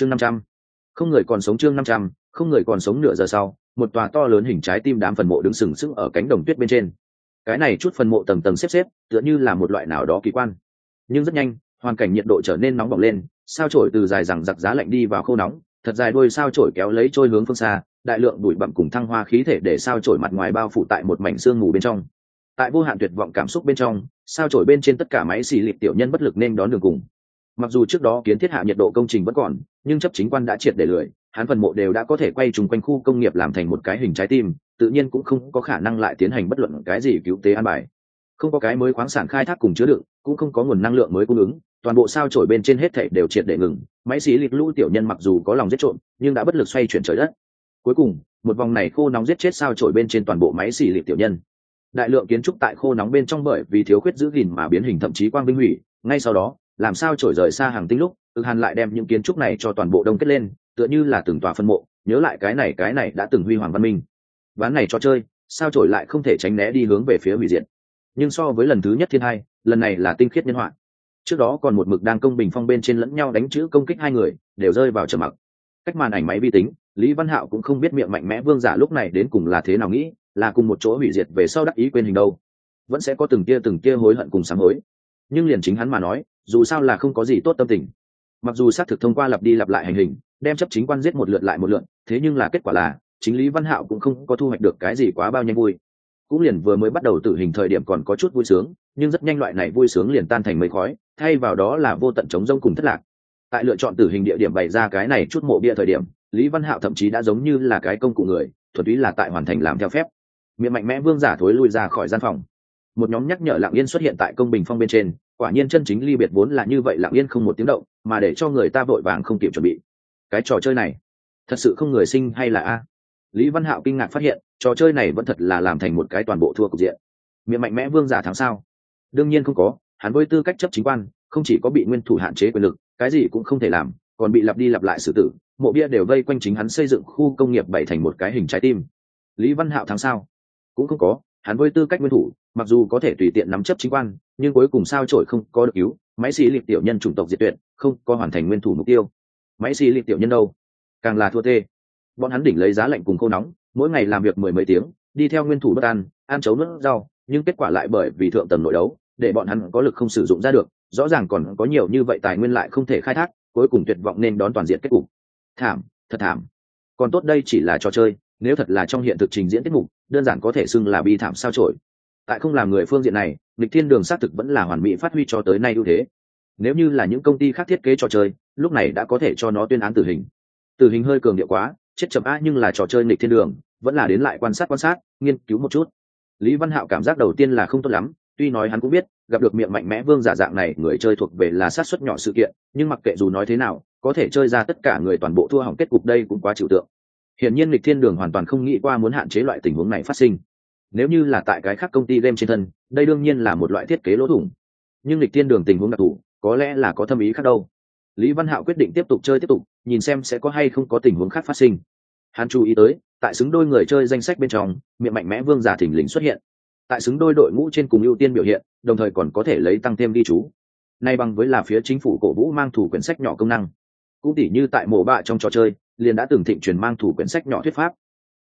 chương năm trăm. Không người còn sống chương năm trăm, không người còn sống nửa giờ sau, một tòa to lớn hình trái tim đám phần mộ đứng sừng sững ở cánh đồng tuyết bên trên. Cái này chút phần mộ tầng tầng xếp xếp, tựa như là một loại nào đó kỳ quan. Nhưng rất nhanh, hoàn cảnh nhiệt độ trở nên nóng bỏng lên, sao trổi từ dài rằng giặc giá lạnh đi vào khô nóng, thật dài đuôi sao trổi kéo lấy trôi hướng phương xa, đại lượng bụi bặm cùng thăng hoa khí thể để sao trổi mặt ngoài bao phủ tại một mảnh sương mù bên trong. Tại vô hạn tuyệt vọng cảm xúc bên trong, sao trổi bên trên tất cả máy xì lịp tiểu nhân bất lực nên đón đường cùng mặc dù trước đó kiến thiết hạ nhiệt độ công trình vẫn còn, nhưng chấp chính quan đã triệt để lười. Hắn phần mộ đều đã có thể quay trùng quanh khu công nghiệp làm thành một cái hình trái tim, tự nhiên cũng không có khả năng lại tiến hành bất luận cái gì cứu tế an bài. Không có cái mới khoáng sản khai thác cùng chứa đựng, cũng không có nguồn năng lượng mới cung ứng, toàn bộ sao trổi bên trên hết thảy đều triệt để ngừng. Máy xí lịch lũ tiểu nhân mặc dù có lòng giết trộm, nhưng đã bất lực xoay chuyển trời đất. Cuối cùng, một vòng này khô nóng giết chết sao trổi bên trên toàn bộ máy xì lịch tiểu nhân. Đại lượng kiến trúc tại khô nóng bên trong bởi vì thiếu khuyết giữ gìn mà biến hình thậm chí quang binh hủy, ngay sau đó làm sao trổi rời xa hàng tinh lúc ư hàn lại đem những kiến trúc này cho toàn bộ đông kết lên, tựa như là từng tòa phân mộ, nhớ lại cái này cái này đã từng huy hoàng văn minh. Ván này cho chơi, sao trổi lại không thể tránh né đi hướng về phía hủy diệt. Nhưng so với lần thứ nhất thiên hai, lần này là tinh khiết nhân họa. Trước đó còn một mực đang công bình phong bên trên lẫn nhau đánh chữ công kích hai người, đều rơi vào trầm mặc. Cách màn ảnh máy vi tính, lý văn hạo cũng không biết miệng mạnh mẽ vương giả lúc này đến cùng là thế nào nghĩ, là cùng một chỗ hủy diệt về sau đắc ý quên hình đâu. Vẫn sẽ có từng kia từng kia hối hận cùng sáng hối. Nhưng liền chính hắn mà nói dù sao là không có gì tốt tâm tình. Mặc dù xác thực thông qua lặp đi lặp lại hành hình, đem chấp chính quan giết một lượt lại một lượt, thế nhưng là kết quả là, chính lý văn hạo cũng không có thu hoạch được cái gì quá bao nhanh vui. Cũng liền vừa mới bắt đầu tử hình thời điểm còn có chút vui sướng, nhưng rất nhanh loại này vui sướng liền tan thành mây khói, thay vào đó là vô tận chống rông cùng thất lạc. Tại lựa chọn tử hình địa điểm bày ra cái này chút mộ bia thời điểm, lý văn hạo thậm chí đã giống như là cái công cụ người thuật ý là tại hoàn thành làm theo phép. Miệng mạnh mẽ vương giả thối lui ra khỏi gian phòng. Một nhóm nhắc nhở lạng yên xuất hiện tại công bình phong bên trên quả nhiên chân chính ly biệt vốn là như vậy lặng yên không một tiếng động, mà để cho người ta vội vàng không kịp chuẩn bị. Cái trò chơi này, thật sự không người sinh hay là a? Lý văn hạo kinh ngạc phát hiện, trò chơi này vẫn thật là làm thành một cái toàn bộ thua cục diện. Miệng mạnh mẽ vương giả thắng sao? Đương nhiên không có, hắn với tư cách chấp chính quan, không chỉ có bị nguyên thủ hạn chế quyền lực, cái gì cũng không thể làm, còn bị lặp đi lặp lại xử tử, mộ bia đều vây quanh chính hắn xây dựng khu công nghiệp bảy thành một cái hình trái tim. Lý văn hạo thắng sao? Cũng không có hắn với tư cách nguyên thủ, mặc dù có thể tùy tiện nắm chấp chính quan, nhưng cuối cùng sao trổi không có được cứu. Máy xì liệt tiểu nhân chủng tộc diệt tuyệt, không có hoàn thành nguyên thủ mục tiêu. Máy xì liệt tiểu nhân đâu? Càng là thua tê bọn hắn đỉnh lấy giá lạnh cùng khô nóng, mỗi ngày làm việc mười mấy tiếng, đi theo nguyên thủ bất an, ăn chấu nước rau, nhưng kết quả lại bởi vì thượng tầng nội đấu, để bọn hắn có lực không sử dụng ra được, rõ ràng còn có nhiều như vậy tài nguyên lại không thể khai thác, cuối cùng tuyệt vọng nên đón toàn diện kết cục. Thảm, thật thảm. Còn tốt đây chỉ là trò chơi nếu thật là trong hiện thực trình diễn tiết mục, đơn giản có thể xưng là bi thảm sao trổi tại không làm người phương diện này, lịch thiên đường xác thực vẫn là hoàn mỹ phát huy cho tới nay ưu thế. Nếu như là những công ty khác thiết kế trò chơi, lúc này đã có thể cho nó tuyên án tử hình. Tử hình hơi cường điệu quá, chết chậm a nhưng là trò chơi lịch thiên đường, vẫn là đến lại quan sát quan sát, nghiên cứu một chút. Lý văn hạo cảm giác đầu tiên là không tốt lắm, tuy nói hắn cũng biết, gặp được miệng mạnh mẽ vương giả dạng này, người chơi thuộc về là sát xuất nhỏ sự kiện, nhưng mặc kệ dù nói thế nào, có thể chơi ra tất cả người toàn bộ thua hỏng kết cục đây cũng quá chịu tượng hiển nhiên lịch thiên đường hoàn toàn không nghĩ qua muốn hạn chế loại tình huống này phát sinh. Nếu như là tại cái khác công ty game trên thân, đây đương nhiên là một loại thiết kế lỗ thủng. Nhưng lịch thiên đường tình huống đặc thù, có lẽ là có thâm ý khác đâu. Lý văn hạo quyết định tiếp tục chơi tiếp tục, nhìn xem sẽ có hay không có tình huống khác phát sinh. Hắn chú ý tới, tại xứng đôi người chơi danh sách bên trong, miệng mạnh mẽ vương giả thỉnh lình xuất hiện. Tại xứng đôi đội ngũ trên cùng ưu tiên biểu hiện, đồng thời còn có thể lấy tăng thêm đi chú. Nay bằng với là phía chính phủ cổ vũ mang thủ quyển sách nhỏ công năng cũng tỉ như tại mổ bạ trong trò chơi, liền đã từng thịnh truyền mang thủ quyển sách nhỏ thuyết pháp.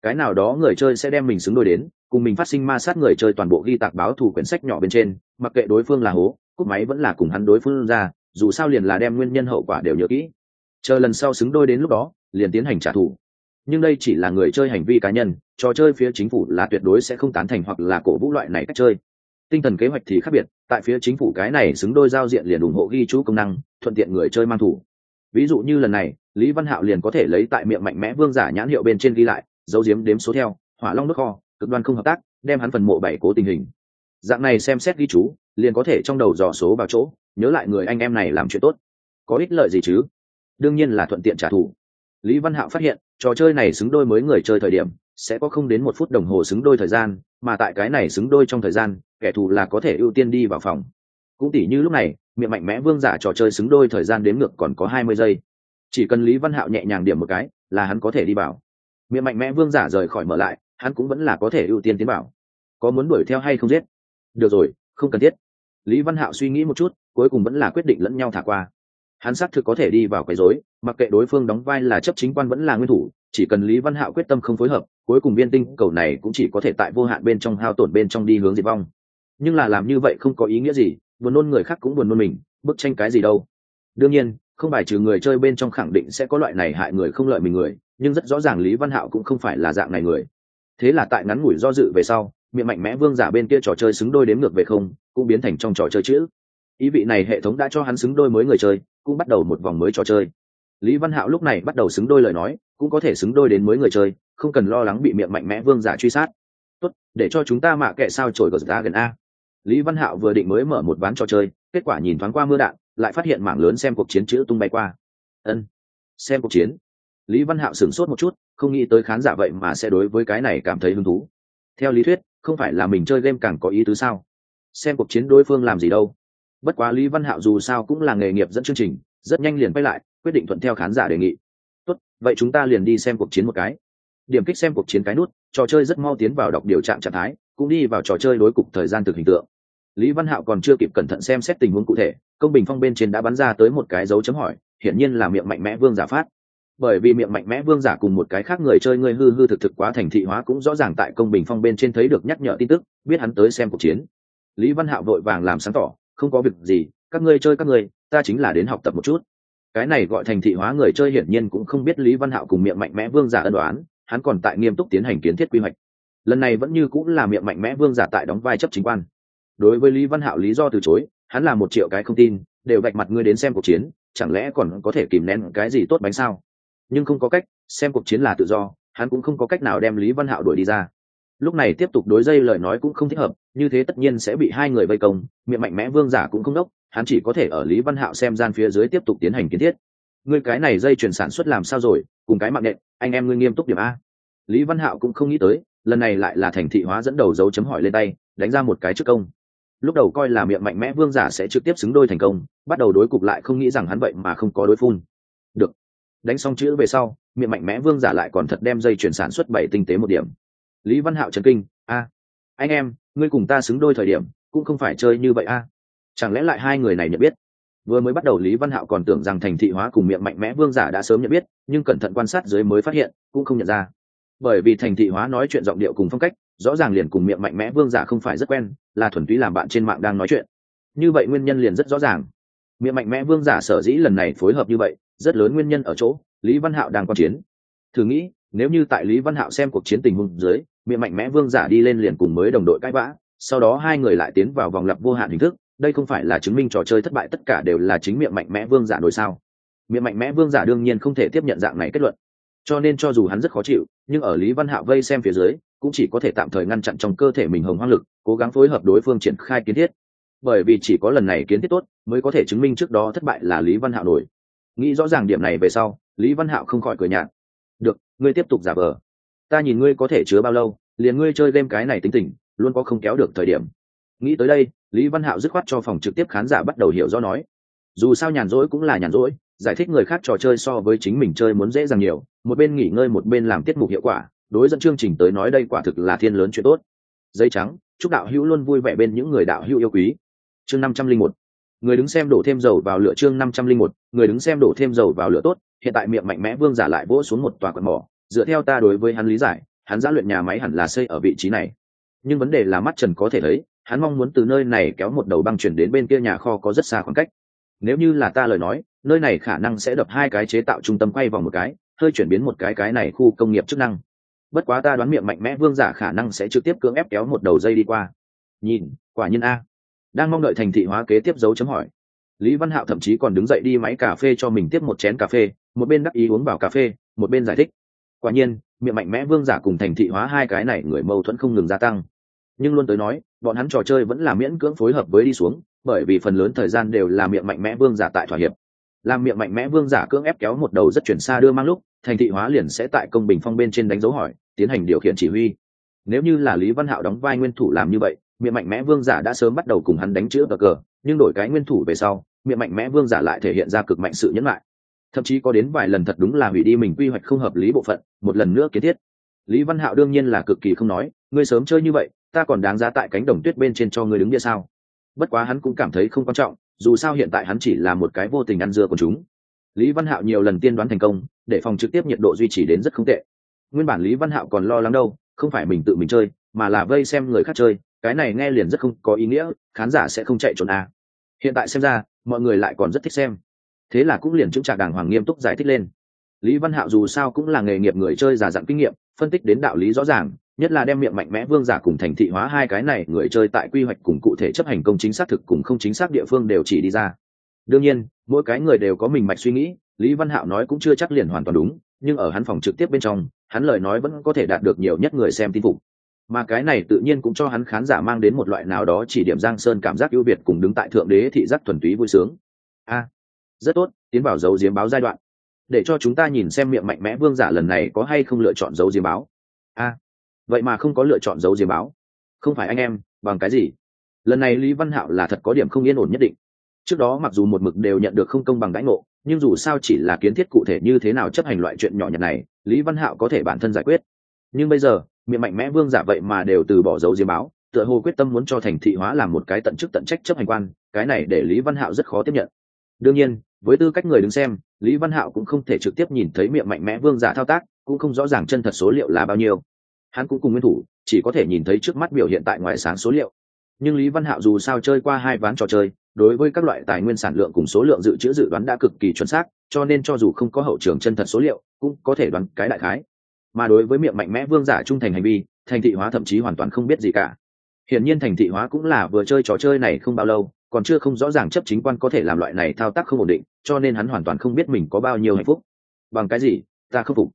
Cái nào đó người chơi sẽ đem mình xứng đôi đến, cùng mình phát sinh ma sát người chơi toàn bộ ghi tạc báo thủ quyển sách nhỏ bên trên, mặc kệ đối phương là hố, cúp máy vẫn là cùng hắn đối phương ra, dù sao liền là đem nguyên nhân hậu quả đều nhớ kỹ. Chờ lần sau xứng đôi đến lúc đó, liền tiến hành trả thù. Nhưng đây chỉ là người chơi hành vi cá nhân, trò chơi phía chính phủ là tuyệt đối sẽ không tán thành hoặc là cổ vũ loại này cách chơi. Tinh thần kế hoạch thì khác biệt, tại phía chính phủ cái này xứng đôi giao diện liền ủng hộ ghi chú công năng, thuận tiện người chơi mang thủ ví dụ như lần này, lý văn hạo liền có thể lấy tại miệng mạnh mẽ vương giả nhãn hiệu bên trên ghi lại dấu diếm đếm số theo, hỏa long nước kho, cực đoan không hợp tác, đem hắn phần mộ bảy cố tình hình. Dạng này xem xét ghi chú, liền có thể trong đầu dò số vào chỗ, nhớ lại người anh em này làm chuyện tốt. Có ích lợi gì chứ? Đương nhiên là thuận tiện trả thù. Lý văn hạo phát hiện, trò chơi này xứng đôi mới người chơi thời điểm, sẽ có không đến một phút đồng hồ xứng đôi thời gian, mà tại cái này xứng đôi trong thời gian, kẻ thù là có thể ưu tiên đi vào phòng cũng tỉ như lúc này, miệng mạnh mẽ vương giả trò chơi xứng đôi thời gian đến ngược còn có hai mươi giây. Chỉ cần lý văn hạo nhẹ nhàng điểm một cái, là hắn có thể đi bảo miệng mạnh mẽ vương giả rời khỏi mở lại, hắn cũng vẫn là có thể ưu tiên tiến bảo có muốn đuổi theo hay không giết? Được rồi, không cần thiết. Lý văn hạo suy nghĩ một chút, cuối cùng vẫn là quyết định lẫn nhau thả qua. Hắn xác thực có thể đi vào quấy rối, mặc kệ đối phương đóng vai là chấp chính quan vẫn là nguyên thủ, chỉ cần lý văn hạo quyết tâm không phối hợp, cuối cùng viên tinh cầu này cũng chỉ có thể tại vô hạn bên trong hao tổn bên trong đi hướng diệt vong. Nhưng là làm như vậy không có ý nghĩa gì buồn nôn người khác cũng buồn nôn mình, bức tranh cái gì đâu. Đương nhiên, không bài trừ người chơi bên trong khẳng định sẽ có loại này hại người không lợi mình người, nhưng rất rõ ràng lý văn hạo cũng không phải là dạng này người. Thế là tại ngắn ngủi do dự về sau, miệng mạnh mẽ vương giả bên kia trò chơi xứng đôi đếm ngược về không, cũng biến thành trong trò chơi chữ. Ý vị này hệ thống đã cho hắn xứng đôi mới người chơi, cũng bắt đầu một vòng mới trò chơi. Lý văn hạo lúc này bắt đầu xứng đôi lời nói, cũng có thể xứng đôi đến mới người chơi, không cần lo lắng bị miệng mạnh mẽ vương giả truy sát. Tốt, để cho chúng ta mạ kệ sao trổi gờ ra gần a lý văn hạo vừa định mới mở một ván trò chơi, kết quả nhìn thoáng qua mưa đạn, lại phát hiện mảng lớn xem cuộc chiến chữ tung bay qua. Ân, xem cuộc chiến. Lý văn hạo sửng sốt một chút, không nghĩ tới khán giả vậy mà sẽ đối với cái này cảm thấy hứng thú. Theo lý thuyết, không phải là mình chơi game càng có ý tứ sao? Xem cuộc chiến đối phương làm gì đâu. Bất quá lý văn hạo dù sao cũng là nghề nghiệp dẫn chương trình, rất nhanh liền quay lại, quyết định thuận theo khán giả đề nghị. Tốt, vậy chúng ta liền đi xem cuộc chiến một cái. Điểm kích xem cuộc chiến cái nút, trò chơi rất mau tiến vào đọc điều trạng trạng thái, cũng đi vào trò chơi đối cục thời gian thực hình tượng lý văn hạo còn chưa kịp cẩn thận xem xét tình huống cụ thể, công bình phong bên trên đã bắn ra tới một cái dấu chấm hỏi, hiển nhiên là miệng mạnh mẽ vương giả phát. Bởi vì miệng mạnh mẽ vương giả cùng một cái khác người chơi ngươi hư hư thực thực quá thành thị hóa cũng rõ ràng tại công bình phong bên trên thấy được nhắc nhở tin tức, biết hắn tới xem cuộc chiến. Lý văn hạo vội vàng làm sáng tỏ, không có việc gì, các ngươi chơi các ngươi, ta chính là đến học tập một chút. Cái này gọi thành thị hóa người chơi hiển nhiên cũng không biết lý văn hạo cùng miệng mạnh mẽ vương giả ân đoán hắn còn tại nghiêm túc tiến hành kiến thiết quy hoạch. Lần này vẫn như cũng là miệng mạnh mẽ vương giả tại đóng vai chấp chính quan đối với lý văn hạo lý do từ chối, hắn là một triệu cái không tin, đều vạch mặt ngươi đến xem cuộc chiến, chẳng lẽ còn có thể kìm nén cái gì tốt bánh sao? Nhưng không có cách, xem cuộc chiến là tự do, hắn cũng không có cách nào đem lý văn hạo đuổi đi ra. Lúc này tiếp tục đối dây lời nói cũng không thích hợp, như thế tất nhiên sẽ bị hai người vây công, miệng mạnh mẽ vương giả cũng không đốc, hắn chỉ có thể ở lý văn hạo xem gian phía dưới tiếp tục tiến hành kiến thiết. Ngươi cái này dây chuyển sản xuất làm sao rồi, cùng cái mạng nện anh em ngươi nghiêm túc điểm a. Lý văn hạo cũng không nghĩ tới, lần này lại là thành thị hóa dẫn đầu dấu chấm hỏi lên tay, đánh ra một cái trước công lúc đầu coi là miệng mạnh mẽ vương giả sẽ trực tiếp xứng đôi thành công, bắt đầu đối cục lại không nghĩ rằng hắn vậy mà không có đối phun. Được. Đánh xong chữ về sau, miệng mạnh mẽ vương giả lại còn thật đem dây chuyển sản xuất bảy tinh tế một điểm. Lý văn hạo trần kinh, a, anh em, ngươi cùng ta xứng đôi thời điểm, cũng không phải chơi như vậy a. Chẳng lẽ lại hai người này nhận biết? Vừa mới bắt đầu lý văn hạo còn tưởng rằng thành thị hóa cùng miệng mạnh mẽ vương giả đã sớm nhận biết, nhưng cẩn thận quan sát dưới mới phát hiện, cũng không nhận ra bởi vì thành thị hóa nói chuyện giọng điệu cùng phong cách, rõ ràng liền cùng miệng mạnh mẽ vương giả không phải rất quen, là thuần túy làm bạn trên mạng đang nói chuyện. Như vậy nguyên nhân liền rất rõ ràng. Miệng mạnh mẽ vương giả sở dĩ lần này phối hợp như vậy, rất lớn nguyên nhân ở chỗ, lý văn hạo đang quan chiến. Thử nghĩ, nếu như tại lý văn hạo xem cuộc chiến tình huống dưới, miệng mạnh mẽ vương giả đi lên liền cùng mới đồng đội cãi vã, sau đó hai người lại tiến vào vòng lặp vô hạn hình thức, đây không phải là chứng minh trò chơi thất bại tất cả đều là chính miệng mạnh mẽ vương giả đổi sao? Miệng mạnh mẽ vương giả đương nhiên không thể tiếp nhận dạng này kết luận. Cho nên cho dù hắn rất khó chịu nhưng ở lý văn hạo vây xem phía dưới, cũng chỉ có thể tạm thời ngăn chặn trong cơ thể mình hồng hoang lực, cố gắng phối hợp đối phương triển khai kiến thiết. Bởi vì chỉ có lần này kiến thiết tốt, mới có thể chứng minh trước đó thất bại là lý văn hạo nổi. Nghĩ rõ ràng điểm này về sau, lý văn hạo không khỏi cười nhạt. Được, ngươi tiếp tục giả vờ. Ta nhìn ngươi có thể chứa bao lâu, liền ngươi chơi game cái này tính tình, luôn có không kéo được thời điểm. Nghĩ tới đây, lý văn hạo dứt khoát cho phòng trực tiếp khán giả bắt đầu hiểu do nói. Dù sao nhàn rỗi cũng là nhàn rỗi giải thích người khác trò chơi so với chính mình chơi muốn dễ dàng nhiều, một bên nghỉ ngơi một bên làm tiết mục hiệu quả, đối dẫn chương trình tới nói đây quả thực là thiên lớn chuyện tốt. Dây trắng, chúc đạo hữu luôn vui vẻ bên những người đạo hữu yêu quý. Chương năm trăm linh một. Người đứng xem đổ thêm dầu vào lửa chương năm trăm linh một. Người đứng xem đổ thêm dầu vào lửa tốt, hiện tại miệng mạnh mẽ vương giả lại vỗ xuống một tòa quần mỏ. Dựa theo ta đối với hắn lý giải, hắn giã luyện nhà máy hẳn là xây ở vị trí này. Nhưng vấn đề là mắt trần có thể thấy, hắn mong muốn từ nơi này kéo một đầu băng chuyển đến bên kia nhà kho có rất xa khoảng cách nếu như là ta lời nói, nơi này khả năng sẽ đập hai cái chế tạo trung tâm quay vòng một cái, hơi chuyển biến một cái cái này khu công nghiệp chức năng. Bất quá ta đoán miệng mạnh mẽ vương giả khả năng sẽ trực tiếp cưỡng ép kéo một đầu dây đi qua. Nhìn, quả nhiên a. Đang mong đợi thành thị hóa kế tiếp dấu chấm hỏi. Lý văn hạo thậm chí còn đứng dậy đi máy cà phê cho mình tiếp một chén cà phê, một bên đắc ý uống vào cà phê, một bên giải thích. Quả nhiên, miệng mạnh mẽ vương giả cùng thành thị hóa hai cái này người mâu thuẫn không ngừng gia tăng. Nhưng luôn tới nói, bọn hắn trò chơi vẫn là miễn cưỡng phối hợp với đi xuống bởi vì phần lớn thời gian đều là miệng mạnh mẽ vương giả tại thỏa hiệp. Làm miệng mạnh mẽ vương giả cưỡng ép kéo một đầu rất chuyển xa đưa mang lúc, thành thị hóa liền sẽ tại công bình phong bên trên đánh dấu hỏi, tiến hành điều khiển chỉ huy. Nếu như là lý văn hạo đóng vai nguyên thủ làm như vậy, miệng mạnh mẽ vương giả đã sớm bắt đầu cùng hắn đánh chữ cờ cờ, nhưng đổi cái nguyên thủ về sau, miệng mạnh mẽ vương giả lại thể hiện ra cực mạnh sự nhẫn lại. Thậm chí có đến vài lần thật đúng là hủy đi mình quy hoạch không hợp lý bộ phận, một lần nữa kiến thiết. Lý văn hạo đương nhiên là cực kỳ không nói, ngươi sớm chơi như vậy, ta còn đáng giá tại cánh đồng tuyết bên trên cho ngươi đứng địa sao? Bất quá hắn cũng cảm thấy không quan trọng, dù sao hiện tại hắn chỉ là một cái vô tình ăn dưa của chúng. Lý văn hạo nhiều lần tiên đoán thành công, để phòng trực tiếp nhiệt độ duy trì đến rất không tệ. Nguyên bản lý văn hạo còn lo lắng đâu, không phải mình tự mình chơi, mà là vây xem người khác chơi, cái này nghe liền rất không có ý nghĩa, khán giả sẽ không chạy trốn à. hiện tại xem ra, mọi người lại còn rất thích xem. Thế là cũng liền chứng trả đàng hoàng nghiêm túc giải thích lên lý văn hạo dù sao cũng là nghề nghiệp người chơi giả dặn kinh nghiệm, phân tích đến đạo lý rõ ràng, nhất là đem miệng mạnh mẽ vương giả cùng thành thị hóa hai cái này người chơi tại quy hoạch cùng cụ thể chấp hành công chính xác thực cùng không chính xác địa phương đều chỉ đi ra. Đương nhiên, mỗi cái người đều có mình mạch suy nghĩ, lý văn hạo nói cũng chưa chắc liền hoàn toàn đúng, nhưng ở hắn phòng trực tiếp bên trong, hắn lời nói vẫn có thể đạt được nhiều nhất người xem tin phục. Mà cái này tự nhiên cũng cho hắn khán giả mang đến một loại nào đó chỉ điểm giang sơn cảm giác ưu việt cùng đứng tại thượng đế thị giác thuần túy vui sướng. A, rất tốt, tiến vào dấu diếm báo giai đoạn để cho chúng ta nhìn xem miệng mạnh mẽ vương giả lần này có hay không lựa chọn dấu diêm báo. A, vậy mà không có lựa chọn dấu diêm báo. Không phải anh em, bằng cái gì? Lần này lý văn hạo là thật có điểm không yên ổn nhất định. Trước đó mặc dù một mực đều nhận được không công bằng đãi ngộ, nhưng dù sao chỉ là kiến thiết cụ thể như thế nào chấp hành loại chuyện nhỏ nhặt này, lý văn hạo có thể bản thân giải quyết. Nhưng bây giờ, miệng mạnh mẽ vương giả vậy mà đều từ bỏ dấu diêm báo, tựa hồ quyết tâm muốn cho thành thị hóa làm một cái tận chức tận trách chấp hành quan, cái này để lý văn hạo rất khó tiếp nhận. Đương nhiên với tư cách người đứng xem, lý văn hạo cũng không thể trực tiếp nhìn thấy miệng mạnh mẽ vương giả thao tác, cũng không rõ ràng chân thật số liệu là bao nhiêu. Hắn cũng cùng nguyên thủ, chỉ có thể nhìn thấy trước mắt biểu hiện tại ngoài sáng số liệu. Nhưng lý văn hạo dù sao chơi qua hai ván trò chơi, đối với các loại tài nguyên sản lượng cùng số lượng dự trữ dự đoán đã cực kỳ chuẩn xác, cho nên cho dù không có hậu trường chân thật số liệu, cũng có thể đoán cái đại khái. Mà đối với miệng mạnh mẽ vương giả trung thành hành vi, thành thị hóa thậm chí hoàn toàn không biết gì cả. Hiển nhiên thành thị hóa cũng là vừa chơi trò chơi này không bao lâu còn chưa không rõ ràng chấp chính quan có thể làm loại này thao tác không ổn định, cho nên hắn hoàn toàn không biết mình có bao nhiêu hạnh phúc. Bằng cái gì? Ta khâm phục.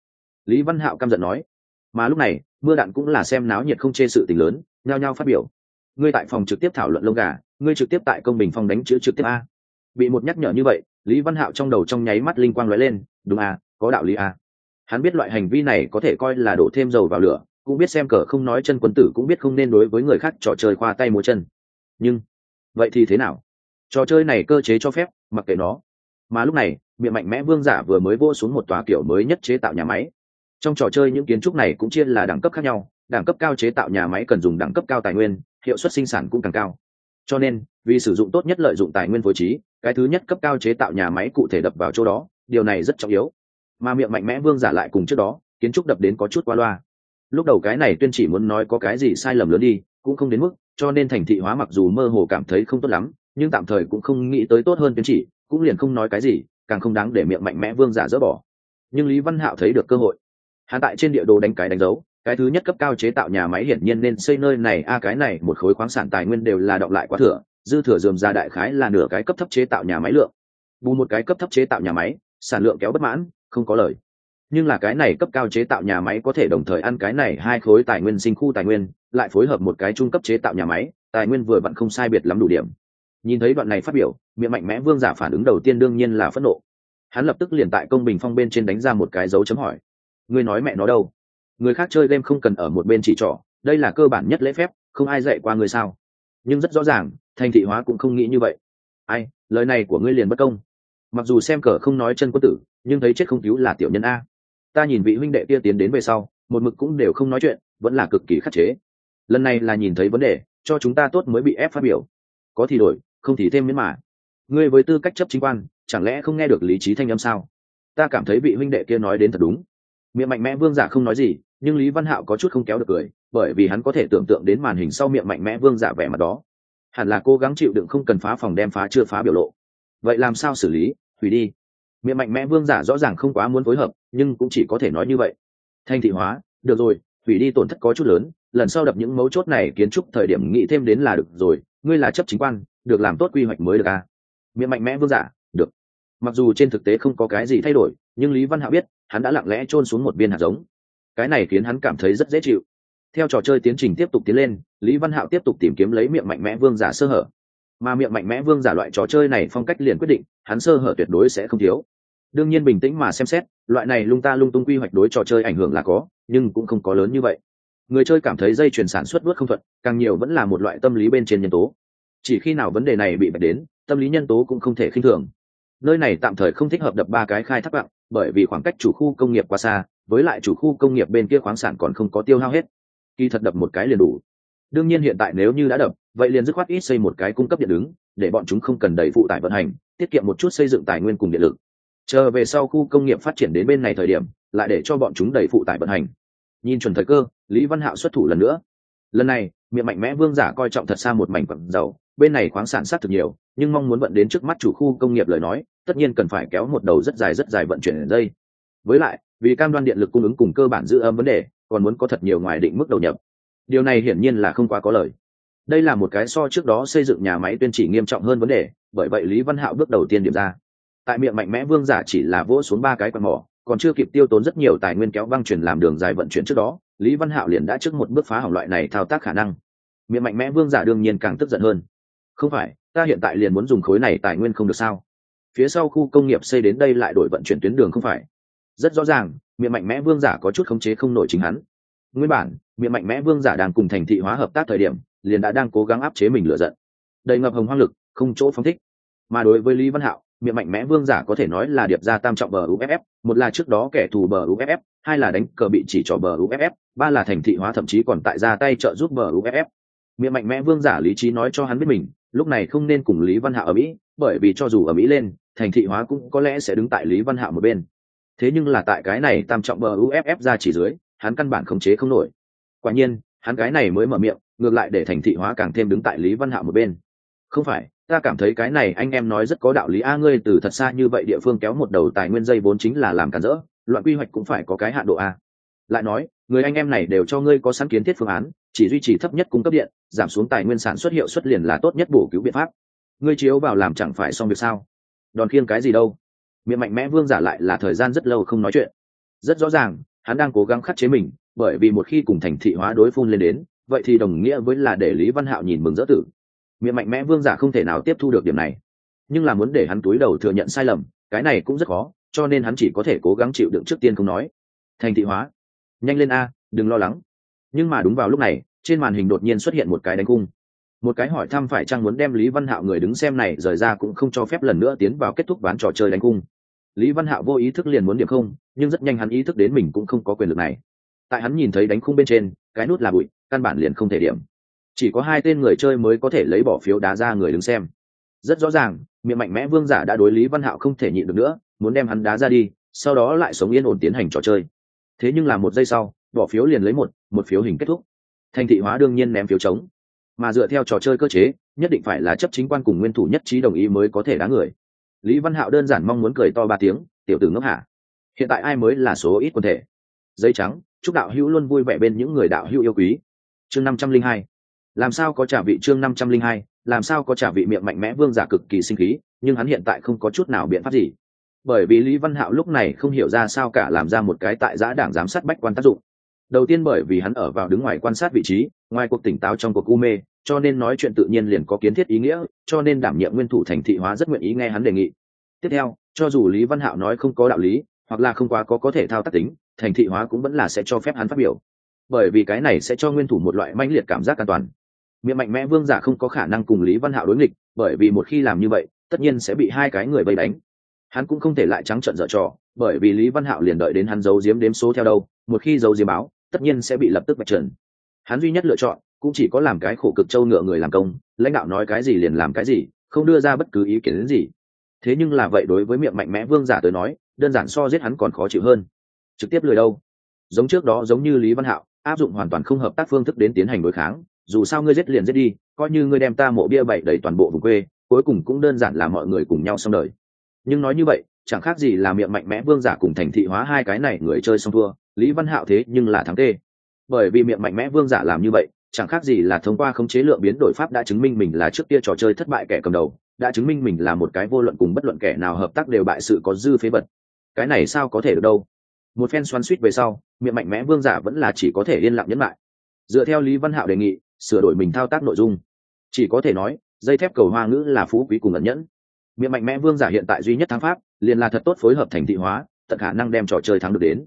Lý văn hạo căm giận nói. Mà lúc này, mưa đạn cũng là xem náo nhiệt không chê sự tình lớn, nhao nhao phát biểu. Ngươi tại phòng trực tiếp thảo luận lông gà, ngươi trực tiếp tại công bình phòng đánh chữ trực tiếp a. Bị một nhắc nhở như vậy, lý văn hạo trong đầu trong nháy mắt linh quang lóe lên, đúng a, có đạo lý a. Hắn biết loại hành vi này có thể coi là đổ thêm dầu vào lửa, cũng biết xem cờ không nói chân quân tử cũng biết không nên đối với người khác trò chơi khoa tay múa chân. Nhưng vậy thì thế nào? Trò chơi này cơ chế cho phép, mặc kệ nó. Mà lúc này, miệng mạnh mẽ vương giả vừa mới vô xuống một tòa kiểu mới nhất chế tạo nhà máy. Trong trò chơi những kiến trúc này cũng chia là đẳng cấp khác nhau, đẳng cấp cao chế tạo nhà máy cần dùng đẳng cấp cao tài nguyên, hiệu suất sinh sản cũng càng cao. Cho nên, vì sử dụng tốt nhất lợi dụng tài nguyên phối trí, cái thứ nhất cấp cao chế tạo nhà máy cụ thể đập vào chỗ đó, điều này rất trọng yếu. Mà miệng mạnh mẽ vương giả lại cùng trước đó, kiến trúc đập đến có chút qua loa. Lúc đầu cái này tuyên chỉ muốn nói có cái gì sai lầm lớn đi, cũng không đến mức cho nên thành thị hóa mặc dù mơ hồ cảm thấy không tốt lắm, nhưng tạm thời cũng không nghĩ tới tốt hơn tiến chỉ, cũng liền không nói cái gì, càng không đáng để miệng mạnh mẽ vương giả dỡ bỏ. Nhưng lý văn hạo thấy được cơ hội. Hạ tại trên địa đồ đánh cái đánh dấu, cái thứ nhất cấp cao chế tạo nhà máy hiển nhiên nên xây nơi này, a, cái này, một khối khoáng sản tài nguyên đều là động lại quá thừa, dư thừa dườm ra đại khái là nửa cái cấp thấp chế tạo nhà máy lượng. Bù một cái cấp thấp chế tạo nhà máy, sản lượng kéo bất mãn, không có lời. Nhưng là cái này cấp cao chế tạo nhà máy có thể đồng thời ăn cái này hai khối tài nguyên, sinh khu tài nguyên lại phối hợp một cái trung cấp chế tạo nhà máy, tài nguyên vừa vặn không sai biệt lắm đủ điểm. Nhìn thấy đoạn này phát biểu, miệng mạnh mẽ vương giả phản ứng đầu tiên đương nhiên là phẫn nộ. Hắn lập tức liền tại công bình phong bên trên đánh ra một cái dấu chấm hỏi. Ngươi nói mẹ nó đâu? Người khác chơi game không cần ở một bên chỉ trỏ, đây là cơ bản nhất lễ phép, không ai dạy qua ngươi sao? Nhưng rất rõ ràng, thành thị hóa cũng không nghĩ như vậy. Ai, lời này của ngươi liền bất công. Mặc dù xem cờ không nói chân quân tử, nhưng thấy chết không cứu là tiểu nhân a. Ta nhìn vị huynh đệ kia tiến đến về sau, một mực cũng đều không nói chuyện, vẫn là cực kỳ khắc chế lần này là nhìn thấy vấn đề, cho chúng ta tốt mới bị ép phát biểu. Có thì đổi, không thì thêm miễn mà. Ngươi với tư cách chấp chính quan, chẳng lẽ không nghe được lý trí thanh âm sao? Ta cảm thấy vị huynh đệ kia nói đến thật đúng. Miệng mạnh mẽ vương giả không nói gì, nhưng lý văn hạo có chút không kéo được cười, bởi vì hắn có thể tưởng tượng đến màn hình sau miệng mạnh mẽ vương giả vẻ mặt đó. Hẳn là cố gắng chịu đựng không cần phá phòng đem phá chưa phá biểu lộ. Vậy làm sao xử lý? Hủy đi. Miệng mạnh mẽ vương giả rõ ràng không quá muốn phối hợp, nhưng cũng chỉ có thể nói như vậy. Thanh thị hóa, được rồi, hủy đi tổn thất có chút lớn lần sau đập những mấu chốt này kiến trúc thời điểm nghĩ thêm đến là được rồi, ngươi là chấp chính quan, được làm tốt quy hoạch mới được à? Miệng mạnh mẽ vương giả, được. Mặc dù trên thực tế không có cái gì thay đổi, nhưng lý văn hạo biết, hắn đã lặng lẽ trôn xuống một viên hạt giống. Cái này khiến hắn cảm thấy rất dễ chịu. Theo trò chơi tiến trình tiếp tục tiến lên, lý văn hạo tiếp tục tìm kiếm lấy miệng mạnh mẽ vương giả sơ hở. Mà miệng mạnh mẽ vương giả loại trò chơi này phong cách liền quyết định, hắn sơ hở tuyệt đối sẽ không thiếu. Đương nhiên bình tĩnh mà xem xét, loại này lung ta lung tung quy hoạch đối trò chơi ảnh hưởng là có, nhưng cũng không có lớn như vậy người chơi cảm thấy dây chuyển sản xuất vớt không thuận, càng nhiều vẫn là một loại tâm lý bên trên nhân tố. Chỉ khi nào vấn đề này bị bạch đến, tâm lý nhân tố cũng không thể khinh thường. Nơi này tạm thời không thích hợp đập ba cái khai thác bạn bởi vì khoảng cách chủ khu công nghiệp quá xa, với lại chủ khu công nghiệp bên kia khoáng sản còn không có tiêu hao hết. Kỳ thật đập một cái liền đủ. Đương nhiên hiện tại nếu như đã đập, vậy liền dứt khoát ít xây một cái cung cấp điện ứng, để bọn chúng không cần đầy phụ tải vận hành, tiết kiệm một chút xây dựng tài nguyên cùng điện lực. Chờ về sau khu công nghiệp phát triển đến bên này thời điểm, lại để cho bọn chúng đầy phụ tải vận hành. Nhìn chuẩn thời cơ lý văn hạo xuất thủ lần nữa. Lần này, miệng mạnh mẽ vương giả coi trọng thật xa một mảnh quặng dầu, bên này khoáng sản sát thực nhiều, nhưng mong muốn vận đến trước mắt chủ khu công nghiệp lời nói, tất nhiên cần phải kéo một đầu rất dài rất dài vận chuyển dây với lại, vì cam đoan điện lực cung ứng cùng cơ bản giữ âm vấn đề, còn muốn có thật nhiều ngoài định mức đầu nhập. Điều này hiển nhiên là không quá có lời. Đây là một cái so trước đó xây dựng nhà máy tuyên chỉ nghiêm trọng hơn vấn đề, bởi vậy lý văn hạo bước đầu tiên điểm ra. Tại miệng mạnh mẽ vương giả chỉ là vỗ xuống ba cái quạt mỏ, còn chưa kịp tiêu tốn rất nhiều tài nguyên kéo băng chuyển làm đường dài vận chuyển trước đó lý văn hạo liền đã trước một bước phá hỏng loại này thao tác khả năng. Miệng mạnh mẽ vương giả đương nhiên càng tức giận hơn. Không phải, ta hiện tại liền muốn dùng khối này tài nguyên không được sao? Phía sau khu công nghiệp xây đến đây lại đổi vận chuyển tuyến đường không phải? Rất rõ ràng, miệng mạnh mẽ vương giả có chút khống chế không nổi chính hắn. Nguyên bản, miệng mạnh mẽ vương giả đang cùng thành thị hóa hợp tác thời điểm, liền đã đang cố gắng áp chế mình lựa giận. Đầy ngập hồng hoang lực, không chỗ phóng thích. Mà đối với lý văn hạo miệng mạnh mẽ vương giả có thể nói là điệp ra tam trọng bờ uff một là trước đó kẻ thù bờ uff hai là đánh cờ bị chỉ trỏ bờ uff ba là thành thị hóa thậm chí còn tại ra tay trợ giúp bờ uff miệng mạnh mẽ vương giả lý trí nói cho hắn biết mình, lúc này không nên cùng lý văn hạ ở mỹ, bởi vì cho dù ở mỹ lên, thành thị hóa cũng có lẽ sẽ đứng tại lý văn hạ một bên. Thế nhưng là tại cái này tam trọng bờ uff ra chỉ dưới, hắn căn bản khống chế không nổi. Quả nhiên, hắn cái này mới mở miệng, ngược lại để thành thị hóa càng thêm đứng tại lý văn hạ một bên. Không phải ta cảm thấy cái này anh em nói rất có đạo lý. A, ngươi từ thật xa như vậy địa phương kéo một đầu tài nguyên dây vốn chính là làm cản rỡ, loạn quy hoạch cũng phải có cái hạn độ a. Lại nói, người anh em này đều cho ngươi có sáng kiến thiết phương án, chỉ duy trì thấp nhất cung cấp điện, giảm xuống tài nguyên sản xuất hiệu suất liền là tốt nhất bổ cứu biện pháp. Ngươi chiếu vào làm chẳng phải xong việc sao? Đòn khiêng cái gì đâu? Miệng mạnh mẽ vương giả lại là thời gian rất lâu không nói chuyện. Rất rõ ràng, hắn đang cố gắng khắc chế mình, bởi vì một khi cùng thành thị hóa đối phun lên đến, vậy thì đồng nghĩa với là để lý văn hạo nhìn mừng dỡ tử miệng mạnh mẽ vương giả không thể nào tiếp thu được điểm này. Nhưng là muốn để hắn túi đầu thừa nhận sai lầm, cái này cũng rất khó, cho nên hắn chỉ có thể cố gắng chịu đựng trước tiên không nói. Thành thị hóa. Nhanh lên a, đừng lo lắng. Nhưng mà đúng vào lúc này, trên màn hình đột nhiên xuất hiện một cái đánh cung. Một cái hỏi thăm phải chăng muốn đem lý văn hạo người đứng xem này rời ra cũng không cho phép lần nữa tiến vào kết thúc ván trò chơi đánh cung. Lý văn hạo vô ý thức liền muốn điểm không, nhưng rất nhanh hắn ý thức đến mình cũng không có quyền lực này. Tại hắn nhìn thấy đánh khung bên trên, cái nút là bụi, căn bản liền không thể điểm chỉ có hai tên người chơi mới có thể lấy bỏ phiếu đá ra người đứng xem. Rất rõ ràng, miệng mạnh mẽ vương giả đã đối lý văn hạo không thể nhịn được nữa, muốn đem hắn đá ra đi, sau đó lại sống yên ổn tiến hành trò chơi. Thế nhưng là một giây sau, bỏ phiếu liền lấy một một phiếu hình kết thúc. Thành thị hóa đương nhiên ném phiếu trống mà dựa theo trò chơi cơ chế, nhất định phải là chấp chính quan cùng nguyên thủ nhất trí đồng ý mới có thể đá người. Lý văn hạo đơn giản mong muốn cười to ba tiếng, tiểu tử ngốc hả? Hiện tại ai mới là số ít quân thể? Dây trắng, chúc đạo hữu luôn vui vẻ bên những người đạo hữu yêu quý. Chương năm trăm linh hai làm sao có trả vị chương năm trăm linh hai, làm sao có trả vị miệng mạnh mẽ vương giả cực kỳ sinh khí, nhưng hắn hiện tại không có chút nào biện pháp gì. Bởi vì lý văn hạo lúc này không hiểu ra sao cả làm ra một cái tại giã đảng giám sát bách quan tác dụng. Đầu tiên bởi vì hắn ở vào đứng ngoài quan sát vị trí, ngoài cuộc tỉnh táo trong cuộc u mê, cho nên nói chuyện tự nhiên liền có kiến thiết ý nghĩa, cho nên đảm nhiệm nguyên thủ thành thị hóa rất nguyện ý nghe hắn đề nghị. Tiếp theo, cho dù lý văn hạo nói không có đạo lý, hoặc là không quá có có thể thao tác tính, thành thị hóa cũng vẫn là sẽ cho phép hắn phát biểu. Bởi vì cái này sẽ cho nguyên thủ một loại manh liệt cảm giác an toàn miệng mạnh mẽ vương giả không có khả năng cùng lý văn hạo đối nghịch, bởi vì một khi làm như vậy, tất nhiên sẽ bị hai cái người vây đánh. Hắn cũng không thể lại trắng trợn dở trò, bởi vì lý văn hạo liền đợi đến hắn giấu giếm đếm số theo đâu, một khi giấu diếm báo, tất nhiên sẽ bị lập tức bạch trần. Hắn duy nhất lựa chọn, cũng chỉ có làm cái khổ cực châu ngựa người làm công, lãnh đạo nói cái gì liền làm cái gì, không đưa ra bất cứ ý kiến đến gì. Thế nhưng là vậy đối với miệng mạnh mẽ vương giả tới nói, đơn giản so giết hắn còn khó chịu hơn. Trực tiếp lười đâu. Giống trước đó giống như lý văn hạo, áp dụng hoàn toàn không hợp tác phương thức đến tiến hành đối kháng dù sao ngươi giết liền giết đi, coi như ngươi đem ta mộ bia bậy đầy toàn bộ vùng quê, cuối cùng cũng đơn giản là mọi người cùng nhau xong đời. Nhưng nói như vậy, chẳng khác gì là miệng mạnh mẽ vương giả cùng thành thị hóa hai cái này người chơi xong thua, lý văn hạo thế nhưng là thắng tê. Bởi vì miệng mạnh mẽ vương giả làm như vậy, chẳng khác gì là thông qua khống chế lượng biến đổi pháp đã chứng minh mình là trước kia trò chơi thất bại kẻ cầm đầu, đã chứng minh mình là một cái vô luận cùng bất luận kẻ nào hợp tác đều bại sự có dư phế vật. Cái này sao có thể được đâu? Một phen xoắn suýt về sau, miệng mạnh mẽ vương giả vẫn là chỉ có thể yên lặng nhẫn lại. Dựa theo lý văn hạo đề nghị sửa đổi mình thao tác nội dung. Chỉ có thể nói, dây thép cầu hoa ngữ là phú quý cùng ẩn nhẫn. Miệng mạnh mẽ vương giả hiện tại duy nhất thắng pháp, liền là thật tốt phối hợp thành thị hóa, tận khả năng đem trò chơi thắng được đến.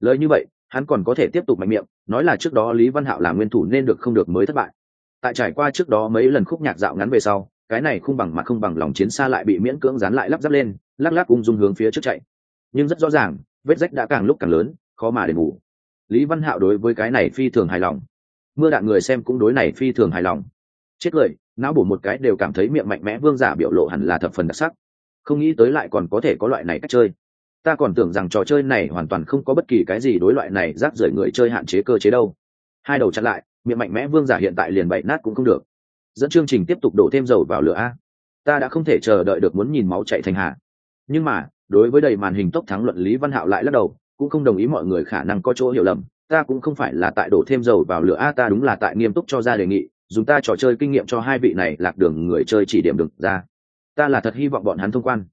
Lời như vậy, hắn còn có thể tiếp tục mạnh miệng, nói là trước đó lý văn hạo là nguyên thủ nên được không được mới thất bại. Tại trải qua trước đó mấy lần khúc nhạc dạo ngắn về sau, cái này không bằng mặt không bằng lòng chiến xa lại bị miễn cưỡng dán lại lắp ráp lên, lắc lắc ung dung hướng phía trước chạy. Nhưng rất rõ ràng, vết rách đã càng lúc càng lớn, khó mà để ngủ lý văn hạo đối với cái này phi thường hài lòng mưa đạn người xem cũng đối này phi thường hài lòng. Chết cười, não bổ một cái đều cảm thấy miệng mạnh mẽ, vương giả biểu lộ hẳn là thập phần đặc sắc. Không nghĩ tới lại còn có thể có loại này cách chơi. Ta còn tưởng rằng trò chơi này hoàn toàn không có bất kỳ cái gì đối loại này rác rưởi người chơi hạn chế cơ chế đâu. Hai đầu chặn lại, miệng mạnh mẽ, vương giả hiện tại liền bậy nát cũng không được. Dẫn chương trình tiếp tục đổ thêm dầu vào lửa a. Ta đã không thể chờ đợi được muốn nhìn máu chạy thành hạ. Nhưng mà, đối với đầy màn hình tốc thắng luận lý văn hạo lại lắc đầu, cũng không đồng ý mọi người khả năng có chỗ hiểu lầm ta cũng không phải là tại đổ thêm dầu vào lửa. A, ta đúng là tại nghiêm túc cho ra đề nghị, dùng ta trò chơi kinh nghiệm cho hai vị này lạc đường người chơi chỉ điểm được ra. Ta là thật hy vọng bọn hắn thông quan.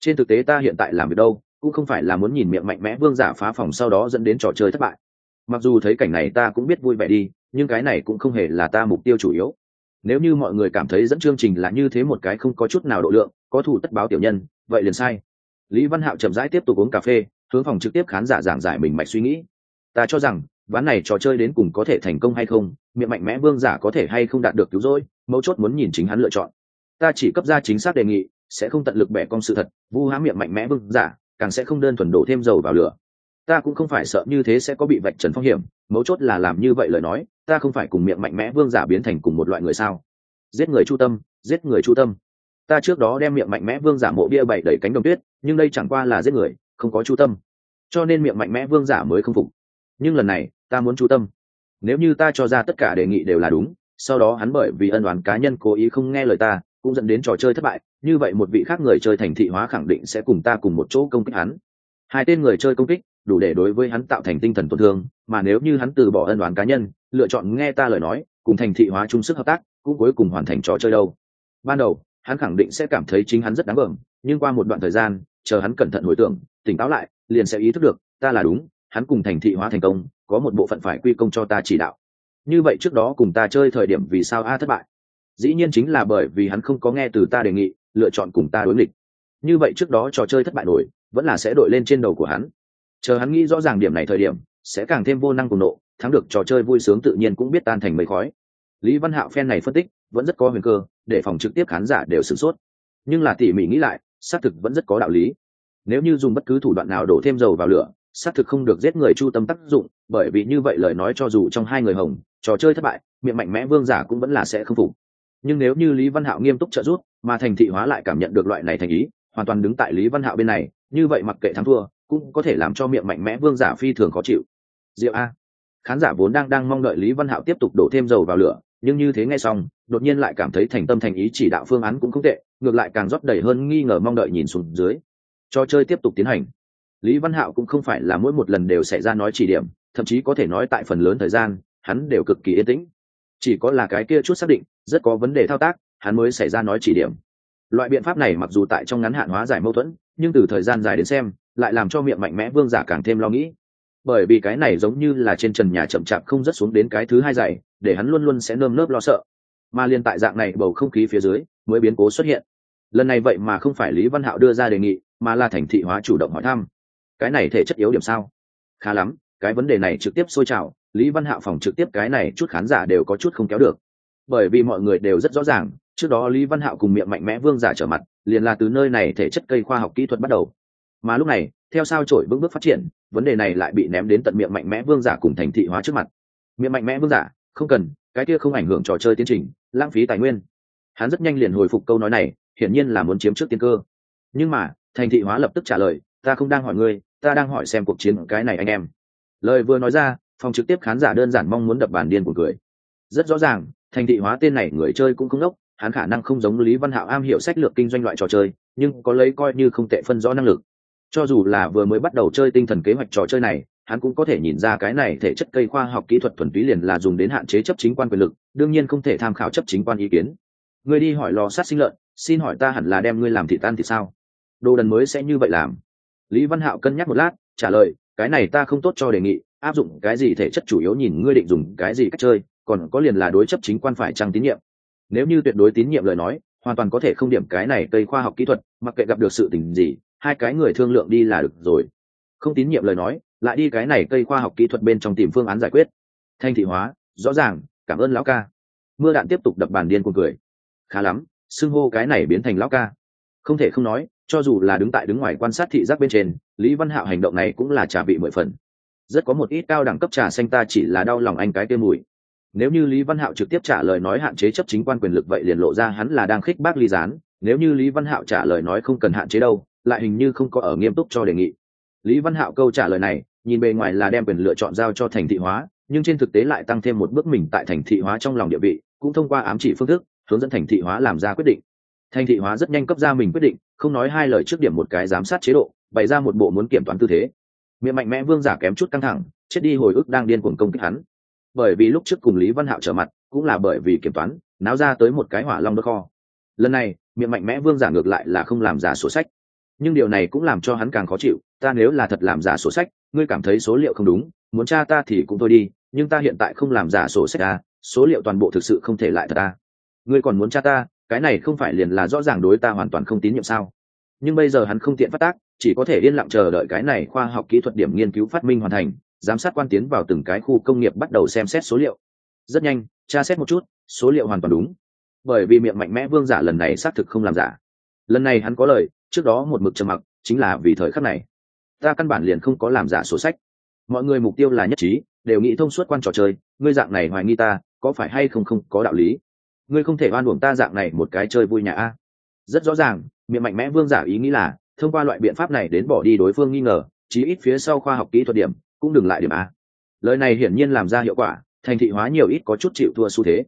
Trên thực tế ta hiện tại làm việc đâu, cũng không phải là muốn nhìn miệng mạnh mẽ vương giả phá phòng sau đó dẫn đến trò chơi thất bại. Mặc dù thấy cảnh này ta cũng biết vui vẻ đi, nhưng cái này cũng không hề là ta mục tiêu chủ yếu. Nếu như mọi người cảm thấy dẫn chương trình là như thế một cái không có chút nào độ lượng, có thủ tất báo tiểu nhân, vậy liền sai. Lý văn hạo chậm rãi tiếp tục uống cà phê, hướng phòng trực tiếp khán giả giảng giải mình mạch suy nghĩ ta cho rằng, ván này trò chơi đến cùng có thể thành công hay không, miệng mạnh mẽ vương giả có thể hay không đạt được cứu rỗi, mấu chốt muốn nhìn chính hắn lựa chọn. Ta chỉ cấp ra chính xác đề nghị, sẽ không tận lực bẻ cong sự thật, vu hãm miệng mạnh mẽ vương giả, càng sẽ không đơn thuần đổ thêm dầu vào lửa. Ta cũng không phải sợ như thế sẽ có bị vạch trần phong hiểm, mấu chốt là làm như vậy lời nói, ta không phải cùng miệng mạnh mẽ vương giả biến thành cùng một loại người sao. Giết người chu tâm, giết người chu tâm. Ta trước đó đem miệng mạnh mẽ vương giả mộ bia bảy đẩy cánh đồng tuyết, nhưng đây chẳng qua là giết người, không có chu tâm. Cho nên miệng mạnh mẽ vương giả mới không phục nhưng lần này, ta muốn chú tâm. Nếu như ta cho ra tất cả đề nghị đều là đúng, sau đó hắn bởi vì ân oán cá nhân cố ý không nghe lời ta, cũng dẫn đến trò chơi thất bại, như vậy một vị khác người chơi thành thị hóa khẳng định sẽ cùng ta cùng một chỗ công kích hắn. Hai tên người chơi công kích, đủ để đối với hắn tạo thành tinh thần tổn thương, mà nếu như hắn từ bỏ ân oán cá nhân, lựa chọn nghe ta lời nói, cùng thành thị hóa chung sức hợp tác, cũng cuối cùng hoàn thành trò chơi đâu. Ban đầu, hắn khẳng định sẽ cảm thấy chính hắn rất đáng bẩm, nhưng qua một đoạn thời gian, chờ hắn cẩn thận hồi tưởng, tỉnh táo lại, liền sẽ ý thức được, ta là đúng hắn cùng thành thị hóa thành công, có một bộ phận phải quy công cho ta chỉ đạo. Như vậy trước đó cùng ta chơi thời điểm vì sao a thất bại? Dĩ nhiên chính là bởi vì hắn không có nghe từ ta đề nghị, lựa chọn cùng ta đối nghịch. Như vậy trước đó trò chơi thất bại nổi, vẫn là sẽ đội lên trên đầu của hắn. Chờ hắn nghĩ rõ ràng điểm này thời điểm, sẽ càng thêm vô năng cùng nộ, thắng được trò chơi vui sướng tự nhiên cũng biết tan thành mây khói. Lý văn hạo phen này phân tích, vẫn rất có huyền cơ, để phòng trực tiếp khán giả đều sửng sốt. Nhưng là tỉ mỉ nghĩ lại, xác thực vẫn rất có đạo lý. Nếu như dùng bất cứ thủ đoạn nào đổ thêm dầu vào lửa xác thực không được giết người chu tâm tác dụng, bởi vì như vậy lời nói cho dù trong hai người hồng, trò chơi thất bại, miệng mạnh mẽ vương giả cũng vẫn là sẽ không phục. Nhưng nếu như lý văn hạo nghiêm túc trợ giúp, mà thành thị hóa lại cảm nhận được loại này thành ý, hoàn toàn đứng tại lý văn hạo bên này, như vậy mặc kệ thắng thua, cũng có thể làm cho miệng mạnh mẽ vương giả phi thường khó chịu. Diệu a. Khán giả vốn đang đang mong đợi lý văn hạo tiếp tục đổ thêm dầu vào lửa, nhưng như thế nghe xong, đột nhiên lại cảm thấy thành tâm thành ý chỉ đạo phương án cũng không tệ, ngược lại càng rót đầy hơn nghi ngờ mong đợi nhìn xuống dưới. Trò chơi tiếp tục tiến hành lý văn hạo cũng không phải là mỗi một lần đều xảy ra nói chỉ điểm, thậm chí có thể nói tại phần lớn thời gian, hắn đều cực kỳ yên tĩnh. Chỉ có là cái kia chút xác định, rất có vấn đề thao tác, hắn mới xảy ra nói chỉ điểm. Loại biện pháp này mặc dù tại trong ngắn hạn hóa giải mâu thuẫn, nhưng từ thời gian dài đến xem, lại làm cho miệng mạnh mẽ vương giả càng thêm lo nghĩ. Bởi vì cái này giống như là trên trần nhà chậm chạp không rất xuống đến cái thứ hai dày để hắn luôn luôn sẽ nơm nớp lo sợ. Mà liên tại dạng này bầu không khí phía dưới, mới biến cố xuất hiện. Lần này vậy mà không phải lý văn hạo đưa ra đề nghị, mà là thành thị hóa chủ động hỏi thăm cái này thể chất yếu điểm sao? Khá lắm, cái vấn đề này trực tiếp sôi trào, lý văn hạo phòng trực tiếp cái này chút khán giả đều có chút không kéo được. Bởi vì mọi người đều rất rõ ràng, trước đó lý văn hạo cùng miệng mạnh mẽ vương giả trở mặt, liền là từ nơi này thể chất cây khoa học kỹ thuật bắt đầu. Mà lúc này, theo sao trổi vững bước phát triển, vấn đề này lại bị ném đến tận miệng mạnh mẽ vương giả cùng thành thị hóa trước mặt. Miệng mạnh mẽ vương giả, không cần, cái kia không ảnh hưởng trò chơi tiến trình, lãng phí tài nguyên. Hắn rất nhanh liền hồi phục câu nói này, hiển nhiên là muốn chiếm trước tiên cơ. Nhưng mà, thành thị hóa lập tức trả lời ta không đang hỏi ngươi, ta đang hỏi xem cuộc chiến cái này anh em. Lời vừa nói ra, phòng trực tiếp khán giả đơn giản mong muốn đập bàn điên của cười. Rất rõ ràng, thành thị hóa tên này người chơi cũng không đốc, hắn khả năng không giống lý văn hạo am hiểu sách lược kinh doanh loại trò chơi, nhưng có lấy coi như không tệ phân rõ năng lực. Cho dù là vừa mới bắt đầu chơi tinh thần kế hoạch trò chơi này, hắn cũng có thể nhìn ra cái này thể chất cây khoa học kỹ thuật thuần túy liền là dùng đến hạn chế chấp chính quan quyền lực, đương nhiên không thể tham khảo chấp chính quan ý kiến. Ngươi đi hỏi lò sát sinh lợn, xin hỏi ta hẳn là đem ngươi làm thị tan thì sao? Đồ đần mới sẽ như vậy làm lý văn hạo cân nhắc một lát, trả lời, cái này ta không tốt cho đề nghị, áp dụng cái gì thể chất chủ yếu nhìn ngươi định dùng cái gì cách chơi, còn có liền là đối chấp chính quan phải trăng tín nhiệm. Nếu như tuyệt đối tín nhiệm lời nói, hoàn toàn có thể không điểm cái này cây khoa học kỹ thuật, mặc kệ gặp được sự tình gì, hai cái người thương lượng đi là được rồi. Không tín nhiệm lời nói, lại đi cái này cây khoa học kỹ thuật bên trong tìm phương án giải quyết. Thanh thị hóa, rõ ràng, cảm ơn lão ca. Mưa đạn tiếp tục đập bàn điên cuồng cười. Khá lắm, xưng hô cái này biến thành lão ca. Không thể không nói cho dù là đứng tại đứng ngoài quan sát thị giác bên trên, lý văn hạo hành động này cũng là trà vị mười phần. Rất có một ít cao đẳng cấp trà xanh ta chỉ là đau lòng anh cái tiêu mùi. Nếu như lý văn hạo trực tiếp trả lời nói hạn chế chấp chính quan quyền lực vậy liền lộ ra hắn là đang khích bác ly gián, nếu như lý văn hạo trả lời nói không cần hạn chế đâu, lại hình như không có ở nghiêm túc cho đề nghị. Lý văn hạo câu trả lời này, nhìn bề ngoài là đem quyền lựa chọn giao cho thành thị hóa, nhưng trên thực tế lại tăng thêm một bước mình tại thành thị hóa trong lòng địa vị, cũng thông qua ám chỉ phương thức, hướng dẫn thành thị hóa làm ra quyết định. Thành thị hóa rất nhanh cấp ra mình quyết định không nói hai lời trước điểm một cái giám sát chế độ, bày ra một bộ muốn kiểm toán tư thế. Miệng mạnh mẽ vương giả kém chút căng thẳng, chết đi hồi ức đang điên cuồng công kích hắn. Bởi vì lúc trước cùng lý văn hạo trở mặt, cũng là bởi vì kiểm toán, náo ra tới một cái hỏa long đất kho. Lần này, miệng mạnh mẽ vương giả ngược lại là không làm giả sổ sách. Nhưng điều này cũng làm cho hắn càng khó chịu, ta nếu là thật làm giả sổ sách, ngươi cảm thấy số liệu không đúng, muốn tra ta thì cũng thôi đi, nhưng ta hiện tại không làm giả sổ sách ta số liệu toàn bộ thực sự không thể lại thật ta ngươi còn muốn tra ta cái này không phải liền là rõ ràng đối ta hoàn toàn không tín nhiệm sao? Nhưng bây giờ hắn không tiện phát tác, chỉ có thể yên lặng chờ đợi cái này khoa học kỹ thuật điểm nghiên cứu phát minh hoàn thành, giám sát quan tiến vào từng cái khu công nghiệp bắt đầu xem xét số liệu. Rất nhanh, tra xét một chút, số liệu hoàn toàn đúng. Bởi vì miệng mạnh mẽ vương giả lần này xác thực không làm giả. Lần này hắn có lời, trước đó một mực trầm mặc, chính là vì thời khắc này. Ta căn bản liền không có làm giả sổ sách. Mọi người mục tiêu là nhất trí, đều nghĩ thông suốt quan trò chơi, ngươi dạng này hoài nghi ta, có phải hay không không có đạo lý? Ngươi không thể oan uổng ta dạng này một cái chơi vui nhà a. Rất rõ ràng, miệng mạnh mẽ vương giả ý nghĩ là, thông qua loại biện pháp này đến bỏ đi đối phương nghi ngờ, chí ít phía sau khoa học kỹ thuật điểm cũng đừng lại điểm a. Lời này hiển nhiên làm ra hiệu quả, thành thị hóa nhiều ít có chút chịu thua xu thế.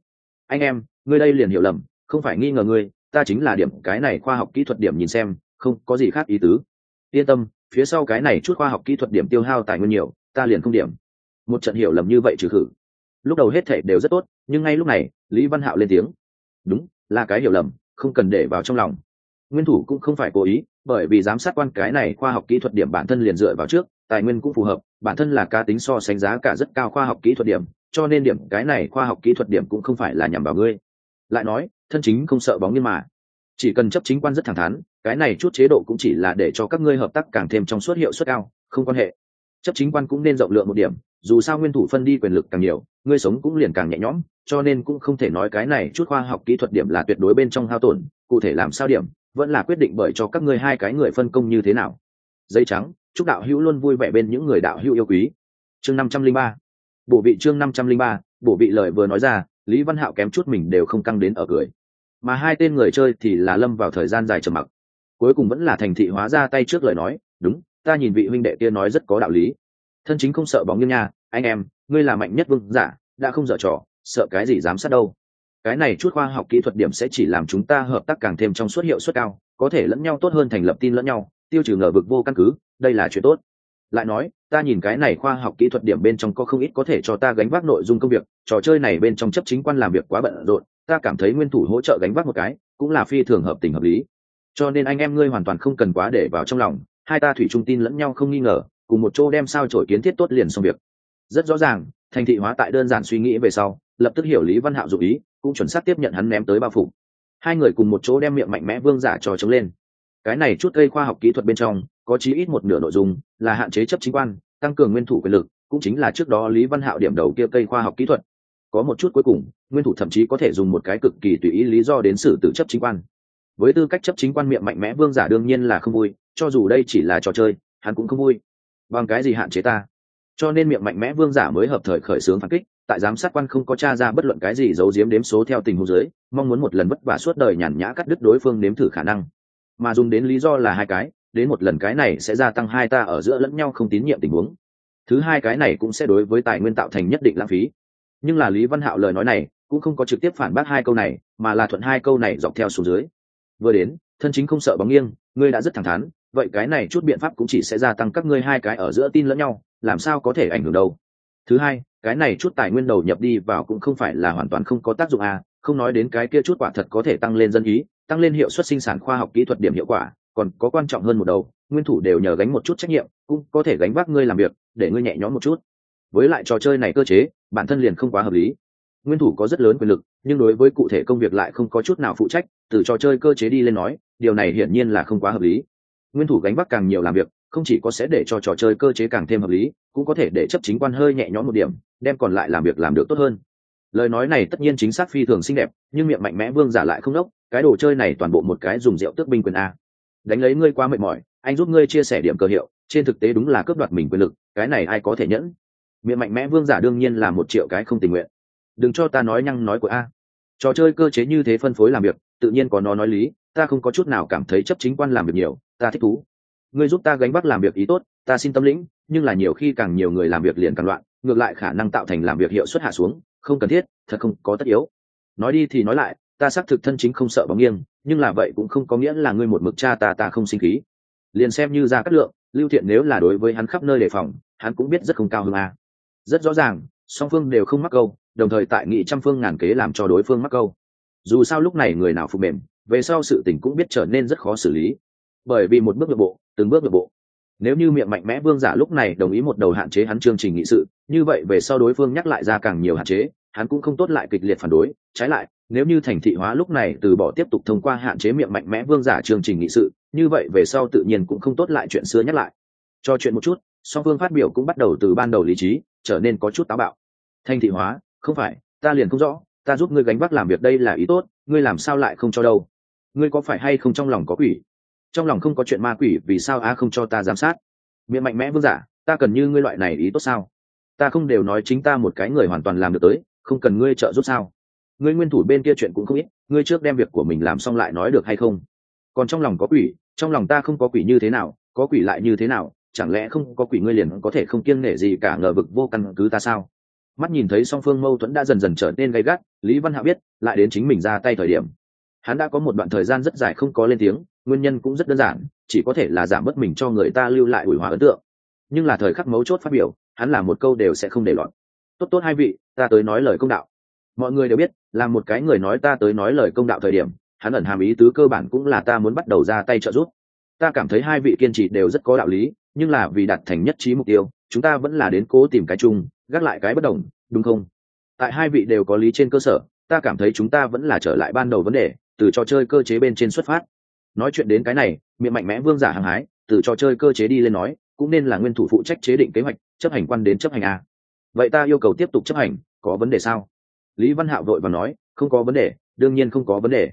Anh em, ngươi đây liền hiểu lầm, không phải nghi ngờ ngươi, ta chính là điểm cái này khoa học kỹ thuật điểm nhìn xem, không có gì khác ý tứ. Yên tâm, phía sau cái này chút khoa học kỹ thuật điểm tiêu hao tài nguyên nhiều, ta liền không điểm. Một trận hiểu lầm như vậy trừ khử. Lúc đầu hết thể đều rất tốt, nhưng ngay lúc này lý văn hạo lên tiếng. Đúng, là cái hiểu lầm, không cần để vào trong lòng. Nguyên thủ cũng không phải cố ý, bởi vì giám sát quan cái này khoa học kỹ thuật điểm bản thân liền dựa vào trước, tài nguyên cũng phù hợp, bản thân là cá tính so sánh giá cả rất cao khoa học kỹ thuật điểm, cho nên điểm cái này khoa học kỹ thuật điểm cũng không phải là nhằm vào ngươi. Lại nói, thân chính không sợ bóng nhưng mà. Chỉ cần chấp chính quan rất thẳng thắn, cái này chút chế độ cũng chỉ là để cho các ngươi hợp tác càng thêm trong suốt hiệu suất cao, không quan hệ. Chấp chính quan cũng nên rộng lượng một điểm dù sao nguyên thủ phân đi quyền lực càng nhiều, ngươi sống cũng liền càng nhẹ nhõm, cho nên cũng không thể nói cái này chút khoa học kỹ thuật điểm là tuyệt đối bên trong hao tổn, cụ thể làm sao điểm, vẫn là quyết định bởi cho các ngươi hai cái người phân công như thế nào. Dây trắng, chúc đạo hữu luôn vui vẻ bên những người đạo hữu yêu quý. Chương năm trăm linh ba. Bộ vị chương năm trăm linh ba bộ vị lời vừa nói ra, lý văn hạo kém chút mình đều không căng đến ở cười. Mà hai tên người chơi thì là lâm vào thời gian dài trầm mặc. Cuối cùng vẫn là thành thị hóa ra tay trước lời nói, đúng, ta nhìn vị huynh đệ kia nói rất có đạo lý. Thân chính không sợ bóng như nha anh em, ngươi là mạnh nhất vương giả, đã không dở trò, sợ cái gì dám sát đâu. Cái này chút khoa học kỹ thuật điểm sẽ chỉ làm chúng ta hợp tác càng thêm trong suất hiệu suất cao, có thể lẫn nhau tốt hơn thành lập tin lẫn nhau, tiêu trừ ngờ vực vô căn cứ, đây là chuyện tốt. Lại nói, ta nhìn cái này khoa học kỹ thuật điểm bên trong có không ít có thể cho ta gánh vác nội dung công việc, trò chơi này bên trong chấp chính quan làm việc quá bận rộn, ta cảm thấy nguyên thủ hỗ trợ gánh vác một cái, cũng là phi thường hợp tình hợp lý. Cho nên anh em ngươi hoàn toàn không cần quá để vào trong lòng, hai ta thủy trung tin lẫn nhau không nghi ngờ, cùng một chỗ đem sao trổi kiến thiết tốt liền xong việc rất rõ ràng, thành thị hóa tại đơn giản suy nghĩ về sau, lập tức hiểu lý văn hạo dụ ý, cũng chuẩn xác tiếp nhận hắn ném tới bao phủ. Hai người cùng một chỗ đem miệng mạnh mẽ vương giả trò chống lên. Cái này chút cây khoa học kỹ thuật bên trong, có chí ít một nửa nội dung là hạn chế chấp chính quan, tăng cường nguyên thủ quyền lực, cũng chính là trước đó lý văn hạo điểm đầu kia cây khoa học kỹ thuật. Có một chút cuối cùng, nguyên thủ thậm chí có thể dùng một cái cực kỳ tùy ý lý do đến xử tử chấp chính quan. Với tư cách chấp chính quan miệng mạnh mẽ vương giả đương nhiên là không vui, cho dù đây chỉ là trò chơi, hắn cũng không vui. Bằng cái gì hạn chế ta? Cho nên miệng mạnh mẽ vương giả mới hợp thời khởi xướng phản kích, tại giám sát quan không có t r a ra bất luận cái gì giấu giếm đếm số theo tình huống dưới, mong muốn một lần vất vả suốt đời nhàn nhã cắt đứt đối phương nếm thử khả năng. Mà dùng đến lý do là hai cái, đến một lần cái này sẽ gia tăng hai ta ở giữa lẫn nhau không tín nhiệm tình huống. Thứ hai cái này cũng sẽ đối với tài nguyên tạo thành nhất định lãng phí. Nhưng là lý văn hạo lời nói này, cũng không có trực tiếp phản bác hai câu này, mà là thuận hai câu này dọc theo xuống dưới. Vừa đến, thân chính không sợ bóng nghiêng, ngươi đã rất thẳng thắn, vậy cái này chút biện pháp cũng chỉ sẽ gia tăng các ngươi hai cái ở giữa tin lẫn nhau làm sao có thể ảnh hưởng đâu. Thứ hai, cái này chút tài nguyên đầu nhập đi vào cũng không phải là hoàn toàn không có tác dụng à không nói đến cái kia chút quả thật có thể tăng lên dân ý, tăng lên hiệu suất sinh sản khoa học kỹ thuật điểm hiệu quả, còn có quan trọng hơn một đầu, nguyên thủ đều nhờ gánh một chút trách nhiệm, cũng có thể gánh vác ngươi làm việc, để ngươi nhẹ nhõm một chút. Với lại trò chơi này cơ chế, bản thân liền không quá hợp lý. Nguyên thủ có rất lớn quyền lực, nhưng đối với cụ thể công việc lại không có chút nào phụ trách, từ trò chơi cơ chế đi lên nói, điều này hiển nhiên là không quá hợp lý. Nguyên thủ gánh vác càng nhiều làm việc không chỉ có sẽ để cho trò chơi cơ chế càng thêm hợp lý, cũng có thể để chấp chính quan hơi nhẹ nhõm một điểm, đem còn lại làm việc làm được tốt hơn. Lời nói này tất nhiên chính xác phi thường xinh đẹp, nhưng miệng mạnh mẽ vương giả lại không đốc, cái đồ chơi này toàn bộ một cái dùng rượu tước binh quyền a. Đánh lấy ngươi quá mệt mỏi, anh giúp ngươi chia sẻ điểm cơ hiệu, trên thực tế đúng là cướp đoạt mình quyền lực, cái này ai có thể nhẫn? Miệng mạnh mẽ vương giả đương nhiên là một triệu cái không tình nguyện. Đừng cho ta nói nhăng nói của a. Trò chơi cơ chế như thế phân phối làm việc, tự nhiên có nó nói lý, ta không có chút nào cảm thấy chấp chính quan làm việc nhiều, ta thích thú ngươi giúp ta gánh vác làm việc ý tốt, ta xin tâm lĩnh, nhưng là nhiều khi càng nhiều người làm việc liền càng loạn, ngược lại khả năng tạo thành làm việc hiệu suất hạ xuống, không cần thiết, thật không có tất yếu. Nói đi thì nói lại, ta xác thực thân chính không sợ bóng nghiêng, nhưng là vậy cũng không có nghĩa là ngươi một mực cha ta ta không sinh khí. Liền xem như ra cát lượng, lưu thiện nếu là đối với hắn khắp nơi đề phòng, hắn cũng biết rất không cao hơn a à. rất rõ ràng, song phương đều không mắc câu, đồng thời tại nghị trăm phương ngàn kế làm cho đối phương mắc câu. Dù sao lúc này người nào phục mềm về sau sự tình cũng biết trở nên rất khó xử lý. Bởi vì một bước nội bộ từng bước nội bộ. Nếu như miệng mạnh mẽ vương giả lúc này đồng ý một đầu hạn chế hắn chương trình nghị sự, như vậy về sau đối phương nhắc lại ra càng nhiều hạn chế, hắn cũng không tốt lại kịch liệt phản đối. Trái lại, nếu như thành thị hóa lúc này từ bỏ tiếp tục thông qua hạn chế miệng mạnh mẽ vương giả chương trình nghị sự, như vậy về sau tự nhiên cũng không tốt lại chuyện xưa nhắc lại. Cho chuyện một chút, song phương phát biểu cũng bắt đầu từ ban đầu lý trí, trở nên có chút táo bạo. Thành thị hóa, không phải, ta liền không rõ, ta giúp ngươi gánh vác làm việc đây là ý tốt, ngươi làm sao lại không cho đâu? Ngươi có phải hay không trong lòng có quỷ? Trong lòng không có chuyện ma quỷ, vì sao a không cho ta giám sát? Miệng mạnh mẽ vương giả, ta cần như ngươi loại này ý tốt sao? Ta không đều nói chính ta một cái người hoàn toàn làm được tới, không cần ngươi trợ giúp sao? Ngươi nguyên thủ bên kia chuyện cũng không ít, ngươi trước đem việc của mình làm xong lại nói được hay không? Còn trong lòng có quỷ, trong lòng ta không có quỷ như thế nào, có quỷ lại như thế nào, chẳng lẽ không có quỷ ngươi liền có thể không kiêng nể gì cả ngờ vực vô căn cứ ta sao? Mắt nhìn thấy song phương mâu thuẫn đã dần dần trở nên gay gắt, lý văn hạ biết, lại đến chính mình ra tay thời điểm. Hắn đã có một đoạn thời gian rất dài không có lên tiếng nguyên nhân cũng rất đơn giản, chỉ có thể là giảm bớt mình cho người ta lưu lại ủi hòa ấn tượng. Nhưng là thời khắc mấu chốt phát biểu, hắn là một câu đều sẽ không để lọt. Tốt tốt hai vị, ta tới nói lời công đạo. Mọi người đều biết, là một cái người nói ta tới nói lời công đạo thời điểm, hắn ẩn hàm ý tứ cơ bản cũng là ta muốn bắt đầu ra tay trợ giúp. Ta cảm thấy hai vị kiên trì đều rất có đạo lý, nhưng là vì đạt thành nhất trí mục tiêu, chúng ta vẫn là đến cố tìm cái chung, gác lại cái bất đồng, đúng không? Tại hai vị đều có lý trên cơ sở, ta cảm thấy chúng ta vẫn là trở lại ban đầu vấn đề, từ trò chơi cơ chế bên trên xuất phát nói chuyện đến cái này, miệng mạnh mẽ vương giả hăng hái, từ trò chơi cơ chế đi lên nói, cũng nên là nguyên thủ phụ trách chế định kế hoạch, chấp hành quan đến chấp hành a. Vậy ta yêu cầu tiếp tục chấp hành, có vấn đề sao? Lý văn hạo vội và nói, không có vấn đề, đương nhiên không có vấn đề.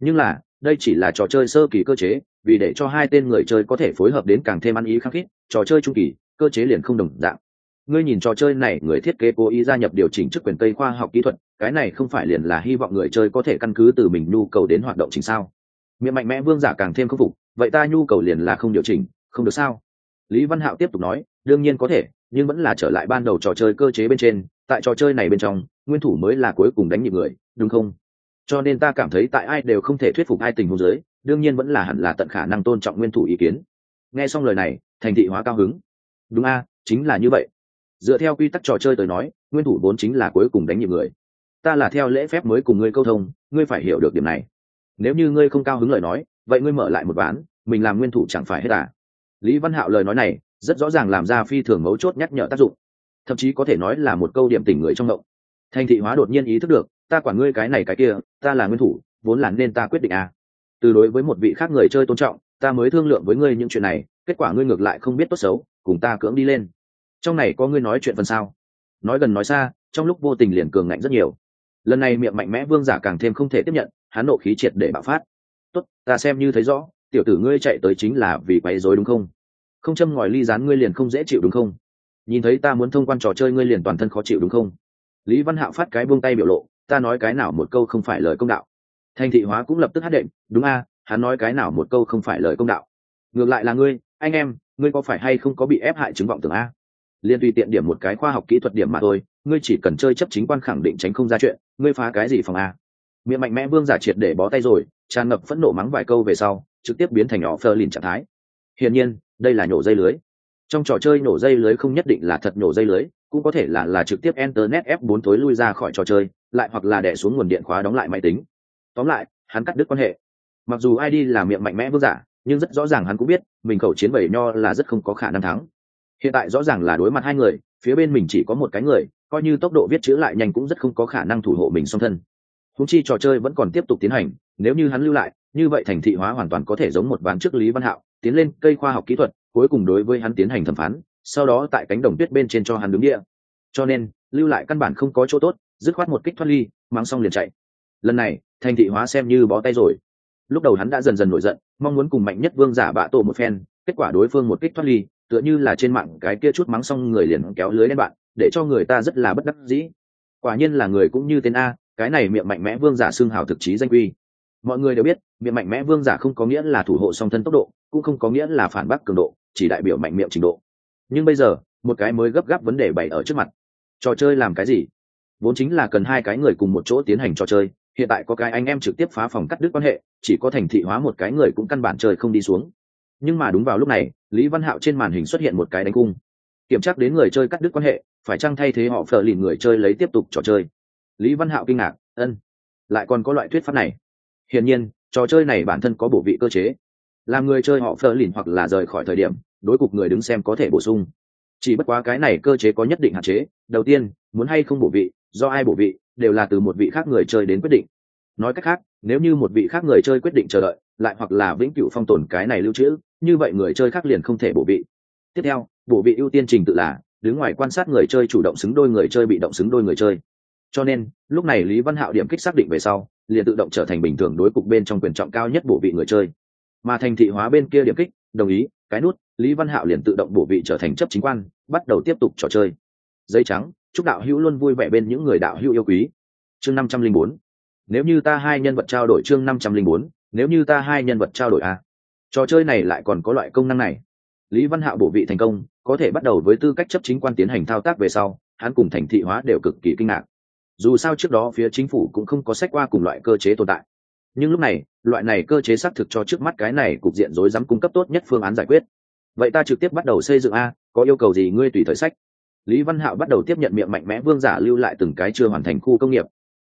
Nhưng là, đây chỉ là trò chơi sơ kỳ cơ chế, vì để cho hai tên người chơi có thể phối hợp đến càng thêm ăn ý khắc khít, trò chơi trung kỳ, cơ chế liền không đồng dạng. Ngươi nhìn trò chơi này, người thiết kế cố ý gia nhập điều chỉnh chức quyền tây khoa học kỹ thuật, cái này không phải liền là hy vọng người chơi có thể căn cứ từ mình nhu cầu đến hoạt động chính sao? Miệng mạnh mẽ vương giả càng thêm khâm phục, vậy ta nhu cầu liền là không điều chỉnh, không được sao? Lý văn hạo tiếp tục nói, đương nhiên có thể, nhưng vẫn là trở lại ban đầu trò chơi cơ chế bên trên, tại trò chơi này bên trong, nguyên thủ mới là cuối cùng đánh nhịp người, đúng không? Cho nên ta cảm thấy tại ai đều không thể thuyết phục ai tình huống giới đương nhiên vẫn là hẳn là tận khả năng tôn trọng nguyên thủ ý kiến. Nghe xong lời này, thành thị hóa cao hứng. Đúng a, chính là như vậy. Dựa theo quy tắc trò chơi tới nói, nguyên thủ vốn chính là cuối cùng đánh nhịp người. Ta là theo lễ phép mới cùng ngươi câu thông, ngươi phải hiểu được điểm này nếu như ngươi không cao hứng lời nói, vậy ngươi mở lại một ván, mình làm nguyên thủ chẳng phải hết à? Lý văn hạo lời nói này, rất rõ ràng làm ra phi thường mấu chốt nhắc nhở tác dụng. Thậm chí có thể nói là một câu điểm tỉnh người trong động thành thị hóa đột nhiên ý thức được, ta quản ngươi cái này cái kia, ta là nguyên thủ, vốn là nên ta quyết định à. từ đối với một vị khác người chơi tôn trọng, ta mới thương lượng với ngươi những chuyện này, kết quả ngươi ngược lại không biết tốt xấu, cùng ta cưỡng đi lên. Trong này có ngươi nói chuyện phần sao nói gần nói xa, trong lúc vô tình liền cường ngạnh rất nhiều. Lần này miệng mạnh mẽ vương giả càng thêm không thể tiếp nhận hắn nộ khí triệt để bạo phát. Tốt, ta xem như thấy rõ, tiểu tử ngươi chạy tới chính là vì quấy rối đúng không? Không châm ngòi ly rán ngươi liền không dễ chịu đúng không? Nhìn thấy ta muốn thông quan trò chơi ngươi liền toàn thân khó chịu đúng không? Lý văn hạo phát cái buông tay biểu lộ, ta nói cái nào một câu không phải lời công đạo. Thành thị hóa cũng lập tức hát đệm, đúng a, hắn nói cái nào một câu không phải lời công đạo. Ngược lại là ngươi, anh em, ngươi có phải hay không có bị ép hại chứng vọng tưởng a? Liên tùy tiện điểm một cái khoa học kỹ thuật điểm mà thôi, ngươi chỉ cần chơi chấp chính quan khẳng định tránh không ra chuyện, ngươi phá cái gì phòng a? Miệng mạnh mẽ vương giả triệt để bó tay rồi, tràn ngập phẫn nộ mắng vài câu về sau, trực tiếp biến thành nhỏ phơ lìn trạng thái. Hiển nhiên, đây là nhổ dây lưới. Trong trò chơi nổ dây lưới không nhất định là thật nổ dây lưới, cũng có thể là là trực tiếp internet f 4 tối lui ra khỏi trò chơi, lại hoặc là đẻ xuống nguồn điện khóa đóng lại máy tính. Tóm lại, hắn cắt đứt quan hệ. Mặc dù id là miệng mạnh mẽ vương giả, nhưng rất rõ ràng hắn cũng biết, mình khẩu chiến bảy nho là rất không có khả năng thắng. Hiện tại rõ ràng là đối mặt hai người, phía bên mình chỉ có một cái người, coi như tốc độ viết chữ lại nhanh cũng rất không có khả năng thủ hộ mình song thân húng chi trò chơi vẫn còn tiếp tục tiến hành, nếu như hắn lưu lại, như vậy thành thị hóa hoàn toàn có thể giống một ván trước lý văn hạo, tiến lên cây khoa học kỹ thuật, cuối cùng đối với hắn tiến hành thẩm phán, sau đó tại cánh đồng tuyết bên trên cho hắn đứng địa. Cho nên, lưu lại căn bản không có chỗ tốt, dứt khoát một kích thoát ly mang xong liền chạy. Lần này, thành thị hóa xem như bó tay rồi. Lúc đầu hắn đã dần dần nổi giận, mong muốn cùng mạnh nhất vương giả bạ tổ một phen, kết quả đối phương một kích thoát ly, tựa như là trên mạng cái kia chút mắng xong người liền kéo lưới lên bạn, để cho người ta rất là bất đắc dĩ. Quả nhiên là người cũng như tên a cái này miệng mạnh mẽ vương giả xưng hào thực chí danh quy. Mọi người đều biết, miệng mạnh mẽ vương giả không có nghĩa là thủ hộ song thân tốc độ, cũng không có nghĩa là phản bác cường độ, chỉ đại biểu mạnh miệng trình độ. Nhưng bây giờ, một cái mới gấp gáp vấn đề bày ở trước mặt. Trò chơi làm cái gì? Vốn chính là cần hai cái người cùng một chỗ tiến hành trò chơi, hiện tại có cái anh em trực tiếp phá phòng cắt đứt quan hệ, chỉ có thành thị hóa một cái người cũng căn bản chơi không đi xuống. Nhưng mà đúng vào lúc này, lý văn hạo trên màn hình xuất hiện một cái đánh cung. Kiểm tra đến người chơi cắt đứt quan hệ, phải chăng thay thế họ phờ lìn người chơi lấy tiếp tục trò chơi? Lý văn hạo kinh ngạc, ân, lại còn có loại thuyết pháp này. Hiển nhiên, trò chơi này bản thân có bổ vị cơ chế. Làm người chơi họ phơ lìn hoặc là rời khỏi thời điểm, đối cục người đứng xem có thể bổ sung. Chỉ bất quá cái này cơ chế có nhất định hạn chế. Đầu tiên, muốn hay không bổ vị, do ai bổ vị, đều là từ một vị khác người chơi đến quyết định. Nói cách khác, nếu như một vị khác người chơi quyết định chờ đợi, lại hoặc là vĩnh cửu phong tồn cái này lưu trữ, như vậy người chơi khác liền không thể bổ vị. Tiếp theo bổ vị ưu tiên trình tự là, đứng ngoài quan sát người chơi chủ động xứng đôi người chơi bị động xứng đôi người chơi cho nên, lúc này lý văn hạo điểm kích xác định về sau, liền tự động trở thành bình thường đối cục bên trong quyền trọng cao nhất bổ vị người chơi. Mà thành thị hóa bên kia điểm kích, đồng ý, cái nút, lý văn hạo liền tự động bổ vị trở thành chấp chính quan, bắt đầu tiếp tục trò chơi. Dây trắng, chúc đạo hữu luôn vui vẻ bên những người đạo hữu yêu quý. Chương năm trăm linh bốn. Nếu như ta hai nhân vật trao đổi chương năm trăm linh bốn, nếu như ta hai nhân vật trao đổi a. À? trò chơi này lại còn có loại công năng này. Lý văn hạo bổ vị thành công, có thể bắt đầu với tư cách chấp chính quan tiến hành thao tác về sau, hắn cùng thành thị hóa đều cực kỳ kinh ngạc dù sao trước đó phía chính phủ cũng không có sách qua cùng loại cơ chế tồn tại. Nhưng lúc này, loại này cơ chế xác thực cho trước mắt cái này cục diện rối rắm cung cấp tốt nhất phương án giải quyết. Vậy ta trực tiếp bắt đầu xây dựng a, có yêu cầu gì ngươi tùy thời sách. Lý văn hạo bắt đầu tiếp nhận miệng mạnh mẽ vương giả lưu lại từng cái chưa hoàn thành khu công nghiệp.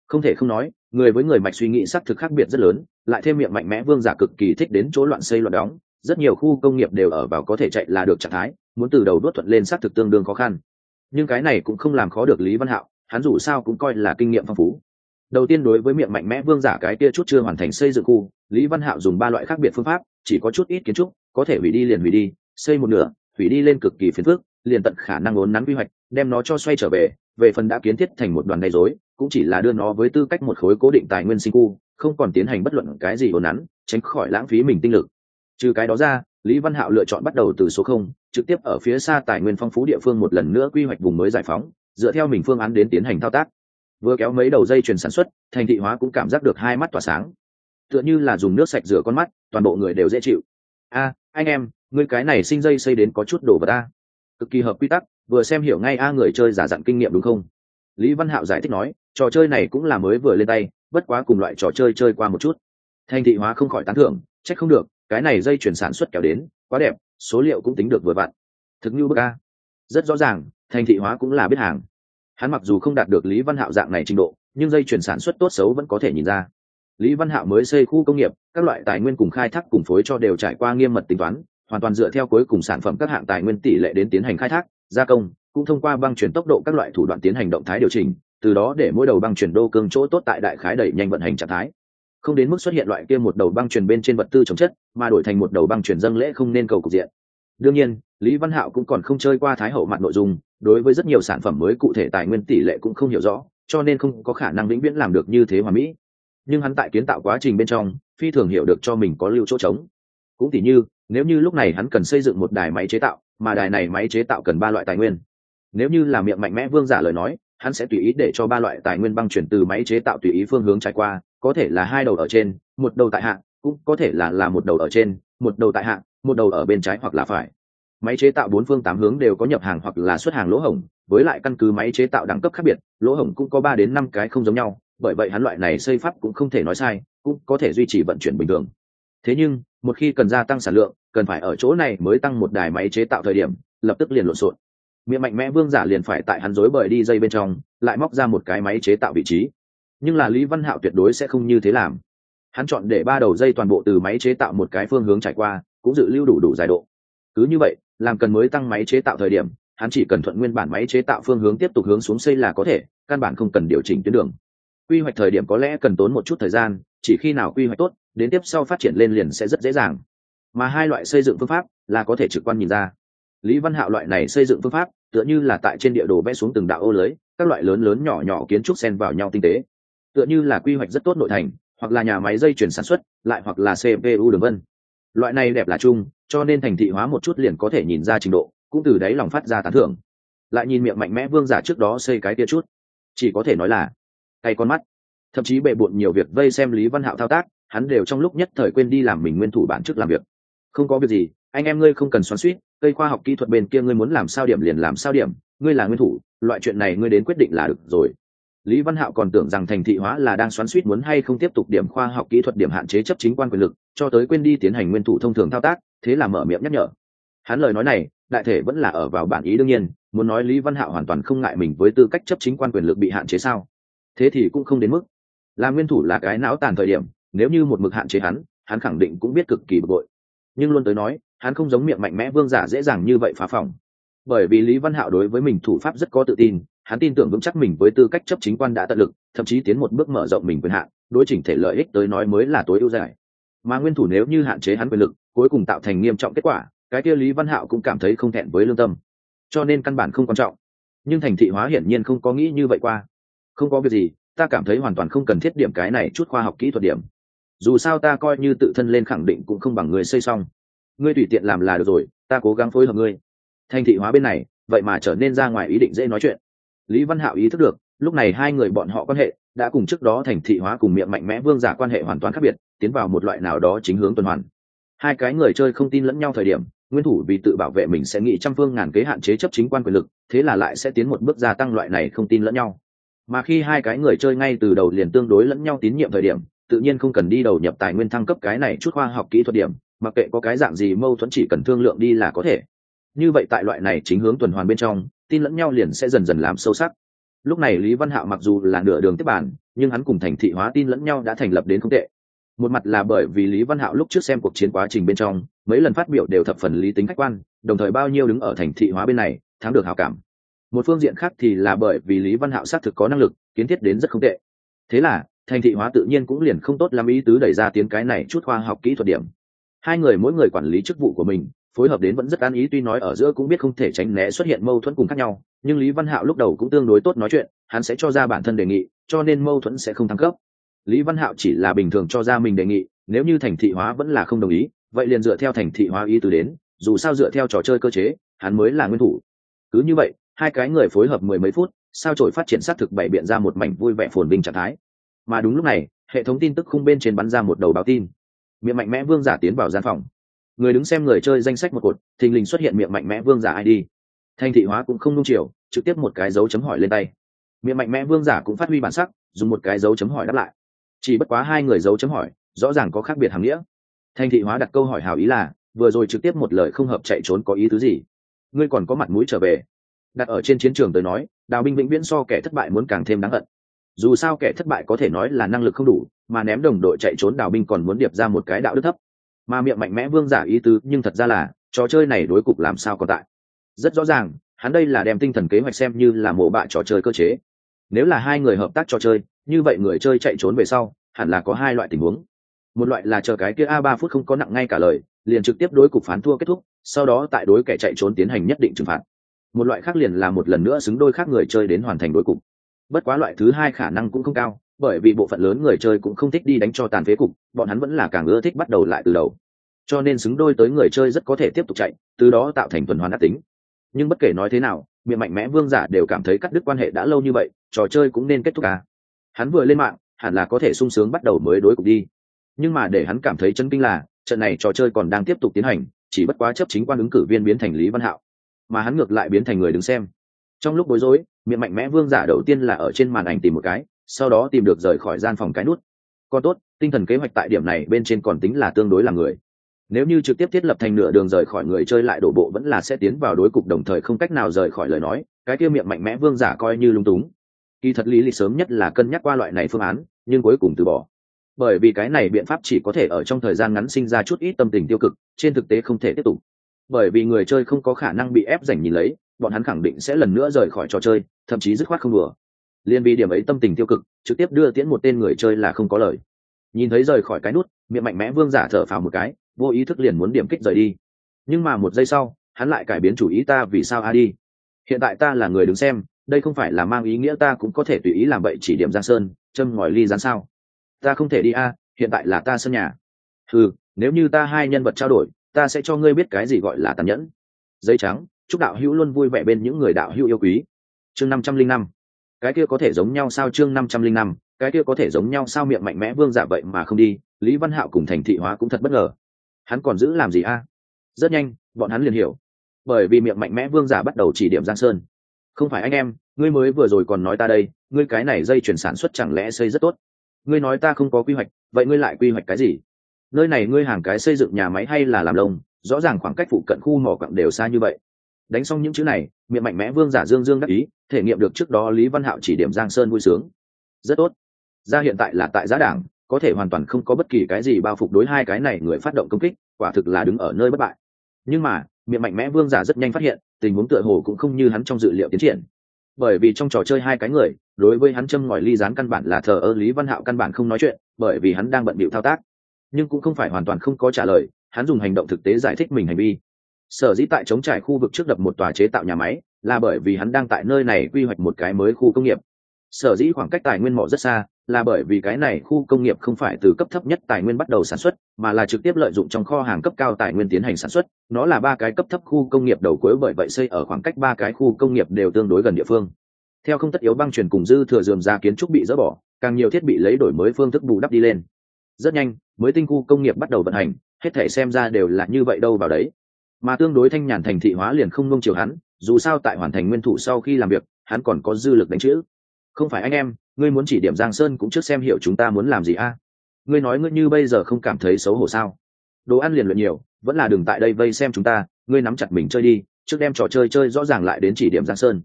Không thể không nói, người với người mạch suy nghĩ xác thực khác biệt rất lớn, lại thêm miệng mạnh mẽ vương giả cực kỳ thích đến chỗ loạn xây loạn đóng, rất nhiều khu công nghiệp đều ở vào có thể chạy là được trạng thái, muốn từ đầu đốt thuận lên xác thực tương đương khó khăn. Nhưng cái này cũng không làm khó được lý văn hạo hắn dù sao cũng coi là kinh nghiệm phong phú. Đầu tiên đối với miệng mạnh mẽ vương giả cái kia chút chưa hoàn thành xây dựng khu, lý văn hạo dùng ba loại khác biệt phương pháp, chỉ có chút ít kiến trúc, có thể hủy đi liền hủy đi, xây một nửa, hủy đi lên cực kỳ phiền phức, liền tận khả năng ốn nắn quy hoạch, đem nó cho xoay trở về về phần đã kiến thiết thành một đoàn gây dối cũng chỉ là đưa nó với tư cách một khối cố định tài nguyên sinh khu, không còn tiến hành bất luận cái gì ốn nắn, tránh khỏi lãng phí mình tinh lực. Trừ cái đó ra, lý văn hạo lựa chọn bắt đầu từ số không, trực tiếp ở phía xa tài nguyên phong phú địa phương một lần nữa quy hoạch vùng mới giải phóng dựa theo mình phương án đến tiến hành thao tác. Vừa kéo mấy đầu dây chuyền sản xuất, thành thị hóa cũng cảm giác được hai mắt tỏa sáng. Tựa như là dùng nước sạch rửa con mắt, toàn bộ người đều dễ chịu. A, anh em người cái này sinh dây xây đến có chút đồ vật a. Cực kỳ hợp quy tắc, vừa xem hiểu ngay a người chơi giả dặn kinh nghiệm đúng không? Lý văn hạo giải thích nói, trò chơi này cũng là mới vừa lên tay, bất quá cùng loại trò chơi chơi qua một chút. Thành thị hóa không khỏi tán thưởng trách không được, cái này dây chuyển sản xuất kéo đến, quá đẹp, số liệu cũng tính được vừa vặn. Thực như bức a. Rất rõ ràng thành thị hóa cũng là biết hàng. Hắn mặc dù không đạt được lý văn hạo dạng này trình độ, nhưng dây chuyển sản xuất tốt xấu vẫn có thể nhìn ra. Lý văn hạo mới xây khu công nghiệp, các loại tài nguyên cùng khai thác cùng phối cho đều trải qua nghiêm mật tính toán, hoàn toàn dựa theo cuối cùng sản phẩm các hạng tài nguyên tỷ lệ đến tiến hành khai thác, gia công, cũng thông qua băng chuyển tốc độ các loại thủ đoạn tiến hành động thái điều chỉnh, từ đó để mỗi đầu băng chuyển đô cương chỗ tốt tại đại khái đẩy nhanh vận hành trạng thái. Không đến mức xuất hiện loại kia một đầu băng chuyển bên trên vật tư chống chất, mà đổi thành một đầu băng chuyển dâng lễ không nên cầu cục diện. Đương nhiên, lý văn hạo cũng còn không chơi qua thái hậu mặt nội dung đối với rất nhiều sản phẩm mới cụ thể tài nguyên tỷ lệ cũng không hiểu rõ, cho nên không có khả năng vĩnh viễn làm được như thế hoàn mỹ. Nhưng hắn tại kiến tạo quá trình bên trong, phi thường hiểu được cho mình có lưu chỗ trống. Cũng tỉ như, nếu như lúc này hắn cần xây dựng một đài máy chế tạo, mà đài này máy chế tạo cần ba loại tài nguyên. Nếu như là miệng mạnh mẽ vương giả lời nói, hắn sẽ tùy ý để cho ba loại tài nguyên băng chuyển từ máy chế tạo tùy ý phương hướng trải qua, có thể là hai đầu ở trên, một đầu tại hạ, cũng có thể là là một đầu ở trên, một đầu tại hạ, một đầu ở bên trái hoặc là phải máy chế tạo bốn phương tám hướng đều có nhập hàng hoặc là xuất hàng lỗ hổng, với lại căn cứ máy chế tạo đẳng cấp khác biệt, lỗ hổng cũng có ba đến năm cái không giống nhau, bởi vậy hắn loại này xây pháp cũng không thể nói sai, cũng có thể duy trì vận chuyển bình thường. Thế nhưng, một khi cần gia tăng sản lượng, cần phải ở chỗ này mới tăng một đài máy chế tạo thời điểm, lập tức liền lộn xộn. Miệng mạnh mẽ vương giả liền phải tại hắn dối bời đi dây bên trong, lại móc ra một cái máy chế tạo vị trí. Nhưng là lý văn hạo tuyệt đối sẽ không như thế làm. Hắn chọn để ba đầu dây toàn bộ từ máy chế tạo một cái phương hướng trải qua, cũng dự lưu đủ đủ dài độ. Cứ như vậy làm cần mới tăng máy chế tạo thời điểm, hắn chỉ cần thuận nguyên bản máy chế tạo phương hướng tiếp tục hướng xuống xây là có thể, căn bản không cần điều chỉnh tuyến đường. Quy hoạch thời điểm có lẽ cần tốn một chút thời gian, chỉ khi nào quy hoạch tốt, đến tiếp sau phát triển lên liền sẽ rất dễ dàng. Mà hai loại xây dựng phương pháp là có thể trực quan nhìn ra. Lý văn hạo loại này xây dựng phương pháp, tựa như là tại trên địa đồ vẽ xuống từng đạo ô lưới, các loại lớn lớn nhỏ nhỏ kiến trúc xen vào nhau tinh tế. Tựa như là quy hoạch rất tốt nội thành, hoặc là nhà máy dây chuyển sản xuất, lại hoặc là cpu đường vân. Loại này đẹp là chung cho nên thành thị hóa một chút liền có thể nhìn ra trình độ, cũng từ đấy lòng phát ra tán thưởng. Lại nhìn miệng mạnh mẽ vương giả trước đó xây cái kia chút. Chỉ có thể nói là tay con mắt. Thậm chí bệ bộn nhiều việc vây xem lý văn hạo thao tác, hắn đều trong lúc nhất thời quên đi làm mình nguyên thủ bản chức làm việc. Không có việc gì, anh em ngươi không cần xoắn suýt cây khoa học kỹ thuật bên kia ngươi muốn làm sao điểm liền làm sao điểm, ngươi là nguyên thủ, loại chuyện này ngươi đến quyết định là được rồi. Lý văn hạo còn tưởng rằng thành thị hóa là đang xoắn suýt muốn hay không tiếp tục điểm khoa học kỹ thuật điểm hạn chế chấp chính quan quyền lực, cho tới quên đi tiến hành nguyên thủ thông thường thao tác thế là mở miệng nhắc nhở. Hắn lời nói này, đại thể vẫn là ở vào bản ý đương nhiên, muốn nói lý văn hạo hoàn toàn không ngại mình với tư cách chấp chính quan quyền lực bị hạn chế sao? Thế thì cũng không đến mức. Là nguyên thủ là cái não tàn thời điểm, nếu như một mực hạn chế hắn hắn khẳng định cũng biết cực kỳ bực bội. Nhưng luôn tới nói, hắn không giống miệng mạnh mẽ vương giả dễ dàng như vậy phá phòng. Bởi vì lý văn hạo đối với mình thủ pháp rất có tự tin, hắn tin tưởng vững chắc mình với tư cách chấp chính quan đã tận lực, thậm chí tiến một bước mở rộng mình quyền hạn, đối chỉnh thể lợi ích tới nói mới là tối ưu giải mà nguyên thủ nếu như hạn chế hắn quyền lực, cuối cùng tạo thành nghiêm trọng kết quả, cái kia lý văn hạo cũng cảm thấy không thẹn với lương tâm. Cho nên căn bản không quan trọng. Nhưng thành thị hóa hiển nhiên không có nghĩ như vậy qua. Không có việc gì, ta cảm thấy hoàn toàn không cần thiết điểm cái này chút khoa học kỹ thuật điểm. Dù sao ta coi như tự thân lên khẳng định cũng không bằng người xây xong. Ngươi tùy tiện làm là được rồi, ta cố gắng phối hợp ngươi. Thành thị hóa bên này, vậy mà trở nên ra ngoài ý định dễ nói chuyện. Lý văn hạo ý thức được, lúc này hai người bọn họ quan hệ đã cùng trước đó thành thị hóa cùng miệng mạnh mẽ vương giả quan hệ hoàn toàn khác biệt, tiến vào một loại nào đó chính hướng tuần hoàn. Hai cái người chơi không tin lẫn nhau thời điểm, nguyên thủ vì tự bảo vệ mình sẽ nghĩ trăm phương ngàn kế hạn chế chấp chính quan quyền lực, thế là lại sẽ tiến một bước gia tăng loại này không tin lẫn nhau. Mà khi hai cái người chơi ngay từ đầu liền tương đối lẫn nhau tín nhiệm thời điểm, tự nhiên không cần đi đầu nhập tài nguyên thăng cấp cái này chút khoa học kỹ thuật điểm, mặc kệ có cái dạng gì mâu thuẫn chỉ cần thương lượng đi là có thể. Như vậy tại loại này chính hướng tuần hoàn bên trong, tin lẫn nhau liền sẽ dần dần làm sâu sắc lúc này lý văn hạo mặc dù là nửa đường tiếp bản nhưng hắn cùng thành thị hóa tin lẫn nhau đã thành lập đến không tệ. Một mặt là bởi vì lý văn hạo lúc trước xem cuộc chiến quá trình bên trong, mấy lần phát biểu đều thập phần lý tính khách quan, đồng thời bao nhiêu đứng ở thành thị hóa bên này, thắng được hào cảm. Một phương diện khác thì là bởi vì lý văn hạo xác thực có năng lực, kiến thiết đến rất không tệ. Thế là, thành thị hóa tự nhiên cũng liền không tốt làm ý tứ đẩy ra tiếng cái này chút khoa học kỹ thuật điểm. Hai người mỗi người quản lý chức vụ của mình phối hợp đến vẫn rất an ý, tuy nói ở giữa cũng biết không thể tránh né xuất hiện mâu thuẫn cùng khác nhau, nhưng lý văn hạo lúc đầu cũng tương đối tốt nói chuyện, hắn sẽ cho ra bản thân đề nghị, cho nên mâu thuẫn sẽ không thăng cấp. Lý văn hạo chỉ là bình thường cho ra mình đề nghị, nếu như thành thị hóa vẫn là không đồng ý, vậy liền dựa theo thành thị hóa ý từ đến, dù sao dựa theo trò chơi cơ chế, hắn mới là nguyên thủ. Cứ như vậy, hai cái người phối hợp mười mấy phút, sao trổi phát triển xác thực bày biện ra một mảnh vui vẻ phồn vinh trạng thái. Mà đúng lúc này, hệ thống tin tức khung bên trên bắn ra một đầu báo tin. Miệng mạnh mẽ vương giả tiến vào gian phòng người đứng xem người chơi danh sách một cột, thình lình xuất hiện miệng mạnh mẽ vương giả id thanh thị hóa cũng không nung chiều, trực tiếp một cái dấu chấm hỏi lên tay. Miệng mạnh mẽ vương giả cũng phát huy bản sắc, dùng một cái dấu chấm hỏi đáp lại. Chỉ bất quá hai người dấu chấm hỏi, rõ ràng có khác biệt hàm nghĩa. Thanh thị hóa đặt câu hỏi hào ý là, vừa rồi trực tiếp một lời không hợp chạy trốn có ý tứ gì? Ngươi còn có mặt mũi trở về. Đặt ở trên chiến trường tới nói, đào binh vĩnh viễn so kẻ thất bại muốn càng thêm đáng hận. Dù sao kẻ thất bại có thể nói là năng lực không đủ, mà ném đồng đội chạy trốn đào binh còn muốn điệp ra một cái đạo đức thấp mà miệng mạnh mẽ vương giả ý tứ, nhưng thật ra là, trò chơi này đối cục làm sao còn tại? Rất rõ ràng, hắn đây là đem tinh thần kế hoạch xem như là mổ bạ trò chơi cơ chế. Nếu là hai người hợp tác trò chơi, như vậy người chơi chạy trốn về sau, hẳn là có hai loại tình huống. Một loại là chờ cái kia a ba phút không có nặng ngay cả lời, liền trực tiếp đối cục phán thua kết thúc, sau đó tại đối kẻ chạy trốn tiến hành nhất định trừng phạt. Một loại khác liền là một lần nữa xứng đôi khác người chơi đến hoàn thành đối cục. Bất quá loại thứ hai khả năng cũng không cao bởi vì bộ phận lớn người chơi cũng không thích đi đánh cho tàn phế cục, bọn hắn vẫn là càng ưa thích bắt đầu lại từ đầu. Cho nên xứng đôi tới người chơi rất có thể tiếp tục chạy, từ đó tạo thành tuần hoàn ác tính. Nhưng bất kể nói thế nào, miệng mạnh mẽ vương giả đều cảm thấy cắt đứt quan hệ đã lâu như vậy, trò chơi cũng nên kết thúc à. hắn vừa lên mạng, hẳn là có thể sung sướng bắt đầu mới đối cục đi. Nhưng mà để hắn cảm thấy chân kinh là, trận này trò chơi còn đang tiếp tục tiến hành, chỉ bất quá chấp chính quan ứng cử viên biến thành lý văn hạo. Mà hắn ngược lại biến thành người đứng xem. Trong lúc bối rối, miệng mạnh mẽ vương giả đầu tiên là ở trên màn ảnh tìm một cái sau đó tìm được rời khỏi gian phòng cái nút. Còn tốt, tinh thần kế hoạch tại điểm này bên trên còn tính là tương đối là người. Nếu như trực tiếp thiết lập thành nửa đường rời khỏi người chơi lại đổ bộ vẫn là sẽ tiến vào đối cục đồng thời không cách nào rời khỏi lời nói, cái kia miệng mạnh mẽ vương giả coi như lung túng. Kỳ thật lý lịch sớm nhất là cân nhắc qua loại này phương án, nhưng cuối cùng từ bỏ. Bởi vì cái này biện pháp chỉ có thể ở trong thời gian ngắn sinh ra chút ít tâm tình tiêu cực, trên thực tế không thể tiếp tục. Bởi vì người chơi không có khả năng bị ép giành nhìn lấy, bọn hắn khẳng định sẽ lần nữa rời khỏi trò chơi, thậm chí dứt khoát không đùa liên vì điểm ấy tâm tình tiêu cực, trực tiếp đưa tiễn một tên người chơi là không có lời. Nhìn thấy rời khỏi cái nút, miệng mạnh mẽ vương giả thở phào một cái, vô ý thức liền muốn điểm kích rời đi. Nhưng mà một giây sau, hắn lại cải biến chủ ý ta vì sao a đi. Hiện tại ta là người đứng xem, đây không phải là mang ý nghĩa ta cũng có thể tùy ý làm vậy chỉ điểm giang sơn, châm ngòi ly gián sao? Ta không thể đi a, hiện tại là ta sân nhà. Ừ nếu như ta hai nhân vật trao đổi, ta sẽ cho ngươi biết cái gì gọi là tàn nhẫn. Giấy trắng, chúc đạo hữu luôn vui vẻ bên những người đạo hữu yêu quý. Chương năm trăm linh năm cái kia có thể giống nhau sao chương năm trăm linh năm, cái kia có thể giống nhau sao miệng mạnh mẽ vương giả vậy mà không đi, lý văn hạo cùng thành thị hóa cũng thật bất ngờ. Hắn còn giữ làm gì a? Rất nhanh, bọn hắn liền hiểu. Bởi vì miệng mạnh mẽ vương giả bắt đầu chỉ điểm giang sơn. Không phải anh em, ngươi mới vừa rồi còn nói ta đây, ngươi cái này dây chuyển sản xuất chẳng lẽ xây rất tốt? Ngươi nói ta không có quy hoạch, vậy ngươi lại quy hoạch cái gì? Nơi này ngươi hàng cái xây dựng nhà máy hay là làm lông, rõ ràng khoảng cách phụ cận khu mỏ quặng đều xa như vậy đánh xong những chữ này, miệng mạnh mẽ vương giả dương dương đắc ý, thể nghiệm được trước đó lý văn hạo chỉ điểm giang sơn vui sướng. Rất tốt. Ra hiện tại là tại giá đảng, có thể hoàn toàn không có bất kỳ cái gì bao phục đối hai cái này người phát động công kích, quả thực là đứng ở nơi bất bại. Nhưng mà, miệng mạnh mẽ vương giả rất nhanh phát hiện, tình huống tựa hồ cũng không như hắn trong dự liệu tiến triển. Bởi vì trong trò chơi hai cái người, đối với hắn châm ngòi ly dán căn bản là thờ ơ, lý văn hạo căn bản không nói chuyện, bởi vì hắn đang bận bịu thao tác. Nhưng cũng không phải hoàn toàn không có trả lời, hắn dùng hành động thực tế giải thích mình hành vi sở dĩ tại chống trải khu vực trước đập một tòa chế tạo nhà máy là bởi vì hắn đang tại nơi này quy hoạch một cái mới khu công nghiệp. Sở dĩ khoảng cách tài nguyên mỏ rất xa là bởi vì cái này khu công nghiệp không phải từ cấp thấp nhất tài nguyên bắt đầu sản xuất, mà là trực tiếp lợi dụng trong kho hàng cấp cao tài nguyên tiến hành sản xuất. Nó là ba cái cấp thấp khu công nghiệp đầu cuối bởi vậy xây ở khoảng cách ba cái khu công nghiệp đều tương đối gần địa phương. Theo không tất yếu băng truyền cùng dư thừa dườm ra kiến trúc bị dỡ bỏ, càng nhiều thiết bị lấy đổi mới phương thức bù đắp đi lên. Rất nhanh, mới tinh khu công nghiệp bắt đầu vận hành, hết thể xem ra đều là như vậy đâu vào đấy mà tương đối thanh nhàn thành thị hóa liền không nông chiều hắn, dù sao tại hoàn thành nguyên thủ sau khi làm việc, hắn còn có dư lực đánh chữ. Không phải anh em, ngươi muốn chỉ điểm giang sơn cũng trước xem hiểu chúng ta muốn làm gì a? Ngươi nói ngươi như bây giờ không cảm thấy xấu hổ sao? Đồ ăn liền luyện nhiều, vẫn là đừng tại đây vây xem chúng ta, ngươi nắm chặt mình chơi đi, trước đem trò chơi chơi rõ ràng lại đến chỉ điểm giang sơn.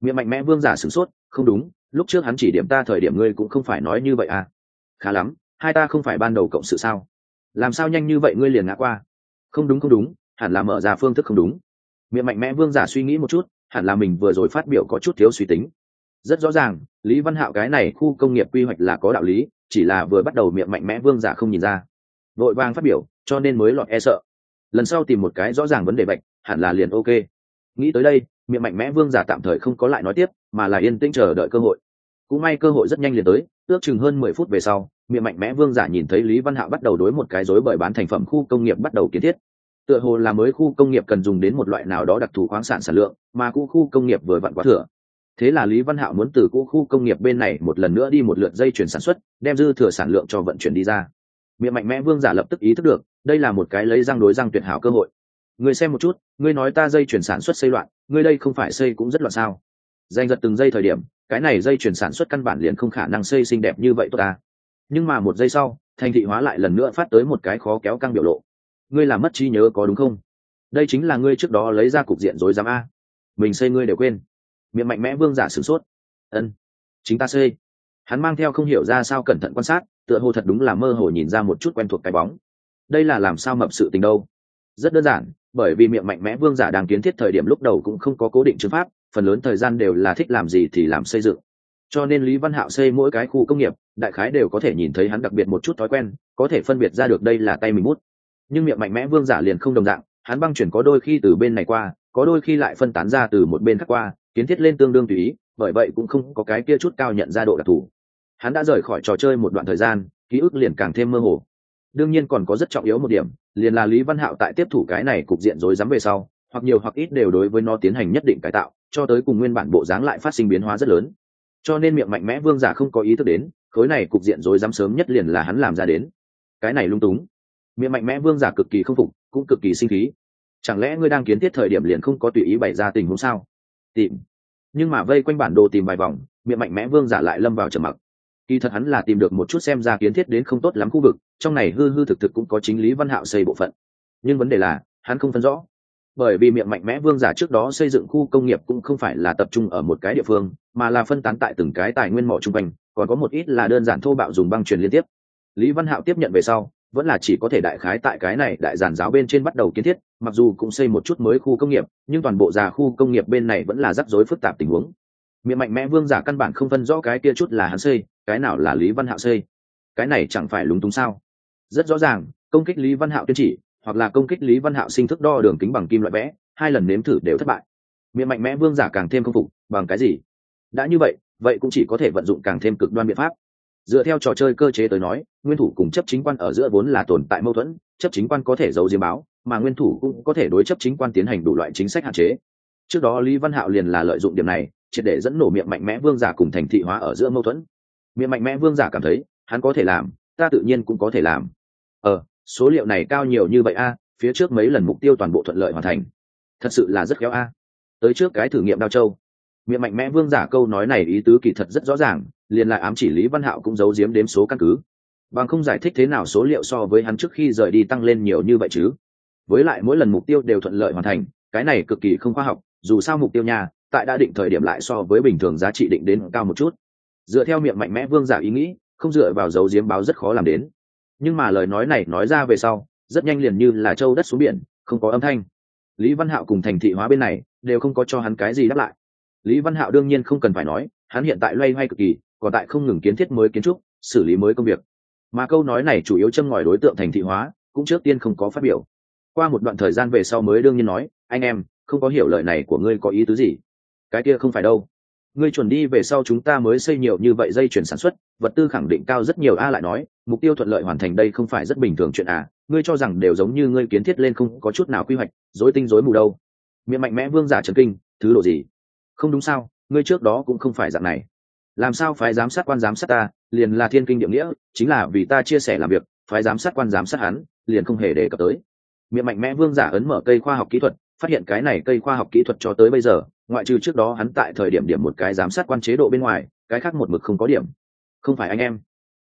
Miệng mạnh mẽ vương giả sửng sốt, không đúng, lúc trước hắn chỉ điểm ta thời điểm ngươi cũng không phải nói như vậy à? Khá lắm, hai ta không phải ban đầu cộng sự sao? Làm sao nhanh như vậy ngươi liền ngã qua? Không đúng không đúng hẳn là mở ra phương thức không đúng. Miệng mạnh mẽ vương giả suy nghĩ một chút, hẳn là mình vừa rồi phát biểu có chút thiếu suy tính. Rất rõ ràng, lý văn hạo cái này khu công nghiệp quy hoạch là có đạo lý, chỉ là vừa bắt đầu miệng mạnh mẽ vương giả không nhìn ra. Vội vàng phát biểu, cho nên mới lọt e sợ. Lần sau tìm một cái rõ ràng vấn đề bệnh, hẳn là liền ok. Nghĩ tới đây, miệng mạnh mẽ vương giả tạm thời không có lại nói tiếp, mà là yên tĩnh chờ đợi cơ hội. Cũng may cơ hội rất nhanh liền tới, ước chừng hơn mười phút về sau, miệng mạnh mẽ vương giả nhìn thấy lý văn hạo bắt đầu đối một cái dối bởi bán thành phẩm khu công nghiệp bắt đầu kiến thiết tựa hồ là mới khu công nghiệp cần dùng đến một loại nào đó đặc thù khoáng sản sản lượng, mà cũ khu công nghiệp vừa vặn quá thừa. Thế là lý văn hạo muốn từ cũ khu công nghiệp bên này một lần nữa đi một lượt dây chuyển sản xuất, đem dư thừa sản lượng cho vận chuyển đi ra. Miệng mạnh mẽ vương giả lập tức ý thức được, đây là một cái lấy răng đối răng tuyệt hảo cơ hội. Người xem một chút, ngươi nói ta dây chuyển sản xuất xây loạn, ngươi đây không phải xây cũng rất loạn sao? Danh giật từng giây thời điểm, cái này dây chuyển sản xuất căn bản liền không khả năng xây xinh đẹp như vậy tốt ta. Nhưng mà một giây sau, thành thị hóa lại lần nữa phát tới một cái khó kéo căng biểu lộ ngươi làm mất trí nhớ có đúng không? Đây chính là ngươi trước đó lấy ra cục diện rối dám a. Mình xây ngươi đều quên. Miệng mạnh mẽ vương giả sửng sốt. Ân, chính ta xây hắn mang theo không hiểu ra sao cẩn thận quan sát, tựa hồ thật đúng là mơ hồ nhìn ra một chút quen thuộc cái bóng. Đây là làm sao mập sự tình đâu? Rất đơn giản, bởi vì miệng mạnh mẽ vương giả đang kiến thiết thời điểm lúc đầu cũng không có cố định chứng pháp, phần lớn thời gian đều là thích làm gì thì làm xây dựng. Cho nên lý văn hạo xây mỗi cái khu công nghiệp, đại khái đều có thể nhìn thấy hắn đặc biệt một chút thói quen, có thể phân biệt ra được đây là tay mình mút nhưng miệng mạnh mẽ vương giả liền không đồng dạng hắn băng chuyển có đôi khi từ bên này qua, có đôi khi lại phân tán ra từ một bên khác qua, kiến thiết lên tương đương tùy ý, bởi vậy cũng không có cái kia chút cao nhận ra độ đặc thù. Hắn đã rời khỏi trò chơi một đoạn thời gian, ký ức liền càng thêm mơ hồ. Đương nhiên còn có rất trọng yếu một điểm, liền là lý văn hạo tại tiếp thủ cái này cục diện rối rắm về sau, hoặc nhiều hoặc ít đều đối với nó tiến hành nhất định cải tạo, cho tới cùng nguyên bản bộ dáng lại phát sinh biến hóa rất lớn. Cho nên miệng mạnh mẽ vương giả không có ý thức đến, khối này cục diện rối rắm sớm nhất liền là hắn làm ra đến. Cái này lung túng miệng mạnh mẽ vương giả cực kỳ không phục, cũng cực kỳ sinh khí. Chẳng lẽ ngươi đang kiến thiết thời điểm liền không có tùy ý bày ra tình huống sao? Tìm. Nhưng mà vây quanh bản đồ tìm vài vòng, miệng mạnh mẽ vương giả lại lâm vào trầm mặc. Kỳ thật hắn là tìm được một chút xem ra kiến thiết đến không tốt lắm khu vực, trong này hư hư thực thực cũng có chính lý văn hạo xây bộ phận. Nhưng vấn đề là, hắn không phân rõ. Bởi vì miệng mạnh mẽ vương giả trước đó xây dựng khu công nghiệp cũng không phải là tập trung ở một cái địa phương, mà là phân tán tại từng cái tài nguyên mỏ chung quanh, còn có một ít là đơn giản thô bạo dùng băng truyền liên tiếp. Lý văn hạo tiếp nhận về sau vẫn là chỉ có thể đại khái tại cái này đại giản giáo bên trên bắt đầu kiến thiết, mặc dù cũng xây một chút mới khu công nghiệp, nhưng toàn bộ già khu công nghiệp bên này vẫn là rắc rối phức tạp tình huống. Miệng mạnh mẽ vương giả căn bản không phân rõ cái kia chút là hắn xây, cái nào là lý văn hạo xây. Cái này chẳng phải lúng túng sao? Rất rõ ràng, công kích lý văn hạo tuyên chỉ hoặc là công kích lý văn hạo sinh thức đo đường kính bằng kim loại vẽ, hai lần nếm thử đều thất bại. Miệng mạnh mẽ vương giả càng thêm công phục, bằng cái gì? Đã như vậy vậy cũng chỉ có thể vận dụng càng thêm cực đoan biện pháp dựa theo trò chơi cơ chế tới nói, nguyên thủ cùng chấp chính quan ở giữa vốn là tồn tại mâu thuẫn, chấp chính quan có thể giấu diêm báo, mà nguyên thủ cũng có thể đối chấp chính quan tiến hành đủ loại chính sách hạn chế. Trước đó lý văn hạo liền là lợi dụng điểm này, triệt để dẫn nổ miệng mạnh mẽ vương giả cùng thành thị hóa ở giữa mâu thuẫn. Miệng mạnh mẽ vương giả cảm thấy, hắn có thể làm, ta tự nhiên cũng có thể làm. Ờ số liệu này cao nhiều như vậy a, phía trước mấy lần mục tiêu toàn bộ thuận lợi hoàn thành. Thật sự là rất khéo a. Tới trước cái thử nghiệm đao châu. Miệng mạnh mẽ vương giả câu nói này ý tứ kỳ thật rất rõ ràng liền lại ám chỉ lý văn hạo cũng giấu giếm đếm số căn cứ. Bằng không giải thích thế nào số liệu so với hắn trước khi rời đi tăng lên nhiều như vậy chứ? Với lại mỗi lần mục tiêu đều thuận lợi hoàn thành, cái này cực kỳ không khoa học, dù sao mục tiêu nhà tại đã định thời điểm lại so với bình thường giá trị định đến cao một chút. Dựa theo miệng mạnh mẽ vương giả ý nghĩ, không dựa vào dấu diếm báo rất khó làm đến. Nhưng mà lời nói này nói ra về sau, rất nhanh liền như là châu đất xuống biển, không có âm thanh. Lý văn hạo cùng thành thị hóa bên này, đều không có cho hắn cái gì đáp lại. Lý văn hạo đương nhiên không cần phải nói, hắn hiện tại loay hoay cực kỳ còn tại không ngừng kiến thiết mới kiến trúc, xử lý mới công việc. Mà câu nói này chủ yếu châm ngòi đối tượng thành thị hóa, cũng trước tiên không có phát biểu. Qua một đoạn thời gian về sau mới đương nhiên nói, anh em, không có hiểu lời này của ngươi có ý tứ gì? Cái kia không phải đâu. Ngươi chuẩn đi về sau chúng ta mới xây nhiều như vậy dây chuyển sản xuất, vật tư khẳng định cao rất nhiều. A lại nói, mục tiêu thuận lợi hoàn thành đây không phải rất bình thường chuyện à ngươi cho rằng đều giống như ngươi kiến thiết lên không có chút nào quy hoạch dối tinh dối mù đâu. Miệng mạnh mẽ vương giả trần kinh, thứ độ gì? Không đúng sao, ngươi trước đó cũng không phải dạng này làm sao phái giám sát quan giám sát ta, liền là thiên kinh địa nghĩa, chính là vì ta chia sẻ làm việc, phái giám sát quan giám sát hắn, liền không hề đề cập tới. Miệng mạnh mẽ vương giả ấn mở cây khoa học kỹ thuật, phát hiện cái này cây khoa học kỹ thuật cho tới bây giờ, ngoại trừ trước đó hắn tại thời điểm điểm một cái giám sát quan chế độ bên ngoài, cái khác một mực không có điểm. Không phải anh em.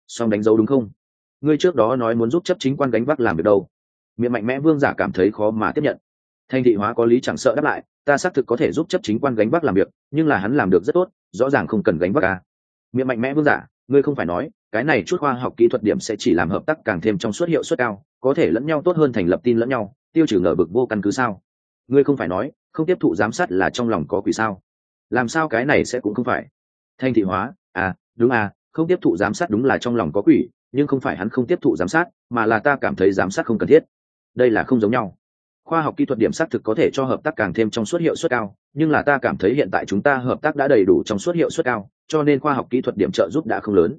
Song đánh dấu đúng không? Ngươi trước đó nói muốn giúp chấp chính quan gánh vác làm việc đâu. Miệng mạnh mẽ vương giả cảm thấy khó mà tiếp nhận thanh thị hóa có lý chẳng sợ đáp lại, ta xác thực có thể giúp chấp chính quan gánh vác làm việc, nhưng là hắn làm được rất tốt, rõ ràng không cần gánh vác ca miệng mạnh mẽ vương giả, ngươi không phải nói, cái này chút khoa học kỹ thuật điểm sẽ chỉ làm hợp tác càng thêm trong suất hiệu suất cao, có thể lẫn nhau tốt hơn thành lập tin lẫn nhau, tiêu trừ ngờ bực vô căn cứ sao? Ngươi không phải nói, không tiếp thụ giám sát là trong lòng có quỷ sao? Làm sao cái này sẽ cũng không phải? Thanh thị hóa à đúng à không tiếp thụ giám sát đúng là trong lòng có quỷ, nhưng không phải hắn không tiếp thụ giám sát, mà là ta cảm thấy giám sát không cần thiết. Đây là không giống nhau khoa học kỹ thuật điểm xác thực có thể cho hợp tác càng thêm trong suất hiệu suất cao, nhưng là ta cảm thấy hiện tại chúng ta hợp tác đã đầy đủ trong suất hiệu suất cao, cho nên khoa học kỹ thuật điểm trợ giúp đã không lớn.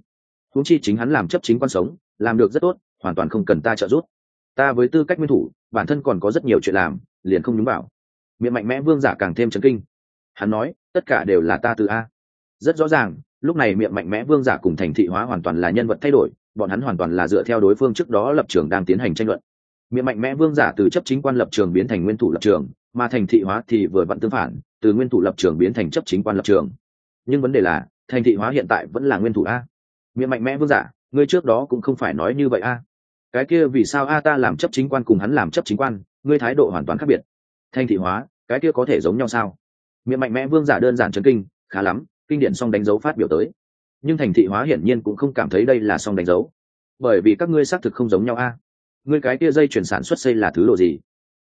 Húng chi chính hắn làm chấp chính quan sống, làm được rất tốt, hoàn toàn không cần ta trợ giúp. Ta với tư cách nguyên thủ, bản thân còn có rất nhiều chuyện làm, liền không nhúng vào. Miệng mạnh mẽ vương giả càng thêm chấn kinh. Hắn nói, tất cả đều là ta từ a. Rất rõ ràng, lúc này miệng mạnh mẽ vương giả cùng thành thị hóa hoàn toàn là nhân vật thay đổi, bọn hắn hoàn toàn là dựa theo đối phương trước đó lập trường đang tiến hành tranh luận miệng mạnh mẽ vương giả từ chấp chính quan lập trường biến thành nguyên thủ lập trường, mà thành thị hóa thì vừa vặn tương phản, từ nguyên thủ lập trường biến thành chấp chính quan lập trường. Nhưng vấn đề là, thành thị hóa hiện tại vẫn là nguyên thủ a. Miệng mạnh mẽ vương giả, ngươi trước đó cũng không phải nói như vậy a. Cái kia vì sao a ta làm chấp chính quan cùng hắn làm chấp chính quan, ngươi thái độ hoàn toàn khác biệt. Thành thị hóa, cái kia có thể giống nhau sao? Miệng mạnh mẽ vương giả đơn giản chấn kinh, khá lắm, kinh điển song đánh dấu phát biểu tới. Nhưng thành thị hóa hiển nhiên cũng không cảm thấy đây là song đánh dấu. Bởi vì các ngươi xác thực không giống nhau a ngươi cái kia dây chuyển sản xuất xây là thứ độ gì?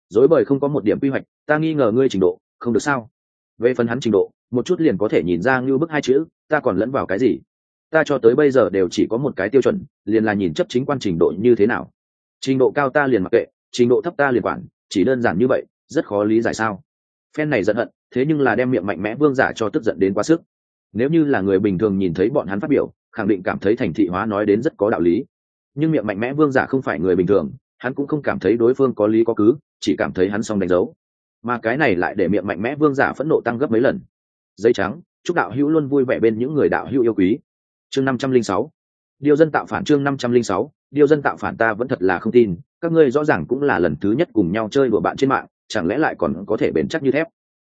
Dối bời không có một điểm quy hoạch, ta nghi ngờ ngươi trình độ, không được sao? Về phần hắn trình độ, một chút liền có thể nhìn ra như bức hai chữ, ta còn lẫn vào cái gì? Ta cho tới bây giờ đều chỉ có một cái tiêu chuẩn, liền là nhìn chấp chính quan trình độ như thế nào. Trình độ cao ta liền mặc kệ, trình độ thấp ta liền quản, chỉ đơn giản như vậy, rất khó lý giải sao? Phen này giận hận, thế nhưng là đem miệng mạnh mẽ vương giả cho tức giận đến quá sức. Nếu như là người bình thường nhìn thấy bọn hắn phát biểu, khẳng định cảm thấy thành thị hóa nói đến rất có đạo lý nhưng miệng mạnh mẽ vương giả không phải người bình thường, hắn cũng không cảm thấy đối phương có lý có cứ, chỉ cảm thấy hắn xong đánh dấu. Mà cái này lại để miệng mạnh mẽ vương giả phẫn nộ tăng gấp mấy lần. Dây trắng, chúc đạo hữu luôn vui vẻ bên những người đạo hữu yêu quý. Chương năm trăm linh sáu. Điều dân tạo phản chương năm trăm linh sáu. Điều dân tạo phản ta vẫn thật là không tin, các ngươi rõ ràng cũng là lần thứ nhất cùng nhau chơi đùa bạn trên mạng, chẳng lẽ lại còn có thể bền chắc như thép?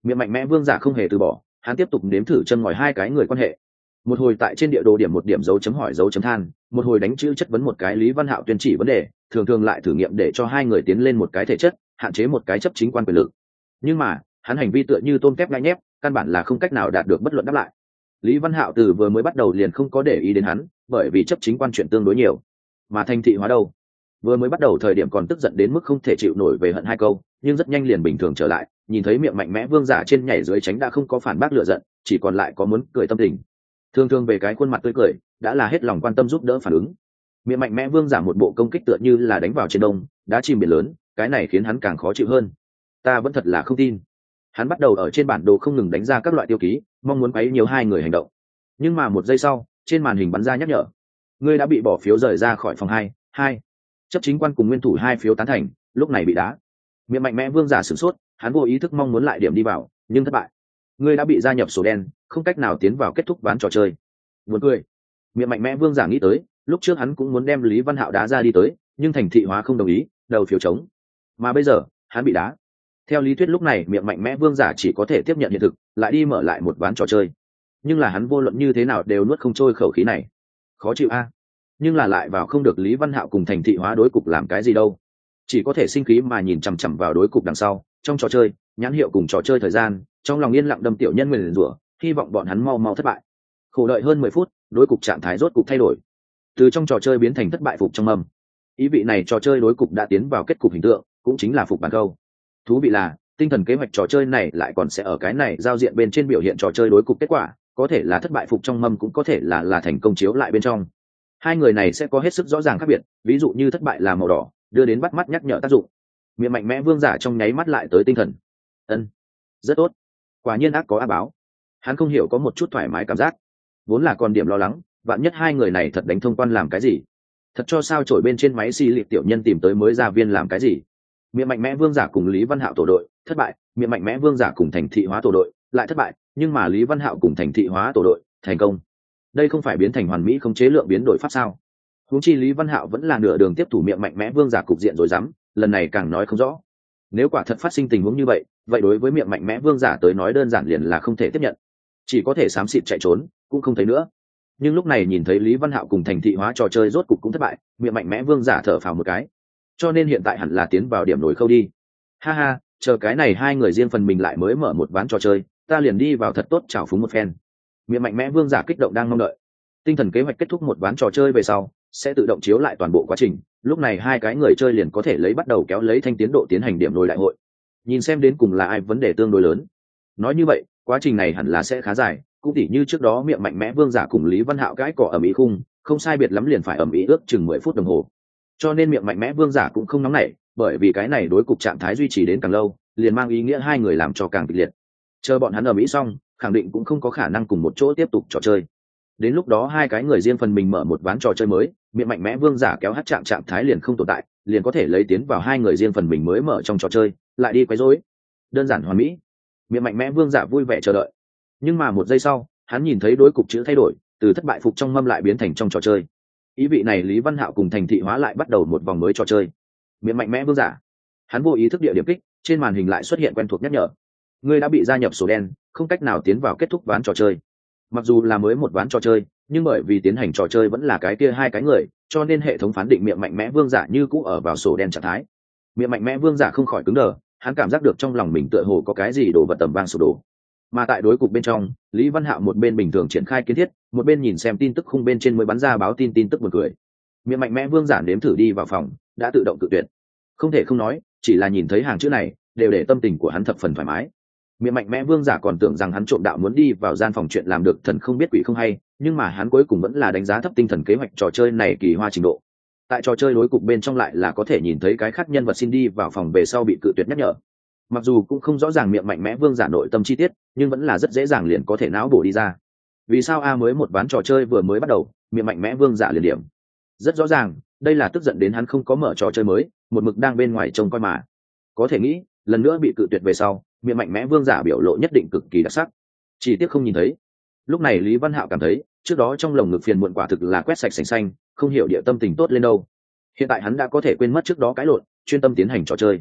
Miệng mạnh mẽ vương giả không hề từ bỏ, hắn tiếp tục nếm thử chân ngòi hai cái người quan hệ một hồi tại trên địa đồ điểm một điểm dấu chấm hỏi dấu chấm than, một hồi đánh chữ chất vấn một cái lý văn hạo tuyên chỉ vấn đề, thường thường lại thử nghiệm để cho hai người tiến lên một cái thể chất, hạn chế một cái chấp chính quan quyền lực. Nhưng mà, hắn hành vi tựa như tôn kép ngay nhép, căn bản là không cách nào đạt được bất luận đáp lại. Lý văn hạo từ vừa mới bắt đầu liền không có để ý đến hắn, bởi vì chấp chính quan chuyện tương đối nhiều. Mà thanh thị hóa đâu? Vừa mới bắt đầu thời điểm còn tức giận đến mức không thể chịu nổi về hận hai câu, nhưng rất nhanh liền bình thường trở lại, nhìn thấy miệng mạnh mẽ vương giả trên nhảy dưới tránh đã không có phản bác lựa giận, chỉ còn lại có muốn cười tâm tình thường thường về cái khuôn mặt tươi cười, đã là hết lòng quan tâm giúp đỡ phản ứng. Miệng mạnh mẽ vương giảm một bộ công kích tựa như là đánh vào trên đông đã chìm biển lớn, cái này khiến hắn càng khó chịu hơn. Ta vẫn thật là không tin. Hắn bắt đầu ở trên bản đồ không ngừng đánh ra các loại tiêu ký, mong muốn quấy nhiều hai người hành động. Nhưng mà một giây sau, trên màn hình bắn ra nhắc nhở. Ngươi đã bị bỏ phiếu rời ra khỏi phòng hai hai. Chấp chính quan cùng nguyên thủ hai phiếu tán thành, lúc này bị đá. Miệng mạnh mẽ vương giả sửng sốt, hắn vô ý thức mong muốn lại điểm đi vào, nhưng thất bại ngươi đã bị gia nhập sổ đen, không cách nào tiến vào kết thúc ván trò chơi. Buồn cười. Miệng mạnh mẽ vương giả nghĩ tới, lúc trước hắn cũng muốn đem lý văn hạo đá ra đi tới, nhưng thành thị hóa không đồng ý, đầu phiếu chống mà bây giờ, hắn bị đá. Theo lý thuyết lúc này, miệng mạnh mẽ vương giả chỉ có thể tiếp nhận hiện thực, lại đi mở lại một ván trò chơi. Nhưng là hắn vô luận như thế nào đều nuốt không trôi khẩu khí này. Khó chịu a. Nhưng là lại vào không được lý văn hạo cùng thành thị hóa đối cục làm cái gì đâu. Chỉ có thể sinh khí mà nhìn chằm chằm vào đối cục đằng sau, trong trò chơi, nhãn hiệu cùng trò chơi thời gian trong lòng yên lặng đâm tiểu nhân nguyền rủa, hy vọng bọn hắn mau mau thất bại. Khổ đợi hơn mười phút, đối cục trạng thái rốt cục thay đổi. Từ trong trò chơi biến thành thất bại phục trong mâm. Ý vị này trò chơi đối cục đã tiến vào kết cục hình tượng, cũng chính là phục bàn câu. Thú vị là, tinh thần kế hoạch trò chơi này lại còn sẽ ở cái này giao diện bên trên biểu hiện trò chơi đối cục kết quả, có thể là thất bại phục trong mâm cũng có thể là là thành công chiếu lại bên trong. Hai người này sẽ có hết sức rõ ràng khác biệt, ví dụ như thất bại là màu đỏ, đưa đến bắt mắt nhắc nhở tác dụng. Miệng mạnh mẽ vương giả trong nháy mắt lại tới tinh thần. Ân, rất tốt quả nhiên ác có ác báo. Hắn không hiểu có một chút thoải mái cảm giác. Vốn là còn điểm lo lắng, vạn nhất hai người này thật đánh thông quan làm cái gì? Thật cho sao trổi bên trên máy xì liệt tiểu nhân tìm tới mới ra viên làm cái gì? Miệng mạnh mẽ vương giả cùng lý văn hạo tổ đội, thất bại. Miệng mạnh mẽ vương giả cùng thành thị hóa tổ đội, lại thất bại. Nhưng mà lý văn hạo cùng thành thị hóa tổ đội, thành công. Đây không phải biến thành hoàn mỹ không chế lượng biến đổi pháp sao? Huống chi lý văn hạo vẫn là nửa đường tiếp thủ miệng mạnh mẽ vương giả cục diện rồi dám, lần này càng nói không rõ. Nếu quả thật phát sinh tình huống như vậy vậy đối với miệng mạnh mẽ vương giả tới nói đơn giản liền là không thể tiếp nhận. Chỉ có thể xám xịt chạy trốn, cũng không thấy nữa. Nhưng lúc này nhìn thấy lý văn hạo cùng thành thị hóa trò chơi rốt cục cũng thất bại, miệng mạnh mẽ vương giả thở phào một cái. Cho nên hiện tại hẳn là tiến vào điểm nổi khâu đi. Ha ha, chờ cái này hai người riêng phần mình lại mới mở một ván trò chơi, ta liền đi vào thật tốt chào phúng một phen. Miệng mạnh mẽ vương giả kích động đang mong đợi. Tinh thần kế hoạch kết thúc một ván trò chơi về sau, sẽ tự động chiếu lại toàn bộ quá trình. Lúc này hai cái người chơi liền có thể lấy bắt đầu kéo lấy thanh tiến độ tiến hành điểm nổi đại hội nhìn xem đến cùng là ai vấn đề tương đối lớn. Nói như vậy, quá trình này hẳn là sẽ khá dài, cũng tỉ như trước đó miệng mạnh mẽ vương giả cùng lý văn hạo cãi cỏ ở mỹ khung, không sai biệt lắm liền phải ẩm ý ước chừng mười phút đồng hồ. Cho nên miệng mạnh mẽ vương giả cũng không nóng nảy, bởi vì cái này đối cục trạng thái duy trì đến càng lâu, liền mang ý nghĩa hai người làm cho càng kịch liệt. Chờ bọn hắn ở mỹ xong, khẳng định cũng không có khả năng cùng một chỗ tiếp tục trò chơi đến lúc đó hai cái người riêng phần mình mở một ván trò chơi mới, miệng mạnh mẽ vương giả kéo hát chạm trạng thái liền không tồn tại, liền có thể lấy tiến vào hai người riêng phần mình mới mở trong trò chơi, lại đi quấy rối. Đơn giản hoàn mỹ. Miệng mạnh mẽ vương giả vui vẻ chờ đợi. Nhưng mà một giây sau, hắn nhìn thấy đối cục chữ thay đổi, từ thất bại phục trong mâm lại biến thành trong trò chơi. Ý vị này lý văn hạo cùng thành thị hóa lại bắt đầu một vòng mới trò chơi. Miệng mạnh mẽ vương giả. Hắn vô ý thức địa điểm kích, trên màn hình lại xuất hiện quen thuộc nhắc nhở. Ngươi đã bị gia nhập sổ đen, không cách nào tiến vào kết thúc ván trò chơi mặc dù là mới một ván trò chơi, nhưng bởi vì tiến hành trò chơi vẫn là cái kia hai cái người, cho nên hệ thống phán định miệng mạnh mẽ vương giả như cũ ở vào sổ đen trạng thái. Miệng mạnh mẽ vương giả không khỏi cứng đờ, hắn cảm giác được trong lòng mình tựa hồ có cái gì đổ vật tầm vang sụp đổ. Mà tại đối cục bên trong, lý văn hạo một bên bình thường triển khai kiến thiết, một bên nhìn xem tin tức khung bên trên mới bắn ra báo tin tin tức một người miệng mạnh mẽ vương giả nếm thử đi vào phòng, đã tự động tự tuyệt. Không thể không nói, chỉ là nhìn thấy hàng chữ này, đều để tâm tình của hắn thập phần thoải mái miệng mạnh mẽ vương giả còn tưởng rằng hắn trộm đạo muốn đi vào gian phòng chuyện làm được thần không biết quỷ không hay, nhưng mà hắn cuối cùng vẫn là đánh giá thấp tinh thần kế hoạch trò chơi này kỳ hoa trình độ. Tại trò chơi đối cục bên trong lại là có thể nhìn thấy cái khác nhân vật xin đi vào phòng về sau bị cự tuyệt nhắc nhở. Mặc dù cũng không rõ ràng miệng mạnh mẽ vương giả nội tâm chi tiết, nhưng vẫn là rất dễ dàng liền có thể não bổ đi ra. Vì sao a mới một ván trò chơi vừa mới bắt đầu, miệng mạnh mẽ vương giả liền điểm? Rất rõ ràng, đây là tức giận đến hắn không có mở trò chơi mới, một mực đang bên ngoài trông coi mà. Có thể nghĩ, lần nữa bị cự tuyệt về sau miệng mạnh mẽ vương giả biểu lộ nhất định cực kỳ đặc sắc. Chỉ tiếc không nhìn thấy. Lúc này lý văn hạo cảm thấy, trước đó trong lồng ngực phiền muộn quả thực là quét sạch sành xanh, không hiểu địa tâm tình tốt lên đâu. Hiện tại hắn đã có thể quên mất trước đó cãi lộn, chuyên tâm tiến hành trò chơi.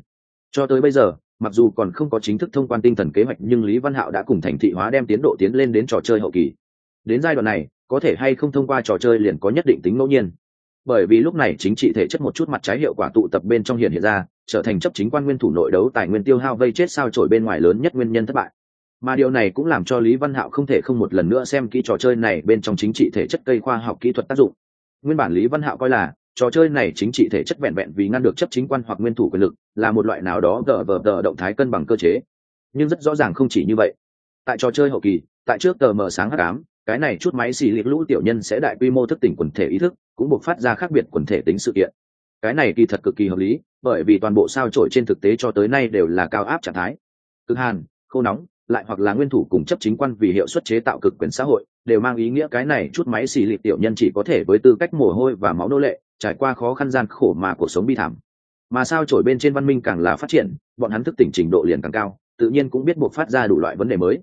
Cho tới bây giờ, mặc dù còn không có chính thức thông quan tinh thần kế hoạch, nhưng lý văn hạo đã cùng thành thị hóa đem tiến độ tiến lên đến trò chơi hậu kỳ. Đến giai đoạn này, có thể hay không thông qua trò chơi liền có nhất định tính ngẫu nhiên. Bởi vì lúc này chính trị thể chất một chút mặt trái hiệu quả tụ tập bên trong hiện hiện ra trở thành chấp chính quan nguyên thủ nội đấu tài nguyên tiêu hao vây chết sao trổi bên ngoài lớn nhất nguyên nhân thất bại. Mà điều này cũng làm cho lý văn hạo không thể không một lần nữa xem kỹ trò chơi này bên trong chính trị thể chất cây khoa học kỹ thuật tác dụng. Nguyên bản lý văn hạo coi là, trò chơi này chính trị thể chất vẹn vẹn vì ngăn được chấp chính quan hoặc nguyên thủ quyền lực, là một loại nào đó gờ vờ tờ động thái cân bằng cơ chế. Nhưng rất rõ ràng không chỉ như vậy. Tại trò chơi hậu kỳ, tại trước tờ mờ sáng h ám, cái này chút máy xì liệt lũ tiểu nhân sẽ đại quy mô thức tỉnh quần thể ý thức, cũng buộc phát ra khác biệt quần thể tính sự kiện cái này kỳ thật cực kỳ hợp lý, bởi vì toàn bộ sao trổi trên thực tế cho tới nay đều là cao áp trạng thái. Cực hàn, khô nóng, lại hoặc là nguyên thủ cùng chấp chính quan vì hiệu suất chế tạo cực quyền xã hội, đều mang ý nghĩa cái này chút máy xì lịp tiểu nhân chỉ có thể với tư cách mồ hôi và máu nô lệ, trải qua khó khăn gian khổ mà cuộc sống bi thảm. Mà sao trổi bên trên văn minh càng là phát triển, bọn hắn thức tỉnh trình độ liền càng cao, tự nhiên cũng biết buộc phát ra đủ loại vấn đề mới.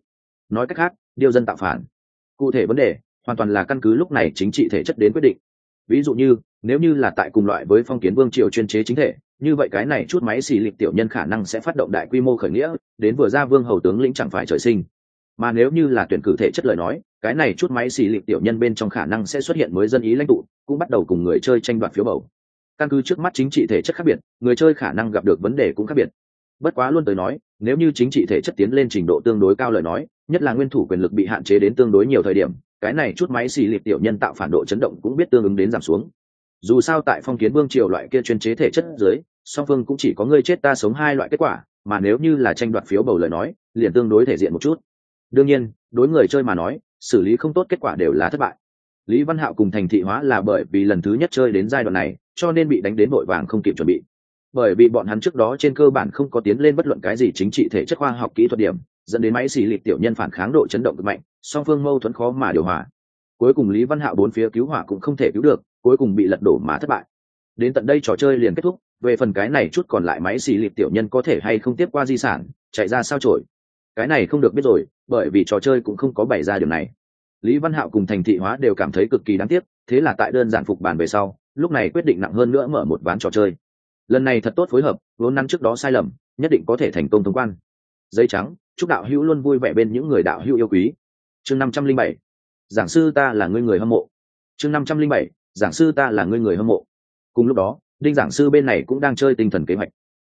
Nói cách khác, điều dân tạo phản. Cụ thể vấn đề, hoàn toàn là căn cứ lúc này chính trị thể chất đến quyết định. Ví dụ như nếu như là tại cùng loại với phong kiến vương triều chuyên chế chính thể, như vậy cái này chút máy xì lịch tiểu nhân khả năng sẽ phát động đại quy mô khởi nghĩa, đến vừa ra vương hầu tướng lĩnh chẳng phải trời sinh. Mà nếu như là tuyển cử thể chất lời nói, cái này chút máy xì lịch tiểu nhân bên trong khả năng sẽ xuất hiện mới dân ý lãnh tụ, cũng bắt đầu cùng người chơi tranh đoạt phiếu bầu. Căn cứ trước mắt chính trị thể chất khác biệt, người chơi khả năng gặp được vấn đề cũng khác biệt. Bất quá luôn tới nói, nếu như chính trị thể chất tiến lên trình độ tương đối cao lời nói, nhất là nguyên thủ quyền lực bị hạn chế đến tương đối nhiều thời điểm, cái này chút máy xì lịch tiểu nhân tạo phản độ chấn động cũng biết tương ứng đến giảm xuống dù sao tại phong kiến vương triều loại kia chuyên chế thể chất dưới, song phương cũng chỉ có ngươi chết ta sống hai loại kết quả, mà nếu như là tranh đoạt phiếu bầu lời nói, liền tương đối thể diện một chút. Đương nhiên, đối người chơi mà nói, xử lý không tốt kết quả đều là thất bại. Lý văn hạo cùng thành thị hóa là bởi vì lần thứ nhất chơi đến giai đoạn này, cho nên bị đánh đến vội vàng không kịp chuẩn bị. Bởi vì bọn hắn trước đó trên cơ bản không có tiến lên bất luận cái gì chính trị thể chất khoa học kỹ thuật điểm, dẫn đến máy xì lịt tiểu nhân phản kháng độ chấn động cực mạnh, song phương mâu thuẫn khó mà điều hòa. Cuối cùng lý văn hạo bốn phía cứu hỏa cũng không thể cứu được cuối cùng bị lật đổ mà thất bại. Đến tận đây trò chơi liền kết thúc, về phần cái này chút còn lại máy xì lịp tiểu nhân có thể hay không tiếp qua di sản, chạy ra sao trổi. Cái này không được biết rồi, bởi vì trò chơi cũng không có bày ra điều này. Lý văn hạo cùng thành thị hóa đều cảm thấy cực kỳ đáng tiếc, thế là tại đơn giản phục bàn về sau, lúc này quyết định nặng hơn nữa mở một ván trò chơi. Lần này thật tốt phối hợp, vốn năm trước đó sai lầm, nhất định có thể thành công thông quan. Giấy trắng, chúc đạo hữu luôn vui vẻ bên những người đạo hữu yêu quý. Chương năm trăm linh bảy. Giảng sư ta là người người hâm mộ. Chương năm trăm linh bảy giảng sư ta là người người hâm mộ. Cùng lúc đó, đinh giảng sư bên này cũng đang chơi tinh thần kế hoạch.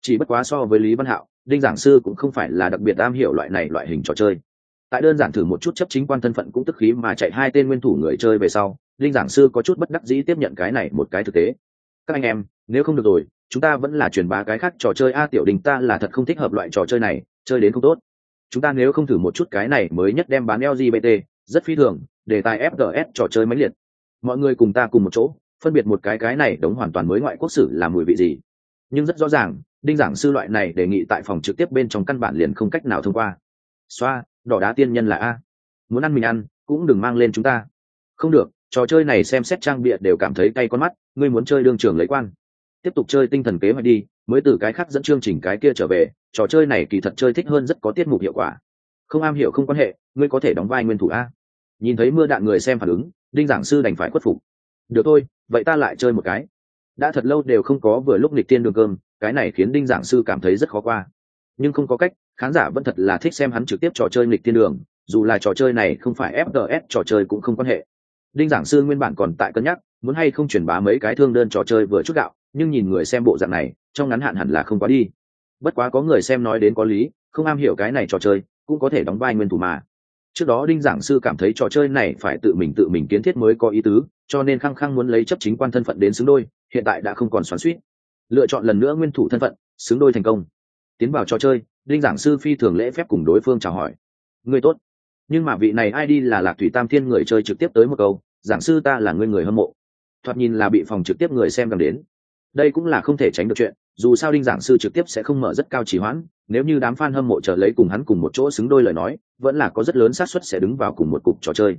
Chỉ bất quá so với lý văn hạo, đinh giảng sư cũng không phải là đặc biệt am hiểu loại này loại hình trò chơi. Tại đơn giản thử một chút chấp chính quan thân phận cũng tức khí mà chạy hai tên nguyên thủ người chơi về sau, đinh giảng sư có chút bất đắc dĩ tiếp nhận cái này một cái thực tế. Các anh em, nếu không được rồi, chúng ta vẫn là truyền bá cái khác trò chơi. A, tiểu đình ta là thật không thích hợp loại trò chơi này, chơi đến không tốt. Chúng ta nếu không thử một chút cái này mới nhất đem bán lgbt rất phi thường đề tài fgs trò chơi máy liệt mọi người cùng ta cùng một chỗ, phân biệt một cái cái này đống hoàn toàn mới ngoại quốc sử là mùi vị gì. Nhưng rất rõ ràng, đinh giảng sư loại này đề nghị tại phòng trực tiếp bên trong căn bản liền không cách nào thông qua. Xoa, đỏ đá tiên nhân là a. Muốn ăn mình ăn, cũng đừng mang lên chúng ta. Không được, trò chơi này xem xét trang bịa đều cảm thấy cay con mắt, ngươi muốn chơi đương trường lấy quan. Tiếp tục chơi tinh thần kế hoạch đi, mới từ cái khác dẫn chương trình cái kia trở về, trò chơi này kỳ thật chơi thích hơn rất có tiết mục hiệu quả. Không am hiểu không quan hệ, ngươi có thể đóng vai nguyên thủ a nhìn thấy mưa đạn người xem phản ứng, đinh giảng sư đành phải khuất phục. Được thôi, vậy ta lại chơi một cái. Đã thật lâu đều không có vừa lúc lịch tiên đường cơm, cái này khiến đinh giảng sư cảm thấy rất khó qua. Nhưng không có cách, khán giả vẫn thật là thích xem hắn trực tiếp trò chơi lịch tiên đường, dù là trò chơi này không phải fgs trò chơi cũng không quan hệ. Đinh giảng sư nguyên bản còn tại cân nhắc, muốn hay không truyền bá mấy cái thương đơn trò chơi vừa chút gạo, nhưng nhìn người xem bộ dạng này, trong ngắn hạn hẳn là không quá đi. Bất quá có người xem nói đến có lý, không am hiểu cái này trò chơi, cũng có thể đóng vai nguyên thủ mà trước đó đinh giảng sư cảm thấy trò chơi này phải tự mình tự mình kiến thiết mới có ý tứ, cho nên khăng khăng muốn lấy chấp chính quan thân phận đến xứng đôi, hiện tại đã không còn xoắn suýt lựa chọn lần nữa nguyên thủ thân phận, xứng đôi thành công. Tiến vào trò chơi, đinh giảng sư phi thường lễ phép cùng đối phương chào hỏi. Người tốt. Nhưng mà vị này ai đi là lạc thủy tam thiên người chơi trực tiếp tới một câu, giảng sư ta là người người hâm mộ. Thoạt nhìn là bị phòng trực tiếp người xem gần đến. Đây cũng là không thể tránh được chuyện dù sao đinh giảng sư trực tiếp sẽ không mở rất cao chỉ hoãn, nếu như đám f a n hâm mộ trở lấy cùng hắn cùng một chỗ xứng đôi lời nói, vẫn là có rất lớn xác suất sẽ đứng vào cùng một cục trò chơi.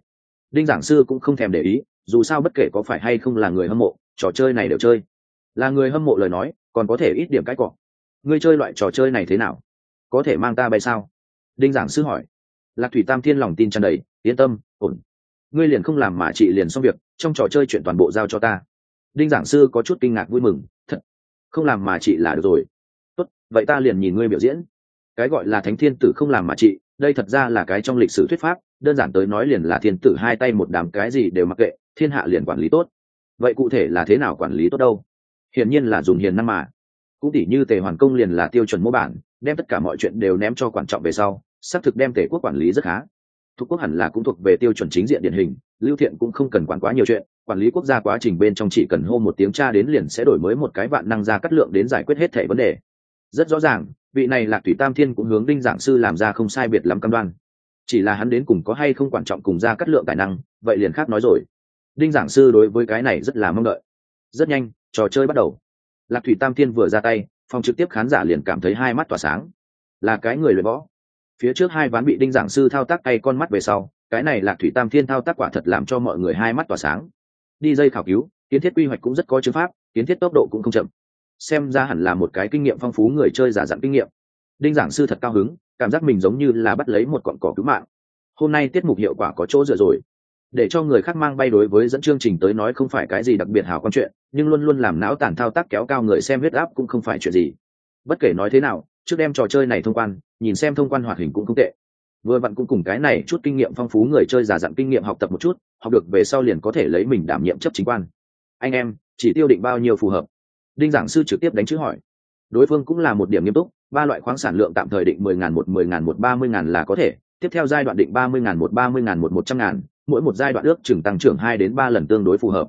Đinh giảng sư cũng không thèm để ý, dù sao bất kể có phải hay không là người hâm mộ, trò chơi này đều chơi. Là người hâm mộ lời nói, còn có thể ít điểm cãi cọ. Ngươi chơi loại trò chơi này thế nào? Có thể mang ta bay sao? Đinh giảng sư hỏi. Lạc thủy tam thiên lòng tin tràn đầy, yên tâm, ổn. Ngươi liền không làm mà chị liền xong việc, trong trò chơi chuyện toàn bộ giao cho ta. Đinh giảng sư có chút kinh ngạc vui mừng không làm mà chị là được rồi. Tốt, vậy ta liền nhìn ngươi biểu diễn. Cái gọi là thánh thiên tử không làm mà chị, đây thật ra là cái trong lịch sử thuyết pháp, đơn giản tới nói liền là thiên tử hai tay một đám cái gì đều mặc kệ, thiên hạ liền quản lý tốt. Vậy cụ thể là thế nào quản lý tốt đâu? Hiển nhiên là dùng hiền năng mà. Cũng tỉ như tề hoàn công liền là tiêu chuẩn mô bản, đem tất cả mọi chuyện đều ném cho quan trọng về sau, xác thực đem tề quốc quản lý rất khá. Thuộc quốc hẳn là cũng thuộc về tiêu chuẩn chính diện điển hình, lưu thiện cũng không cần quản quá nhiều chuyện quản lý quốc gia quá trình bên trong chỉ cần hô một tiếng cha đến liền sẽ đổi mới một cái vạn năng ra cắt lượng đến giải quyết hết thể vấn đề. Rất rõ ràng, vị này lạc thủy tam thiên cũng hướng đinh giảng sư làm ra không sai biệt lắm cam đoan. Chỉ là hắn đến cùng có hay không quan trọng cùng ra cắt lượng tài năng, vậy liền khác nói rồi. Đinh giảng sư đối với cái này rất là mong đợi. Rất nhanh, trò chơi bắt đầu. Lạc thủy tam thiên vừa ra tay, phòng trực tiếp khán giả liền cảm thấy hai mắt tỏa sáng. Là cái người luyện võ. Phía trước hai ván bị đinh giảng sư thao tác tay con mắt về sau, cái này lạc thủy tam thiên thao tác quả thật làm cho mọi người hai mắt tỏa sáng đi dây khảo cứu, kiến thiết quy hoạch cũng rất có chứng pháp, kiến thiết tốc độ cũng không chậm. Xem ra hẳn là một cái kinh nghiệm phong phú người chơi giả dặn kinh nghiệm. Đinh giảng sư thật cao hứng, cảm giác mình giống như là bắt lấy một cọn cỏ cứu mạng. Hôm nay tiết mục hiệu quả có chỗ dựa rồi. Để cho người khác mang bay đối với dẫn chương trình tới nói không phải cái gì đặc biệt hào quan chuyện, nhưng luôn luôn làm não tản thao tác kéo cao người xem huyết áp cũng không phải chuyện gì. Bất kể nói thế nào, trước đem trò chơi này thông quan, nhìn xem thông quan hoạt hình cũng không tệ vừa vặn cũng cùng cái này chút kinh nghiệm phong phú người chơi giả dặn kinh nghiệm học tập một chút, học được về sau liền có thể lấy mình đảm nhiệm chấp chính quan. Anh em, chỉ tiêu định bao nhiêu phù hợp? Đinh giảng sư trực tiếp đánh chữ hỏi. Đối phương cũng là một điểm nghiêm túc, ba loại khoáng sản lượng tạm thời định mười ngàn một, mười ngàn một, ba mươi ngàn là có thể. Tiếp theo giai đoạn định ba mươi ngàn một, ba mươi ngàn một một trăm ngàn, mỗi một giai đoạn ước chừng tăng trưởng hai đến ba lần tương đối phù hợp.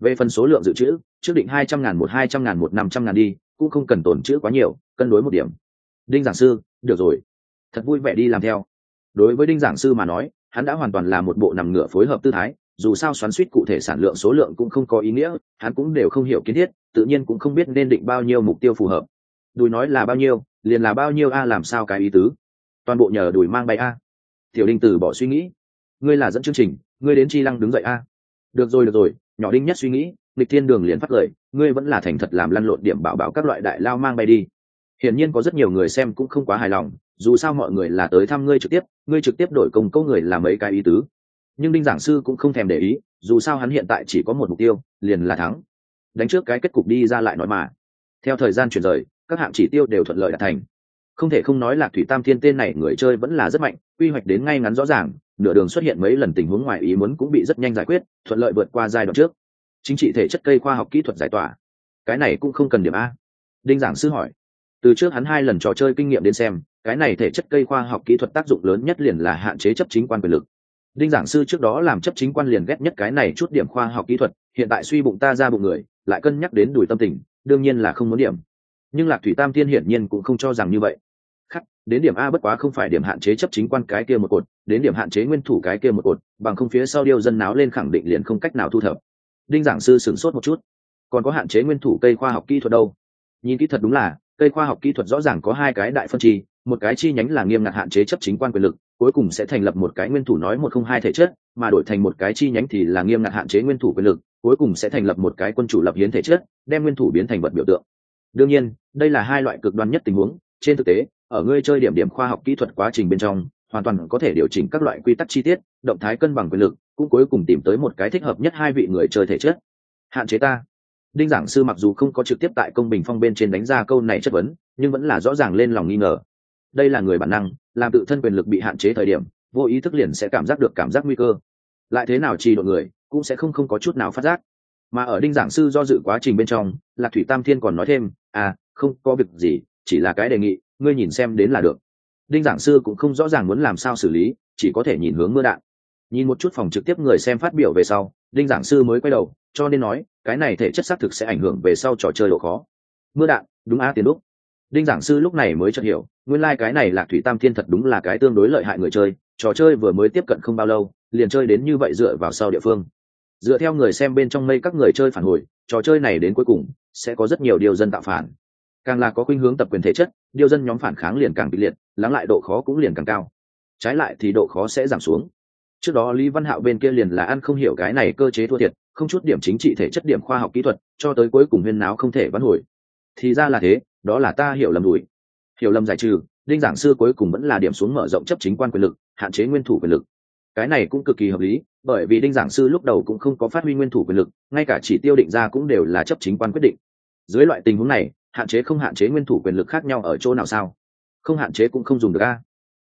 Về phần số lượng dự trữ, trước định hai trăm ngàn một, hai trăm ngàn một, năm trăm ngàn đi, cũng không cần tồn chữ quá nhiều, cân đối một điểm. Đinh giảng sư, được rồi. Thật vui vẻ đi làm theo đối với đinh giảng sư mà nói, hắn đã hoàn toàn là một bộ nằm ngửa phối hợp tư thái, dù sao xoắn suýt cụ thể sản lượng số lượng cũng không có ý nghĩa, hắn cũng đều không hiểu kiến thiết, tự nhiên cũng không biết nên định bao nhiêu mục tiêu phù hợp. Đùi nói là bao nhiêu, liền là bao nhiêu a, làm sao cái ý tứ? Toàn bộ nhờ đùi mang bay a. Tiểu đinh từ bỏ suy nghĩ. Ngươi là dẫn chương trình, ngươi đến chi lăng đứng dậy a. Được rồi được rồi, nhỏ đinh nhất suy nghĩ, nghịch thiên đường liền phát lời, ngươi vẫn là thành thật làm lăn lộn điểm bảo bảo các loại đại lao mang bay đi. Hiển nhiên có rất nhiều người xem cũng không quá hài lòng dù sao mọi người là tới thăm ngươi trực tiếp, ngươi trực tiếp đổi công câu người là mấy cái ý tứ. Nhưng đinh giảng sư cũng không thèm để ý, dù sao hắn hiện tại chỉ có một mục tiêu, liền là thắng. Đánh trước cái kết cục đi ra lại nói mà. Theo thời gian chuyển rời, các hạng chỉ tiêu đều thuận lợi đạt thành. Không thể không nói là thủy tam thiên tên này người chơi vẫn là rất mạnh, quy hoạch đến ngay ngắn rõ ràng, nửa đường xuất hiện mấy lần tình huống ngoài ý muốn cũng bị rất nhanh giải quyết, thuận lợi vượt qua giai đoạn trước. Chính trị thể chất cây khoa học kỹ thuật giải tỏa. Cái này cũng không cần điểm a. Đinh giảng sư hỏi. Từ trước hắn hai lần trò chơi kinh nghiệm đến xem cái này thể chất cây khoa học kỹ thuật tác dụng lớn nhất liền là hạn chế chấp chính quan quyền lực. Đinh giảng sư trước đó làm chấp chính quan liền ghét nhất cái này chút điểm khoa học kỹ thuật, hiện tại suy bụng ta ra bụng người, lại cân nhắc đến đùi tâm tình, đương nhiên là không muốn điểm. Nhưng lạc thủy tam thiên hiển nhiên cũng không cho rằng như vậy. Khắc đến điểm a bất quá không phải điểm hạn chế chấp chính quan cái kia một cột, đến điểm hạn chế nguyên thủ cái kia một cột, bằng không phía sau điêu dân náo lên khẳng định liền không cách nào thu thập. Đinh giảng sư sửng sốt một chút. Còn có hạn chế nguyên thủ cây khoa học kỹ thuật đâu? Nhìn kỹ thật đúng là, cây khoa học kỹ thuật rõ ràng có hai cái đại phân chi một cái chi nhánh là nghiêm ngặt hạn chế chấp chính quan quyền lực, cuối cùng sẽ thành lập một cái nguyên thủ nói một không hai thể chất, mà đổi thành một cái chi nhánh thì là nghiêm ngặt hạn chế nguyên thủ quyền lực, cuối cùng sẽ thành lập một cái quân chủ lập hiến thể chất, đem nguyên thủ biến thành vật biểu tượng. Đương nhiên, đây là hai loại cực đoan nhất tình huống. Trên thực tế, ở ngươi chơi điểm điểm khoa học kỹ thuật quá trình bên trong, hoàn toàn có thể điều chỉnh các loại quy tắc chi tiết, động thái cân bằng quyền lực, cũng cuối cùng tìm tới một cái thích hợp nhất hai vị người chơi thể chất. Hạn chế ta. Đinh giảng sư mặc dù không có trực tiếp tại công bình phong bên trên đánh ra câu này chất vấn, nhưng vẫn là rõ ràng lên lòng nghi ngờ đây là người bản năng, làm tự thân quyền lực bị hạn chế thời điểm, vô ý thức liền sẽ cảm giác được cảm giác nguy cơ. Lại thế nào trì đội người, cũng sẽ không không có chút nào phát giác. Mà ở đinh giảng sư do dự quá trình bên trong, lạc thủy tam thiên còn nói thêm à không có việc gì, chỉ là cái đề nghị, ngươi nhìn xem đến là được. Đinh giảng sư cũng không rõ ràng muốn làm sao xử lý, chỉ có thể nhìn hướng mưa đạn. Nhìn một chút phòng trực tiếp người xem phát biểu về sau, đinh giảng sư mới quay đầu, cho nên nói, cái này thể chất xác thực sẽ ảnh hưởng về sau trò chơi độ khó. Mưa đạn, đúng a tiến đúc. Đinh giảng sư lúc này mới chợt hiểu nguyên lai、like、cái này lạc thủy tam thiên thật đúng là cái tương đối lợi hại người chơi, trò chơi vừa mới tiếp cận không bao lâu, liền chơi đến như vậy dựa vào sau địa phương. Dựa theo người xem bên trong mây các người chơi phản hồi, trò chơi này đến cuối cùng, sẽ có rất nhiều điều dân tạo phản. Càng là có khuynh hướng tập quyền thể chất, điều dân nhóm phản kháng liền càng kịch liệt, lắng lại độ khó cũng liền càng cao. Trái lại thì độ khó sẽ giảm xuống. Trước đó lý văn hạo bên kia liền là ăn không hiểu cái này cơ chế thua thiệt, không chút điểm chính trị thể chất điểm khoa học kỹ thuật, cho tới cuối cùng huyên náo không thể vãn hồi. Thì ra là thế, đó là ta hiểu lầm đùi hiểu lầm giải trừ, đinh giảng sư cuối cùng vẫn là điểm xuống mở rộng chấp chính quan quyền lực, hạn chế nguyên thủ quyền lực. Cái này cũng cực kỳ hợp lý, bởi vì đinh giảng sư lúc đầu cũng không có phát huy nguyên thủ quyền lực, ngay cả chỉ tiêu định ra cũng đều là chấp chính quan quyết định. Dưới loại tình huống này, hạn chế không hạn chế nguyên thủ quyền lực khác nhau ở chỗ nào sao? Không hạn chế cũng không dùng được a.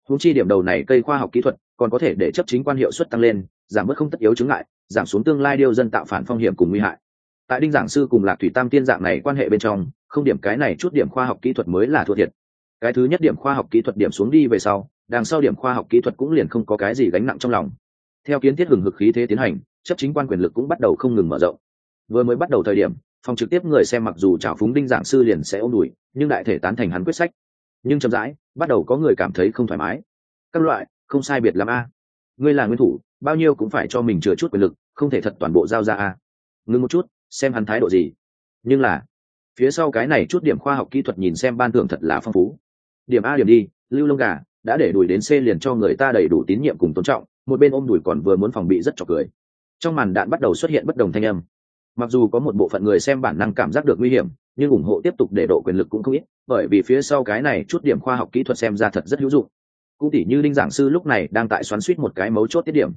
Húng chi điểm đầu này cây khoa học kỹ thuật, còn có thể để chấp chính quan hiệu suất tăng lên, giảm bớt không tất yếu chứng ngại, giảm xuống tương lai điêu dân tạo phản phong hiểm cùng nguy hại. Tại đinh giảng sư cùng lạc thủy tam tiên dạng này quan hệ bên trong, không điểm cái này chút điểm khoa học kỹ thuật mới là thua thiệt cái thứ nhất điểm khoa học kỹ thuật điểm xuống đi về sau, đằng sau điểm khoa học kỹ thuật cũng liền không có cái gì gánh nặng trong lòng. Theo kiến thiết hừng hực khí thế tiến hành, chấp chính quan quyền lực cũng bắt đầu không ngừng mở rộng. Vừa mới bắt đầu thời điểm, phòng trực tiếp người xem mặc dù trào phúng đinh giảng sư liền sẽ ôm đùi, nhưng đại thể tán thành hắn quyết sách. Nhưng chậm rãi, bắt đầu có người cảm thấy không thoải mái. Các loại, không sai biệt lắm a. Ngươi là nguyên thủ, bao nhiêu cũng phải cho mình chừa chút quyền lực, không thể thật toàn bộ giao ra a. Ngưng một chút, xem hắn thái độ gì. Nhưng là, phía sau cái này chút điểm khoa học kỹ thuật nhìn xem ban thưởng thật là phong phú điểm a điểm đi lưu lông gà, đã để đuổi đến c liền cho người ta đầy đủ tín nhiệm cùng tôn trọng, một bên ôm đùi còn vừa muốn phòng bị rất trọc cười. Trong màn đạn bắt đầu xuất hiện bất đồng thanh âm. Mặc dù có một bộ phận người xem bản năng cảm giác được nguy hiểm, nhưng ủng hộ tiếp tục để độ quyền lực cũng không ít, bởi vì phía sau cái này chút điểm khoa học kỹ thuật xem ra thật rất hữu dụng. Cũng tỉ như linh giảng sư lúc này đang tại xoắn suýt một cái mấu chốt tiết điểm.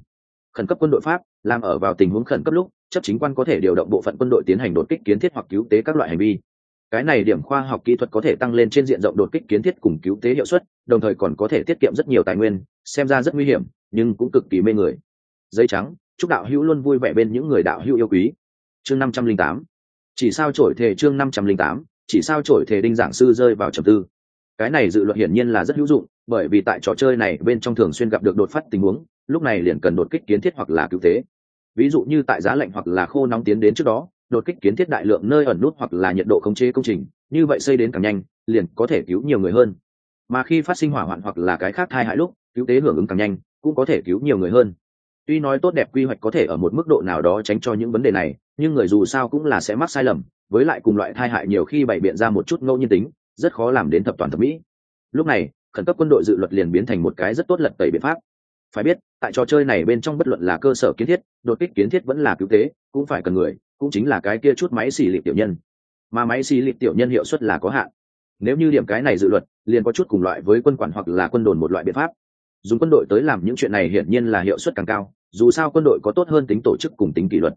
Khẩn cấp quân đội pháp, làm ở vào tình huống khẩn cấp lúc, chấp chính quan có thể điều động bộ phận quân đội tiến hành đột kích kiến thiết hoặc cứu tế các loại hành vi cái này điểm khoa học kỹ thuật có thể tăng lên trên diện rộng đột kích kiến thiết cùng cứu tế hiệu suất, đồng thời còn có thể tiết kiệm rất nhiều tài nguyên, xem ra rất nguy hiểm, nhưng cũng cực kỳ mê người. Giấy trắng, chúc đạo hữu luôn vui vẻ bên những người đạo hữu yêu quý. Chương năm trăm linh tám. Chỉ sao trổi thể chương năm trăm linh tám, chỉ sao trổi thể đinh giảng sư rơi vào trầm tư. Cái này dự luật hiển nhiên là rất hữu dụng, bởi vì tại trò chơi này bên trong thường xuyên gặp được đột phát tình huống, lúc này liền cần đột kích kiến thiết hoặc là cứu tế. Ví dụ như tại giá lạnh hoặc là khô nóng tiến đến trước đó đột kích kiến thiết đại lượng nơi ẩn nút hoặc là nhiệt độ khống chế công trình, như vậy xây đến càng nhanh, liền có thể cứu nhiều người hơn. Mà khi phát sinh hỏa hoạn hoặc là cái khác thai hại lúc, cứu tế hưởng ứng càng nhanh, cũng có thể cứu nhiều người hơn. Tuy nói tốt đẹp quy hoạch có thể ở một mức độ nào đó tránh cho những vấn đề này, nhưng người dù sao cũng là sẽ mắc sai lầm, với lại cùng loại thai hại nhiều khi bày biện ra một chút ngẫu nhiên tính, rất khó làm đến thập toàn thẩm mỹ. Lúc này, khẩn cấp quân đội dự luật liền biến thành một cái rất tốt lật tẩy biện pháp phải biết, tại trò chơi này bên trong bất luận là cơ sở kiến thiết, đột kích kiến thiết vẫn là cứu tế, cũng phải cần người, cũng chính là cái kia chút máy xì lịp tiểu nhân. Mà máy xì lịp tiểu nhân hiệu suất là có hạn. Nếu như điểm cái này dự luật, liền có chút cùng loại với quân quản hoặc là quân đồn một loại biện pháp. Dùng quân đội tới làm những chuyện này hiển nhiên là hiệu suất càng cao, dù sao quân đội có tốt hơn tính tổ chức cùng tính kỷ luật.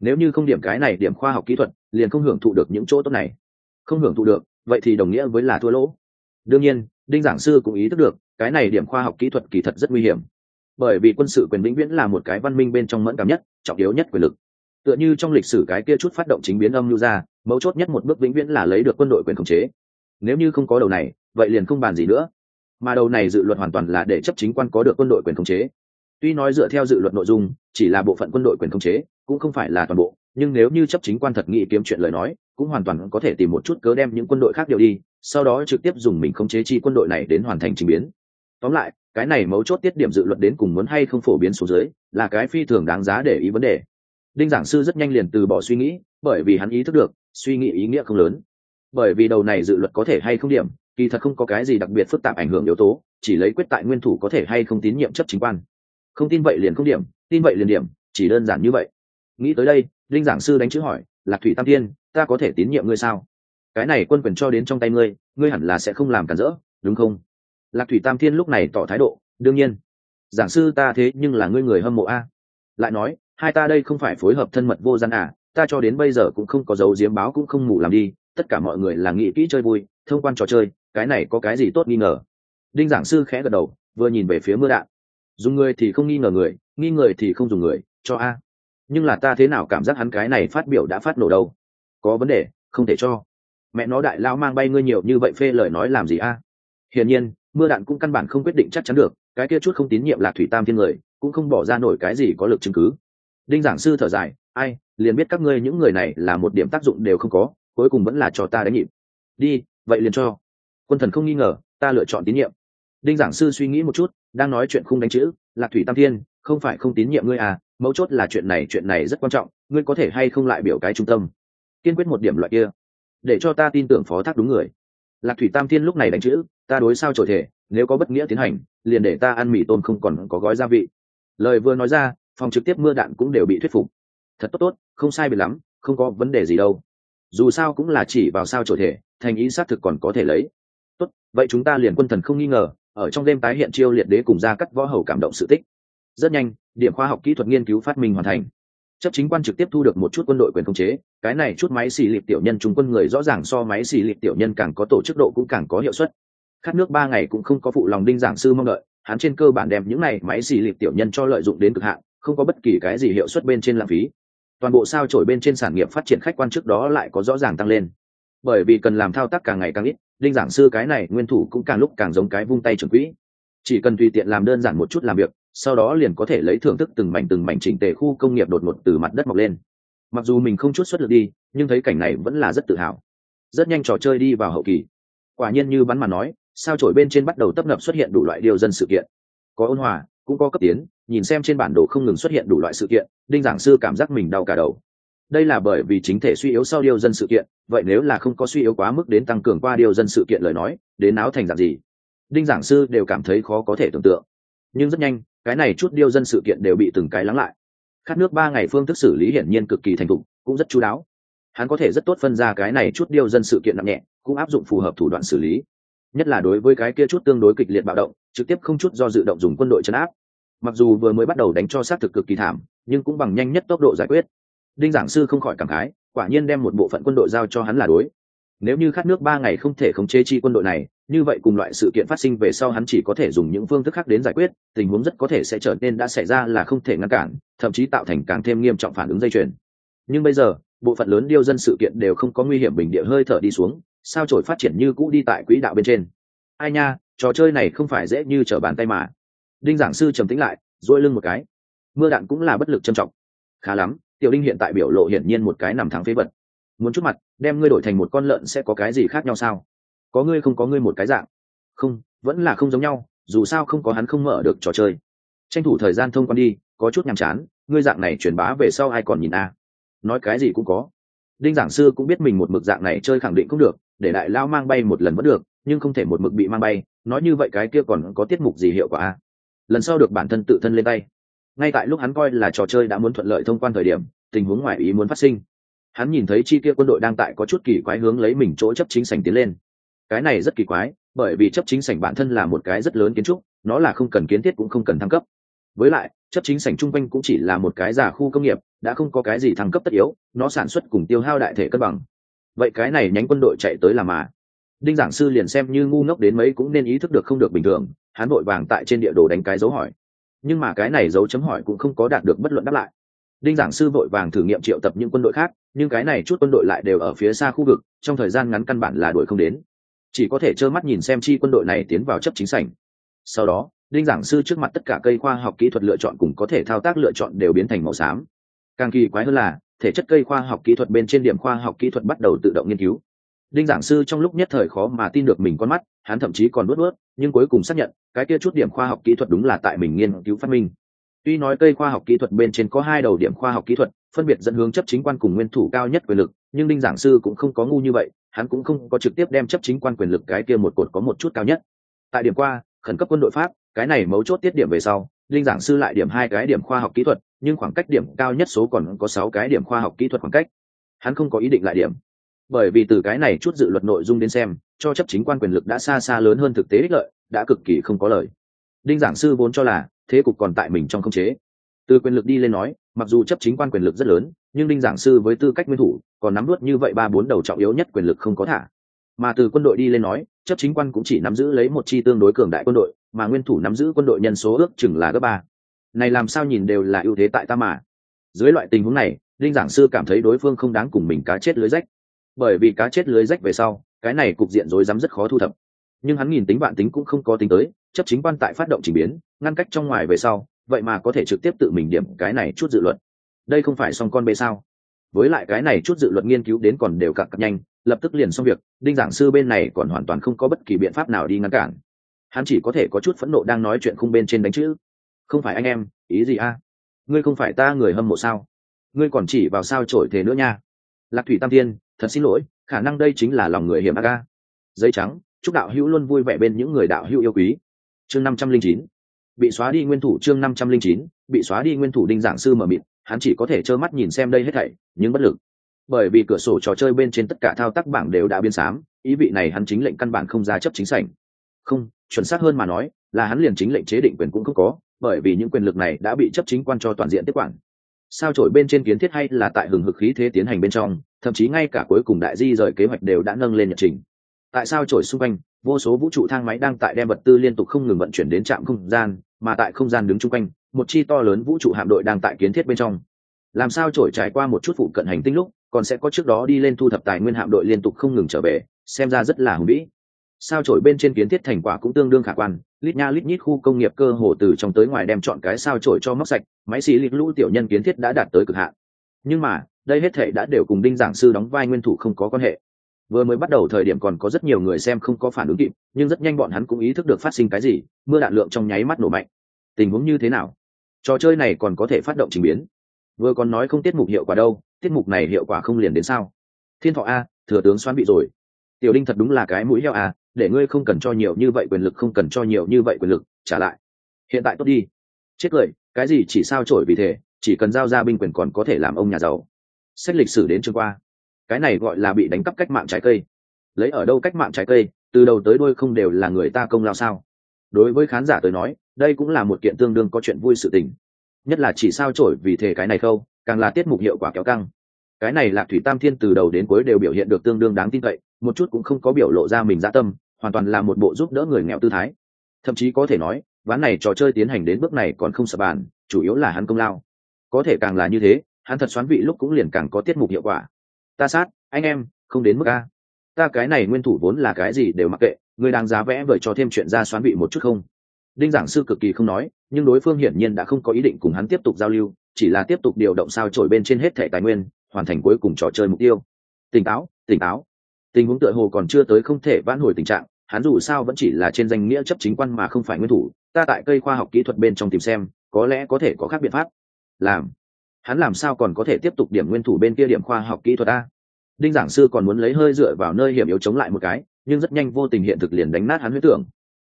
Nếu như không điểm cái này điểm khoa học kỹ thuật, liền không hưởng thụ được những chỗ tốt này. Không hưởng thụ được, vậy thì đồng nghĩa với là thua lỗ. Đương nhiên, đinh giảng sư cũng ý thức được, cái này điểm khoa học kỹ thuật kỳ thật rất nguy hiểm bởi vì quân sự quyền vĩnh viễn là một cái văn minh bên trong mẫn cảm nhất, trọng yếu nhất quyền lực. Tựa như trong lịch sử cái kia chút phát động chính biến âm lưu ra, mấu chốt nhất một bước vĩnh viễn là lấy được quân đội quyền khống chế. Nếu như không có đầu này, vậy liền không bàn gì nữa. Mà đầu này dự luật hoàn toàn là để chấp chính quan có được quân đội quyền khống chế. Tuy nói dựa theo dự luật nội dung, chỉ là bộ phận quân đội quyền khống chế, cũng không phải là toàn bộ, nhưng nếu như chấp chính quan thật nghĩ kiếm chuyện lời nói, cũng hoàn toàn có thể tìm một chút cớ đem những quân đội khác điều đi, sau đó trực tiếp dùng mình khống chế chi quân đội này đến hoàn thành trình biến. Tóm lại cái này mấu chốt tiết điểm dự luật đến cùng muốn hay không phổ biến số dưới, là cái phi thường đáng giá để ý vấn đề. Đinh giảng sư rất nhanh liền từ bỏ suy nghĩ, bởi vì hắn ý thức được, suy nghĩ ý nghĩa không lớn. Bởi vì đầu này dự luật có thể hay không điểm, kỳ thật không có cái gì đặc biệt phức tạp ảnh hưởng yếu tố, chỉ lấy quyết tại nguyên thủ có thể hay không tín nhiệm chấp chính quan. Không tin vậy liền không điểm, tin vậy liền điểm, chỉ đơn giản như vậy. Nghĩ tới đây linh giảng sư đánh chữ hỏi, lạc thủy tam tiên, ta có thể tín nhiệm ngươi sao? Cái này quân quyền cho đến trong tay ngươi ngươi hẳn là sẽ không làm cản rỡ, đúng không? Lạc thủy tam thiên lúc này tỏ thái độ, đương nhiên. Giảng sư ta thế nhưng là ngươi người hâm mộ a. Lại nói, hai ta đây không phải phối hợp thân mật vô gian à ta cho đến bây giờ cũng không có dấu diếm báo cũng không ngủ làm đi, tất cả mọi người là nghĩ kỹ chơi vui, thông quan trò chơi, cái này có cái gì tốt nghi ngờ? Đinh giảng sư khẽ gật đầu, vừa nhìn về phía mưa đạn. Dùng người thì không nghi ngờ người, nghi người thì không dùng người, cho a. Nhưng là ta thế nào cảm giác hắn cái này phát biểu đã phát nổ đâu? Có vấn đề, không thể cho. Mẹ nó đại lao mang bay ngươi nhiều như vậy phê lời nói làm gì a? Hiển nhiên mưa đạn cũng căn bản không quyết định chắc chắn được, cái kia chút không tín nhiệm lạc thủy tam thiên người, cũng không bỏ ra nổi cái gì có lực chứng cứ. Đinh giảng sư thở dài, ai, liền biết các ngươi những người này là một điểm tác dụng đều không có, cuối cùng vẫn là cho ta đánh nhịp. Đi, vậy liền cho. Quân thần không nghi ngờ, ta lựa chọn tín nhiệm. Đinh giảng sư suy nghĩ một chút, đang nói chuyện không đánh chữ, lạc thủy tam thiên, không phải không tín nhiệm ngươi à mấu chốt là chuyện này chuyện này rất quan trọng, ngươi có thể hay không lại biểu cái trung tâm? Kiên quyết một điểm loại kia, để cho ta tin tưởng phó thác đúng người lạc thủy tam thiên lúc này đánh chữ, ta đối sao trổi thể, nếu có bất nghĩa tiến hành, liền để ta ăn mì tôm không còn có gói gia vị. Lời vừa nói ra, phòng trực tiếp mưa đạn cũng đều bị thuyết phục. Thật tốt tốt, không sai biệt lắm, không có vấn đề gì đâu. Dù sao cũng là chỉ vào sao trổi thể, thành ý xác thực còn có thể lấy. Tốt, vậy chúng ta liền quân thần không nghi ngờ, ở trong đêm tái hiện chiêu liệt đế cùng ra cắt võ hầu cảm động sự tích. Rất nhanh, điểm khoa học kỹ thuật nghiên cứu phát minh hoàn thành chấp chính quan trực tiếp thu được một chút quân đội quyền khống chế, cái này chút máy xì lịp tiểu nhân trung quân người rõ ràng so máy xì lịp tiểu nhân càng có tổ chức độ cũng càng có hiệu suất. Khát nước ba ngày cũng không có phụ lòng đinh giảng sư mong đợi, hắn trên cơ bản đem những này máy xì lịp tiểu nhân cho lợi dụng đến cực hạn, không có bất kỳ cái gì hiệu suất bên trên lãng phí. Toàn bộ sao trổi bên trên sản nghiệp phát triển khách quan trước đó lại có rõ ràng tăng lên. Bởi vì cần làm thao tác càng ngày càng ít, đinh giảng sư cái này nguyên thủ cũng càng lúc càng giống cái vung tay trưởng quỹ. Chỉ cần tùy tiện làm đơn giản một chút làm việc sau đó liền có thể lấy thưởng thức từng mảnh từng mảnh chỉnh tề khu công nghiệp đột ngột từ mặt đất mọc lên. Mặc dù mình không chút xuất lực đi, nhưng thấy cảnh này vẫn là rất tự hào. Rất nhanh trò chơi đi vào hậu kỳ. Quả nhiên như bắn mà nói, sao trổi bên trên bắt đầu tấp nập xuất hiện đủ loại điều dân sự kiện. Có ôn hòa, cũng có cấp tiến, nhìn xem trên bản đồ không ngừng xuất hiện đủ loại sự kiện, đinh giảng sư cảm giác mình đau cả đầu. Đây là bởi vì chính thể suy yếu sau điều dân sự kiện, vậy nếu là không có suy yếu quá mức đến tăng cường qua điều dân sự kiện lời nói, đến áo thành dạng gì? Đinh giảng sư đều cảm thấy khó có thể tưởng tượng. Nhưng rất nhanh cái này chút điêu dân sự kiện đều bị từng cái lắng lại. Khát nước ba ngày phương thức xử lý hiển nhiên cực kỳ thành thục, cũng rất chú đáo. Hắn có thể rất tốt phân ra cái này chút điêu dân sự kiện nặng nhẹ, cũng áp dụng phù hợp thủ đoạn xử lý. Nhất là đối với cái kia chút tương đối kịch liệt bạo động, trực tiếp không chút do dự động dùng quân đội chấn áp. Mặc dù vừa mới bắt đầu đánh cho xác thực cực kỳ thảm, nhưng cũng bằng nhanh nhất tốc độ giải quyết. Đinh giảng sư không khỏi cảm khái, quả nhiên đem một bộ phận quân đội giao cho hắn là đối. Nếu như khát nước ba ngày không thể khống chế chi quân đội này như vậy cùng loại sự kiện phát sinh về sau hắn chỉ có thể dùng những phương thức khác đến giải quyết, tình huống rất có thể sẽ trở nên đã xảy ra là không thể ngăn cản, thậm chí tạo thành càng thêm nghiêm trọng phản ứng dây chuyền. Nhưng bây giờ, bộ phận lớn điêu dân sự kiện đều không có nguy hiểm bình địa hơi thở đi xuống, sao trổi phát triển như cũ đi tại quỹ đạo bên trên. Ai nha, trò chơi này không phải dễ như trở bàn tay mà. Đinh giảng sư trầm tĩnh lại dỗi lưng một cái. Mưa đạn cũng là bất lực trầm trọng. Khá lắm, tiểu đinh hiện tại biểu lộ hiển nhiên một cái nằm thắng phế vật. Muốn chút mặt, đem ngươi đổi thành một con lợn sẽ có cái gì khác nhau sao? Có ngươi không có ngươi một cái dạng. Không, vẫn là không giống nhau, dù sao không có hắn không mở được trò chơi. Tranh thủ thời gian thông quan đi, có chút nhàm chán, ngươi dạng này truyền bá về sau ai còn nhìn a? Nói cái gì cũng có. Đinh giảng sư cũng biết mình một mực dạng này chơi khẳng định cũng được, để đại lao mang bay một lần vẫn được, nhưng không thể một mực bị mang bay, nói như vậy cái kia còn có tiết mục gì hiệu quả a? Lần sau được bản thân tự thân lên tay. Ngay tại lúc hắn coi là trò chơi đã muốn thuận lợi thông quan thời điểm, tình huống ngoại ý muốn phát sinh. Hắn nhìn thấy chi kia quân đội đang tại có chút kỳ quái hướng lấy mình chỗ chấp chính sành tiến lên cái này rất kỳ quái, bởi vì chấp chính sảnh bản thân là một cái rất lớn kiến trúc, nó là không cần kiến thiết cũng không cần thăng cấp. Với lại, chấp chính sảnh chung quanh cũng chỉ là một cái giả khu công nghiệp, đã không có cái gì thăng cấp tất yếu, nó sản xuất cùng tiêu hao đại thể cân bằng. Vậy cái này nhánh quân đội chạy tới là mà. Đinh giảng sư liền xem như ngu ngốc đến mấy cũng nên ý thức được không được bình thường, hắn vội vàng tại trên địa đồ đánh cái dấu hỏi. Nhưng mà cái này dấu chấm hỏi cũng không có đạt được bất luận đáp lại. Đinh giảng sư vội vàng thử nghiệm triệu tập những quân đội khác, nhưng cái này chút quân đội lại đều ở phía xa khu vực, trong thời gian ngắn căn bản là đuổi không đến chỉ có thể trơ mắt nhìn xem chi quân đội này tiến vào chấp chính sảnh. Sau đó, đinh giảng sư trước mặt tất cả cây khoa học kỹ thuật lựa chọn cùng có thể thao tác lựa chọn đều biến thành màu xám. Càng kỳ quái hơn là, thể chất cây khoa học kỹ thuật bên trên điểm khoa học kỹ thuật bắt đầu tự động nghiên cứu. Đinh giảng sư trong lúc nhất thời khó mà tin được mình con mắt, hắn thậm chí còn nuốt nuốt, nhưng cuối cùng xác nhận, cái kia chút điểm khoa học kỹ thuật đúng là tại mình nghiên cứu phát minh. Tuy nói cây khoa học kỹ thuật bên trên có hai đầu điểm khoa học kỹ thuật, phân biệt dẫn hướng chấp chính quan cùng nguyên thủ cao nhất quyền lực, nhưng đinh giảng sư cũng không có ngu như vậy hắn cũng không có trực tiếp đem chấp chính quan quyền lực cái kia một cột có một chút cao nhất. Tại điểm qua, khẩn cấp quân đội pháp, cái này mấu chốt tiết điểm về sau, linh giảng sư lại điểm hai cái điểm khoa học kỹ thuật, nhưng khoảng cách điểm cao nhất số còn có sáu cái điểm khoa học kỹ thuật khoảng cách. Hắn không có ý định lại điểm. Bởi vì từ cái này chút dự luật nội dung đến xem, cho chấp chính quan quyền lực đã xa xa lớn hơn thực tế ích lợi, đã cực kỳ không có lời. Đinh giảng sư vốn cho là, thế cục còn tại mình trong không chế. Từ quyền lực đi lên nói, mặc dù chấp chính quan quyền lực rất lớn nhưng đinh giảng sư với tư cách nguyên thủ còn nắm vút như vậy ba bốn đầu trọng yếu nhất quyền lực không có thả. Mà từ quân đội đi lên nói, chấp chính quan cũng chỉ nắm giữ lấy một chi tương đối cường đại quân đội, mà nguyên thủ nắm giữ quân đội nhân số ước chừng là gấp ba. Này làm sao nhìn đều là ưu thế tại ta mà. Dưới loại tình huống này, đinh giảng sư cảm thấy đối phương không đáng cùng mình cá chết lưới rách. Bởi vì cá chết lưới rách về sau, cái này cục diện rối rắm rất khó thu thập. Nhưng hắn nhìn tính bạn tính cũng không có tính tới, chấp chính quan tại phát động trình biến, ngăn cách trong ngoài về sau, vậy mà có thể trực tiếp tự mình điểm cái này chút dự luận đây không phải xong con bê sao? Với lại cái này chút dự luận nghiên cứu đến còn đều cặp cặp nhanh, lập tức liền xong việc, đinh giảng sư bên này còn hoàn toàn không có bất kỳ biện pháp nào đi ngăn cản. Hắn chỉ có thể có chút phẫn nộ đang nói chuyện khung bên trên đánh chữ. Không phải anh em, ý gì a? Ngươi không phải ta người hâm mộ sao? Ngươi còn chỉ vào sao trổi thế nữa nha. Lạc thủy tam thiên, thật xin lỗi, khả năng đây chính là lòng người hiểm aga giấy trắng, chúc đạo hữu luôn vui vẻ bên những người đạo hữu yêu quý. Chương năm trăm linh chín. Bị xóa đi nguyên thủ chương năm trăm linh chín, bị xóa đi nguyên thủ đinh giảng sư mở mịt hắn chỉ có thể trơ mắt nhìn xem đây hết thảy, nhưng bất lực. Bởi vì cửa sổ trò chơi bên trên tất cả thao tác bảng đều đã biến xám, ý vị này hắn chính lệnh căn bản không ra chấp chính sảnh. Không, chuẩn xác hơn mà nói, là hắn liền chính lệnh chế định quyền cũng không có, bởi vì những quyền lực này đã bị chấp chính quan cho toàn diện tiếp quản. Sao trổi bên trên kiến thiết hay là tại hừng hực khí thế tiến hành bên trong, thậm chí ngay cả cuối cùng đại di rời kế hoạch đều đã nâng lên nhật trình. Tại sao trổi xung quanh vô số vũ trụ thang máy đang tại đem vật tư liên tục không ngừng vận chuyển đến trạm không gian, mà tại không gian đứng chung quanh, một chi to lớn vũ trụ hạm đội đang tại kiến thiết bên trong. Làm sao trổi trải qua một chút phụ cận hành tinh lúc, còn sẽ có trước đó đi lên thu thập tài nguyên hạm đội liên tục không ngừng trở về, xem ra rất là hùng vĩ. Sao trổi bên trên kiến thiết thành quả cũng tương đương khả quan, lít nha lít nhít khu công nghiệp cơ hồ từ trong tới ngoài đem chọn cái sao trổi cho móc sạch, máy xì lít lũ tiểu nhân kiến thiết đã đạt tới cực hạn. Nhưng mà, đây hết thể đã đều cùng đinh giảng sư đóng vai nguyên thủ không có quan hệ vừa mới bắt đầu thời điểm còn có rất nhiều người xem không có phản ứng kịp, nhưng rất nhanh bọn hắn cũng ý thức được phát sinh cái gì, mưa đạn lượng trong nháy mắt nổ mạnh. Tình huống như thế nào? Trò chơi này còn có thể phát động trình biến. Vừa còn nói không tiết mục hiệu quả đâu, tiết mục này hiệu quả không liền đến sao? Thiên thọ a, thừa tướng xoan bị rồi. Tiểu đinh thật đúng là cái mũi heo a, để ngươi không cần cho nhiều như vậy quyền lực, không cần cho nhiều như vậy quyền lực, trả lại. Hiện tại tốt đi. Chết cười, cái gì chỉ sao trổi vì thế, chỉ cần giao ra binh quyền còn có thể làm ông nhà giàu. Sách lịch sử đến trường qua cái này gọi là bị đánh cắp cách mạng trái cây. Lấy ở đâu cách mạng trái cây, từ đầu tới đuôi không đều là người ta công lao sao? Đối với khán giả tới nói, đây cũng là một kiện tương đương có chuyện vui sự tình. Nhất là chỉ sao trổi vì thế cái này khâu, càng là tiết mục hiệu quả kéo căng. Cái này lạc thủy tam thiên từ đầu đến cuối đều biểu hiện được tương đương đáng tin cậy, một chút cũng không có biểu lộ ra mình dã tâm, hoàn toàn là một bộ giúp đỡ người nghèo tư thái. Thậm chí có thể nói, ván này trò chơi tiến hành đến bước này còn không sợ bàn, chủ yếu là hắn công lao. Có thể càng là như thế, hắn thật xoắn vị lúc cũng liền càng có tiết mục hiệu quả ta sát, anh em, không đến mức a. Ta cái này nguyên thủ vốn là cái gì đều mặc kệ người đang giá vẽ vời cho thêm chuyện ra xoắn vị một chút không? Đinh giảng sư cực kỳ không nói, nhưng đối phương hiển nhiên đã không có ý định cùng hắn tiếp tục giao lưu, chỉ là tiếp tục điều động sao trổi bên trên hết thẻ tài nguyên, hoàn thành cuối cùng trò chơi mục tiêu. Tỉnh táo tỉnh táo. Tình huống tựa hồ còn chưa tới không thể vãn hồi tình trạng, hắn dù sao vẫn chỉ là trên danh nghĩa chấp chính quan mà không phải nguyên thủ, ta tại cây khoa học kỹ thuật bên trong tìm xem, có lẽ có thể có khác biện pháp. Làm hắn làm sao còn có thể tiếp tục điểm nguyên thủ bên kia điểm khoa học kỹ thuật a? Đinh giảng sư còn muốn lấy hơi dựa vào nơi hiểm yếu chống lại một cái, nhưng rất nhanh vô tình hiện thực liền đánh nát hắn huyết tưởng.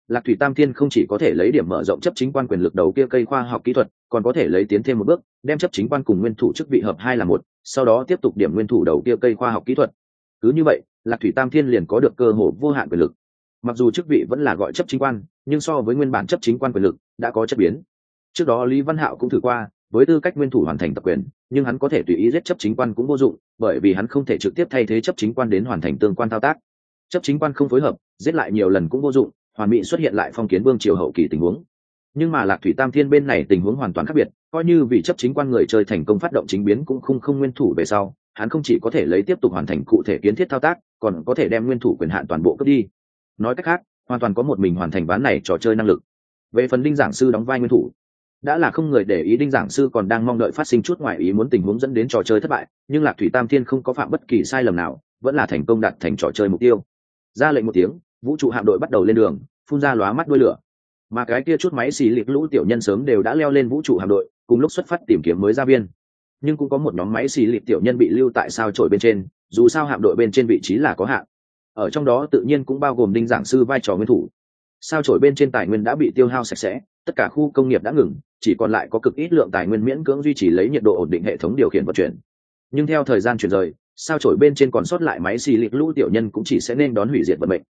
Lạc thủy tam thiên không chỉ có thể lấy điểm mở rộng chấp chính quan quyền lực đầu kia cây khoa học kỹ thuật, còn có thể lấy tiến thêm một bước, đem chấp chính quan cùng nguyên thủ chức vị hợp hai là một, sau đó tiếp tục điểm nguyên thủ đầu kia cây khoa học kỹ thuật. Cứ như vậy, lạc thủy tam thiên liền có được cơ hội vô hạn quyền lực. Mặc dù chức vị vẫn là gọi chấp chính quan, nhưng so với nguyên bản chấp chính quan quyền lực, đã có chất biến. Trước đó lý văn hạo cũng thử qua với tư cách nguyên thủ hoàn thành tập quyền, nhưng hắn có thể tùy ý giết chấp chính quan cũng vô dụng, bởi vì hắn không thể trực tiếp thay thế chấp chính quan đến hoàn thành tương quan thao tác. Chấp chính quan không phối hợp, giết lại nhiều lần cũng vô dụng, hoàn mỹ xuất hiện lại phong kiến vương triều hậu kỳ tình huống. Nhưng mà lạc thủy tam thiên bên này tình huống hoàn toàn khác biệt, coi như vì chấp chính quan người chơi thành công phát động chính biến cũng không không nguyên thủ về sau, hắn không chỉ có thể lấy tiếp tục hoàn thành cụ thể kiến thiết thao tác, còn có thể đem nguyên thủ quyền hạn toàn bộ cướp đi. Nói cách khác, hoàn toàn có một mình hoàn thành ván này trò chơi năng lực. Về phần đinh giảng sư đóng vai nguyên thủ đã là không người để ý đinh giảng sư còn đang mong đợi phát sinh chút ngoại ý muốn tình huống dẫn đến trò chơi thất bại, nhưng lạc thủy tam thiên không có phạm bất kỳ sai lầm nào, vẫn là thành công đạt thành trò chơi mục tiêu. Ra lệnh một tiếng, vũ trụ hạm đội bắt đầu lên đường, phun ra lóa mắt đuôi lửa. Mà cái kia chút máy xì liệt lũ tiểu nhân sớm đều đã leo lên vũ trụ hạm đội, cùng lúc xuất phát tìm kiếm mới gia viên. Nhưng cũng có một nhóm máy xì liệt tiểu nhân bị lưu tại sao trổi bên trên, dù sao hạm đội bên trên vị trí là có hạn. Ở trong đó tự nhiên cũng bao gồm đinh giảng sư vai trò nguyên thủ. Sao trổi bên trên tài nguyên đã bị tiêu hao sạch sẽ, tất cả khu công nghiệp đã ngừng chỉ còn lại có cực ít lượng tài nguyên miễn cưỡng duy trì lấy nhiệt độ ổn định hệ thống điều khiển vận chuyển. Nhưng theo thời gian chuyển rời, sao trổi bên trên còn sót lại máy xì lịt lũ tiểu nhân cũng chỉ sẽ nên đón hủy diệt vận mệnh.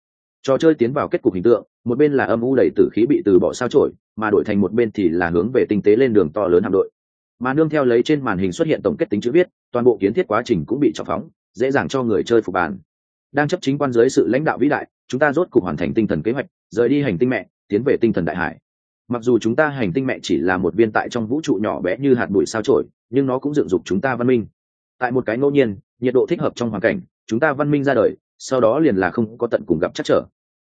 Trò chơi tiến vào kết cục hình tượng, một bên là âm u đầy tử khí bị từ bỏ sao trổi mà đổi thành một bên thì là hướng về tinh tế lên đường to lớn hạm đội. Mà nương theo lấy trên màn hình xuất hiện tổng kết tính chữ viết, toàn bộ kiến thiết quá trình cũng bị trọng phóng, dễ dàng cho người chơi phục bàn. Đang chấp chính quan dưới sự lãnh đạo vĩ đại, chúng ta rốt cục hoàn thành tinh thần kế hoạch, rời đi hành tinh mẹ, tiến về tinh thần đại hải mặc dù chúng ta hành tinh mẹ chỉ là một viên tại trong vũ trụ nhỏ bé như hạt bụi sao trổi, nhưng nó cũng dựng dục chúng ta văn minh. Tại một cái ngẫu nhiên, nhiệt độ thích hợp trong hoàn cảnh, chúng ta văn minh ra đời, sau đó liền là không có tận cùng gặp chắc trở.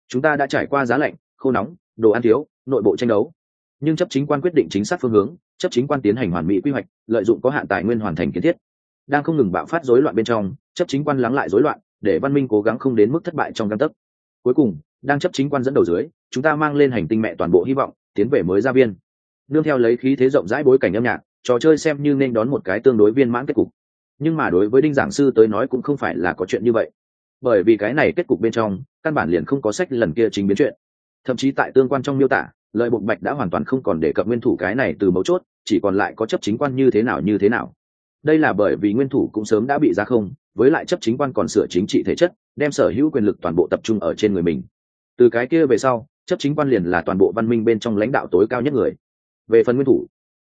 Chúng ta đã trải qua giá lạnh, khô nóng, đồ ăn thiếu, nội bộ tranh đấu. Nhưng chấp chính quan quyết định chính xác phương hướng, chấp chính quan tiến hành hoàn mỹ quy hoạch, lợi dụng có hạn tài nguyên hoàn thành kiến thiết. Đang không ngừng bạo phát rối loạn bên trong, chấp chính quan lắng lại rối loạn, để văn minh cố gắng không đến mức thất bại trong căn tấc. Cuối cùng, đang chấp chính quan dẫn đầu dưới, chúng ta mang lên hành tinh mẹ toàn bộ hy vọng tiến về mới gia viên. Nương theo lấy khí thế rộng rãi bối cảnh âm nhạc, trò chơi xem như nên đón một cái tương đối viên mãn kết cục. Nhưng mà đối với đinh giảng sư tới nói cũng không phải là có chuyện như vậy. Bởi vì cái này kết cục bên trong, căn bản liền không có sách lần kia chính biến chuyện. Thậm chí tại tương quan trong miêu tả, lợi bộc bạch đã hoàn toàn không còn để cập nguyên thủ cái này từ mấu chốt, chỉ còn lại có chấp chính quan như thế nào như thế nào. Đây là bởi vì nguyên thủ cũng sớm đã bị ra không, với lại chấp chính quan còn sửa chính trị thể chất, đem sở hữu quyền lực toàn bộ tập trung ở trên người mình. Từ cái kia về sau chấp chính quan liền là toàn bộ văn minh bên trong lãnh đạo tối cao nhất người. Về phần nguyên thủ,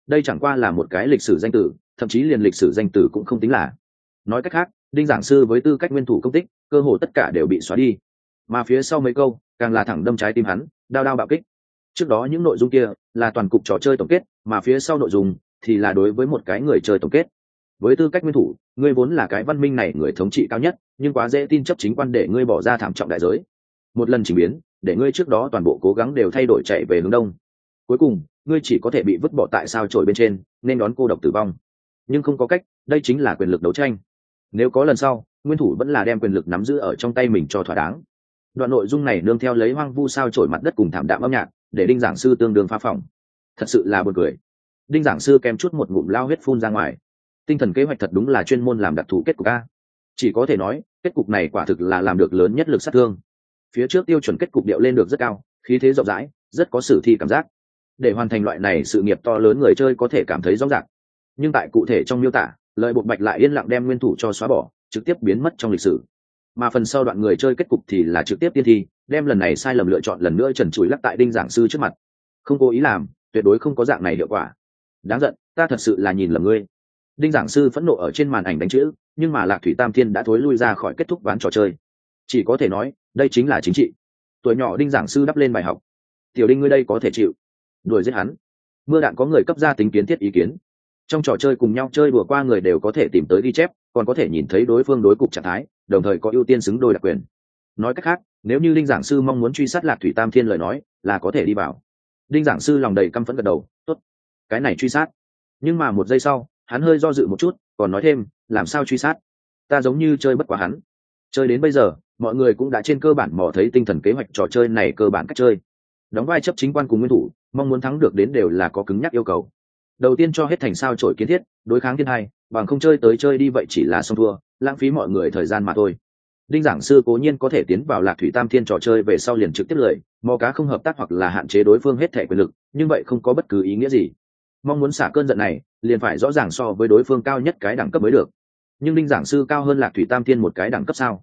đây chẳng qua là một cái lịch sử danh tử, thậm chí liền lịch sử danh tử cũng không tính là. Nói cách khác, đinh giảng sư với tư cách nguyên thủ công tích, cơ hồ tất cả đều bị xóa đi. Mà phía sau mấy câu, càng là thẳng đâm trái tim hắn, đao đao bạo kích. Trước đó những nội dung kia là toàn cục trò chơi tổng kết, mà phía sau nội dung thì là đối với một cái người chơi tổng kết. Với tư cách nguyên thủ, ngươi vốn là cái văn minh này người thống trị cao nhất, nhưng quá dễ tin chấp chính quan để ngươi bỏ ra thảm trọng đại giới. Một lần chỉnh biến để ngươi trước đó toàn bộ cố gắng đều thay đổi chạy về hướng đông. Cuối cùng, ngươi chỉ có thể bị vứt bỏ tại sao trội bên trên, nên đón cô độc tử vong. Nhưng không có cách, đây chính là quyền lực đấu tranh. Nếu có lần sau, nguyên thủ vẫn là đem quyền lực nắm giữ ở trong tay mình cho thỏa đáng. Đoạn nội dung này nương theo lấy hoang vu sao trổi mặt đất cùng thảm đạm âm nhạc, để đinh giảng sư tương đương phá phỏng. Thật sự là buồn cười. Đinh giảng sư kèm chút một ngụm lao huyết phun ra ngoài. Tinh thần kế hoạch thật đúng là chuyên môn làm đặc thù kết cục a. Chỉ có thể nói, kết cục này quả thực là làm được lớn nhất lực sát thương phía trước tiêu chuẩn kết cục điệu lên được rất cao, khí thế rộng rãi, rất có sử thi cảm giác. Để hoàn thành loại này sự nghiệp to lớn người chơi có thể cảm thấy rõ ràng. Nhưng tại cụ thể trong miêu tả, lời bột bạch lại yên lặng đem nguyên thủ cho xóa bỏ, trực tiếp biến mất trong lịch sử. Mà phần sau đoạn người chơi kết cục thì là trực tiếp tiên thi, đem lần này sai lầm lựa chọn lần nữa trần trụi lắc tại đinh giảng sư trước mặt. Không cố ý làm, tuyệt đối không có dạng này hiệu quả. Đáng giận, ta thật sự là nhìn lầm ngươi. Đinh giảng sư phẫn nộ ở trên màn ảnh đánh chữ, nhưng mà lạc thủy tam thiên đã thối lui ra khỏi kết thúc ván trò chơi chỉ có thể nói, đây chính là chính trị. Tuổi nhỏ đinh giảng sư đắp lên bài học. Tiểu đinh ngươi đây có thể chịu. Đuổi giết hắn. Mưa đạn có người cấp ra tính kiến thiết ý kiến. Trong trò chơi cùng nhau chơi đùa qua người đều có thể tìm tới ghi chép, còn có thể nhìn thấy đối phương đối cục trạng thái, đồng thời có ưu tiên xứng đôi đặc quyền. Nói cách khác, nếu như đinh giảng sư mong muốn truy sát lạc thủy tam thiên lời nói, là có thể đi vào. Đinh giảng sư lòng đầy căm phẫn gật đầu, tốt, cái này truy sát. Nhưng mà một giây sau, hắn hơi do dự một chút, còn nói thêm, làm sao truy sát? Ta giống như chơi bất quá hắn. Chơi đến bây giờ mọi người cũng đã trên cơ bản mò thấy tinh thần kế hoạch trò chơi này cơ bản cách chơi. Đóng vai chấp chính quan cùng nguyên thủ, mong muốn thắng được đến đều là có cứng nhắc yêu cầu. Đầu tiên cho hết thành sao trổi kiến thiết, đối kháng thiên hai, bằng không chơi tới chơi đi vậy chỉ là xong thua, lãng phí mọi người thời gian mà thôi. Đinh giảng sư cố nhiên có thể tiến vào lạc thủy tam thiên trò chơi về sau liền trực tiếp lợi mò cá không hợp tác hoặc là hạn chế đối phương hết thể quyền lực, nhưng vậy không có bất cứ ý nghĩa gì. Mong muốn xả cơn giận này, liền phải rõ ràng so với đối phương cao nhất cái đẳng cấp mới được. Nhưng đinh giảng sư cao hơn lạc thủy tam thiên một cái đẳng cấp sao?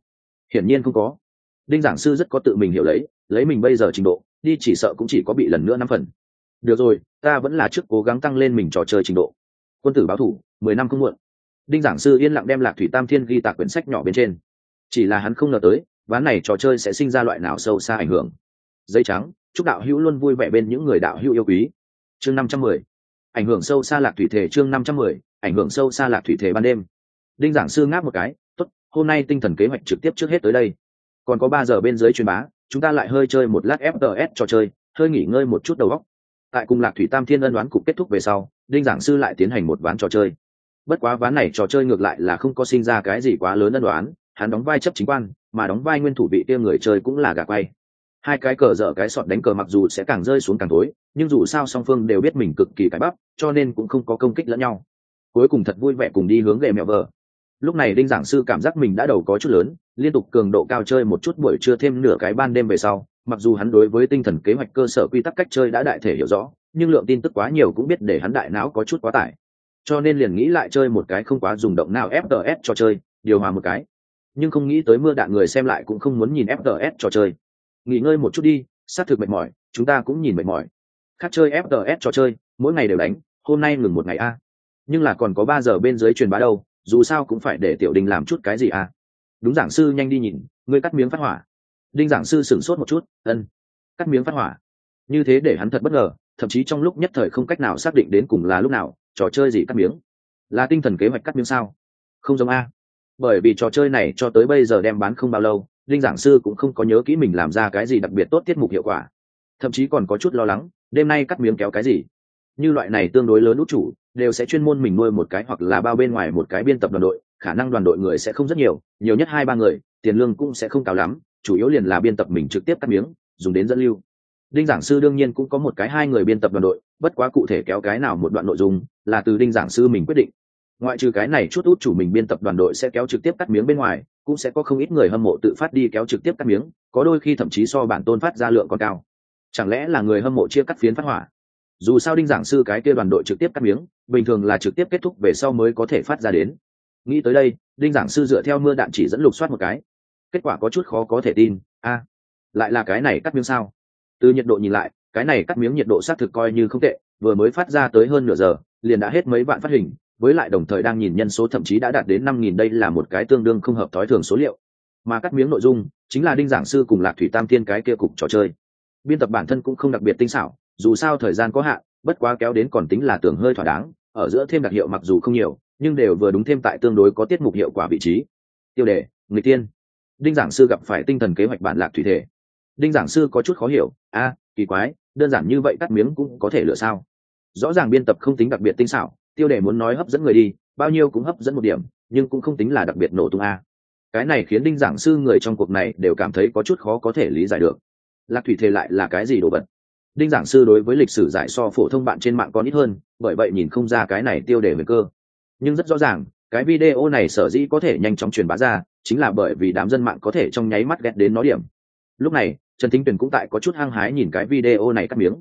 Hiển nhiên không có. Đinh giảng sư rất có tự mình hiểu lấy lấy mình bây giờ trình độ, đi chỉ sợ cũng chỉ có bị lần nữa năm phần. Được rồi, ta vẫn là trước cố gắng tăng lên mình trò chơi trình độ. Quân tử báo thủ, mười năm không muộn. Đinh giảng sư yên lặng đem lạc thủy tam thiên ghi tạc quyển sách nhỏ bên trên. Chỉ là hắn không ngờ tới, ván này trò chơi sẽ sinh ra loại nào sâu xa ảnh hưởng. Giấy trắng, chúc đạo hữu luôn vui vẻ bên những người đạo hữu yêu quý. Chương năm trăm mười. Ảnh hưởng sâu xa lạc thủy thể chương năm trăm mười, ảnh hưởng sâu xa lạc thủy thể ban đêm. Đinh giảng sư ngáp một cái hôm nay tinh thần kế hoạch trực tiếp trước hết tới đây. Còn có ba giờ bên dưới truyền bá, chúng ta lại hơi chơi một lát fts trò chơi, hơi nghỉ ngơi một chút đầu óc. Tại cùng lạc thủy tam thiên ân đoán cục kết thúc về sau, đinh giảng sư lại tiến hành một ván trò chơi. Bất quá ván này trò chơi ngược lại là không có sinh ra cái gì quá lớn ân đoán hắn đóng vai chấp chính quan, mà đóng vai nguyên thủ vị kia người chơi cũng là gà quay. Hai cái cờ dở cái sọt đánh cờ mặc dù sẽ càng rơi xuống càng tối, nhưng dù sao song phương đều biết mình cực kỳ cái bắp, cho nên cũng không có công kích lẫn nhau. Cuối cùng thật vui vẻ cùng đi hướng gậy mẹo vợ lúc này đinh giảng sư cảm giác mình đã đầu có chút lớn, liên tục cường độ cao chơi một chút buổi trưa thêm nửa cái ban đêm về sau, mặc dù hắn đối với tinh thần kế hoạch cơ sở quy tắc cách chơi đã đại thể hiểu rõ, nhưng lượng tin tức quá nhiều cũng biết để hắn đại não có chút quá tải. Cho nên liền nghĩ lại chơi một cái không quá dùng động nào fts cho chơi, điều hòa một cái. Nhưng không nghĩ tới mưa đạn người xem lại cũng không muốn nhìn fts trò chơi. Nghỉ ngơi một chút đi, xác thực mệt mỏi, chúng ta cũng nhìn mệt mỏi. Khác chơi fts trò chơi, mỗi ngày đều đánh, hôm nay ngừng một ngày a. Nhưng là còn có ba giờ bên dưới truyền bá đâu dù sao cũng phải để tiểu đình làm chút cái gì à? đúng giảng sư nhanh đi nhìn, ngươi cắt miếng phát hỏa. Đinh giảng sư sửng sốt một chút, ân, cắt miếng phát hỏa. Như thế để hắn thật bất ngờ, thậm chí trong lúc nhất thời không cách nào xác định đến cùng là lúc nào, trò chơi gì cắt miếng? Là tinh thần kế hoạch cắt miếng sao? Không giống a. Bởi vì trò chơi này cho tới bây giờ đem bán không bao lâu linh giảng sư cũng không có nhớ kỹ mình làm ra cái gì đặc biệt tốt tiết mục hiệu quả. Thậm chí còn có chút lo lắng, đêm nay cắt miếng kéo cái gì? Như loại này tương đối lớn út chủ đều sẽ chuyên môn mình nuôi một cái hoặc là bao bên ngoài một cái biên tập đoàn đội, khả năng đoàn đội người sẽ không rất nhiều nhiều nhất hai ba người, tiền lương cũng sẽ không cao lắm, chủ yếu liền là biên tập mình trực tiếp cắt miếng, dùng đến dẫn lưu. Đinh giảng sư đương nhiên cũng có một cái hai người biên tập đoàn đội, bất quá cụ thể kéo cái nào một đoạn nội dung là từ đinh giảng sư mình quyết định. Ngoại trừ cái này chút út chủ mình biên tập đoàn đội sẽ kéo trực tiếp cắt miếng bên ngoài, cũng sẽ có không ít người hâm mộ tự phát đi kéo trực tiếp cắt miếng, có đôi khi thậm chí so bản tôn phát ra lượng còn cao. Chẳng lẽ là người hâm mộ chia cắt phiến phát hỏa? Dù sao đinh giảng sư cái kia đoàn đội trực tiếp cắt miếng, bình thường là trực tiếp kết thúc về sau mới có thể phát ra đến. Nghĩ tới đây, đinh giảng sư dựa theo mưa đạn chỉ dẫn lục soát một cái. Kết quả có chút khó có thể tin, a, lại là cái này cắt miếng sao? Từ nhiệt độ nhìn lại, cái này cắt miếng nhiệt độ xác thực coi như không tệ, vừa mới phát ra tới hơn nửa giờ, liền đã hết mấy vạn phát hình, với lại đồng thời đang nhìn nhân số thậm chí đã đạt đến năm nghìn, đây là một cái tương đương không hợp thói thường số liệu. Mà cắt miếng nội dung, chính là đinh giảng sư cùng lạc thủy tam tiên cái kia cục trò chơi. Biên tập bản thân cũng không đặc biệt tinh xảo dù sao thời gian có hạn, bất quá kéo đến còn tính là tưởng hơi thỏa đáng, ở giữa thêm đặc hiệu mặc dù không nhiều, nhưng đều vừa đúng thêm tại tương đối có tiết mục hiệu quả vị trí. Tiêu đề người tiên. Đinh giảng sư gặp phải tinh thần kế hoạch bản lạc thủy thể. Đinh giảng sư có chút khó hiểu, a, kỳ quái, đơn giản như vậy cắt miếng cũng có thể lựa sao? Rõ ràng biên tập không tính đặc biệt tinh xảo, tiêu đề muốn nói hấp dẫn người đi, bao nhiêu cũng hấp dẫn một điểm, nhưng cũng không tính là đặc biệt nổ tung a. Cái này khiến đinh giảng sư người trong cuộc này đều cảm thấy có chút khó có thể lý giải được. Lạc thủy thể lại là cái gì đồ vật? Đinh giảng sư đối với lịch sử giải so phổ thông bạn trên mạng còn ít hơn, bởi vậy nhìn không ra cái này tiêu đề về cơ. Nhưng rất rõ ràng, cái video này sở dĩ có thể nhanh chóng truyền bá ra, chính là bởi vì đám dân mạng có thể trong nháy mắt ghét đến nó điểm. Lúc này, trần thính tuyền cũng tại có chút hăng hái nhìn cái video này cắt miếng.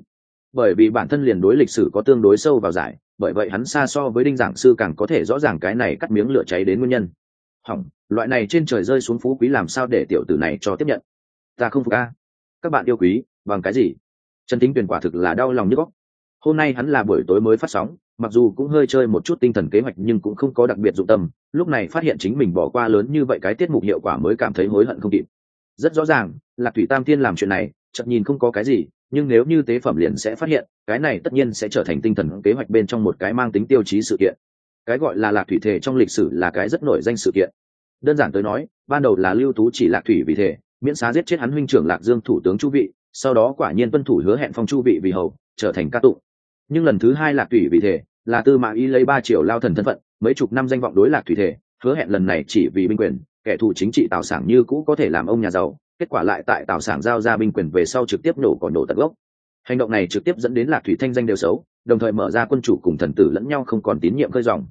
Bởi vì bản thân liền đối lịch sử có tương đối sâu vào giải, bởi vậy hắn xa so với đinh giảng sư càng có thể rõ ràng cái này cắt miếng lửa cháy đến nguyên nhân. Hỏng, loại này trên trời rơi xuống phú quý làm sao để tiểu tử này cho tiếp nhận? Ta không phục a. Các bạn yêu quý, bằng cái gì? Trần tính tuyển quả thực là đau lòng như góc. Hôm nay hắn là buổi tối mới phát sóng, mặc dù cũng hơi chơi một chút tinh thần kế hoạch nhưng cũng không có đặc biệt dụng tâm, lúc này phát hiện chính mình bỏ qua lớn như vậy cái tiết mục hiệu quả mới cảm thấy hối hận không kịp. Rất rõ ràng, lạc thủy tam thiên làm chuyện này chậm nhìn không có cái gì, nhưng nếu như tế phẩm liền sẽ phát hiện, cái này tất nhiên sẽ trở thành tinh thần kế hoạch bên trong một cái mang tính tiêu chí sự kiện. Cái gọi là lạc thủy thể trong lịch sử là cái rất nổi danh sự kiện. Đơn giản tới nói, ban đầu là lưu tú chỉ lạc thủy vì thể, miễn xá giết chết hắn huynh trưởng lạc dương thủ tướng chu vị sau đó quả nhiên tuân thủ hứa hẹn phong chu vị vì hầu, trở thành ca tụng. Nhưng lần thứ hai lạc thủy vì thể, là tư mã y lấy ba triệu lao thần thân phận, mấy chục năm danh vọng đối lạc thủy thể, hứa hẹn lần này chỉ vì binh quyền, kẻ thù chính trị tào sảng như cũ có thể làm ông nhà giàu, kết quả lại tại tào sảng giao ra binh quyền về sau trực tiếp nổ còn nổ tận gốc. Hành động này trực tiếp dẫn đến lạc thủy thanh danh đều xấu, đồng thời mở ra quân chủ cùng thần tử lẫn nhau không còn tín nhiệm khơi dòng.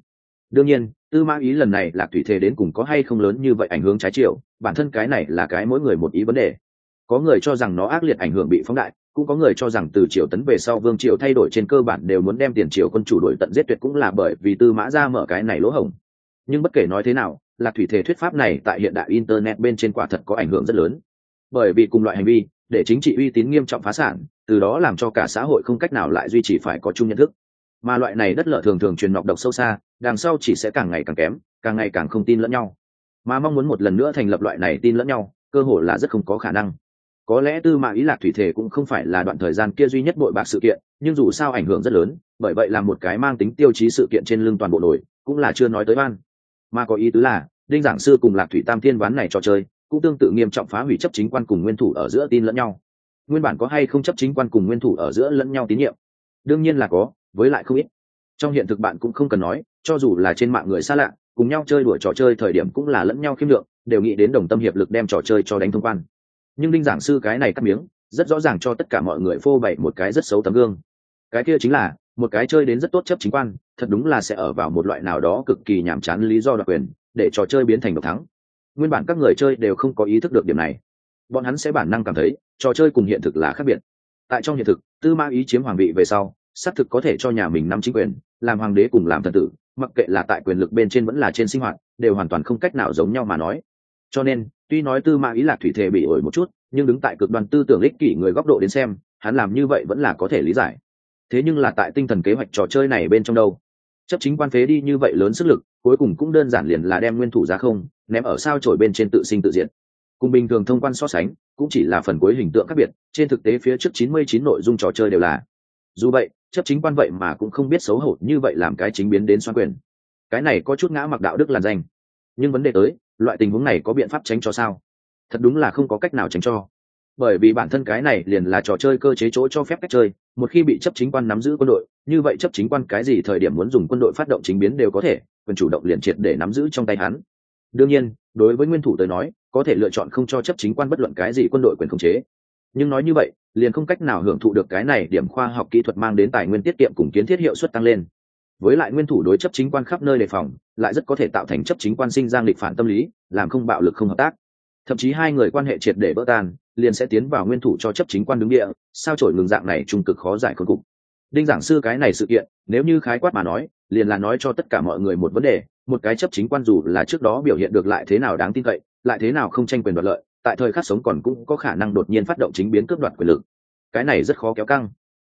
Đương nhiên, tư mã ý lần này lạc thủy thề đến cùng có hay không lớn như vậy ảnh hưởng trái chiều, bản thân cái này là cái mỗi người một ý vấn đề có người cho rằng nó ác liệt ảnh hưởng bị phóng đại, cũng có người cho rằng từ triều tấn về sau vương triều thay đổi trên cơ bản đều muốn đem tiền triều quân chủ đổi tận giết tuyệt cũng là bởi vì tư mã ra mở cái này lỗ hổng. Nhưng bất kể nói thế nào, lạc thủy thể thuyết pháp này tại hiện đại internet bên trên quả thật có ảnh hưởng rất lớn. Bởi vì cùng loại hành vi, để chính trị uy tín nghiêm trọng phá sản, từ đó làm cho cả xã hội không cách nào lại duy trì phải có chung nhận thức. Mà loại này đất lợ thường thường truyền nọc độc sâu xa, đằng sau chỉ sẽ càng ngày càng kém, càng ngày càng không tin lẫn nhau. Mà mong muốn một lần nữa thành lập loại này tin lẫn nhau, cơ hội là rất không có khả năng có lẽ tư mã ý lạc thủy thể cũng không phải là đoạn thời gian kia duy nhất bội bạc sự kiện, nhưng dù sao ảnh hưởng rất lớn, bởi vậy là một cái mang tính tiêu chí sự kiện trên lưng toàn bộ nổi, cũng là chưa nói tới ban. Mà có ý tứ là, đinh giảng sư cùng lạc thủy tam thiên ván này trò chơi, cũng tương tự nghiêm trọng phá hủy chấp chính quan cùng nguyên thủ ở giữa tin lẫn nhau. Nguyên bản có hay không chấp chính quan cùng nguyên thủ ở giữa lẫn nhau tín nhiệm? Đương nhiên là có, với lại không ít. Trong hiện thực bạn cũng không cần nói, cho dù là trên mạng người xa lạ, cùng nhau chơi đuổi trò chơi thời điểm cũng là lẫn nhau khiêm lượng, đều nghĩ đến đồng tâm hiệp lực đem trò chơi cho đánh thông quan nhưng đinh giảng sư cái này cắt miếng rất rõ ràng cho tất cả mọi người phô bày một cái rất xấu tấm gương. Cái kia chính là, một cái chơi đến rất tốt chấp chính quan, thật đúng là sẽ ở vào một loại nào đó cực kỳ nhàm chán lý do đặc quyền, để trò chơi biến thành độc thắng. Nguyên bản các người chơi đều không có ý thức được điểm này. Bọn hắn sẽ bản năng cảm thấy, trò chơi cùng hiện thực là khác biệt. Tại trong hiện thực, tư ma ý chiếm hoàng vị về sau, xác thực có thể cho nhà mình nắm chính quyền, làm hoàng đế cùng làm thần tử, mặc kệ là tại quyền lực bên trên vẫn là trên sinh hoạt, đều hoàn toàn không cách nào giống nhau mà nói. Cho nên tuy nói tư ma ý lạc thủy thể bị ổi một chút, nhưng đứng tại cực đoan tư tưởng ích kỷ người góc độ đến xem, hắn làm như vậy vẫn là có thể lý giải. Thế nhưng là tại tinh thần kế hoạch trò chơi này bên trong đâu? Chấp chính quan phế đi như vậy lớn sức lực, cuối cùng cũng đơn giản liền là đem nguyên thủ ra không, ném ở sao trổi bên trên tự sinh tự diện cùng bình thường thông quan so sánh, cũng chỉ là phần cuối hình tượng khác biệt, trên thực tế phía trước 99 nội dung trò chơi đều là. Dù vậy, chấp chính quan vậy mà cũng không biết xấu hổ như vậy làm cái chính biến đến xoan quyền. Cái này có chút ngã mặc đạo đức làn danh. Nhưng vấn đề tới loại tình huống này có biện pháp tránh cho sao? Thật đúng là không có cách nào tránh cho. Bởi vì bản thân cái này liền là trò chơi cơ chế chỗ cho phép cách chơi, một khi bị chấp chính quan nắm giữ quân đội, như vậy chấp chính quan cái gì thời điểm muốn dùng quân đội phát động chính biến đều có thể, quyền chủ động liền triệt để nắm giữ trong tay hắn. Đương nhiên, đối với nguyên thủ tới nói, có thể lựa chọn không cho chấp chính quan bất luận cái gì quân đội quyền khống chế. Nhưng nói như vậy, liền không cách nào hưởng thụ được cái này điểm khoa học kỹ thuật mang đến tài nguyên tiết kiệm cùng kiến thiết hiệu suất tăng lên với lại nguyên thủ đối chấp chính quan khắp nơi đề phòng, lại rất có thể tạo thành chấp chính quan sinh giang lịch phản tâm lý, làm không bạo lực không hợp tác. Thậm chí hai người quan hệ triệt để vỡ tan, liền sẽ tiến vào nguyên thủ cho chấp chính quan đứng địa, sao trổi ngừng dạng này trung cực khó giải khôn cục. Đinh giảng sư cái này sự kiện, nếu như khái quát mà nói, liền là nói cho tất cả mọi người một vấn đề, một cái chấp chính quan dù là trước đó biểu hiện được lại thế nào đáng tin cậy, lại thế nào không tranh quyền đoạt lợi, tại thời khắc sống còn cũng có khả năng đột nhiên phát động chính biến cướp đoạt quyền lực. Cái này rất khó kéo căng.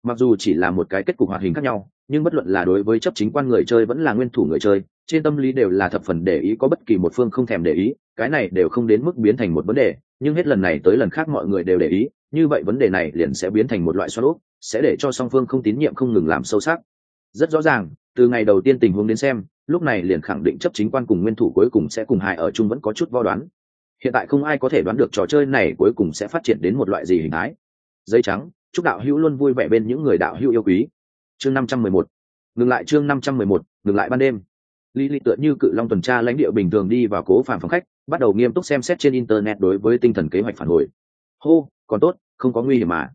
Mặc dù chỉ là một cái kết cục hoạt hình khác nhau nhưng bất luận là đối với chấp chính quan người chơi vẫn là nguyên thủ người chơi, trên tâm lý đều là thập phần để ý, có bất kỳ một phương không thèm để ý, cái này đều không đến mức biến thành một vấn đề, nhưng hết lần này tới lần khác mọi người đều để ý, như vậy vấn đề này liền sẽ biến thành một loại xoắn úp sẽ để cho song phương không tín nhiệm, không ngừng làm sâu sắc. Rất rõ ràng, từ ngày đầu tiên tình huống đến xem, lúc này liền khẳng định chấp chính quan cùng nguyên thủ cuối cùng sẽ cùng hại ở chung vẫn có chút vo đoán. Hiện tại không ai có thể đoán được trò chơi này cuối cùng sẽ phát triển đến một loại gì hình thái. Dây trắng, chúc đạo hữu luôn vui vẻ bên những người đạo hữu yêu quý chương năm trăm mười một. Ngừng lại chương năm trăm mười một, ngừng lại ban đêm. Lý lịch tựa như cự long tuần tra lãnh địa bình thường đi vào cố phản phòng khách, bắt đầu nghiêm túc xem xét trên internet đối với tinh thần kế hoạch phản hồi. Hô, còn tốt, không có nguy hiểm mà.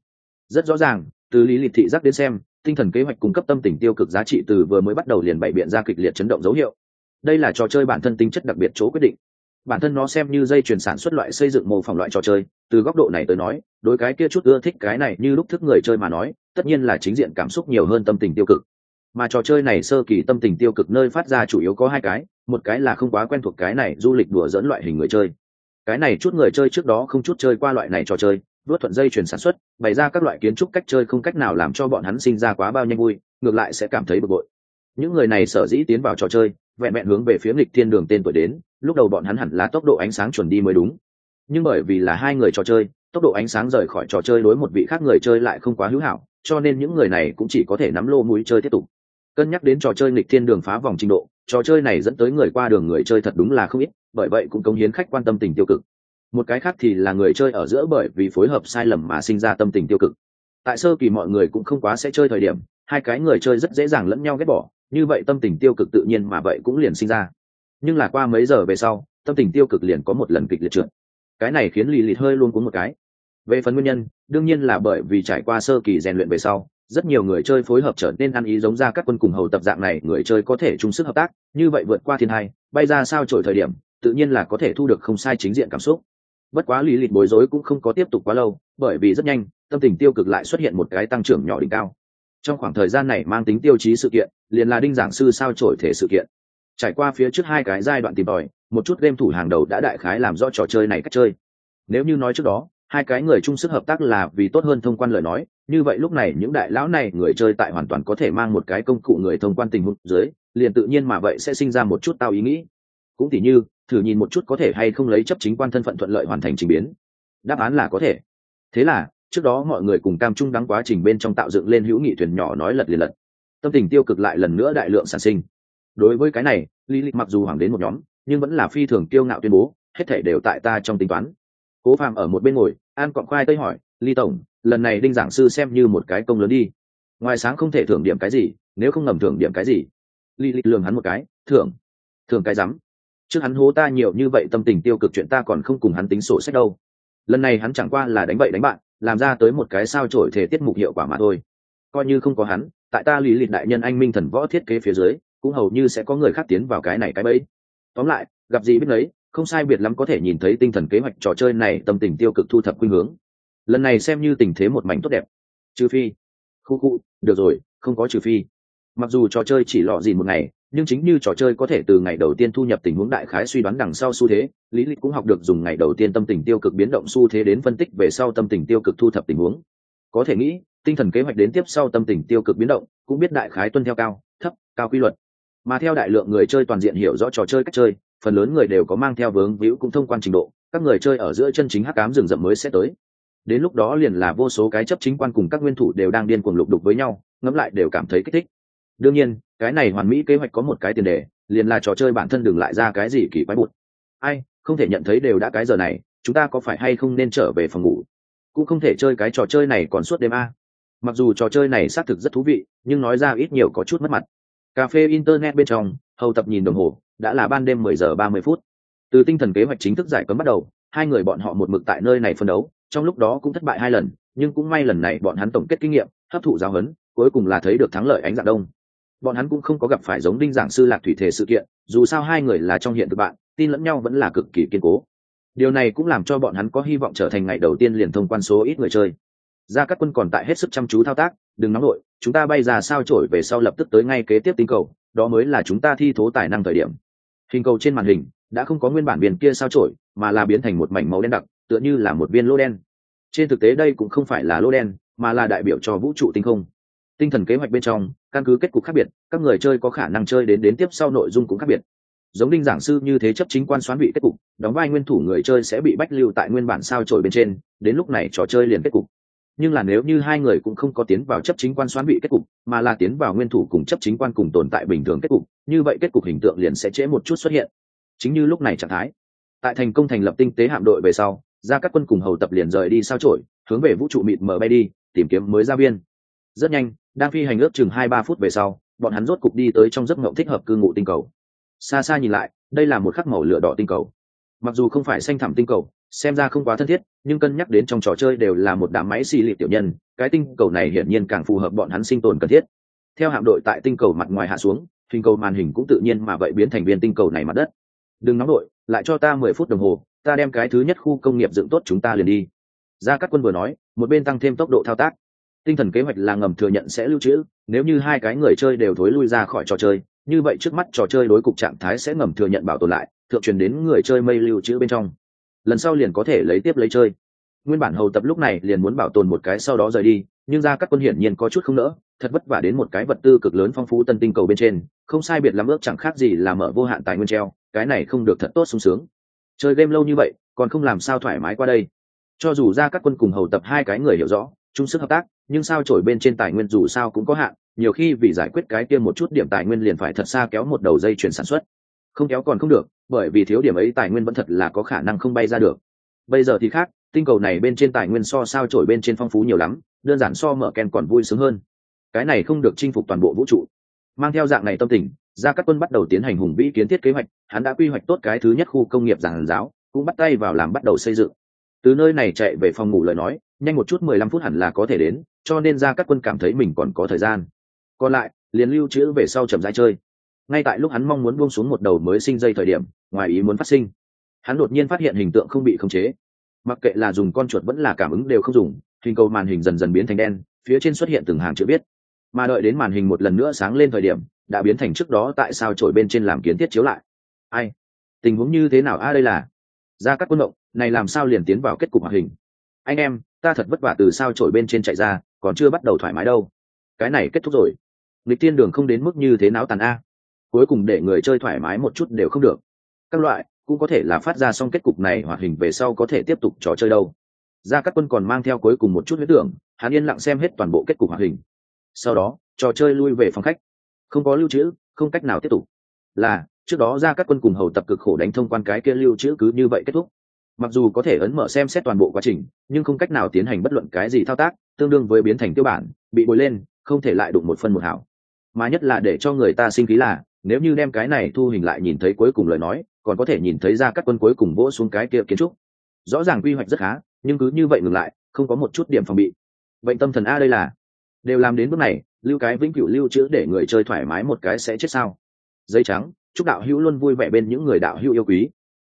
Rất rõ ràng, từ lý lịch thị giác đến xem, tinh thần kế hoạch cung cấp tâm tình tiêu cực giá trị từ vừa mới bắt đầu liền bày biện ra kịch liệt chấn động dấu hiệu. Đây là trò chơi bản thân tính chất đặc biệt chỗ quyết định bản thân nó xem như dây chuyển sản xuất loại xây dựng mô phỏng loại trò chơi, từ góc độ này tới nói, đối cái kia chút ưa thích cái này như lúc thức người chơi mà nói, tất nhiên là chính diện cảm xúc nhiều hơn tâm tình tiêu cực. Mà trò chơi này sơ kỳ tâm tình tiêu cực nơi phát ra chủ yếu có hai cái, một cái là không quá quen thuộc cái này du lịch đùa dẫn loại hình người chơi. Cái này chút người chơi trước đó không chút chơi qua loại này trò chơi vớt thuận dây chuyển sản xuất, bày ra các loại kiến trúc cách chơi không cách nào làm cho bọn hắn sinh ra quá bao nhanh vui, ngược lại sẽ cảm thấy bực bội. Những người này sở dĩ tiến vào trò chơi vẹn vẹn hướng về phía nghịch thiên đường tên tuổi đến, lúc đầu bọn hắn hẳn là tốc độ ánh sáng chuẩn đi mới đúng. Nhưng bởi vì là hai người trò chơi, tốc độ ánh sáng rời khỏi trò chơi đối một vị khác người chơi lại không quá hữu hảo, cho nên những người này cũng chỉ có thể nắm lô mũi chơi tiếp tục. Cân nhắc đến trò chơi nghịch thiên đường phá vòng trình độ, trò chơi này dẫn tới người qua đường người chơi thật đúng là không ít, bởi vậy cũng cống hiến khách quan tâm tình tiêu cực. Một cái khác thì là người chơi ở giữa bởi vì phối hợp sai lầm mà sinh ra tâm tình tiêu cực. Tại sơ kỳ mọi người cũng không quá sẽ chơi thời điểm, hai cái người chơi rất dễ dàng lẫn nhau ghét bỏ như vậy tâm tình tiêu cực tự nhiên mà vậy cũng liền sinh ra. Nhưng là qua mấy giờ về sau, tâm tình tiêu cực liền có một lần kịch liệt trượt. Cái này khiến lì lịt hơi luôn cuốn một cái. Về phần nguyên nhân, đương nhiên là bởi vì trải qua sơ kỳ rèn luyện về sau, rất nhiều người chơi phối hợp trở nên ăn ý giống ra các quân cùng hầu tập dạng này, người chơi có thể chung sức hợp tác, như vậy vượt qua thiên hai, bay ra sao trổi thời điểm, tự nhiên là có thể thu được không sai chính diện cảm xúc. Bất quá lý lịch bối rối cũng không có tiếp tục quá lâu, bởi vì rất nhanh, tâm tình tiêu cực lại xuất hiện một cái tăng trưởng nhỏ đỉnh cao trong khoảng thời gian này mang tính tiêu chí sự kiện, liền là đinh giảng sư sao trổi thể sự kiện. Trải qua phía trước hai cái giai đoạn tìm tòi, một chút game thủ hàng đầu đã đại khái làm rõ trò chơi này cách chơi. Nếu như nói trước đó, hai cái người chung sức hợp tác là vì tốt hơn thông quan lời nói, như vậy lúc này những đại lão này người chơi tại hoàn toàn có thể mang một cái công cụ người thông quan tình huống dưới, liền tự nhiên mà vậy sẽ sinh ra một chút tao ý nghĩ. Cũng tỉ như, thử nhìn một chút có thể hay không lấy chấp chính quan thân phận thuận lợi hoàn thành trình biến. Đáp án là có thể. Thế là trước đó mọi người cùng cam chung đắng quá trình bên trong tạo dựng lên hữu nghị thuyền nhỏ nói lật liền lật. Tâm tình tiêu cực lại lần nữa đại lượng sản sinh. Đối với cái này, lý lịch mặc dù hoàng đến một nhóm, nhưng vẫn là phi thường kiêu ngạo tuyên bố, hết thể đều tại ta trong tính toán. Cố phàm ở một bên ngồi, an cọn khoai tây hỏi ly tổng, lần này đinh giảng sư xem như một cái công lớn đi. Ngoài sáng không thể thưởng điểm cái gì, nếu không ngầm thưởng điểm cái gì? Ly lịch lường hắn một cái, thưởng thưởng cái rắm trước hắn hố ta nhiều như vậy tâm tình tiêu cực chuyện ta còn không cùng hắn tính sổ sách đâu. Lần này hắn chẳng qua là đánh bậy đánh bạn làm ra tới một cái sao trổi thể tiết mục hiệu quả mà thôi. Coi như không có hắn, tại ta lý lịch đại nhân anh minh thần võ thiết kế phía dưới, cũng hầu như sẽ có người khác tiến vào cái này cái bẫy. Tóm lại, gặp gì biết lấy không sai biệt lắm có thể nhìn thấy tinh thần kế hoạch trò chơi này tâm tình tiêu cực thu thập khuynh hướng. Lần này xem như tình thế một mảnh tốt đẹp. Trừ phi. Khu khu, được rồi, không có trừ phi. Mặc dù trò chơi chỉ lọ gì một ngày nhưng chính như trò chơi có thể từ ngày đầu tiên thu nhập tình huống đại khái suy đoán đằng sau xu thế, lý lịch cũng học được dùng ngày đầu tiên tâm tình tiêu cực biến động xu thế đến phân tích về sau tâm tình tiêu cực thu thập tình huống. Có thể nghĩ, tinh thần kế hoạch đến tiếp sau tâm tình tiêu cực biến động cũng biết đại khái tuân theo cao, thấp, cao quy luật. Mà theo đại lượng người chơi toàn diện hiểu rõ trò chơi cách chơi, phần lớn người đều có mang theo vướng víu cũng thông quan trình độ, các người chơi ở giữa chân chính hắc cám rừng rậm mới sẽ tới. Đến lúc đó liền là vô số cái chấp chính quan cùng các nguyên thủ đều đang điên cuồng lục đục với nhau, ngẫm lại đều cảm thấy kích thích đương nhiên, cái này hoàn mỹ kế hoạch có một cái tiền đề, liền là trò chơi bản thân đừng lại ra cái gì kỳ quái bụt. Ai, không thể nhận thấy đều đã cái giờ này, chúng ta có phải hay không nên trở về phòng ngủ? Cũng không thể chơi cái trò chơi này còn suốt đêm a. Mặc dù trò chơi này xác thực rất thú vị, nhưng nói ra ít nhiều có chút mất mặt. Cà phê internet bên trong, hầu tập nhìn đồng hồ, đã là ban đêm mười giờ ba mươi phút. Từ tinh thần kế hoạch chính thức giải cấm bắt đầu, hai người bọn họ một mực tại nơi này phân đấu, trong lúc đó cũng thất bại hai lần, nhưng cũng may lần này bọn hắn tổng kết kinh nghiệm, hấp thụ giáo huấn, cuối cùng là thấy được thắng lợi ánh dạng đông bọn hắn cũng không có gặp phải giống đinh giảng sư lạc thủy thể sự kiện, dù sao hai người là trong hiện thực bạn, tin lẫn nhau vẫn là cực kỳ kiên cố. Điều này cũng làm cho bọn hắn có hy vọng trở thành ngày đầu tiên liền thông quan số ít người chơi. Ra các quân còn tại hết sức chăm chú thao tác, đừng nóng đội chúng ta bay ra sao trổi về sau lập tức tới ngay kế tiếp tinh cầu, đó mới là chúng ta thi thố tài năng thời điểm. Hình cầu trên màn hình đã không có nguyên bản viên kia sao trổi, mà là biến thành một mảnh màu đen đặc, tựa như là một viên lô đen. Trên thực tế đây cũng không phải là lô đen, mà là đại biểu cho vũ trụ tinh không. Tinh thần kế hoạch bên trong căn cứ kết cục khác biệt, các người chơi có khả năng chơi đến đến tiếp sau nội dung cũng khác biệt. Giống đinh giảng sư như thế chấp chính quan xoán bị kết cục, đóng vai nguyên thủ người chơi sẽ bị bách lưu tại nguyên bản sao trổi bên trên, đến lúc này trò chơi liền kết cục. Nhưng là nếu như hai người cũng không có tiến vào chấp chính quan xoán bị kết cục, mà là tiến vào nguyên thủ cùng chấp chính quan cùng tồn tại bình thường kết cục, như vậy kết cục hình tượng liền sẽ trễ một chút xuất hiện. Chính như lúc này trạng thái. Tại thành công thành lập tinh tế hạm đội về sau ra các quân cùng hầu tập liền rời đi sao trổi hướng về vũ trụ mịt mờ bay đi, tìm kiếm mới ra viên. Rất nhanh đang phi hành ước chừng hai ba phút về sau, bọn hắn rốt cục đi tới trong giấc mộng thích hợp cư ngụ tinh cầu. Xa xa nhìn lại, đây là một khắc màu lửa đỏ tinh cầu. Mặc dù không phải xanh thẳm tinh cầu, xem ra không quá thân thiết, nhưng cân nhắc đến trong trò chơi đều là một đám máy xì lịp tiểu nhân, cái tinh cầu này hiển nhiên càng phù hợp bọn hắn sinh tồn cần thiết. Theo hạm đội tại tinh cầu mặt ngoài hạ xuống, hình cầu màn hình cũng tự nhiên mà vậy biến thành viên tinh cầu này mặt đất. Đừng nóng đội, lại cho ta mười phút đồng hồ, ta đem cái thứ nhất khu công nghiệp dựng tốt chúng ta liền đi. Gia cát quân vừa nói, một bên tăng thêm tốc độ thao tác tinh thần kế hoạch là ngầm thừa nhận sẽ lưu trữ, nếu như hai cái người chơi đều thối lui ra khỏi trò chơi, như vậy trước mắt trò chơi đối cục trạng thái sẽ ngầm thừa nhận bảo tồn lại, thượng truyền đến người chơi mây lưu trữ bên trong. Lần sau liền có thể lấy tiếp lấy chơi. Nguyên bản hầu tập lúc này liền muốn bảo tồn một cái sau đó rời đi, nhưng ra các quân hiển nhiên có chút không nỡ, thật vất vả đến một cái vật tư cực lớn phong phú tân tinh cầu bên trên, không sai biệt lắm ước chẳng khác gì là mở vô hạn tài nguyên treo, cái này không được thật tốt sung sướng. Chơi game lâu như vậy, còn không làm sao thoải mái qua đây. Cho dù ra các quân cùng hầu tập hai cái người hiểu rõ chung sức hợp tác, nhưng sao trổi bên trên tài nguyên dù sao cũng có hạn, nhiều khi vì giải quyết cái kia một chút điểm tài nguyên liền phải thật xa kéo một đầu dây chuyển sản xuất. Không kéo còn không được, bởi vì thiếu điểm ấy tài nguyên vẫn thật là có khả năng không bay ra được. Bây giờ thì khác, tinh cầu này bên trên tài nguyên so sao trổi bên trên phong phú nhiều lắm, đơn giản so mở ken còn vui sướng hơn. Cái này không được chinh phục toàn bộ vũ trụ. Mang theo dạng này tâm tình, gia cát quân bắt đầu tiến hành hùng vĩ kiến thiết kế hoạch, hắn đã quy hoạch tốt cái thứ nhất khu công nghiệp giảng giáo, cũng bắt tay vào làm bắt đầu xây dựng. Từ nơi này chạy về phòng ngủ lời nói nhanh một chút, mười lăm phút hẳn là có thể đến, cho nên gia cát quân cảm thấy mình còn có thời gian. Còn lại, liền lưu trữ về sau chậm rãi chơi. Ngay tại lúc hắn mong muốn buông xuống một đầu mới sinh dây thời điểm, ngoài ý muốn phát sinh, hắn đột nhiên phát hiện hình tượng không bị khống chế. Mặc kệ là dùng con chuột vẫn là cảm ứng đều không dùng, hình cầu màn hình dần dần biến thành đen, phía trên xuất hiện từng hàng chữ viết. Mà đợi đến màn hình một lần nữa sáng lên thời điểm, đã biến thành trước đó tại sao trổi bên trên làm kiến thiết chiếu lại. Ai? Tình huống như thế nào? A đây là ra các quân động, này làm sao liền tiến vào kết cục hoạt hình? Anh em ta thật vất vả từ sao trổi bên trên chạy ra, còn chưa bắt đầu thoải mái đâu. Cái này kết thúc rồi. Lịch tiên đường không đến mức như thế nào tàn a. Cuối cùng để người chơi thoải mái một chút đều không được. Các loại, cũng có thể là phát ra xong kết cục này hoạt hình về sau có thể tiếp tục trò chơi đâu. Ra các quân còn mang theo cuối cùng một chút huyết tưởng, hắn yên lặng xem hết toàn bộ kết cục hoạt hình. Sau đó, trò chơi lui về phòng khách. Không có lưu trữ, không cách nào tiếp tục. Là, trước đó ra các quân cùng hầu tập cực khổ đánh thông quan cái kia lưu trữ cứ như vậy kết thúc mặc dù có thể ấn mở xem xét toàn bộ quá trình, nhưng không cách nào tiến hành bất luận cái gì thao tác, tương đương với biến thành tiêu bản, bị bồi lên, không thể lại đụng một phân một hảo. Mà nhất là để cho người ta sinh khí là, nếu như đem cái này thu hình lại nhìn thấy cuối cùng lời nói, còn có thể nhìn thấy ra các quân cuối cùng vỗ xuống cái kia kiến trúc. Rõ ràng quy hoạch rất khá, nhưng cứ như vậy ngừng lại, không có một chút điểm phòng bị. Bệnh tâm thần a đây là, đều làm đến bước này, lưu cái vĩnh cửu lưu trữ để người chơi thoải mái một cái sẽ chết sao? Dây trắng, chúc đạo hữu luôn vui vẻ bên những người đạo hữu yêu quý.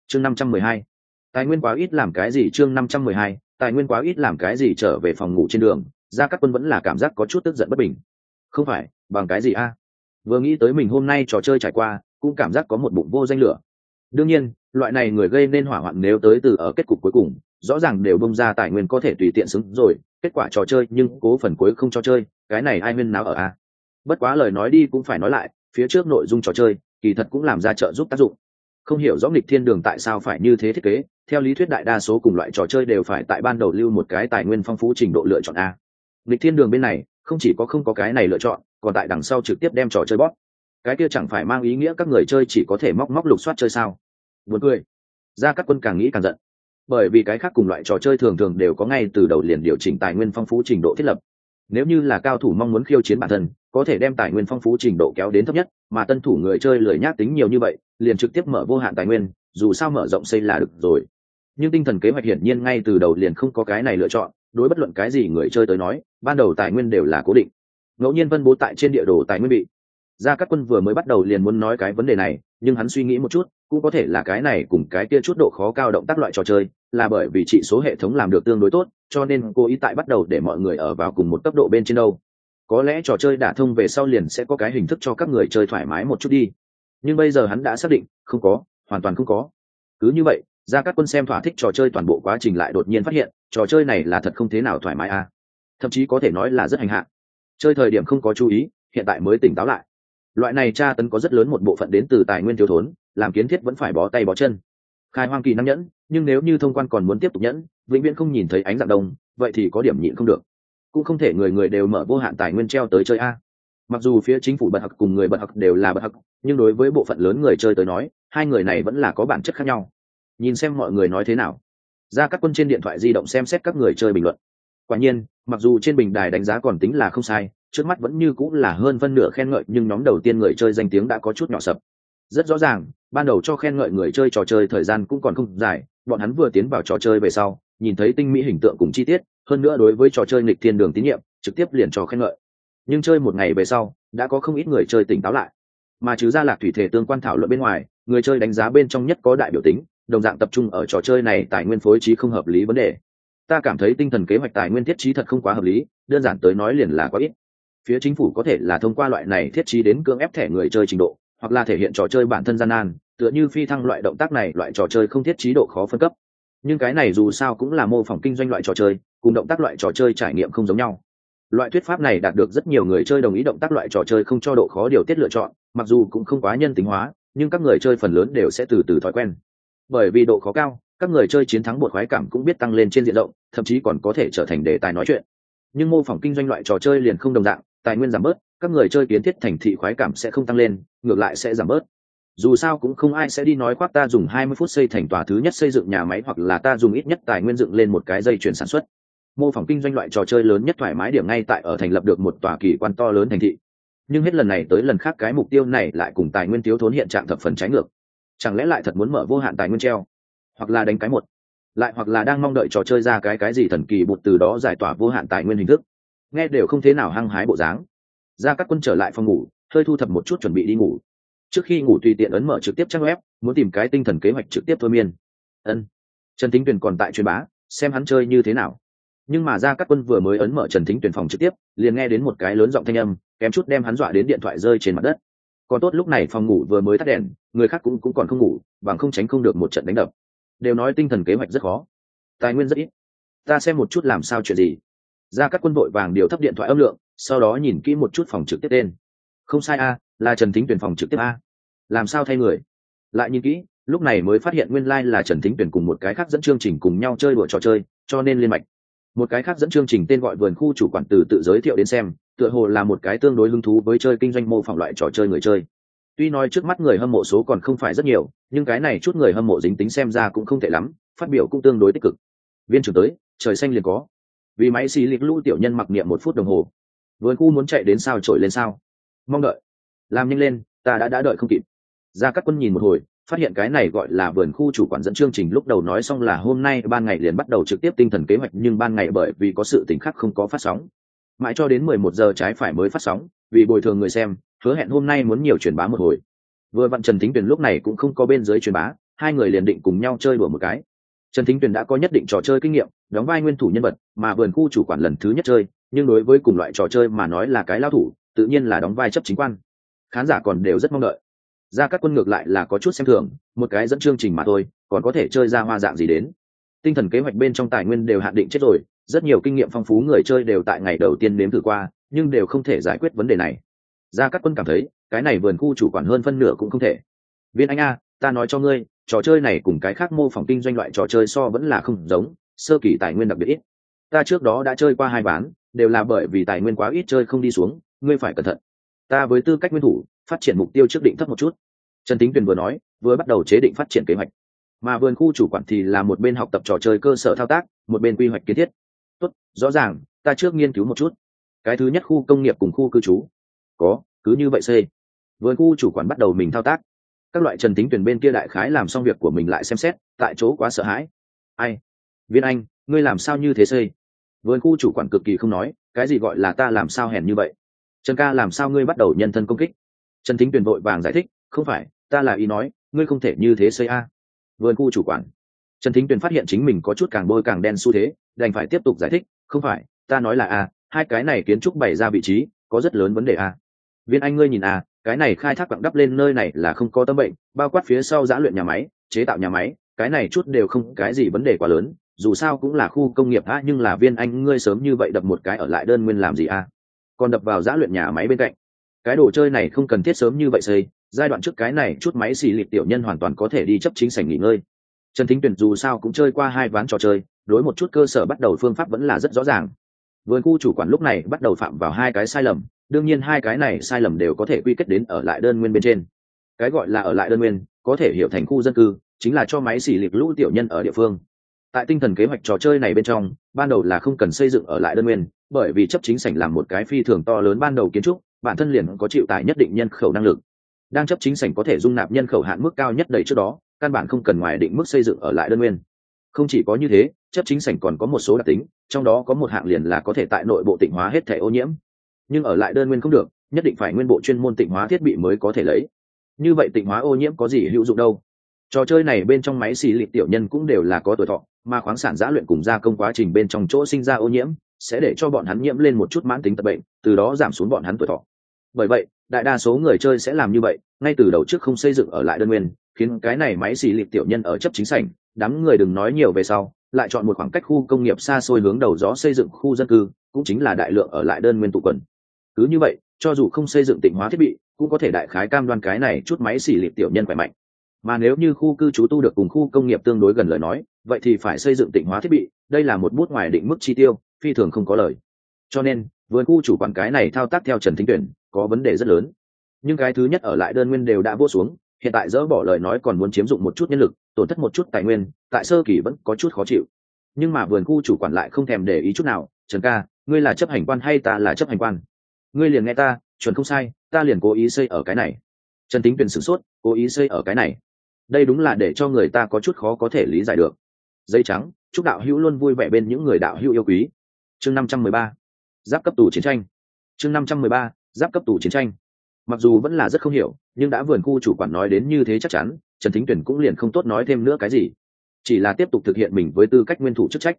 Chương năm trăm mười hai tài nguyên quá ít làm cái gì chương năm trăm mười hai, tài nguyên quá ít làm cái gì trở về phòng ngủ trên đường ra các quân vẫn là cảm giác có chút tức giận bất bình. Không phải, bằng cái gì a? Vừa nghĩ tới mình hôm nay trò chơi trải qua, cũng cảm giác có một bụng vô danh lửa. Đương nhiên, loại này người gây nên hỏa hoạn nếu tới từ ở kết cục cuối cùng, rõ ràng đều bông ra tài nguyên có thể tùy tiện xứng rồi, kết quả trò chơi nhưng cố phần cuối không cho chơi, cái này ai nguyên nào ở a? Bất quá lời nói đi cũng phải nói lại, phía trước nội dung trò chơi, kỳ thật cũng làm ra trợ giúp tác dụng không hiểu rõ nghịch thiên đường tại sao phải như thế thiết kế, theo lý thuyết đại đa số cùng loại trò chơi đều phải tại ban đầu lưu một cái tài nguyên phong phú trình độ lựa chọn a. Nghịch thiên đường bên này, không chỉ có không có cái này lựa chọn, còn tại đằng sau trực tiếp đem trò chơi bót cái kia chẳng phải mang ý nghĩa các người chơi chỉ có thể móc móc lục soát chơi sao? Buồn cười. Ra các quân càng nghĩ càng giận. Bởi vì cái khác cùng loại trò chơi thường thường đều có ngay từ đầu liền điều chỉnh tài nguyên phong phú trình độ thiết lập. Nếu như là cao thủ mong muốn khiêu chiến bản thân có thể đem tài nguyên phong phú trình độ kéo đến thấp nhất, mà tân thủ người chơi lười nhác tính nhiều như vậy, liền trực tiếp mở vô hạn tài nguyên, dù sao mở rộng xây là được rồi. Nhưng tinh thần kế hoạch hiển nhiên ngay từ đầu liền không có cái này lựa chọn, đối bất luận cái gì người chơi tới nói, ban đầu tài nguyên đều là cố định. Ngẫu nhiên phân bố tại trên địa đồ tài nguyên bị gia các quân vừa mới bắt đầu liền muốn nói cái vấn đề này, nhưng hắn suy nghĩ một chút, cũng có thể là cái này cùng cái kia chút độ khó cao động tác loại trò chơi, là bởi vì trị số hệ thống làm được tương đối tốt, cho nên cô ý tại bắt đầu để mọi người ở vào cùng một cấp độ bên trên đâu có lẽ trò chơi đả thông về sau liền sẽ có cái hình thức cho các người chơi thoải mái một chút đi. Nhưng bây giờ hắn đã xác định, không có, hoàn toàn không có. Cứ như vậy ra các quân xem thỏa thích trò chơi toàn bộ quá trình lại đột nhiên phát hiện, trò chơi này là thật không thế nào thoải mái à. Thậm chí có thể nói là rất hành hạ. Chơi thời điểm không có chú ý, hiện tại mới tỉnh táo lại. Loại này tra tấn có rất lớn một bộ phận đến từ tài nguyên thiếu thốn, làm kiến thiết vẫn phải bó tay bó chân. Khai hoang kỳ năng nhẫn, nhưng nếu như thông quan còn muốn tiếp tục nhẫn, vĩnh viễn không nhìn thấy ánh dạng đông, vậy thì có điểm nhịn không được cũng không thể người người đều mở vô hạn tài nguyên treo tới chơi a. Mặc dù phía chính phủ bật hặc cùng người bật hặc đều là bật hặc, nhưng đối với bộ phận lớn người chơi tới nói, hai người này vẫn là có bản chất khác nhau. Nhìn xem mọi người nói thế nào. Ra các quân trên điện thoại di động xem xét các người chơi bình luận. Quả nhiên, mặc dù trên bình đài đánh giá còn tính là không sai, trước mắt vẫn như cũng là hơn phân nửa khen ngợi, nhưng nhóm đầu tiên người chơi danh tiếng đã có chút nhỏ sập. Rất rõ ràng, ban đầu cho khen ngợi người chơi trò chơi thời gian cũng còn không dài, bọn hắn vừa tiến vào trò chơi về sau, nhìn thấy tinh mỹ hình tượng cùng chi tiết hơn nữa đối với trò chơi nghịch thiên đường tín nhiệm, trực tiếp liền trò khen ngợi. Nhưng chơi một ngày về sau, đã có không ít người chơi tỉnh táo lại. Mà chứ ra lạc thủy thể tương quan thảo luận bên ngoài, người chơi đánh giá bên trong nhất có đại biểu tính, đồng dạng tập trung ở trò chơi này tài nguyên phối trí không hợp lý vấn đề. Ta cảm thấy tinh thần kế hoạch tài nguyên thiết trí thật không quá hợp lý, đơn giản tới nói liền là quá ít. Phía chính phủ có thể là thông qua loại này thiết trí đến cưỡng ép thẻ người chơi trình độ, hoặc là thể hiện trò chơi bản thân gian nan, tựa như phi thăng loại động tác này, loại trò chơi không thiết trí độ khó phân cấp. Nhưng cái này dù sao cũng là mô phỏng kinh doanh loại trò chơi cùng động tác loại trò chơi trải nghiệm không giống nhau. Loại thuyết pháp này đạt được rất nhiều người chơi đồng ý động tác loại trò chơi không cho độ khó điều tiết lựa chọn, mặc dù cũng không quá nhân tính hóa, nhưng các người chơi phần lớn đều sẽ từ từ thói quen. Bởi vì độ khó cao, các người chơi chiến thắng bột khoái cảm cũng biết tăng lên trên diện rộng, thậm chí còn có thể trở thành đề tài nói chuyện. Nhưng mô phỏng kinh doanh loại trò chơi liền không đồng dạng, tài nguyên giảm bớt, các người chơi kiến thiết thành thị khoái cảm sẽ không tăng lên, ngược lại sẽ giảm bớt. Dù sao cũng không ai sẽ đi nói khoác ta dùng hai mươi phút xây thành tòa thứ nhất xây dựng nhà máy hoặc là ta dùng ít nhất tài nguyên dựng lên một cái dây chuyển sản xuất mô phỏng kinh doanh loại trò chơi lớn nhất thoải mái điểm ngay tại ở thành lập được một tòa kỳ quan to lớn thành thị. Nhưng hết lần này tới lần khác cái mục tiêu này lại cùng tài nguyên thiếu thốn hiện trạng thập phần trái ngược. Chẳng lẽ lại thật muốn mở vô hạn tài nguyên treo? Hoặc là đánh cái một? Lại hoặc là đang mong đợi trò chơi ra cái cái gì thần kỳ bụt từ đó giải tỏa vô hạn tài nguyên hình thức? Nghe đều không thế nào hăng hái bộ dáng. Ra các quân trở lại phòng ngủ, hơi thu thập một chút chuẩn bị đi ngủ. Trước khi ngủ tùy tiện ấn mở trực tiếp trang web, muốn tìm cái tinh thần kế hoạch trực tiếp thôi miên. Ân. Trần thính tuyền còn tại truyền bá, xem hắn chơi như thế nào nhưng mà ra các quân vừa mới ấn mở trần thính tuyển phòng trực tiếp, liền nghe đến một cái lớn giọng thanh âm, kém chút đem hắn dọa đến điện thoại rơi trên mặt đất. Còn tốt lúc này phòng ngủ vừa mới tắt đèn, người khác cũng cũng còn không ngủ, bằng không tránh không được một trận đánh đập. Đều nói tinh thần kế hoạch rất khó. Tài nguyên rất ít. Ta xem một chút làm sao chuyện gì. Ra các quân vội vàng điều thấp điện thoại âm lượng, sau đó nhìn kỹ một chút phòng trực tiếp tên. Không sai a, là trần thính tuyển phòng trực tiếp a. Làm sao thay người? Lại nhìn kỹ, lúc này mới phát hiện nguyên lai、like、là trần thính tuyển cùng một cái khác dẫn chương trình cùng nhau chơi đùa trò chơi, cho nên liên mạch một cái khác dẫn chương trình tên gọi vườn khu chủ quản từ tự giới thiệu đến xem, tựa hồ là một cái tương đối hứng thú với chơi kinh doanh mô phỏng loại trò chơi người chơi. Tuy nói trước mắt người hâm mộ số còn không phải rất nhiều, nhưng cái này chút người hâm mộ dính tính xem ra cũng không tệ lắm, phát biểu cũng tương đối tích cực. Viên trưởng tới, trời xanh liền có. Vì máy xì liệt lũ tiểu nhân mặc niệm một phút đồng hồ. Vườn khu muốn chạy đến sao trổi lên sao? Mong đợi. Làm nhanh lên, ta đã đã đợi không kịp. Ra các quân nhìn một hồi phát hiện cái này gọi là vườn khu chủ quản dẫn chương trình lúc đầu nói xong là hôm nay ban ngày liền bắt đầu trực tiếp tinh thần kế hoạch nhưng ban ngày bởi vì có sự t khác không có phát sóng. Mãi cho đến mười một giờ trái phải mới phát sóng, vì bồi thường người xem, hứa hẹn hôm nay muốn nhiều truyền bá một hồi. Vừa vặn trần thính tuyền lúc này cũng không có bên dưới truyền bá, hai người liền định cùng nhau chơi đùa một cái. Trần thính tuyền đã có nhất định trò chơi kinh nghiệm, đóng vai nguyên thủ nhân vật, mà vườn khu chủ quản lần thứ nhất chơi, nhưng đối với cùng loại trò chơi mà nói là cái lao thủ, tự nhiên là đóng vai chấp chính quan. Khán giả còn đều rất mong đợi ra các quân ngược lại là có chút xem thường, một cái dẫn chương trình mà thôi, còn có thể chơi ra hoa dạng gì đến. Tinh thần kế hoạch bên trong tài nguyên đều hạn định chết rồi, rất nhiều kinh nghiệm phong phú người chơi đều tại ngày đầu tiên nếm thử qua, nhưng đều không thể giải quyết vấn đề này. Ra các quân cảm thấy, cái này vườn khu chủ quản hơn phân nửa cũng không thể. Viên anh a, ta nói cho ngươi, trò chơi này cùng cái khác mô phỏng kinh doanh loại trò chơi so vẫn là không giống, sơ kỳ tài nguyên đặc biệt ít. Ta trước đó đã chơi qua hai ván, đều là bởi vì tài nguyên quá ít chơi không đi xuống, ngươi phải cẩn thận. Ta với tư cách nguyên thủ phát triển mục tiêu trước định thấp một chút. Trần tính tuyền vừa nói, vừa bắt đầu chế định phát triển kế hoạch. Mà vườn khu chủ quản thì là một bên học tập trò chơi cơ sở thao tác, một bên quy hoạch kiến thiết. Tốt, rõ ràng, ta trước nghiên cứu một chút. Cái thứ nhất khu công nghiệp cùng khu cư trú. Có, cứ như vậy xây. vườn khu chủ quản bắt đầu mình thao tác. Các loại trần tính tuyển bên kia đại khái làm xong việc của mình lại xem xét, tại chỗ quá sợ hãi. Ai? Viên anh, ngươi làm sao như thế xây vườn khu chủ quản cực kỳ không nói, cái gì gọi là ta làm sao hèn như vậy? Trần ca làm sao ngươi bắt đầu nhân thân công kích? Trần Thính Tuyền vội vàng giải thích, không phải, ta là ý nói, ngươi không thể như thế xây a. Vườn khu chủ quản. Trần thính tuyền phát hiện chính mình có chút càng bôi càng đen xu thế, đành phải tiếp tục giải thích, không phải, ta nói là a, hai cái này kiến trúc bày ra vị trí, có rất lớn vấn đề a. Viên anh ngươi nhìn a, cái này khai thác quặng đắp lên nơi này là không có tâm bệnh, bao quát phía sau giã luyện nhà máy, chế tạo nhà máy, cái này chút đều không cái gì vấn đề quá lớn, dù sao cũng là khu công nghiệp a, nhưng là viên anh ngươi sớm như vậy đập một cái ở lại đơn nguyên làm gì a? Còn đập vào giã luyện nhà máy bên cạnh cái đồ chơi này không cần thiết sớm như vậy xây, giai đoạn trước cái này chút máy xì lịp tiểu nhân hoàn toàn có thể đi chấp chính sảnh nghỉ ngơi. Trần thính tuyển dù sao cũng chơi qua hai ván trò chơi, đối một chút cơ sở bắt đầu phương pháp vẫn là rất rõ ràng. Vườn khu chủ quản lúc này bắt đầu phạm vào hai cái sai lầm, đương nhiên hai cái này sai lầm đều có thể quy kết đến ở lại đơn nguyên bên trên. Cái gọi là ở lại đơn nguyên, có thể hiểu thành khu dân cư, chính là cho máy xỉ lịp lũ tiểu nhân ở địa phương. Tại tinh thần kế hoạch trò chơi này bên trong, ban đầu là không cần xây dựng ở lại đơn nguyên, bởi vì chấp chính sảnh làm một cái phi thường to lớn ban đầu kiến trúc bản thân liền có chịu tải nhất định nhân khẩu năng lực. Đang chấp chính sảnh có thể dung nạp nhân khẩu hạn mức cao nhất đầy trước đó, căn bản không cần ngoài định mức xây dựng ở lại đơn nguyên. Không chỉ có như thế, chấp chính sảnh còn có một số đặc tính, trong đó có một hạng liền là có thể tại nội bộ tịnh hóa hết thẻ ô nhiễm. Nhưng ở lại đơn nguyên không được, nhất định phải nguyên bộ chuyên môn tịnh hóa thiết bị mới có thể lấy. Như vậy tịnh hóa ô nhiễm có gì hữu dụng đâu? Trò chơi này bên trong máy xì lịp tiểu nhân cũng đều là có tuổi thọ, mà khoáng sản giã luyện cùng gia công quá trình bên trong chỗ sinh ra ô nhiễm, sẽ để cho bọn hắn nhiễm lên một chút mãn tính tật bệnh, từ đó giảm xuống bọn hắn tuổi thọ bởi vậy, đại đa số người chơi sẽ làm như vậy, ngay từ đầu trước không xây dựng ở lại đơn nguyên, khiến cái này máy xì lịp tiểu nhân ở chấp chính sảnh, đám người đừng nói nhiều về sau, lại chọn một khoảng cách khu công nghiệp xa xôi hướng đầu gió xây dựng khu dân cư, cũng chính là đại lượng ở lại đơn nguyên tụ quần. Cứ như vậy, cho dù không xây dựng tỉnh hóa thiết bị, cũng có thể đại khái cam đoan cái này chút máy xì lịp tiểu nhân khỏe mạnh. Mà nếu như khu cư trú tu được cùng khu công nghiệp tương đối gần lời nói, vậy thì phải xây dựng tỉnh hóa thiết bị, đây là một bút ngoài định mức chi tiêu, phi thường không có lời cho nên, vườn khu chủ quản cái này thao tác theo trần thính tuyển có vấn đề rất lớn. Nhưng cái thứ nhất ở lại đơn nguyên đều đã vô xuống, hiện tại dỡ bỏ lời nói còn muốn chiếm dụng một chút nhân lực, tổn thất một chút tài nguyên, tại sơ kỳ vẫn có chút khó chịu. Nhưng mà vườn khu chủ quản lại không thèm để ý chút nào, trần ca, ngươi là chấp hành quan hay ta là chấp hành quan? Ngươi liền nghe ta, chuẩn không sai, ta liền cố ý xây ở cái này. Trần tính tuyển sửng sốt, cố ý xây ở cái này? Đây đúng là để cho người ta có chút khó có thể lý giải được. Dây trắng, chúc đạo hữu luôn vui vẻ bên những người đạo hữu yêu quý. Chương năm trăm mười ba giáp cấp tù chiến tranh. Chương năm trăm mười ba, giáp cấp tù chiến tranh. Mặc dù vẫn là rất không hiểu, nhưng đã vườn khu chủ quản nói đến như thế chắc chắn, trần thính tuyển cũng liền không tốt nói thêm nữa cái gì. Chỉ là tiếp tục thực hiện mình với tư cách nguyên thủ chức trách.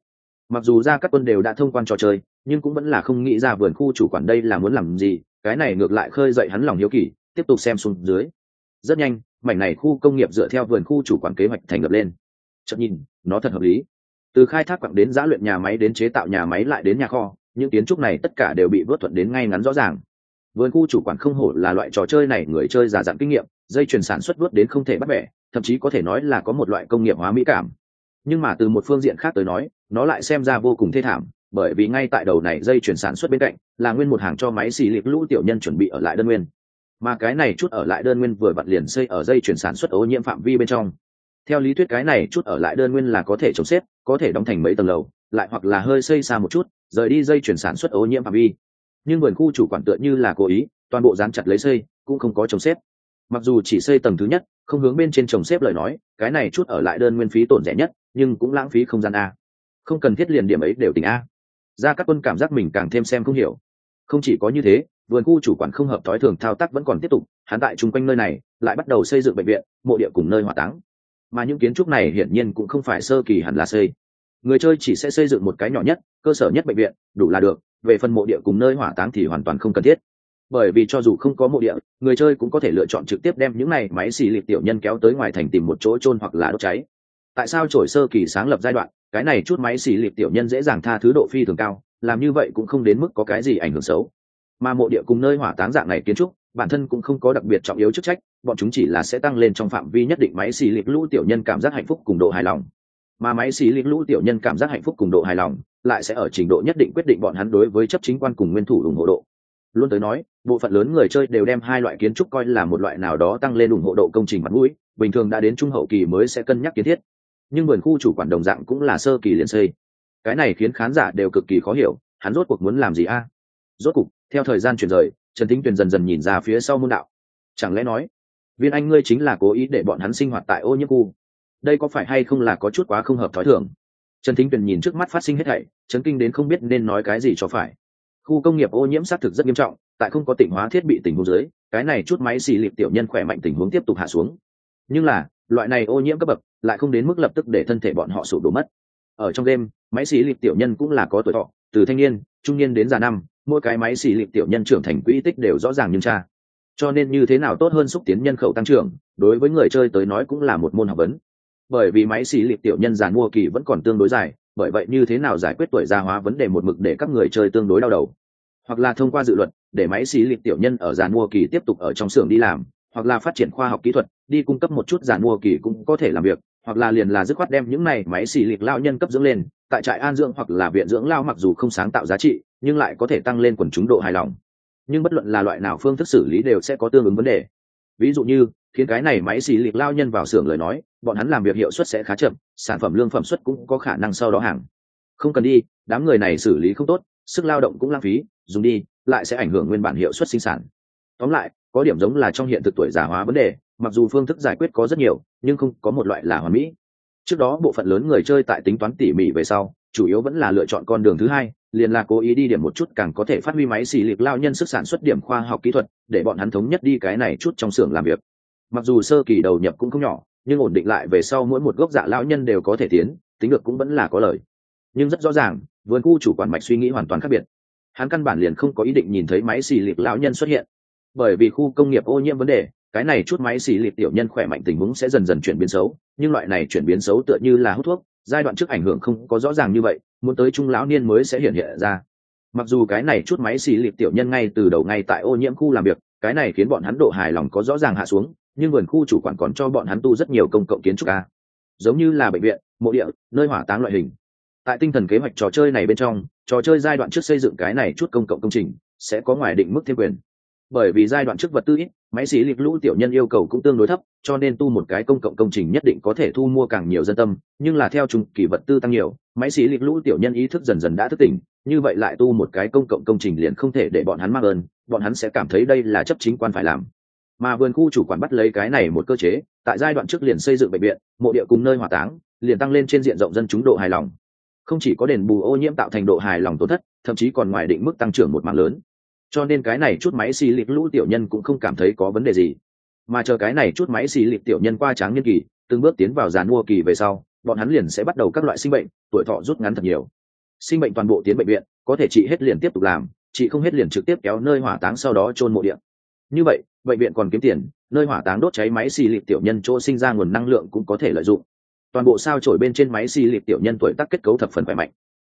Mặc dù ra các quân đều đã thông quan trò chơi, nhưng cũng vẫn là không nghĩ ra vườn khu chủ quản đây là muốn làm gì, cái này ngược lại khơi dậy hắn lòng hiếu kỳ, tiếp tục xem xuống dưới. Rất nhanh, mảnh này khu công nghiệp dựa theo vườn khu chủ quản kế hoạch thành lập lên. Chậm nhìn, nó thật hợp lý. Từ khai thác quặng đến giã luyện nhà máy đến chế tạo nhà máy lại đến nhà kho những kiến trúc này tất cả đều bị vớt thuận đến ngay ngắn rõ ràng. Vườn khu chủ quản không hổ là loại trò chơi này người chơi già dặn kinh nghiệm, dây chuyển sản xuất vớt đến không thể bắt bẻ, thậm chí có thể nói là có một loại công nghiệp hóa mỹ cảm. Nhưng mà từ một phương diện khác tới nói, nó lại xem ra vô cùng thê thảm, bởi vì ngay tại đầu này dây chuyển sản xuất bên cạnh, là nguyên một hàng cho máy xì liệt lũ tiểu nhân chuẩn bị ở lại đơn nguyên. Mà cái này chút ở lại đơn nguyên vừa vặn liền xây ở dây chuyển sản xuất ô nhiễm phạm vi bên trong. Theo lý thuyết cái này chút ở lại đơn nguyên là có thể chống xếp, có thể đóng thành mấy tầng lầu, lại hoặc là hơi xây xa một chút rời đi dây chuyển sản xuất ô nhiễm phạm vi. Nhưng vườn khu chủ quản tựa như là cố ý, toàn bộ dán chặt lấy xây, cũng không có trồng xếp. Mặc dù chỉ xây tầng thứ nhất, không hướng bên trên trồng xếp lời nói, cái này chút ở lại đơn nguyên phí tổn rẻ nhất, nhưng cũng lãng phí không gian a. Không cần thiết liền điểm ấy đều tỉnh a. Ra các quân cảm giác mình càng thêm xem không hiểu. Không chỉ có như thế, vườn khu chủ quản không hợp thói thường thao tác vẫn còn tiếp tục, hắn tại chung quanh nơi này, lại bắt đầu xây dựng bệnh viện, mộ địa cùng nơi hỏa táng. Mà những kiến trúc này hiển nhiên cũng không phải sơ kỳ hẳn là xây người chơi chỉ sẽ xây dựng một cái nhỏ nhất, cơ sở nhất bệnh viện, đủ là được, về phần mộ địa cùng nơi hỏa táng thì hoàn toàn không cần thiết. Bởi vì cho dù không có mộ địa, người chơi cũng có thể lựa chọn trực tiếp đem những này máy xì lịp tiểu nhân kéo tới ngoài thành tìm một chỗ trôn hoặc là đốt cháy. Tại sao trổi sơ kỳ sáng lập giai đoạn, cái này chút máy xì lịp tiểu nhân dễ dàng tha thứ độ phi thường cao, làm như vậy cũng không đến mức có cái gì ảnh hưởng xấu. Mà mộ địa cùng nơi hỏa táng dạng này kiến trúc, bản thân cũng không có đặc biệt trọng yếu chức trách, bọn chúng chỉ là sẽ tăng lên trong phạm vi nhất định máy xì lịp lũ tiểu nhân cảm giác hạnh phúc cùng độ hài lòng mà máy xì lính lũ tiểu nhân cảm giác hạnh phúc cùng độ hài lòng, lại sẽ ở trình độ nhất định quyết định bọn hắn đối với chấp chính quan cùng nguyên thủ ủng hộ độ. Luôn tới nói, bộ phận lớn người chơi đều đem hai loại kiến trúc coi là một loại nào đó tăng lên ủng hộ độ công trình mặt mũi, bình thường đã đến trung hậu kỳ mới sẽ cân nhắc kiến thiết. Nhưng vườn khu chủ quản đồng dạng cũng là sơ kỳ liền xây. Cái này khiến khán giả đều cực kỳ khó hiểu, hắn rốt cuộc muốn làm gì a? Rốt cuộc theo thời gian chuyển rời, trần thính tuyền dần dần nhìn ra phía sau môn đạo. Chẳng lẽ nói, viên anh ngươi chính là cố ý để bọn hắn sinh hoạt tại ô nhiễm khu? Đây có phải hay không là có chút quá không hợp thói thường? Trần thính tuyền nhìn trước mắt phát sinh hết thảy, chấn kinh đến không biết nên nói cái gì cho phải. Khu công nghiệp ô nhiễm xác thực rất nghiêm trọng, tại không có tỉnh hóa thiết bị tình huống dưới, cái này chút máy xì lịp tiểu nhân khỏe mạnh tình huống tiếp tục hạ xuống. Nhưng là, loại này ô nhiễm cấp bậc lại không đến mức lập tức để thân thể bọn họ sụp đổ mất. Ở trong đêm, máy xì lịp tiểu nhân cũng là có tuổi thọ, từ thanh niên, trung niên đến già năm, mỗi cái máy xì lịp tiểu nhân trưởng thành quỹ tích đều rõ ràng nhưng cha cho nên như thế nào tốt hơn xúc tiến nhân khẩu tăng trưởng, đối với người chơi tới nói cũng là một môn học vấn bởi vì máy xì lịp tiểu nhân giàn mua kỳ vẫn còn tương đối dài, bởi vậy như thế nào giải quyết tuổi già hóa vấn đề một mực để các người chơi tương đối đau đầu. Hoặc là thông qua dự luật, để máy xì lịp tiểu nhân ở giàn mua kỳ tiếp tục ở trong xưởng đi làm, hoặc là phát triển khoa học kỹ thuật, đi cung cấp một chút giàn mua kỳ cũng có thể làm việc, hoặc là liền là dứt khoát đem những này máy xì lịp lao nhân cấp dưỡng lên, tại trại an dưỡng hoặc là viện dưỡng lao mặc dù không sáng tạo giá trị, nhưng lại có thể tăng lên quần chúng độ hài lòng. Nhưng bất luận là loại nào phương thức xử lý đều sẽ có tương ứng vấn đề. Ví dụ như khiến cái này máy xì lịp lao nhân vào xưởng lời nói, bọn hắn làm việc hiệu suất sẽ khá chậm, sản phẩm lương phẩm suất cũng có khả năng sau đó hàng. Không cần đi, đám người này xử lý không tốt, sức lao động cũng lãng phí, dùng đi, lại sẽ ảnh hưởng nguyên bản hiệu suất sinh sản. Tóm lại, có điểm giống là trong hiện thực tuổi già hóa vấn đề, mặc dù phương thức giải quyết có rất nhiều, nhưng không có một loại là hoàn mỹ. Trước đó bộ phận lớn người chơi tại tính toán tỉ mỉ về sau, chủ yếu vẫn là lựa chọn con đường thứ hai, liền là cố ý đi điểm một chút càng có thể phát huy máy xì lịp lao nhân sức sản xuất điểm khoa học kỹ thuật, để bọn hắn thống nhất đi cái này chút trong xưởng làm việc mặc dù sơ kỳ đầu nhập cũng không nhỏ, nhưng ổn định lại về sau mỗi một gốc dạ lão nhân đều có thể tiến, tính được cũng vẫn là có lời nhưng rất rõ ràng, vườn khu chủ quản mạch suy nghĩ hoàn toàn khác biệt. Hắn căn bản liền không có ý định nhìn thấy máy xì lịp lão nhân xuất hiện. Bởi vì khu công nghiệp ô nhiễm vấn đề, cái này chút máy xì lịp tiểu nhân khỏe mạnh tình huống sẽ dần dần chuyển biến xấu, nhưng loại này chuyển biến xấu tựa như là hút thuốc, giai đoạn trước ảnh hưởng không có rõ ràng như vậy, muốn tới trung lão niên mới sẽ hiện hiện ra. Mặc dù cái này chút máy xì lịp tiểu nhân ngay từ đầu ngay tại ô nhiễm khu làm việc, cái này khiến bọn hắn độ hài lòng có rõ ràng hạ xuống nhưng vườn khu chủ quản còn cho bọn hắn tu rất nhiều công cộng kiến trúc a. Giống như là bệnh viện, mộ địa, nơi hỏa táng loại hình. Tại tinh thần kế hoạch trò chơi này bên trong, trò chơi giai đoạn trước xây dựng cái này chút công cộng công trình, sẽ có ngoài định mức thêm quyền. Bởi vì giai đoạn trước vật tư ít, máy xí lịch lũ tiểu nhân yêu cầu cũng tương đối thấp, cho nên tu một cái công cộng công trình nhất định có thể thu mua càng nhiều dân tâm, nhưng là theo trung kỳ vật tư tăng nhiều, máy xí lịch lũ tiểu nhân ý thức dần dần đã thức tỉnh, như vậy lại tu một cái công cộng công trình liền không thể để bọn hắn mắc ơn, bọn hắn sẽ cảm thấy đây là chấp chính quan phải làm mà vườn khu chủ quản bắt lấy cái này một cơ chế, tại giai đoạn trước liền xây dựng bệnh viện, mộ địa cùng nơi hỏa táng, liền tăng lên trên diện rộng dân chúng độ hài lòng. Không chỉ có đền bù ô nhiễm tạo thành độ hài lòng tổn thất, thậm chí còn ngoài định mức tăng trưởng một mạng lớn. Cho nên cái này chút máy xì lịp lũ tiểu nhân cũng không cảm thấy có vấn đề gì. Mà chờ cái này chút máy xì lịp tiểu nhân qua tráng nhân kỳ, từng bước tiến vào giàn mua kỳ về sau, bọn hắn liền sẽ bắt đầu các loại sinh bệnh, tuổi thọ rút ngắn thật nhiều. Sinh bệnh toàn bộ tiến bệnh viện, có thể trị hết liền tiếp tục làm chị không hết liền trực tiếp kéo nơi hỏa táng sau đó chôn mộ điện như vậy bệnh viện còn kiếm tiền, nơi hỏa táng đốt cháy máy xì lịp tiểu nhân chỗ sinh ra nguồn năng lượng cũng có thể lợi dụng. Toàn bộ sao trổi bên trên máy xì lịp tiểu nhân tuổi tác kết cấu thập phần khỏe mạnh.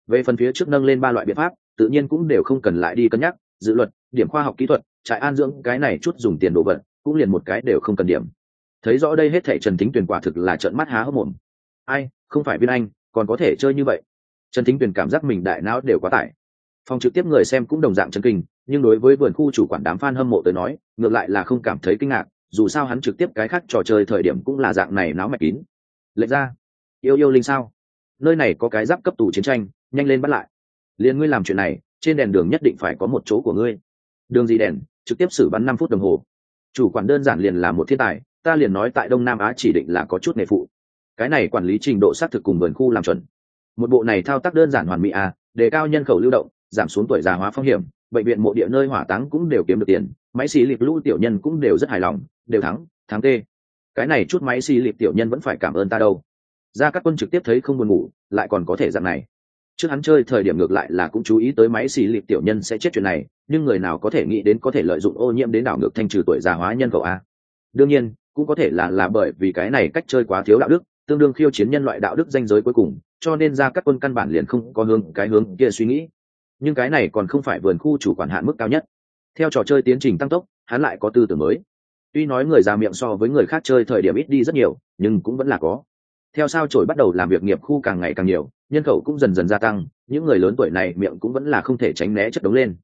Về phần phía trước nâng lên ba loại biện pháp, tự nhiên cũng đều không cần lại đi cân nhắc, dự luật, điểm khoa học kỹ thuật, trại an dưỡng, cái này chút dùng tiền đồ vật, cũng liền một cái đều không cần điểm. Thấy rõ đây hết thệ trần thính tuyền quả thực là trận mắt há hốc mồm. Ai, không phải viên anh, còn có thể chơi như vậy. Trần thính tuyền cảm giác mình đại não đều quá tải phòng trực tiếp người xem cũng đồng dạng chấn kinh, nhưng đối với vườn khu chủ quản đám f a n hâm mộ tới nói, ngược lại là không cảm thấy kinh ngạc, dù sao hắn trực tiếp cái khác trò chơi thời điểm cũng là dạng này náo mạch kín. Lệch ra, yêu yêu linh sao? Nơi này có cái giáp cấp tù chiến tranh, nhanh lên bắt lại. Liền ngươi làm chuyện này, trên đèn đường nhất định phải có một chỗ của ngươi. Đường gì đèn, trực tiếp xử bắn năm phút đồng hồ. Chủ quản đơn giản liền là một thiên tài, ta liền nói tại đông nam á chỉ định là có chút nghề phụ. Cái này quản lý trình độ xác thực cùng vườn khu làm chuẩn. Một bộ này thao tác đơn giản hoàn mỹ à đề cao nhân khẩu lưu động giảm xuống tuổi già hóa phong hiểm, bệnh viện mộ địa nơi hỏa táng cũng đều kiếm được tiền, máy xì lịp lũ tiểu nhân cũng đều rất hài lòng, đều thắng thắng tê. cái này chút máy xì lịp tiểu nhân vẫn phải cảm ơn ta đâu. Ra các quân trực tiếp thấy không buồn ngủ, lại còn có thể dạng này. Trước hắn chơi thời điểm ngược lại là cũng chú ý tới máy xì lịp tiểu nhân sẽ chết chuyện này, nhưng người nào có thể nghĩ đến có thể lợi dụng ô nhiễm đến đảo ngược thanh trừ tuổi già hóa nhân cầu a. Đương nhiên, cũng có thể là là bởi vì cái này cách chơi quá thiếu đạo đức, tương đương khiêu chiến nhân loại đạo đức danh giới cuối cùng, cho nên ra các quân căn bản liền không có hướng cái hướng kia suy nghĩ nhưng cái này còn không phải vườn khu chủ quản hạn mức cao nhất. Theo trò chơi tiến trình tăng tốc, hắn lại có tư tưởng mới. Tuy nói người già miệng so với người khác chơi thời điểm ít đi rất nhiều, nhưng cũng vẫn là có. Theo sao trổi bắt đầu làm việc nghiệp khu càng ngày càng nhiều, nhân khẩu cũng dần dần gia tăng, những người lớn tuổi này miệng cũng vẫn là không thể tránh né chất đống lên.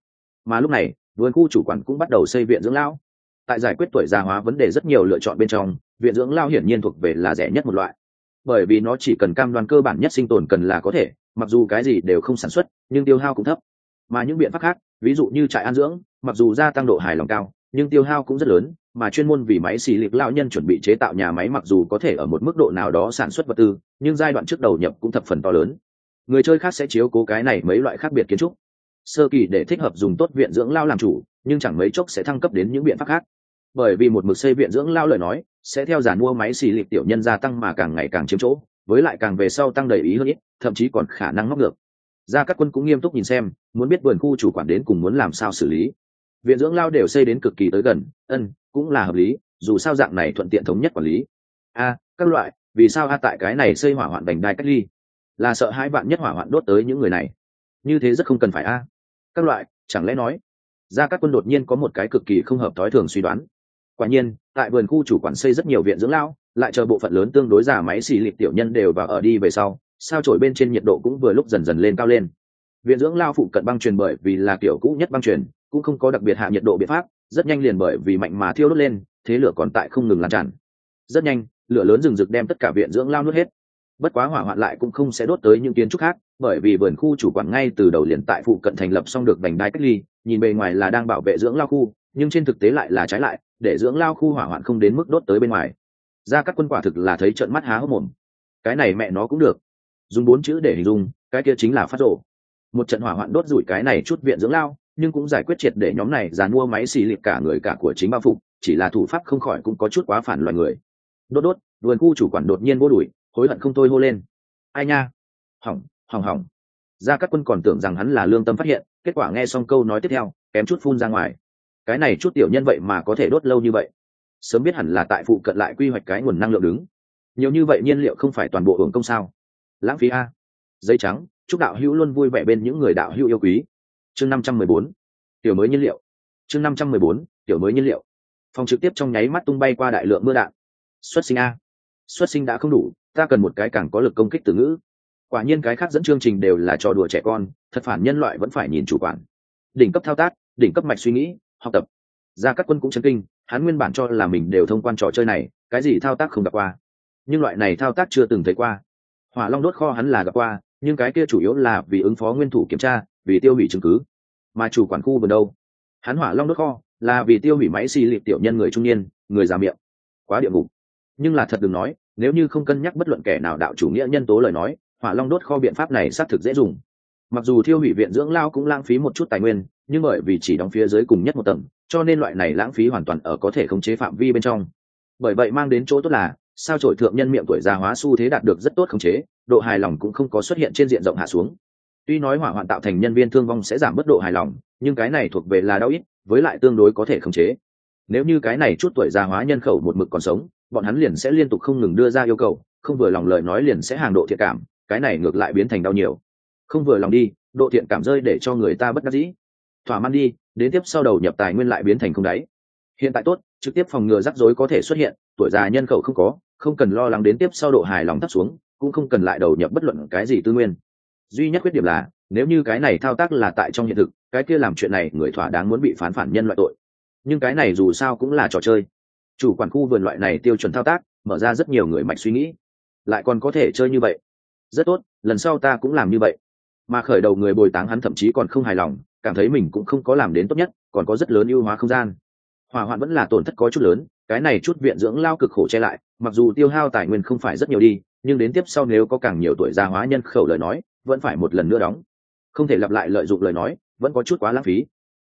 Mà lúc này, vườn khu chủ quản cũng bắt đầu xây viện dưỡng lão. Tại giải quyết tuổi già hóa vấn đề rất nhiều lựa chọn bên trong, viện dưỡng lao hiển nhiên thuộc về là rẻ nhất một loại. Bởi vì nó chỉ cần cam đoan cơ bản nhất sinh tồn cần là có thể mặc dù cái gì đều không sản xuất, nhưng tiêu hao cũng thấp. Mà những biện pháp khác, ví dụ như trại an dưỡng, mặc dù gia tăng độ hài lòng cao, nhưng tiêu hao cũng rất lớn, mà chuyên môn vì máy xì lịp lao nhân chuẩn bị chế tạo nhà máy mặc dù có thể ở một mức độ nào đó sản xuất vật tư, nhưng giai đoạn trước đầu nhập cũng thập phần to lớn. Người chơi khác sẽ chiếu cố cái này mấy loại khác biệt kiến trúc. Sơ kỳ để thích hợp dùng tốt viện dưỡng lao làm chủ, nhưng chẳng mấy chốc sẽ thăng cấp đến những biện pháp khác. Bởi vì một mực xây viện dưỡng lao lời nói, sẽ theo giàn mua máy xì lịp tiểu nhân gia tăng mà càng ngày càng chiếm chỗ với lại càng về sau tăng đầy ý hơn ít, thậm chí còn khả năng ngóc ngược. Ra các quân cũng nghiêm túc nhìn xem, muốn biết vườn khu chủ quản đến cùng muốn làm sao xử lý. Viện dưỡng lao đều xây đến cực kỳ tới gần, ân, cũng là hợp lý, dù sao dạng này thuận tiện thống nhất quản lý. A, các loại, vì sao a tại cái này xây hỏa hoạn vành đai cách ly? Là sợ hai bạn nhất hỏa hoạn đốt tới những người này. Như thế rất không cần phải a. Các loại, chẳng lẽ nói ra các quân đột nhiên có một cái cực kỳ không hợp thói thường suy đoán. Quả nhiên, tại vườn khu chủ quản xây rất nhiều viện dưỡng lao lại chờ bộ phận lớn tương đối giả máy xì lịp tiểu nhân đều vào ở đi về sau, sao trổi bên trên nhiệt độ cũng vừa lúc dần dần lên cao lên. Viện dưỡng lao phụ cận băng truyền bởi vì là kiểu cũ nhất băng truyền, cũng không có đặc biệt hạ nhiệt độ biện pháp, rất nhanh liền bởi vì mạnh mà thiêu đốt lên, thế lửa còn tại không ngừng lan tràn. Rất nhanh, lửa lớn rừng rực đem tất cả viện dưỡng lao nuốt hết. Bất quá hỏa hoạn lại cũng không sẽ đốt tới những kiến trúc khác, bởi vì vườn khu chủ quản ngay từ đầu liền tại phụ cận thành lập xong được vành đai cách ly, nhìn bề ngoài là đang bảo vệ dưỡng lao khu, nhưng trên thực tế lại là trái lại, để dưỡng lao khu hỏa hoạn không đến mức đốt tới bên ngoài ra các quân quả thực là thấy trận mắt há hốc mồm. Cái này mẹ nó cũng được. Dùng bốn chữ để hình dung, cái kia chính là phát rộ. Một trận hỏa hoạn đốt rủi cái này chút viện dưỡng lao, nhưng cũng giải quyết triệt để nhóm này dàn mua máy xì lịp cả người cả của chính bao phục chỉ là thủ pháp không khỏi cũng có chút quá phản loài người. Đốt đốt, vườn khu chủ quản đột nhiên vô đuổi, hối hận không thôi hô lên. Ai nha? Hỏng hỏng hỏng. Ra các quân còn tưởng rằng hắn là lương tâm phát hiện, kết quả nghe xong câu nói tiếp theo, kém chút phun ra ngoài. Cái này chút tiểu nhân vậy mà có thể đốt lâu như vậy sớm biết hẳn là tại phụ cận lại quy hoạch cái nguồn năng lượng đứng. Nhiều như vậy nhiên liệu không phải toàn bộ hưởng công sao? Lãng phí a. Giấy trắng, chúc đạo hữu luôn vui vẻ bên những người đạo hữu yêu quý. Chương năm trăm mười bốn. Tiểu mới nhiên liệu. Chương năm trăm mười bốn, tiểu mới nhiên liệu. Phòng trực tiếp trong nháy mắt tung bay qua đại lượng mưa đạn. Xuất sinh a. Xuất sinh đã không đủ, ta cần một cái càng có lực công kích từ ngữ. Quả nhiên cái khác dẫn chương trình đều là trò đùa trẻ con, thật phản nhân loại vẫn phải nhìn chủ quản. Đỉnh cấp thao tác, đỉnh cấp mạch suy nghĩ, học tập ra các quân cũng chấn kinh, hắn nguyên bản cho là mình đều thông quan trò chơi này, cái gì thao tác không gặp qua. Nhưng loại này thao tác chưa từng thấy qua. Hỏa long đốt kho hắn là gặp qua, nhưng cái kia chủ yếu là vì ứng phó nguyên thủ kiểm tra, vì tiêu hủy chứng cứ. Mà chủ quản khu vườn đâu? Hắn hỏa long đốt kho là vì tiêu hủy máy xì lịp tiểu nhân người trung niên, người già miệng. Quá địa ngục. Nhưng là thật đừng nói, nếu như không cân nhắc bất luận kẻ nào đạo chủ nghĩa nhân tố lời nói, hỏa long đốt kho biện pháp này xác thực dễ dùng mặc dù thiêu hủy viện dưỡng lao cũng lãng phí một chút tài nguyên, nhưng bởi vì chỉ đóng phía dưới cùng nhất một tầng, cho nên loại này lãng phí hoàn toàn ở có thể khống chế phạm vi bên trong. Bởi vậy mang đến chỗ tốt là, sao trổi thượng nhân miệng tuổi già hóa xu thế đạt được rất tốt khống chế, độ hài lòng cũng không có xuất hiện trên diện rộng hạ xuống. Tuy nói hỏa hoạn tạo thành nhân viên thương vong sẽ giảm mức độ hài lòng, nhưng cái này thuộc về là đau ít, với lại tương đối có thể khống chế. Nếu như cái này chút tuổi già hóa nhân khẩu một mực còn sống, bọn hắn liền sẽ liên tục không ngừng đưa ra yêu cầu, không vừa lòng lời nói liền sẽ hàng độ thiệt cảm, cái này ngược lại biến thành đau nhiều không vừa lòng đi, độ thiện cảm rơi để cho người ta bất đắc dĩ. Thỏa mãn đi, đến tiếp sau đầu nhập tài nguyên lại biến thành không đáy. Hiện tại tốt, trực tiếp phòng ngừa rắc rối có thể xuất hiện, tuổi già nhân khẩu không có, không cần lo lắng đến tiếp sau độ hài lòng thấp xuống, cũng không cần lại đầu nhập bất luận cái gì tư nguyên. Duy nhất khuyết điểm là, nếu như cái này thao tác là tại trong hiện thực, cái kia làm chuyện này người thỏa đáng muốn bị phán phản nhân loại tội. Nhưng cái này dù sao cũng là trò chơi. Chủ quản khu vườn loại này tiêu chuẩn thao tác, mở ra rất nhiều người mạch suy nghĩ. Lại còn có thể chơi như vậy. Rất tốt, lần sau ta cũng làm như vậy mà khởi đầu người bồi táng hắn thậm chí còn không hài lòng, cảm thấy mình cũng không có làm đến tốt nhất, còn có rất lớn ưu hóa không gian. Hỏa hoạn vẫn là tổn thất có chút lớn, cái này chút viện dưỡng lao cực khổ che lại, mặc dù tiêu hao tài nguyên không phải rất nhiều đi, nhưng đến tiếp sau nếu có càng nhiều tuổi già hóa nhân khẩu lời nói, vẫn phải một lần nữa đóng. Không thể lặp lại lợi dụng lời nói, vẫn có chút quá lãng phí.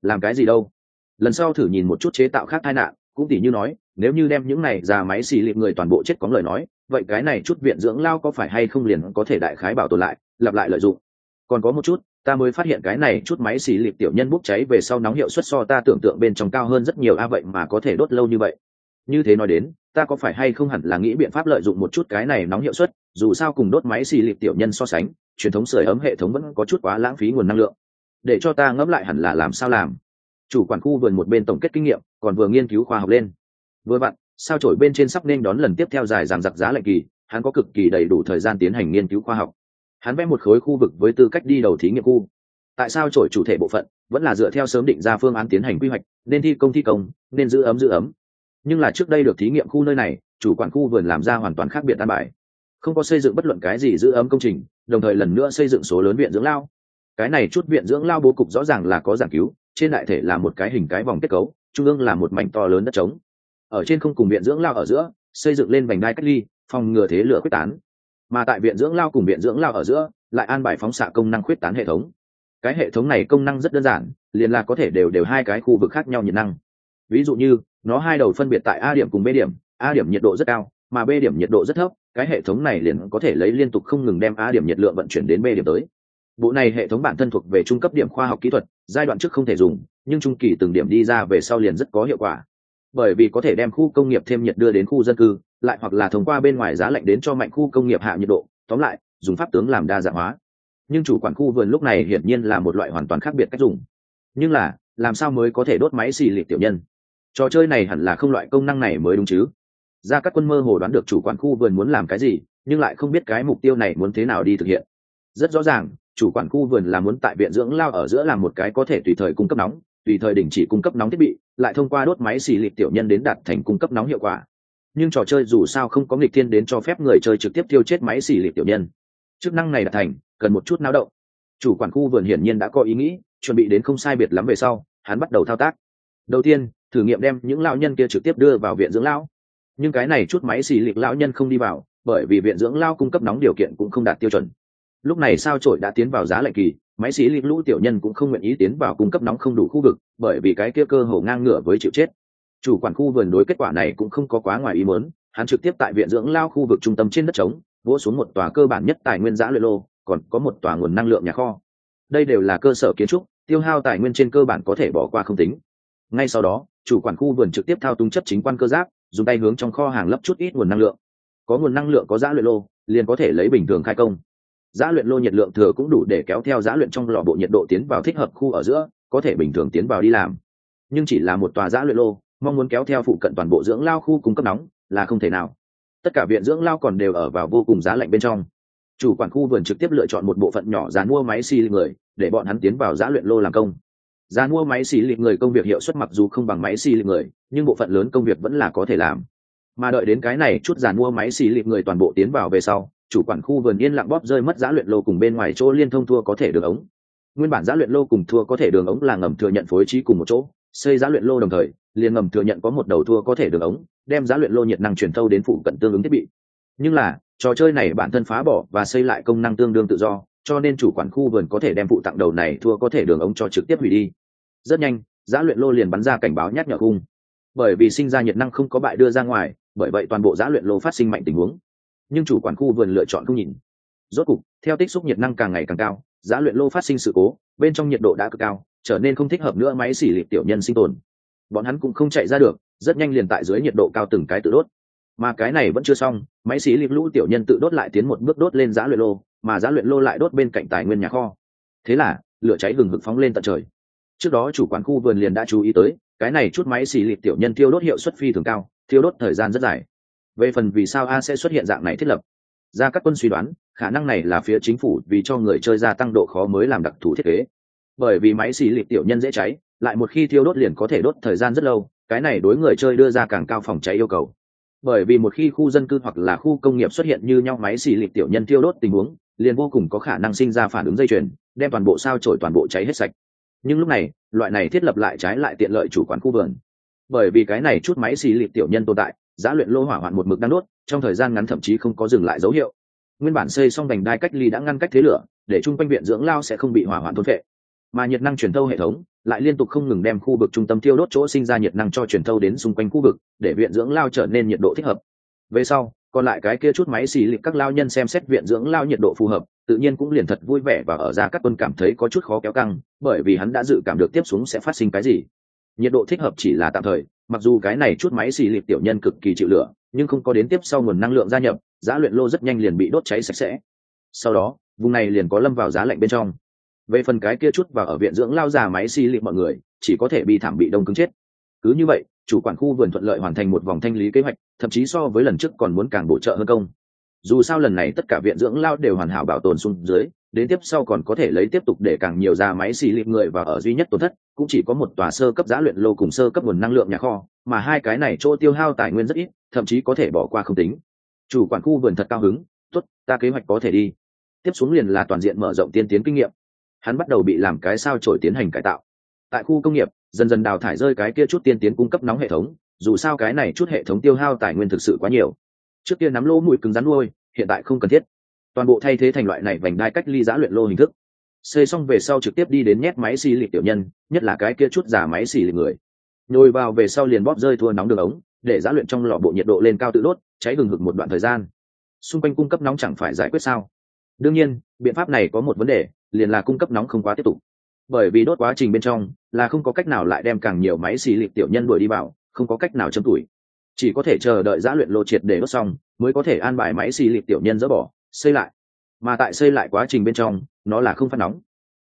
Làm cái gì đâu? Lần sau thử nhìn một chút chế tạo khác tai nạn, cũng tỉ như nói, nếu như đem những này ra máy xì lịp người toàn bộ chết có lời nói, vậy cái này chút viện dưỡng lao có phải hay không liền có thể đại khái bảo tồn lại, lặp lại lợi dụng còn có một chút, ta mới phát hiện cái này chút máy xì lịp tiểu nhân bốc cháy về sau nóng hiệu suất so ta tưởng tượng bên trong cao hơn rất nhiều, a, vậy mà có thể đốt lâu như vậy. Như thế nói đến, ta có phải hay không hẳn là nghĩ biện pháp lợi dụng một chút cái này nóng hiệu suất, dù sao cùng đốt máy xì lịp tiểu nhân so sánh, truyền thống sưởi ấm hệ thống vẫn có chút quá lãng phí nguồn năng lượng. Để cho ta ngẫm lại hẳn là làm sao làm. Chủ quản khu vườn một bên tổng kết kinh nghiệm, còn vừa nghiên cứu khoa học lên. Vừa vặn, sao trổi bên trên sắp nên đón lần tiếp theo dài giảm giặc giá lệnh kỳ, hắn có cực kỳ đầy đủ thời gian tiến hành nghiên cứu khoa học hắn vẽ một khối khu vực với tư cách đi đầu thí nghiệm khu. Tại sao trổi chủ thể bộ phận vẫn là dựa theo sớm định ra phương án tiến hành quy hoạch, nên thi công thi công, nên giữ ấm giữ ấm? Nhưng là trước đây được thí nghiệm khu nơi này, chủ quản khu vườn làm ra hoàn toàn khác biệt an bài. Không có xây dựng bất luận cái gì giữ ấm công trình, đồng thời lần nữa xây dựng số lớn viện dưỡng lao. Cái này chút viện dưỡng lao bố cục rõ ràng là có giảng cứu, trên đại thể là một cái hình cái vòng kết cấu, trung ương là một mảnh to lớn đất trống. Ở trên không cùng viện dưỡng lao ở giữa, xây dựng lên vành đai cách ly, phòng ngừa thế lửa quyết tán mà tại viện dưỡng lao cùng viện dưỡng lao ở giữa lại an bài phóng xạ công năng khuyết tán hệ thống. Cái hệ thống này công năng rất đơn giản, liền là có thể đều đều hai cái khu vực khác nhau nhiệt năng. Ví dụ như, nó hai đầu phân biệt tại a điểm cùng b điểm, a điểm nhiệt độ rất cao, mà b điểm nhiệt độ rất thấp, cái hệ thống này liền có thể lấy liên tục không ngừng đem a điểm nhiệt lượng vận chuyển đến b điểm tới. Bộ này hệ thống bản thân thuộc về trung cấp điểm khoa học kỹ thuật, giai đoạn trước không thể dùng, nhưng trung kỳ từng điểm đi ra về sau liền rất có hiệu quả. Bởi vì có thể đem khu công nghiệp thêm nhiệt đưa đến khu dân cư lại hoặc là thông qua bên ngoài giá lạnh đến cho mạnh khu công nghiệp hạ nhiệt độ, tóm lại, dùng pháp tướng làm đa dạng hóa. Nhưng chủ quản khu vườn lúc này hiển nhiên là một loại hoàn toàn khác biệt cách dùng. Nhưng là, làm sao mới có thể đốt máy xì lịp tiểu nhân? Trò chơi này hẳn là không loại công năng này mới đúng chứ? Ra các quân mơ hồ đoán được chủ quản khu vườn muốn làm cái gì, nhưng lại không biết cái mục tiêu này muốn thế nào đi thực hiện. Rất rõ ràng, chủ quản khu vườn là muốn tại viện dưỡng lao ở giữa làm một cái có thể tùy thời cung cấp nóng, tùy thời đình chỉ cung cấp nóng thiết bị, lại thông qua đốt máy xì lịp tiểu nhân đến đạt thành cung cấp nóng hiệu quả nhưng trò chơi dù sao không có nghịch thiên đến cho phép người chơi trực tiếp tiêu chết máy xì lịp tiểu nhân. Chức năng này đã thành, cần một chút náo động. Chủ quản khu vườn hiển nhiên đã có ý nghĩ, chuẩn bị đến không sai biệt lắm về sau, hắn bắt đầu thao tác. Đầu tiên, thử nghiệm đem những lão nhân kia trực tiếp đưa vào viện dưỡng lão. Nhưng cái này chút máy xì lịp lão nhân không đi vào, bởi vì viện dưỡng lao cung cấp nóng điều kiện cũng không đạt tiêu chuẩn. Lúc này sao trội đã tiến vào giá lệnh kỳ, máy xì lịp lũ tiểu nhân cũng không nguyện ý tiến vào cung cấp nóng không đủ khu vực, bởi vì cái kia cơ hồ ngang ngửa với chịu chết chủ quản khu vườn đối kết quả này cũng không có quá ngoài ý muốn, hắn trực tiếp tại viện dưỡng lao khu vực trung tâm trên đất trống, vỗ xuống một tòa cơ bản nhất tài nguyên giã luyện lô, còn có một tòa nguồn năng lượng nhà kho. Đây đều là cơ sở kiến trúc, tiêu hao tài nguyên trên cơ bản có thể bỏ qua không tính. Ngay sau đó, chủ quản khu vườn trực tiếp thao túng chấp chính quan cơ giáp, dùng tay hướng trong kho hàng lấp chút ít nguồn năng lượng. Có nguồn năng lượng có giã luyện lô, liền có thể lấy bình thường khai công. Giã luyện lô nhiệt lượng thừa cũng đủ để kéo theo giã luyện trong lò bộ nhiệt độ tiến vào thích hợp khu ở giữa, có thể bình thường tiến vào đi làm. Nhưng chỉ là một tòa giã luyện lô mong muốn kéo theo phụ cận toàn bộ dưỡng lao khu cung cấp nóng, là không thể nào. Tất cả viện dưỡng lao còn đều ở vào vô cùng giá lạnh bên trong. Chủ quản khu vườn trực tiếp lựa chọn một bộ phận nhỏ giá mua máy xì lịch người, để bọn hắn tiến vào giã luyện lô làm công. Giá mua máy xì lịch người công việc hiệu suất mặc dù không bằng máy xì lịch người, nhưng bộ phận lớn công việc vẫn là có thể làm. Mà đợi đến cái này chút dàn mua máy xì lịch người toàn bộ tiến vào về sau, chủ quản khu vườn yên lặng bóp rơi mất giá luyện lô cùng bên ngoài chỗ liên thông thua có thể đường ống. Nguyên bản giá luyện lô cùng thua có thể đường ống là ngầm thừa nhận phối trí cùng một chỗ, xây giá luyện lô đồng thời liền ngầm thừa nhận có một đầu thua có thể đường ống, đem giá luyện lô nhiệt năng truyền thâu đến phụ cận tương ứng thiết bị. Nhưng là, trò chơi này bản thân phá bỏ và xây lại công năng tương đương tự do, cho nên chủ quản khu vườn có thể đem phụ tặng đầu này thua có thể đường ống cho trực tiếp hủy đi. Rất nhanh, giá luyện lô liền bắn ra cảnh báo nhắc nhở cung bởi vì sinh ra nhiệt năng không có bại đưa ra ngoài, bởi vậy toàn bộ giá luyện lô phát sinh mạnh tình huống. Nhưng chủ quản khu vườn lựa chọn không nhìn. Rốt cục, theo tích xúc nhiệt năng càng ngày càng cao, giá luyện lô phát sinh sự cố, bên trong nhiệt độ đã cực cao, trở nên không thích hợp nữa máy xỉ lịp tiểu nhân sinh tồn bọn hắn cũng không chạy ra được, rất nhanh liền tại dưới nhiệt độ cao từng cái tự đốt. Mà cái này vẫn chưa xong, máy xí lịp lũ tiểu nhân tự đốt lại tiến một bước đốt lên giá luyện lô, mà giá luyện lô lại đốt bên cạnh tài nguyên nhà kho. Thế là, lửa cháy gừng hực phóng lên tận trời. Trước đó chủ quán khu vườn liền đã chú ý tới, cái này chút máy xì lịp tiểu nhân thiêu đốt hiệu suất phi thường cao, thiêu đốt thời gian rất dài. Về phần vì sao a sẽ xuất hiện dạng này thiết lập, ra các quân suy đoán, khả năng này là phía chính phủ vì cho người chơi gia tăng độ khó mới làm đặc thù thiết kế. Bởi vì máy xì lịp tiểu nhân dễ cháy lại một khi thiêu đốt liền có thể đốt thời gian rất lâu, cái này đối người chơi đưa ra càng cao phòng cháy yêu cầu. Bởi vì một khi khu dân cư hoặc là khu công nghiệp xuất hiện như nhau máy xì lịch tiểu nhân thiêu đốt tình huống, liền vô cùng có khả năng sinh ra phản ứng dây chuyền, đem toàn bộ sao trổi toàn bộ cháy hết sạch. Nhưng lúc này, loại này thiết lập lại trái lại tiện lợi chủ quản khu vườn. Bởi vì cái này chút máy xì lịch tiểu nhân tồn tại, giá luyện lô hỏa hoạn một mực đang đốt, trong thời gian ngắn thậm chí không có dừng lại dấu hiệu. Nguyên bản xây xong vành đai cách ly đã ngăn cách thế lửa, để chung quanh viện dưỡng lao sẽ không bị hỏa hoạn thôn vệ mà nhiệt năng truyền thâu hệ thống lại liên tục không ngừng đem khu vực trung tâm tiêu đốt chỗ sinh ra nhiệt năng cho truyền thâu đến xung quanh khu vực để viện dưỡng lao trở nên nhiệt độ thích hợp. Về sau, còn lại cái kia chút máy xì lịp các lao nhân xem xét viện dưỡng lao nhiệt độ phù hợp, tự nhiên cũng liền thật vui vẻ và ở ra các quân cảm thấy có chút khó kéo căng, bởi vì hắn đã dự cảm được tiếp xuống sẽ phát sinh cái gì. Nhiệt độ thích hợp chỉ là tạm thời, mặc dù cái này chút máy xì lịp tiểu nhân cực kỳ chịu lửa, nhưng không có đến tiếp sau nguồn năng lượng gia nhập, giá luyện lô rất nhanh liền bị đốt cháy sạch sẽ. Sau đó, vùng này liền có lâm vào giá lạnh bên trong về phần cái kia chút và ở viện dưỡng lao già máy xi lịp mọi người, chỉ có thể bị thảm bị đông cứng chết. Cứ như vậy, chủ quản khu vườn thuận lợi hoàn thành một vòng thanh lý kế hoạch, thậm chí so với lần trước còn muốn càng bổ trợ hơn công. Dù sao lần này tất cả viện dưỡng lao đều hoàn hảo bảo tồn xuống dưới, đến tiếp sau còn có thể lấy tiếp tục để càng nhiều ra máy xì lịp người và ở duy nhất tổn thất, cũng chỉ có một tòa sơ cấp giá luyện lô cùng sơ cấp nguồn năng lượng nhà kho, mà hai cái này chỗ tiêu hao tài nguyên rất ít, thậm chí có thể bỏ qua không tính. Chủ quản khu vườn thật cao hứng, tốt, ta kế hoạch có thể đi. Tiếp xuống liền là toàn diện mở rộng tiên tiến kinh nghiệm hắn bắt đầu bị làm cái sao trổi tiến hành cải tạo. Tại khu công nghiệp, dần dần đào thải rơi cái kia chút tiên tiến cung cấp nóng hệ thống, dù sao cái này chút hệ thống tiêu hao tài nguyên thực sự quá nhiều. Trước kia nắm lỗ mũi cứng rắn nuôi, hiện tại không cần thiết. Toàn bộ thay thế thành loại này vành đai cách ly giã luyện lô hình thức. Xây xong về sau trực tiếp đi đến nhét máy xì lịp tiểu nhân, nhất là cái kia chút giả máy xì lịp người. Nhồi vào về sau liền bóp rơi thua nóng đường ống, để giã luyện trong lò bộ nhiệt độ lên cao tự đốt, cháy hừng hực một đoạn thời gian. Xung quanh cung cấp nóng chẳng phải giải quyết sao? Đương nhiên, biện pháp này có một vấn đề liền là cung cấp nóng không quá tiếp tục. Bởi vì đốt quá trình bên trong là không có cách nào lại đem càng nhiều máy xì lịp tiểu nhân đuổi đi vào, không có cách nào châm tuổi. Chỉ có thể chờ đợi giã luyện lô triệt để đốt xong mới có thể an bài máy xì lịp tiểu nhân dỡ bỏ, xây lại. Mà tại xây lại quá trình bên trong, nó là không phát nóng.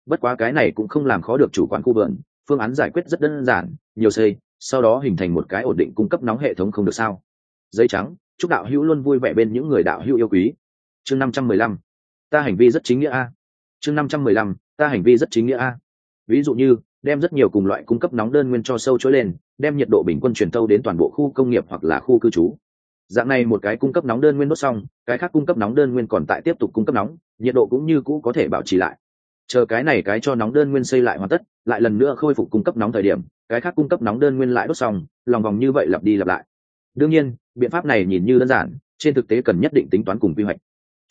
Bất quá cái này cũng không làm khó được chủ quản khu vườn, phương án giải quyết rất đơn giản, nhiều xây, sau đó hình thành một cái ổn định cung cấp nóng hệ thống không được sao. Giấy trắng, chúc đạo hữu luôn vui vẻ bên những người đạo hữu yêu quý. Chương năm trăm mười lăm. Ta hành vi rất chính nghĩa a chương năm trăm mười lăm, ta hành vi rất chính nghĩa a. Ví dụ như, đem rất nhiều cùng loại cung cấp nóng đơn nguyên cho sâu chối lên, đem nhiệt độ bình quân truyền tâu đến toàn bộ khu công nghiệp hoặc là khu cư trú. Dạng này một cái cung cấp nóng đơn nguyên đốt xong, cái khác cung cấp nóng đơn nguyên còn tại tiếp tục cung cấp nóng, nhiệt độ cũng như cũ có thể bảo trì lại. Chờ cái này cái cho nóng đơn nguyên xây lại hoàn tất, lại lần nữa khôi phục cung cấp nóng thời điểm, cái khác cung cấp nóng đơn nguyên lại đốt xong, lòng vòng như vậy lặp đi lặp lại. Đương nhiên, biện pháp này nhìn như đơn giản, trên thực tế cần nhất định tính toán cùng quy hoạch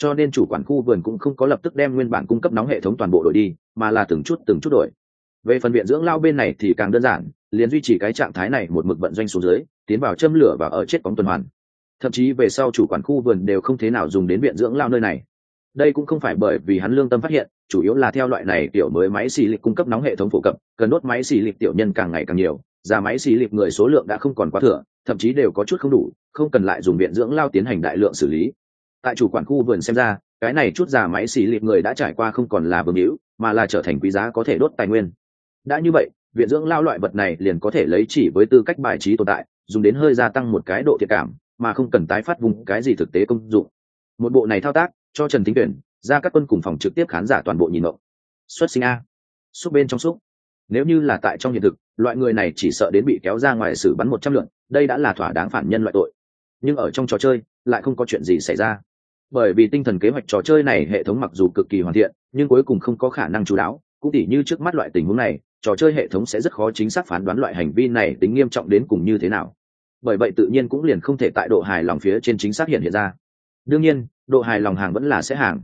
cho nên chủ quản khu vườn cũng không có lập tức đem nguyên bản cung cấp nóng hệ thống toàn bộ đổi đi, mà là từng chút từng chút đổi. Về phần viện dưỡng lao bên này thì càng đơn giản, liền duy trì cái trạng thái này một mực vận doanh xuống dưới, tiến vào châm lửa và ở chết bóng tuần hoàn. Thậm chí về sau chủ quản khu vườn đều không thế nào dùng đến viện dưỡng lao nơi này. Đây cũng không phải bởi vì hắn lương tâm phát hiện, chủ yếu là theo loại này tiểu mới máy xì lịch cung cấp nóng hệ thống phổ cập, cần đốt máy xì lịch tiểu nhân càng ngày càng nhiều, ra máy xì lịch người số lượng đã không còn quá thừa, thậm chí đều có chút không đủ, không cần lại dùng viện dưỡng lao tiến hành đại lượng xử lý tại chủ quản khu vườn xem ra, cái này chút già máy xì lịp người đã trải qua không còn là vương hữu, mà là trở thành quý giá có thể đốt tài nguyên. Đã như vậy, viện dưỡng lao loại vật này liền có thể lấy chỉ với tư cách bài trí tồn tại, dùng đến hơi gia tăng một cái độ thiệt cảm, mà không cần tái phát vùng cái gì thực tế công dụng. Một bộ này thao tác, cho trần thính tuyển, ra các quân cùng phòng trực tiếp khán giả toàn bộ nhìn mộng xuất sinh a. Xúc bên trong xúc. Nếu như là tại trong hiện thực, loại người này chỉ sợ đến bị kéo ra ngoài xử bắn một trăm lượn đây đã là thỏa đáng phản nhân loại tội. Nhưng ở trong trò chơi, lại không có chuyện gì xảy ra bởi vì tinh thần kế hoạch trò chơi này hệ thống mặc dù cực kỳ hoàn thiện, nhưng cuối cùng không có khả năng chú đáo. Cũng tỉ như trước mắt loại tình huống này, trò chơi hệ thống sẽ rất khó chính xác phán đoán loại hành vi này tính nghiêm trọng đến cùng như thế nào. Bởi vậy tự nhiên cũng liền không thể tại độ hài lòng phía trên chính xác hiện hiện ra. Đương nhiên, độ hài lòng hàng vẫn là sẽ hàng.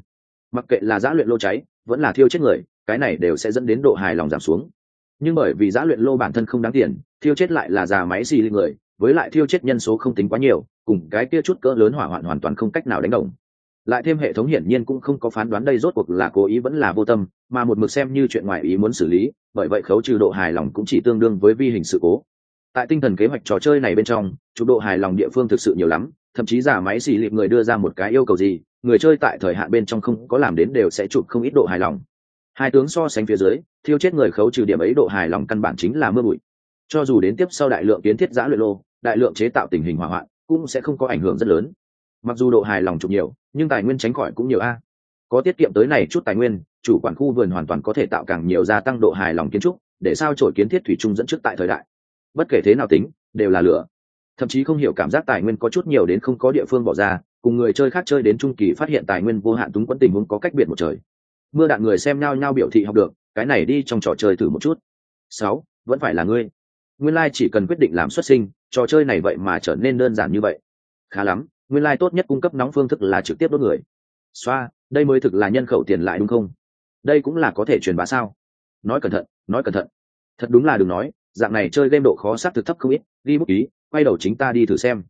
Mặc kệ là giã luyện lô cháy, vẫn là thiêu chết người, cái này đều sẽ dẫn đến độ hài lòng giảm xuống. Nhưng bởi vì giã luyện lô bản thân không đáng tiền, thiêu chết lại là già máy xì linh người, với lại thiêu chết nhân số không tính quá nhiều, cùng cái kia chút cỡ lớn hỏa hoạn hoàn toàn không cách nào đánh đồng lại thêm hệ thống hiển nhiên cũng không có phán đoán đây rốt cuộc là cố ý vẫn là vô tâm, mà một mực xem như chuyện ngoài ý muốn xử lý, bởi vậy khấu trừ độ hài lòng cũng chỉ tương đương với vi hình sự cố. Tại tinh thần kế hoạch trò chơi này bên trong chụp độ hài lòng địa phương thực sự nhiều lắm, thậm chí giả máy xì lịp người đưa ra một cái yêu cầu gì, người chơi tại thời hạn bên trong không có làm đến đều sẽ chụp không ít độ hài lòng. Hai tướng so sánh phía dưới, thiêu chết người khấu trừ điểm ấy độ hài lòng căn bản chính là mưa bụi. Cho dù đến tiếp sau đại lượng kiến thiết giã luyện lô, đại lượng chế tạo tình hình hỏa hoạn, cũng sẽ không có ảnh hưởng rất lớn mặc dù độ hài lòng chụp nhiều, nhưng tài nguyên tránh khỏi cũng nhiều a. Có tiết kiệm tới này chút tài nguyên, chủ quản khu vườn hoàn toàn có thể tạo càng nhiều gia tăng độ hài lòng kiến trúc, để sao trổi kiến thiết thủy chung dẫn trước tại thời đại. Bất kể thế nào tính, đều là lửa. Thậm chí không hiểu cảm giác tài nguyên có chút nhiều đến không có địa phương bỏ ra, cùng người chơi khác chơi đến trung kỳ phát hiện tài nguyên vô hạn túng quẫn tình huống có cách biệt một trời. Mưa đạn người xem nhau nhau biểu thị học được, cái này đi trong trò chơi thử một chút. Sáu, vẫn phải là ngươi. Nguyên lai chỉ cần quyết định làm xuất sinh, trò chơi này vậy mà trở nên đơn giản như vậy. Khá lắm nguyên lai tốt nhất cung cấp nóng phương thức là trực tiếp đốt người. Xoa đây mới thực là nhân khẩu tiền lại đúng không? Đây cũng là có thể truyền bá sao? Nói cẩn thận nói cẩn thận. Thật đúng là đừng nói dạng này chơi game độ khó xác thực thấp không ít đi bút ký, quay đầu chính ta đi thử xem.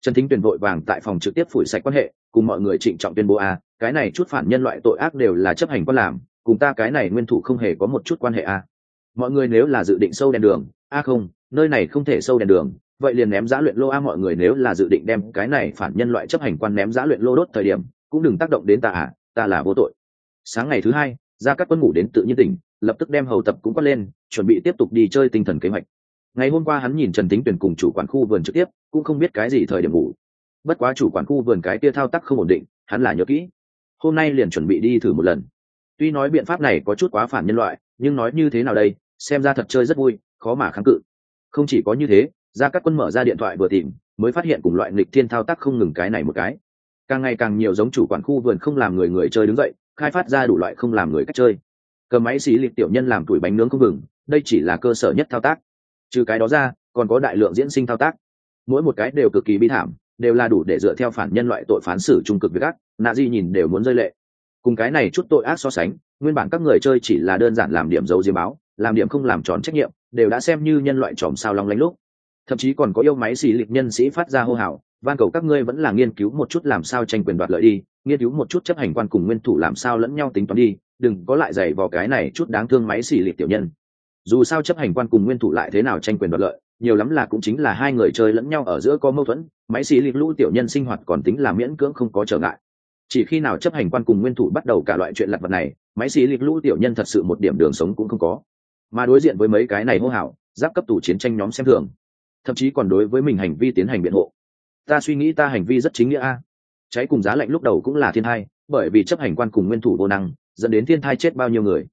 Trần thính tuyển vội vàng tại phòng trực tiếp phủi sạch quan hệ cùng mọi người trịnh trọng tuyên bố a à, cái này chút phản nhân loại tội ác đều là chấp hành quan làm cùng ta cái này nguyên thủ không hề có một chút quan hệ a à. mọi người nếu là dự định sâu đèn đường a không nơi này không thể sâu đèn đường vậy liền ném giá luyện lô a mọi người nếu là dự định đem cái này phản nhân loại chấp hành quan ném giá luyện lô đốt thời điểm, cũng đừng tác động đến ta à ta là vô tội. Sáng ngày thứ hai ra các quân ngủ đến tự nhiên tỉnh, lập tức đem hầu tập cũng quát lên, chuẩn bị tiếp tục đi chơi tinh thần kế hoạch. Ngày hôm qua hắn nhìn trần tính tuyển cùng chủ quản khu vườn trực tiếp, cũng không biết cái gì thời điểm ngủ. Bất quá chủ quản khu vườn cái kia thao tác không ổn định, hắn là nhớ kỹ. Hôm nay liền chuẩn bị đi thử một lần. Tuy nói biện pháp này có chút quá phản nhân loại, nhưng nói như thế nào đây, xem ra thật chơi rất vui, khó mà kháng cự. Không chỉ có như thế ra các quân mở ra điện thoại vừa tìm, mới phát hiện cùng loại nghịch thiên thao tác không ngừng cái này một cái. Càng ngày càng nhiều giống chủ quản khu vườn không làm người người chơi đứng dậy, khai phát ra đủ loại không làm người cách chơi. Cầm máy xí lịch tiểu nhân làm tuổi bánh nướng không ngừng, đây chỉ là cơ sở nhất thao tác. Trừ cái đó ra, còn có đại lượng diễn sinh thao tác. Mỗi một cái đều cực kỳ bi thảm, đều là đủ để dựa theo phản nhân loại tội phán xử trung cực với ác, nạ di nhìn đều muốn rơi lệ. Cùng cái này chút tội ác so sánh, nguyên bản các người chơi chỉ là đơn giản làm điểm dấu diếm báo, làm điểm không làm tròn trách nhiệm, đều đã xem như nhân loại tròm sao long lánh lúc thậm chí còn có yêu máy xì lịch nhân sĩ phát ra hô hào, van cầu các ngươi vẫn là nghiên cứu một chút làm sao tranh quyền đoạt lợi đi, nghiên cứu một chút chấp hành quan cùng nguyên thủ làm sao lẫn nhau tính toán đi, đừng có lại giày vào cái này chút đáng thương máy xì lịch tiểu nhân. Dù sao chấp hành quan cùng nguyên thủ lại thế nào tranh quyền đoạt lợi, nhiều lắm là cũng chính là hai người chơi lẫn nhau ở giữa có mâu thuẫn, máy xì lịch lũ tiểu nhân sinh hoạt còn tính là miễn cưỡng không có trở ngại. Chỉ khi nào chấp hành quan cùng nguyên thủ bắt đầu cả loại chuyện lặt vật này, máy xì lịch lũ tiểu nhân thật sự một điểm đường sống cũng không có. Mà đối diện với mấy cái này hô hào, giáp cấp tủ chiến tranh nhóm xem thường thậm chí còn đối với mình hành vi tiến hành biện hộ. Ta suy nghĩ ta hành vi rất chính nghĩa a. Cháy cùng giá lạnh lúc đầu cũng là thiên thai, bởi vì chấp hành quan cùng nguyên thủ vô năng, dẫn đến thiên thai chết bao nhiêu người.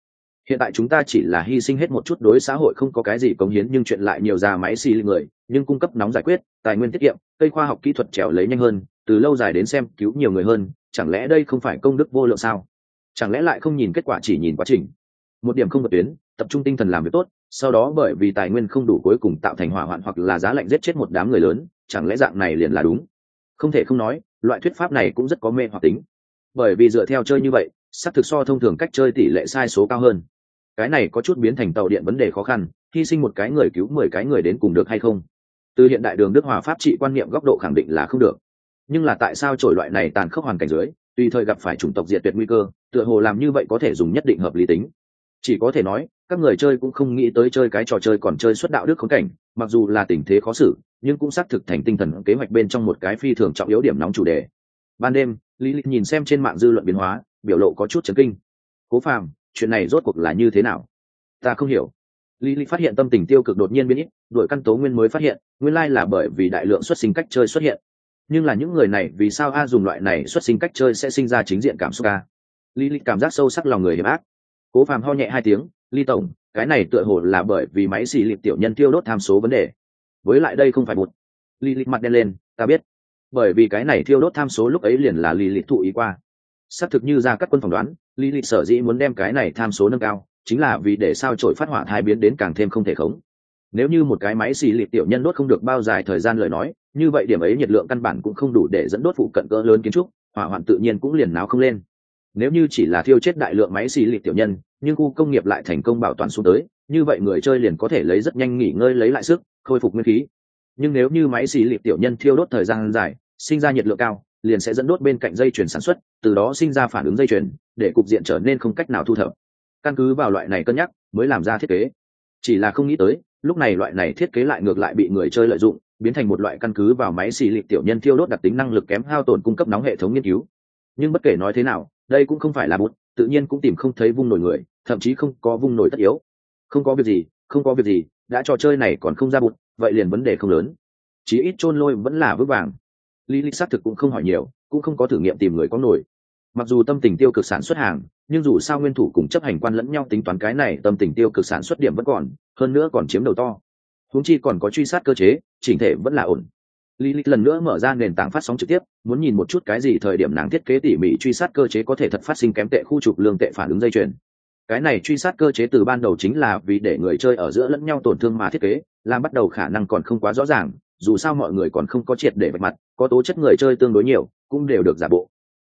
Hiện tại chúng ta chỉ là hy sinh hết một chút đối xã hội không có cái gì cống hiến nhưng chuyện lại nhiều già máy xì người, nhưng cung cấp nóng giải quyết, tài nguyên tiết kiệm, cây khoa học kỹ thuật trèo lấy nhanh hơn, từ lâu dài đến xem cứu nhiều người hơn, chẳng lẽ đây không phải công đức vô lượng sao? Chẳng lẽ lại không nhìn kết quả chỉ nhìn quá trình? Một điểm không vượt tuyến, tập trung tinh thần làm việc tốt sau đó bởi vì tài nguyên không đủ cuối cùng tạo thành hỏa hoạn hoặc là giá lạnh giết chết một đám người lớn, chẳng lẽ dạng này liền là đúng? Không thể không nói, loại thuyết pháp này cũng rất có mê hoặc tính. Bởi vì dựa theo chơi như vậy, xác thực so thông thường cách chơi tỷ lệ sai số cao hơn. Cái này có chút biến thành tàu điện vấn đề khó khăn, hy sinh một cái người cứu mười cái người đến cùng được hay không? Từ hiện đại đường đức hòa pháp trị quan niệm góc độ khẳng định là không được. Nhưng là tại sao trổi loại này tàn khốc hoàn cảnh dưới, tùy thời gặp phải chủng tộc diệt tuyệt nguy cơ, tựa hồ làm như vậy có thể dùng nhất định hợp lý tính? Chỉ có thể nói, các người chơi cũng không nghĩ tới chơi cái trò chơi còn chơi xuất đạo đức khống cảnh, mặc dù là tình thế khó xử, nhưng cũng xác thực thành tinh thần kế hoạch bên trong một cái phi thường trọng yếu điểm nóng chủ đề. Ban đêm lý lịch nhìn xem trên mạng dư luận biến hóa, biểu lộ có chút chấn kinh. Cố phàm, chuyện này rốt cuộc là như thế nào? Ta không hiểu. Lý lịch phát hiện tâm tình tiêu cực đột nhiên biến ít, đội căn tố nguyên mới phát hiện, nguyên lai là bởi vì đại lượng xuất sinh cách chơi xuất hiện. Nhưng là những người này, vì sao a dùng loại này xuất sinh cách chơi sẽ sinh ra chính diện cảm xúc a? Lý lịch cảm giác sâu sắc lòng người hiểm ác cố phàm ho nhẹ hai tiếng, ly tổng, cái này tựa hồ là bởi vì máy xì lịp tiểu nhân tiêu đốt tham số vấn đề. Với lại đây không phải một ly lịp mặt đen lên, ta biết. Bởi vì cái này thiêu đốt tham số lúc ấy liền là ly lịp thụ ý qua. Xác thực như ra các quân phỏng đoán ly lịp sở dĩ muốn đem cái này tham số nâng cao, chính là vì để sao trổi phát hỏa thai biến đến càng thêm không thể khống. Nếu như một cái máy xì lịp tiểu nhân đốt không được bao dài thời gian lời nói, như vậy điểm ấy nhiệt lượng căn bản cũng không đủ để dẫn đốt phụ cận cỡ lớn kiến trúc, hỏa hoạn tự nhiên cũng liền náo không lên nếu như chỉ là thiêu chết đại lượng máy xì lịp tiểu nhân, nhưng khu công nghiệp lại thành công bảo toàn xuống tới, như vậy người chơi liền có thể lấy rất nhanh nghỉ ngơi lấy lại sức, khôi phục nguyên khí. Nhưng nếu như máy xì lịp tiểu nhân thiêu đốt thời gian dài, sinh ra nhiệt lượng cao, liền sẽ dẫn đốt bên cạnh dây chuyển sản xuất, từ đó sinh ra phản ứng dây chuyển để cục diện trở nên không cách nào thu thập. Căn cứ vào loại này cân nhắc, mới làm ra thiết kế. Chỉ là không nghĩ tới, lúc này loại này thiết kế lại ngược lại bị người chơi lợi dụng, biến thành một loại căn cứ vào máy xì lịp tiểu nhân thiêu đốt đặc tính năng lực kém hao tổn cung cấp nóng hệ thống nghiên cứu. Nhưng bất kể nói thế nào đây cũng không phải là bút, tự nhiên cũng tìm không thấy vung nổi người, thậm chí không có vung nổi tất yếu. Không có việc gì, không có việc gì, đã trò chơi này còn không ra bụt vậy liền vấn đề không lớn. Chí ít chôn lôi vẫn là vững vàng. Lý lịch xác thực cũng không hỏi nhiều, cũng không có thử nghiệm tìm người có nổi. Mặc dù tâm tình tiêu cực sản xuất hàng, nhưng dù sao nguyên thủ cùng chấp hành quan lẫn nhau tính toán cái này, tâm tình tiêu cực sản xuất điểm vẫn còn, hơn nữa còn chiếm đầu to. Huống chi còn có truy sát cơ chế, chỉnh thể vẫn là ổn lý lịch lần nữa mở ra nền tảng phát sóng trực tiếp, muốn nhìn một chút cái gì thời điểm nàng thiết kế tỉ mỉ truy sát cơ chế có thể thật phát sinh kém tệ khu trục lương tệ phản ứng dây chuyền. Cái này truy sát cơ chế từ ban đầu chính là vì để người chơi ở giữa lẫn nhau tổn thương mà thiết kế, làm bắt đầu khả năng còn không quá rõ ràng, dù sao mọi người còn không có triệt để vạch mặt, có tố chất người chơi tương đối nhiều, cũng đều được giả bộ.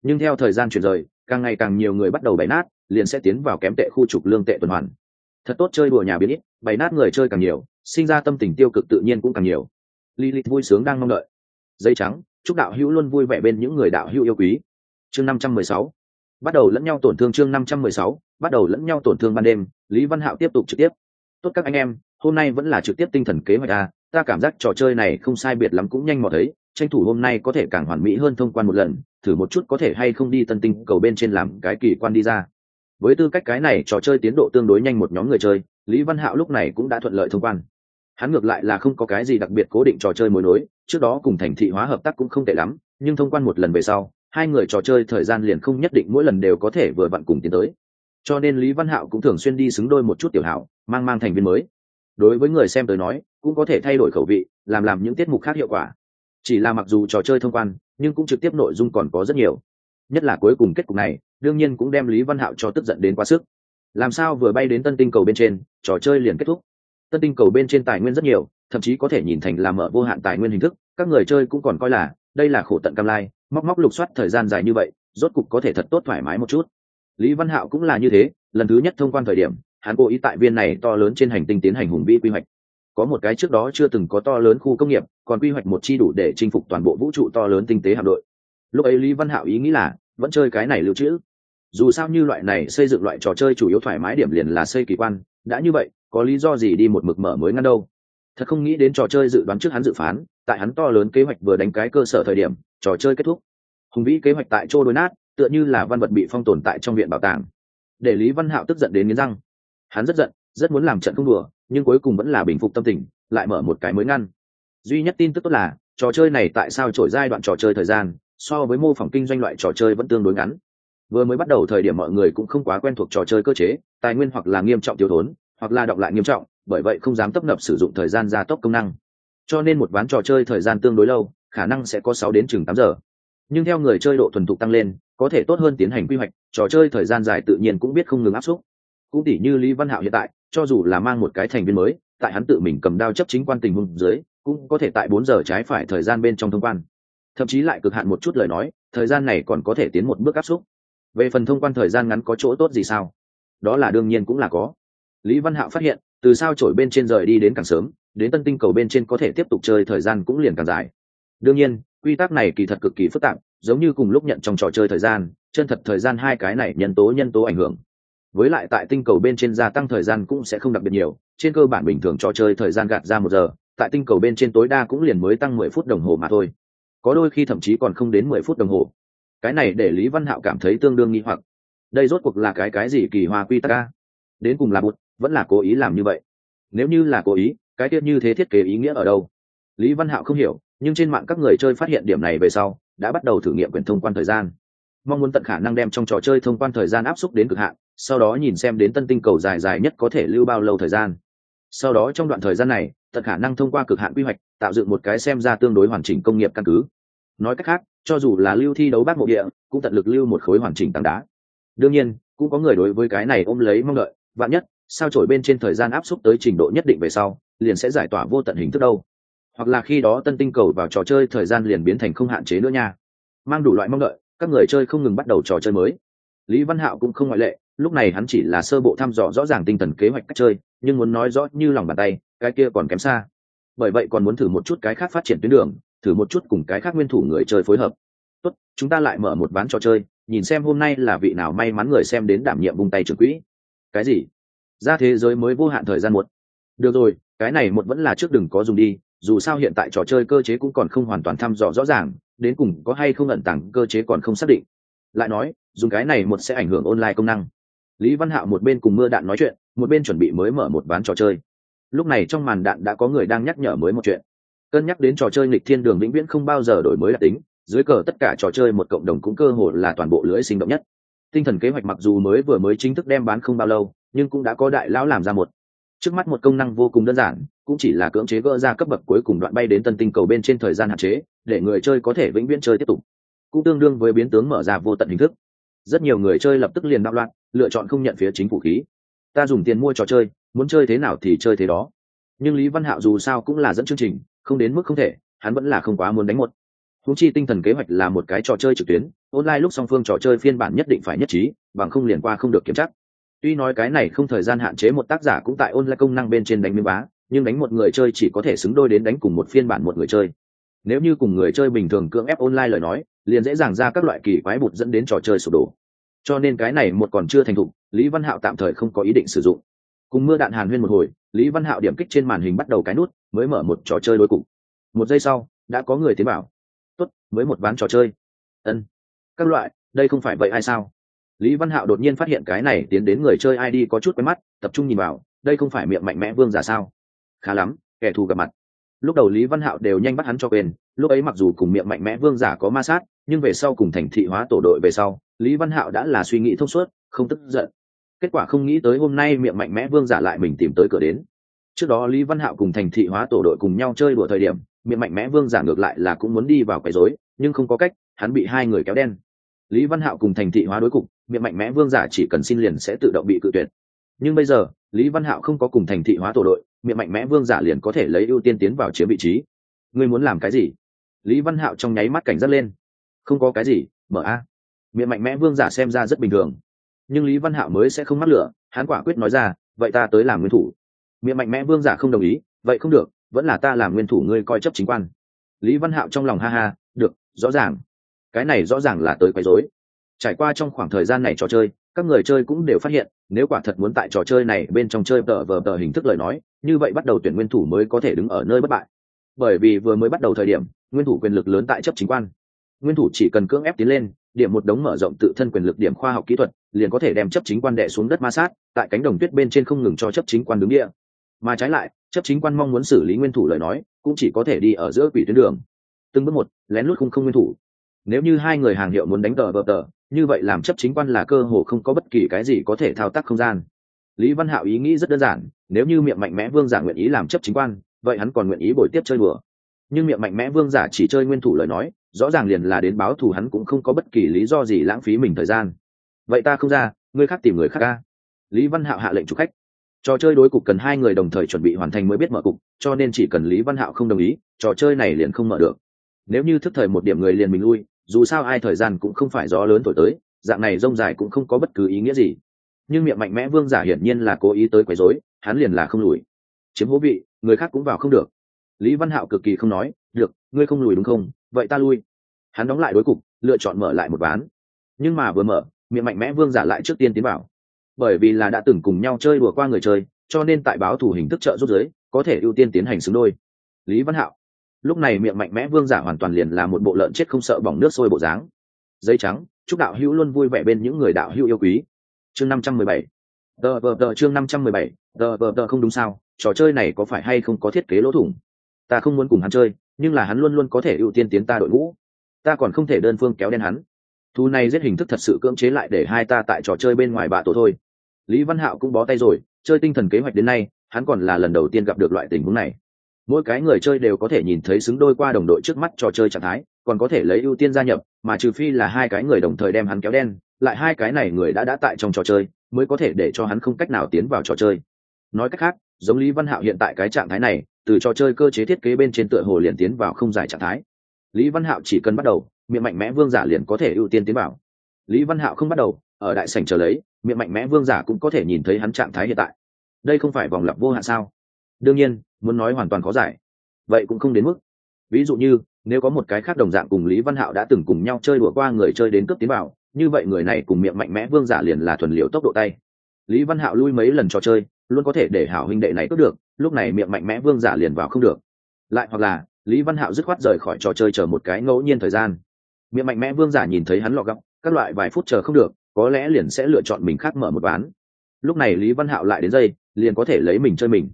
Nhưng theo thời gian chuyển rời, càng ngày càng nhiều người bắt đầu bày nát, liền sẽ tiến vào kém tệ khu trục lương tệ tuần hoàn. Thật tốt chơi đùa nhà biến ít, bày nát người chơi càng nhiều, sinh ra tâm tình tiêu cực tự nhiên cũng càng nhiều. Lilith vui sướng đang mong đợi. Dây trắng, chúc đạo hữu luôn vui vẻ bên những người đạo hữu yêu quý. Chương năm trăm mười sáu. Bắt đầu lẫn nhau tổn thương chương năm trăm mười sáu, bắt đầu lẫn nhau tổn thương ban đêm, lý văn hạo tiếp tục trực tiếp. Tốt các anh em, hôm nay vẫn là trực tiếp tinh thần kế hoạch a ta cảm giác trò chơi này không sai biệt lắm cũng nhanh mò thấy tranh thủ hôm nay có thể càng hoàn mỹ hơn thông quan một lần, thử một chút có thể hay không đi tân tinh cầu bên trên làm cái kỳ quan đi ra. Với tư cách cái này, trò chơi tiến độ tương đối nhanh một nhóm người chơi, lý văn hạo lúc này cũng đã thuận lợi thông quan hắn ngược lại là không có cái gì đặc biệt cố định trò chơi mối nối, trước đó cùng thành thị hóa hợp tác cũng không tệ lắm, nhưng thông quan một lần về sau, hai người trò chơi thời gian liền không nhất định mỗi lần đều có thể vừa vặn cùng tiến tới. Cho nên lý văn hạo cũng thường xuyên đi xứng đôi một chút tiểu hảo, mang mang thành viên mới. Đối với người xem tới nói, cũng có thể thay đổi khẩu vị, làm làm những tiết mục khác hiệu quả. Chỉ là mặc dù trò chơi thông quan, nhưng cũng trực tiếp nội dung còn có rất nhiều. Nhất là cuối cùng kết cục này, đương nhiên cũng đem lý văn hạo cho tức giận đến quá sức. Làm sao vừa bay đến tân tinh cầu bên trên, trò chơi liền kết thúc tân tinh cầu bên trên tài nguyên rất nhiều, thậm chí có thể nhìn thành làm mở vô hạn tài nguyên hình thức, các người chơi cũng còn coi là, đây là khổ tận cam lai, móc móc lục soát thời gian dài như vậy, rốt cục có thể thật tốt thoải mái một chút. Lý văn hạo cũng là như thế, lần thứ nhất thông quan thời điểm, hắn cố ý tại viên này to lớn trên hành tinh tiến hành hùng vi quy hoạch. Có một cái trước đó chưa từng có to lớn khu công nghiệp, còn quy hoạch một chi đủ để chinh phục toàn bộ vũ trụ to lớn tinh tế hạm đội. Lúc ấy lý văn hạo ý nghĩ là, vẫn chơi cái này lưu trữ. Dù sao như loại này xây dựng loại trò chơi chủ yếu thoải mái điểm liền là xây kỳ quan, đã như vậy có lý do gì đi một mực mở mới ngăn đâu? Thật không nghĩ đến trò chơi dự đoán trước hắn dự phán, tại hắn to lớn kế hoạch vừa đánh cái cơ sở thời điểm, trò chơi kết thúc. Hùng vĩ kế hoạch tại chỗ đối nát, tựa như là văn vật bị phong tồn tại trong viện bảo tàng. Để lý văn hạo tức giận đến nghiến răng. Hắn rất giận, rất muốn làm trận không đùa, nhưng cuối cùng vẫn là bình phục tâm tình, lại mở một cái mới ngăn. Duy nhất tin tức tốt là, trò chơi này tại sao trổi giai đoạn trò chơi thời gian, so với mô phỏng kinh doanh loại trò chơi vẫn tương đối ngắn. Vừa mới bắt đầu thời điểm mọi người cũng không quá quen thuộc trò chơi cơ chế, tài nguyên hoặc là nghiêm trọng thiếu thốn hoặc là đọc lại nghiêm trọng, bởi vậy không dám tấp nập sử dụng thời gian gia tốc công năng. Cho nên một ván trò chơi thời gian tương đối lâu, khả năng sẽ có sáu đến chừng tám giờ. Nhưng theo người chơi độ thuần thục tăng lên, có thể tốt hơn tiến hành quy hoạch, trò chơi thời gian dài tự nhiên cũng biết không ngừng áp suất. Cũng tỉ như lý văn hạo hiện tại, cho dù là mang một cái thành viên mới, tại hắn tự mình cầm đao chấp chính quan tình huống dưới, cũng có thể tại bốn giờ trái phải thời gian bên trong thông quan. Thậm chí lại cực hạn một chút lời nói, thời gian này còn có thể tiến một bước áp suất. Về phần thông quan thời gian ngắn có chỗ tốt gì sao? Đó là đương nhiên cũng là có lý văn hạo phát hiện, từ sao trổi bên trên rời đi đến càng sớm, đến tân tinh cầu bên trên có thể tiếp tục chơi thời gian cũng liền càng dài. Đương nhiên, quy tắc này kỳ thật cực kỳ phức tạp, giống như cùng lúc nhận trong trò chơi thời gian, chân thật thời gian hai cái này nhân tố nhân tố ảnh hưởng. Với lại tại tinh cầu bên trên gia tăng thời gian cũng sẽ không đặc biệt nhiều, trên cơ bản bình thường trò chơi thời gian gạt ra một giờ, tại tinh cầu bên trên tối đa cũng liền mới tăng mười phút đồng hồ mà thôi. Có đôi khi thậm chí còn không đến mười phút đồng hồ. Cái này để lý văn hạo cảm thấy tương đương nghi hoặc. Đây rốt cuộc là cái cái gì kỳ hoa quy tắc ca đến cùng là bụt vẫn là cố ý làm như vậy. Nếu như là cố ý, cái tiết như thế thiết kế ý nghĩa ở đâu? Lý văn hạo không hiểu, nhưng trên mạng các người chơi phát hiện điểm này về sau, đã bắt đầu thử nghiệm quyền thông quan thời gian. Mong muốn tận khả năng đem trong trò chơi thông quan thời gian áp suất đến cực hạn, sau đó nhìn xem đến tân tinh cầu dài dài nhất có thể lưu bao lâu thời gian. Sau đó trong đoạn thời gian này, tận khả năng thông qua cực hạn quy hoạch, tạo dựng một cái xem ra tương đối hoàn chỉnh công nghiệp căn cứ. Nói cách khác, cho dù là lưu thi đấu bác mộ địa, cũng tận lực lưu một khối hoàn chỉnh tảng đá. Đương nhiên, cũng có người đối với cái này ôm lấy mong đợi, vạn nhất sao trổi bên trên thời gian áp suất tới trình độ nhất định về sau, liền sẽ giải tỏa vô tận hình thức đâu? Hoặc là khi đó tân tinh cầu vào trò chơi thời gian liền biến thành không hạn chế nữa nha. Mang đủ loại mong đợi, các người chơi không ngừng bắt đầu trò chơi mới. Lý văn hạo cũng không ngoại lệ, lúc này hắn chỉ là sơ bộ thăm dò rõ ràng tinh thần kế hoạch cách chơi, nhưng muốn nói rõ như lòng bàn tay, cái kia còn kém xa. Bởi vậy còn muốn thử một chút cái khác phát triển tuyến đường, thử một chút cùng cái khác nguyên thủ người chơi phối hợp. Tốt, chúng ta lại mở một ván trò chơi, nhìn xem hôm nay là vị nào may mắn người xem đến đảm nhiệm vùng tay trưởng quỹ. Cái gì? Ra thế giới mới vô hạn thời gian một được rồi, cái này một vẫn là trước đừng có dùng đi, dù sao hiện tại trò chơi cơ chế cũng còn không hoàn toàn thăm dò rõ ràng, đến cùng có hay không ẩn tàng cơ chế còn không xác định. Lại nói, dùng cái này một sẽ ảnh hưởng online công năng. Lý văn hạo một bên cùng mưa đạn nói chuyện, một bên chuẩn bị mới mở một ván trò chơi. Lúc này trong màn đạn đã có người đang nhắc nhở mới một chuyện. Cân nhắc đến trò chơi nghịch thiên đường vĩnh viễn không bao giờ đổi mới đặc tính, dưới cờ tất cả trò chơi một cộng đồng cũng cơ hồ là toàn bộ lưới sinh động nhất. Tinh thần kế hoạch mặc dù mới vừa mới chính thức đem bán không bao lâu nhưng cũng đã có đại lão làm ra một. Trước mắt một công năng vô cùng đơn giản, cũng chỉ là cưỡng chế gỡ ra cấp bậc cuối cùng đoạn bay đến tân tinh cầu bên trên thời gian hạn chế, để người chơi có thể vĩnh viễn chơi tiếp tục. Cũng tương đương với biến tướng mở ra vô tận hình thức. Rất nhiều người chơi lập tức liền đạo loạn, lựa chọn không nhận phía chính phủ khí. Ta dùng tiền mua trò chơi, muốn chơi thế nào thì chơi thế đó. Nhưng lý văn hạo dù sao cũng là dẫn chương trình, không đến mức không thể, hắn vẫn là không quá muốn đánh một. Húng chi tinh thần kế hoạch là một cái trò chơi trực tuyến, online lúc song phương trò chơi phiên bản nhất định phải nhất trí, bằng không liền qua không được kiểm chắc tuy nói cái này không thời gian hạn chế một tác giả cũng tại online công năng bên trên đánh miếng bá, nhưng đánh một người chơi chỉ có thể xứng đôi đến đánh cùng một phiên bản một người chơi. Nếu như cùng người chơi bình thường cưỡng ép online lời nói, liền dễ dàng ra các loại kỳ quái bụt dẫn đến trò chơi sụp đổ. Cho nên cái này một còn chưa thành thục, lý văn hạo tạm thời không có ý định sử dụng. Cùng mưa đạn hàn huyên một hồi, lý văn hạo điểm kích trên màn hình bắt đầu cái nút, mới mở một trò chơi đối cục. Một giây sau, đã có người tiến bảo tốt, mới một ván trò chơi. Ân, các loại, đây không phải vậy ai sao? Lý văn hạo đột nhiên phát hiện cái này tiến đến người chơi id có chút quen mắt, tập trung nhìn vào, đây không phải miệng mạnh mẽ vương giả sao? Khá lắm, kẻ thù gặp mặt. Lúc đầu lý văn hạo đều nhanh bắt hắn cho quên, lúc ấy mặc dù cùng miệng mạnh mẽ vương giả có ma sát, nhưng về sau cùng thành thị hóa tổ đội về sau, lý văn hạo đã là suy nghĩ thông suốt, không tức giận. Kết quả không nghĩ tới hôm nay miệng mạnh mẽ vương giả lại mình tìm tới cửa đến. Trước đó lý văn hạo cùng thành thị hóa tổ đội cùng nhau chơi đùa thời điểm, miệng mạnh mẽ vương giả ngược lại là cũng muốn đi vào quấy rối, nhưng không có cách, hắn bị hai người kéo đen. Lý văn hạo cùng thành thị hóa đối cục miệng mạnh mẽ vương giả chỉ cần xin liền sẽ tự động bị cự tuyệt. Nhưng bây giờ, lý văn hạo không có cùng thành thị hóa tổ đội, miệng mạnh mẽ vương giả liền có thể lấy ưu tiên tiến vào chiếm vị trí. Ngươi muốn làm cái gì? Lý văn hạo trong nháy mắt cảnh giác lên. Không có cái gì, mở a. Miệng mạnh mẽ vương giả xem ra rất bình thường. Nhưng lý văn hạo mới sẽ không mắc lửa, hắn quả quyết nói ra, vậy ta tới làm nguyên thủ. Miệng mạnh mẽ vương giả không đồng ý, vậy không được, vẫn là ta làm nguyên thủ ngươi coi chấp chính quan. Lý văn hạo trong lòng ha ha, được, rõ ràng. Cái này rõ ràng là tới quấy rối trải qua trong khoảng thời gian này trò chơi, các người chơi cũng đều phát hiện, nếu quả thật muốn tại trò chơi này bên trong chơi tờ vờ tờ hình thức lời nói, như vậy bắt đầu tuyển nguyên thủ mới có thể đứng ở nơi bất bại. Bởi vì vừa mới bắt đầu thời điểm, nguyên thủ quyền lực lớn tại chấp chính quan. Nguyên thủ chỉ cần cưỡng ép tiến lên, điểm một đống mở rộng tự thân quyền lực điểm khoa học kỹ thuật, liền có thể đem chấp chính quan đệ xuống đất ma sát, tại cánh đồng tuyết bên trên không ngừng cho chấp chính quan đứng địa. Mà trái lại, chấp chính quan mong muốn xử lý nguyên thủ lời nói, cũng chỉ có thể đi ở giữa quỷ tuyến đường. Từng bước một, lén lút không không nguyên thủ. Nếu như hai người hàng hiệu muốn đánh tờ vờ tờ như vậy làm chấp chính quan là cơ hồ không có bất kỳ cái gì có thể thao tác không gian. Lý văn hạo ý nghĩ rất đơn giản, nếu như miệng mạnh mẽ vương giả nguyện ý làm chấp chính quan, vậy hắn còn nguyện ý bồi tiếp chơi bừa nhưng miệng mạnh mẽ vương giả chỉ chơi nguyên thủ lời nói, rõ ràng liền là đến báo thù hắn cũng không có bất kỳ lý do gì lãng phí mình thời gian. Vậy ta không ra người khác tìm người khác ca lý văn hạo hạ lệnh chủ khách. Trò chơi đối cục cần hai người đồng thời chuẩn bị hoàn thành mới biết mở cục, cho nên chỉ cần lý văn hạo không đồng ý, trò chơi này liền không mở được. Nếu như thức thời một điểm người liền mình lui dù sao ai thời gian cũng không phải gió lớn thổi tới, dạng này rông dài cũng không có bất cứ ý nghĩa gì. Nhưng miệng mạnh mẽ vương giả hiển nhiên là cố ý tới quấy rối, hắn liền là không lùi. Chiếm hố vị, người khác cũng vào không được. Lý văn hạo cực kỳ không nói, được, ngươi không lùi đúng không? Vậy ta lui. Hắn đóng lại đối cục, lựa chọn mở lại một ván. Nhưng mà vừa mở, miệng mạnh mẽ vương giả lại trước tiên tiến vào. Bởi vì là đã từng cùng nhau chơi đùa qua người chơi, cho nên tại báo thủ hình thức trợ rút giới, có thể ưu tiên tiến hành xứng đôi. Lý văn hạo lúc này miệng mạnh mẽ vương giả hoàn toàn liền là một bộ lợn chết không sợ bỏng nước sôi bộ dáng. Giấy trắng, chúc đạo hữu luôn vui vẻ bên những người đạo hữu yêu quý. Chương năm trăm mười bảy. Tờ vờ tờ, chương năm trăm mười bảy. Tờ vờ tờ không đúng sao? Trò chơi này có phải hay không có thiết kế lỗ thủng? Ta không muốn cùng hắn chơi, nhưng là hắn luôn luôn có thể ưu tiên tiến ta đội ngũ. Ta còn không thể đơn phương kéo đen hắn. Thu này giết hình thức thật sự cưỡng chế lại để hai ta tại trò chơi bên ngoài bạ tổ thôi. Lý văn hạo cũng bó tay rồi, chơi tinh thần kế hoạch đến nay, hắn còn là lần đầu tiên gặp được loại tình huống này mỗi cái người chơi đều có thể nhìn thấy xứng đôi qua đồng đội trước mắt trò chơi trạng thái, còn có thể lấy ưu tiên gia nhập, mà trừ phi là hai cái người đồng thời đem hắn kéo đen, lại hai cái này người đã đã tại trong trò chơi, mới có thể để cho hắn không cách nào tiến vào trò chơi. Nói cách khác, giống lý văn hạo hiện tại cái trạng thái này, từ trò chơi cơ chế thiết kế bên trên tựa hồ liền tiến vào không giải trạng thái. Lý văn hạo chỉ cần bắt đầu, miệng mạnh mẽ vương giả liền có thể ưu tiên tiến vào. Lý văn hạo không bắt đầu, ở đại sảnh chờ lấy, miệng mạnh mẽ vương giả cũng có thể nhìn thấy hắn trạng thái hiện tại. Đây không phải vòng lặp vô hạn sao? Đương nhiên, muốn nói hoàn toàn khó giải, vậy cũng không đến mức. Ví dụ như, nếu có một cái khác đồng dạng cùng lý văn hạo đã từng cùng nhau chơi đùa qua người chơi đến cướp tiến vào, như vậy người này cùng miệng mạnh mẽ vương giả liền là thuần liệu tốc độ tay. Lý văn hạo lui mấy lần trò chơi, luôn có thể để hảo huynh đệ này cướp được, lúc này miệng mạnh mẽ vương giả liền vào không được. Lại hoặc là, lý văn hạo dứt khoát rời khỏi trò chơi chờ một cái ngẫu nhiên thời gian. Miệng mạnh mẽ vương giả nhìn thấy hắn lọ gọng, các loại vài phút chờ không được, có lẽ liền sẽ lựa chọn mình khác mở một bán lúc này lý văn hạo lại đến dây liền có thể lấy mình chơi mình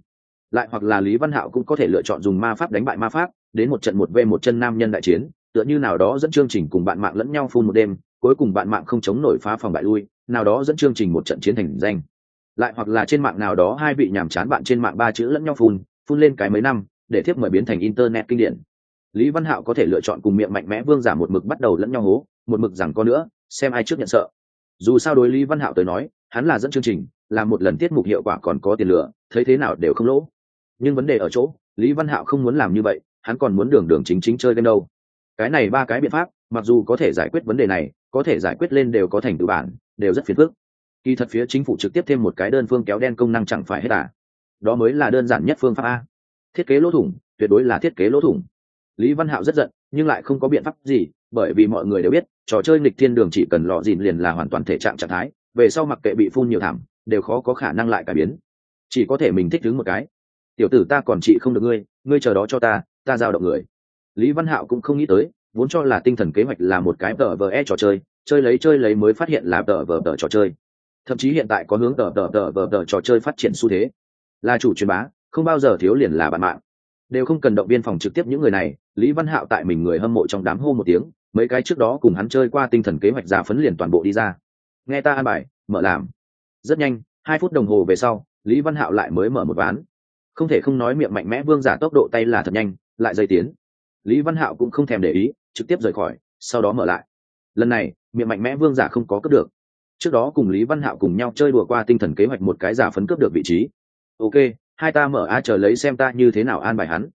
lại hoặc là lý văn hạo cũng có thể lựa chọn dùng ma pháp đánh bại ma pháp, đến một trận một v một chân nam nhân đại chiến, tựa như nào đó dẫn chương trình cùng bạn mạng lẫn nhau phun một đêm, cuối cùng bạn mạng không chống nổi phá phòng bại lui, nào đó dẫn chương trình một trận chiến thành danh. Lại hoặc là trên mạng nào đó hai vị nhàm chán bạn trên mạng ba chữ lẫn nhau phun phun lên cái mấy năm, để thiếp mời biến thành internet kinh điển. Lý văn hạo có thể lựa chọn cùng miệng mạnh mẽ vương giả một mực bắt đầu lẫn nhau hố, một mực rằng có nữa, xem ai trước nhận sợ. Dù sao đối lý văn hạo tới nói, hắn là dẫn chương trình làm một lần tiết mục hiệu quả còn có tiền lửa thấy thế nào đều không lỗ nhưng vấn đề ở chỗ, lý văn hạo không muốn làm như vậy, hắn còn muốn đường đường chính chính chơi game đâu. Cái này ba cái biện pháp, mặc dù có thể giải quyết vấn đề này, có thể giải quyết lên đều có thành tự bản, đều rất phiền phức. Kỳ thật phía chính phủ trực tiếp thêm một cái đơn phương kéo đen công năng chẳng phải hết à? Đó mới là đơn giản nhất phương pháp a. Thiết kế lỗ thủng, tuyệt đối là thiết kế lỗ thủng. Lý văn hạo rất giận, nhưng lại không có biện pháp gì, bởi vì mọi người đều biết, trò chơi nghịch thiên đường chỉ cần lọ dìn liền là hoàn toàn thể trạng trạng thái, về sau mặc kệ bị phun nhiều thảm, đều khó có khả năng lại cải biến. Chỉ có thể mình thích đứng một cái tiểu tử ta còn trị không được ngươi ngươi chờ đó cho ta ta giao động người. Lý văn hạo cũng không nghĩ tới, vốn cho là tinh thần kế hoạch là một cái tờ vờ e trò chơi chơi lấy chơi lấy mới phát hiện là tờ vờ tờ trò chơi. Thậm chí hiện tại có hướng tờ tờ tờ vờ tờ trò chơi phát triển xu thế. Là chủ truyền bá, không bao giờ thiếu liền là bạn mạng. Đều không cần động viên phòng trực tiếp những người này, lý văn hạo tại mình người hâm mộ trong đám hô một tiếng, mấy cái trước đó cùng hắn chơi qua tinh thần kế hoạch giả phấn liền toàn bộ đi ra. Nghe ta an bài, mở làm. Rất nhanh, hai phút đồng hồ về sau, lý văn hạo lại mới mở một ván không thể không nói miệng mạnh mẽ vương giả tốc độ tay là thật nhanh, lại dây tiến. Lý văn hạo cũng không thèm để ý, trực tiếp rời khỏi, sau đó mở lại. Lần này, miệng mạnh mẽ vương giả không có cướp được. Trước đó cùng lý văn hạo cùng nhau chơi đùa qua tinh thần kế hoạch một cái giả phấn cướp được vị trí. Ok, hai ta mở a chờ lấy xem ta như thế nào an bài hắn.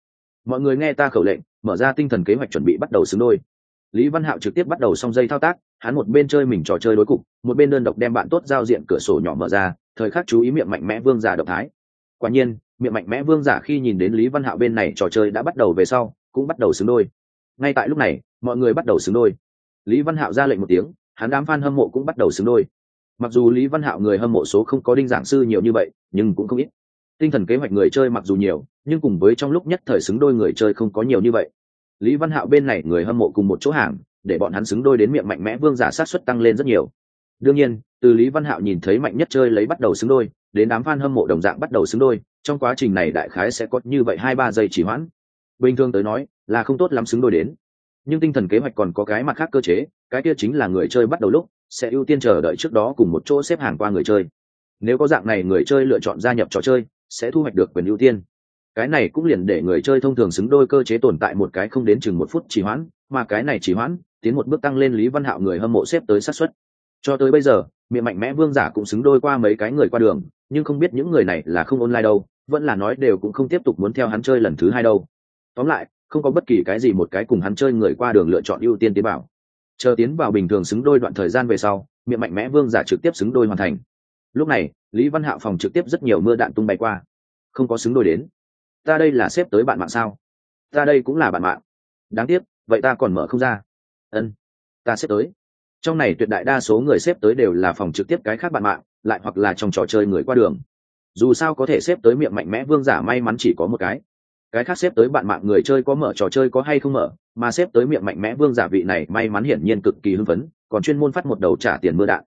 Mọi người nghe ta khẩu lệnh, mở ra tinh thần kế hoạch chuẩn bị bắt đầu xứng đôi. Lý văn hạo trực tiếp bắt đầu xong dây thao tác, hắn một bên chơi mình trò chơi đối cục, một bên đơn độc đem bạn tốt giao diện cửa sổ nhỏ mở ra, thời khắc chú ý miệng mạnh mẽ vương giả động thái. Quả nhiên miệng mạnh mẽ vương giả khi nhìn đến lý văn hạo bên này trò chơi đã bắt đầu về sau, cũng bắt đầu xứng đôi. Ngay tại lúc này, mọi người bắt đầu xứng đôi. Lý văn hạo ra lệnh một tiếng, hắn đám f a n hâm mộ cũng bắt đầu xứng đôi. Mặc dù lý văn hạo người hâm mộ số không có đinh giảng sư nhiều như vậy, nhưng cũng không ít. Tinh thần kế hoạch người chơi mặc dù nhiều, nhưng cùng với trong lúc nhất thời xứng đôi người chơi không có nhiều như vậy. Lý văn hạo bên này người hâm mộ cùng một chỗ hàng, để bọn hắn xứng đôi đến miệng mạnh mẽ vương giả sát xuất tăng lên rất nhiều. Đương nhiên, từ lý văn hạo nhìn thấy mạnh nhất chơi lấy bắt đầu xứng đôi đến đám fan hâm mộ đồng dạng bắt đầu xứng đôi, trong quá trình này đại khái sẽ có như vậy hai ba giây chỉ hoãn. Bình thường tới nói, là không tốt lắm xứng đôi đến. Nhưng tinh thần kế hoạch còn có cái mặt khác cơ chế, cái kia chính là người chơi bắt đầu lúc, sẽ ưu tiên chờ đợi trước đó cùng một chỗ xếp hàng qua người chơi. Nếu có dạng này người chơi lựa chọn gia nhập trò chơi, sẽ thu hoạch được quyền ưu tiên. Cái này cũng liền để người chơi thông thường xứng đôi cơ chế tồn tại một cái không đến chừng một phút chỉ hoãn, mà cái này chỉ hoãn, tiến một bước tăng lên lý văn hạo người hâm mộ xếp tới sát xuất cho tới bây giờ miệng mạnh mẽ vương giả cũng xứng đôi qua mấy cái người qua đường, nhưng không biết những người này là không online đâu, vẫn là nói đều cũng không tiếp tục muốn theo hắn chơi lần thứ hai đâu. Tóm lại, không có bất kỳ cái gì một cái cùng hắn chơi người qua đường lựa chọn ưu tiên tiến bảo chờ tiến vào bình thường xứng đôi đoạn thời gian về sau, miệng mạnh mẽ vương giả trực tiếp xứng đôi hoàn thành. Lúc này, lý văn hạo phòng trực tiếp rất nhiều mưa đạn tung bay qua. Không có xứng đôi đến. Ta đây là xếp tới bạn mạng sao? Ta đây cũng là bạn mạng. Đáng tiếc, vậy ta còn mở không ra. Ân, ta xếp tới trong này tuyệt đại đa số người xếp tới đều là phòng trực tiếp cái khác bạn mạng, lại hoặc là trong trò chơi người qua đường. Dù sao có thể xếp tới miệng mạnh mẽ vương giả may mắn chỉ có một cái. Cái khác xếp tới bạn mạng người chơi có mở trò chơi có hay không mở, mà xếp tới miệng mạnh mẽ vương giả vị này may mắn hiển nhiên cực kỳ hưng phấn, còn chuyên môn phát một đầu trả tiền mưa đạn.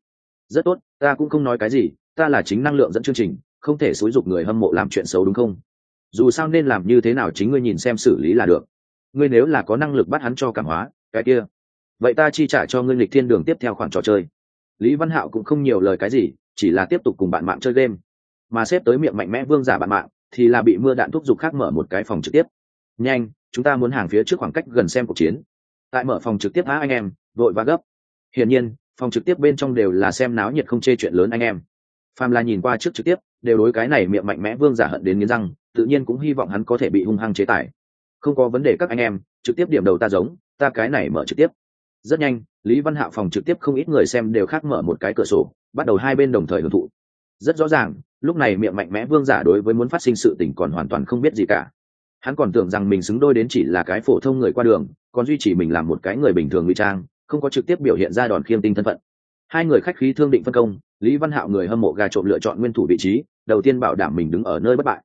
Rất tốt, ta cũng không nói cái gì, ta là chính năng lượng dẫn chương trình, không thể xúi dục người hâm mộ làm chuyện xấu đúng không? Dù sao nên làm như thế nào chính ngươi nhìn xem xử lý là được. Ngươi nếu là có năng lực bắt hắn cho cảm hóa, cái kia vậy ta chi trả cho ngươi lịch thiên đường tiếp theo khoản trò chơi. Lý văn hạo cũng không nhiều lời cái gì, chỉ là tiếp tục cùng bạn mạng chơi game. Mà xếp tới miệng mạnh mẽ vương giả bạn mạng, thì là bị mưa đạn thúc giục khác mở một cái phòng trực tiếp. Nhanh, chúng ta muốn hàng phía trước khoảng cách gần xem cuộc chiến. Tại mở phòng trực tiếp á anh em, vội và gấp. Hiển nhiên, phòng trực tiếp bên trong đều là xem náo nhiệt không chê chuyện lớn anh em. Phàm là nhìn qua trước trực tiếp, đều đối cái này miệng mạnh mẽ vương giả hận đến nghiến răng, tự nhiên cũng hy vọng hắn có thể bị hung hăng chế tài không có vấn đề các anh em, trực tiếp điểm đầu ta giống, ta cái này mở trực tiếp rất nhanh, lý văn hạo phòng trực tiếp không ít người xem đều khác mở một cái cửa sổ, bắt đầu hai bên đồng thời hưởng thụ. Rất rõ ràng, lúc này miệng mạnh mẽ vương giả đối với muốn phát sinh sự tình còn hoàn toàn không biết gì cả. Hắn còn tưởng rằng mình xứng đôi đến chỉ là cái phổ thông người qua đường, còn duy trì mình làm một cái người bình thường ngụy trang, không có trực tiếp biểu hiện ra đòn khiêm tinh thân phận. Hai người khách khí thương định phân công, lý văn hạo người hâm mộ gà trộm lựa chọn nguyên thủ vị trí, đầu tiên bảo đảm mình đứng ở nơi bất bại.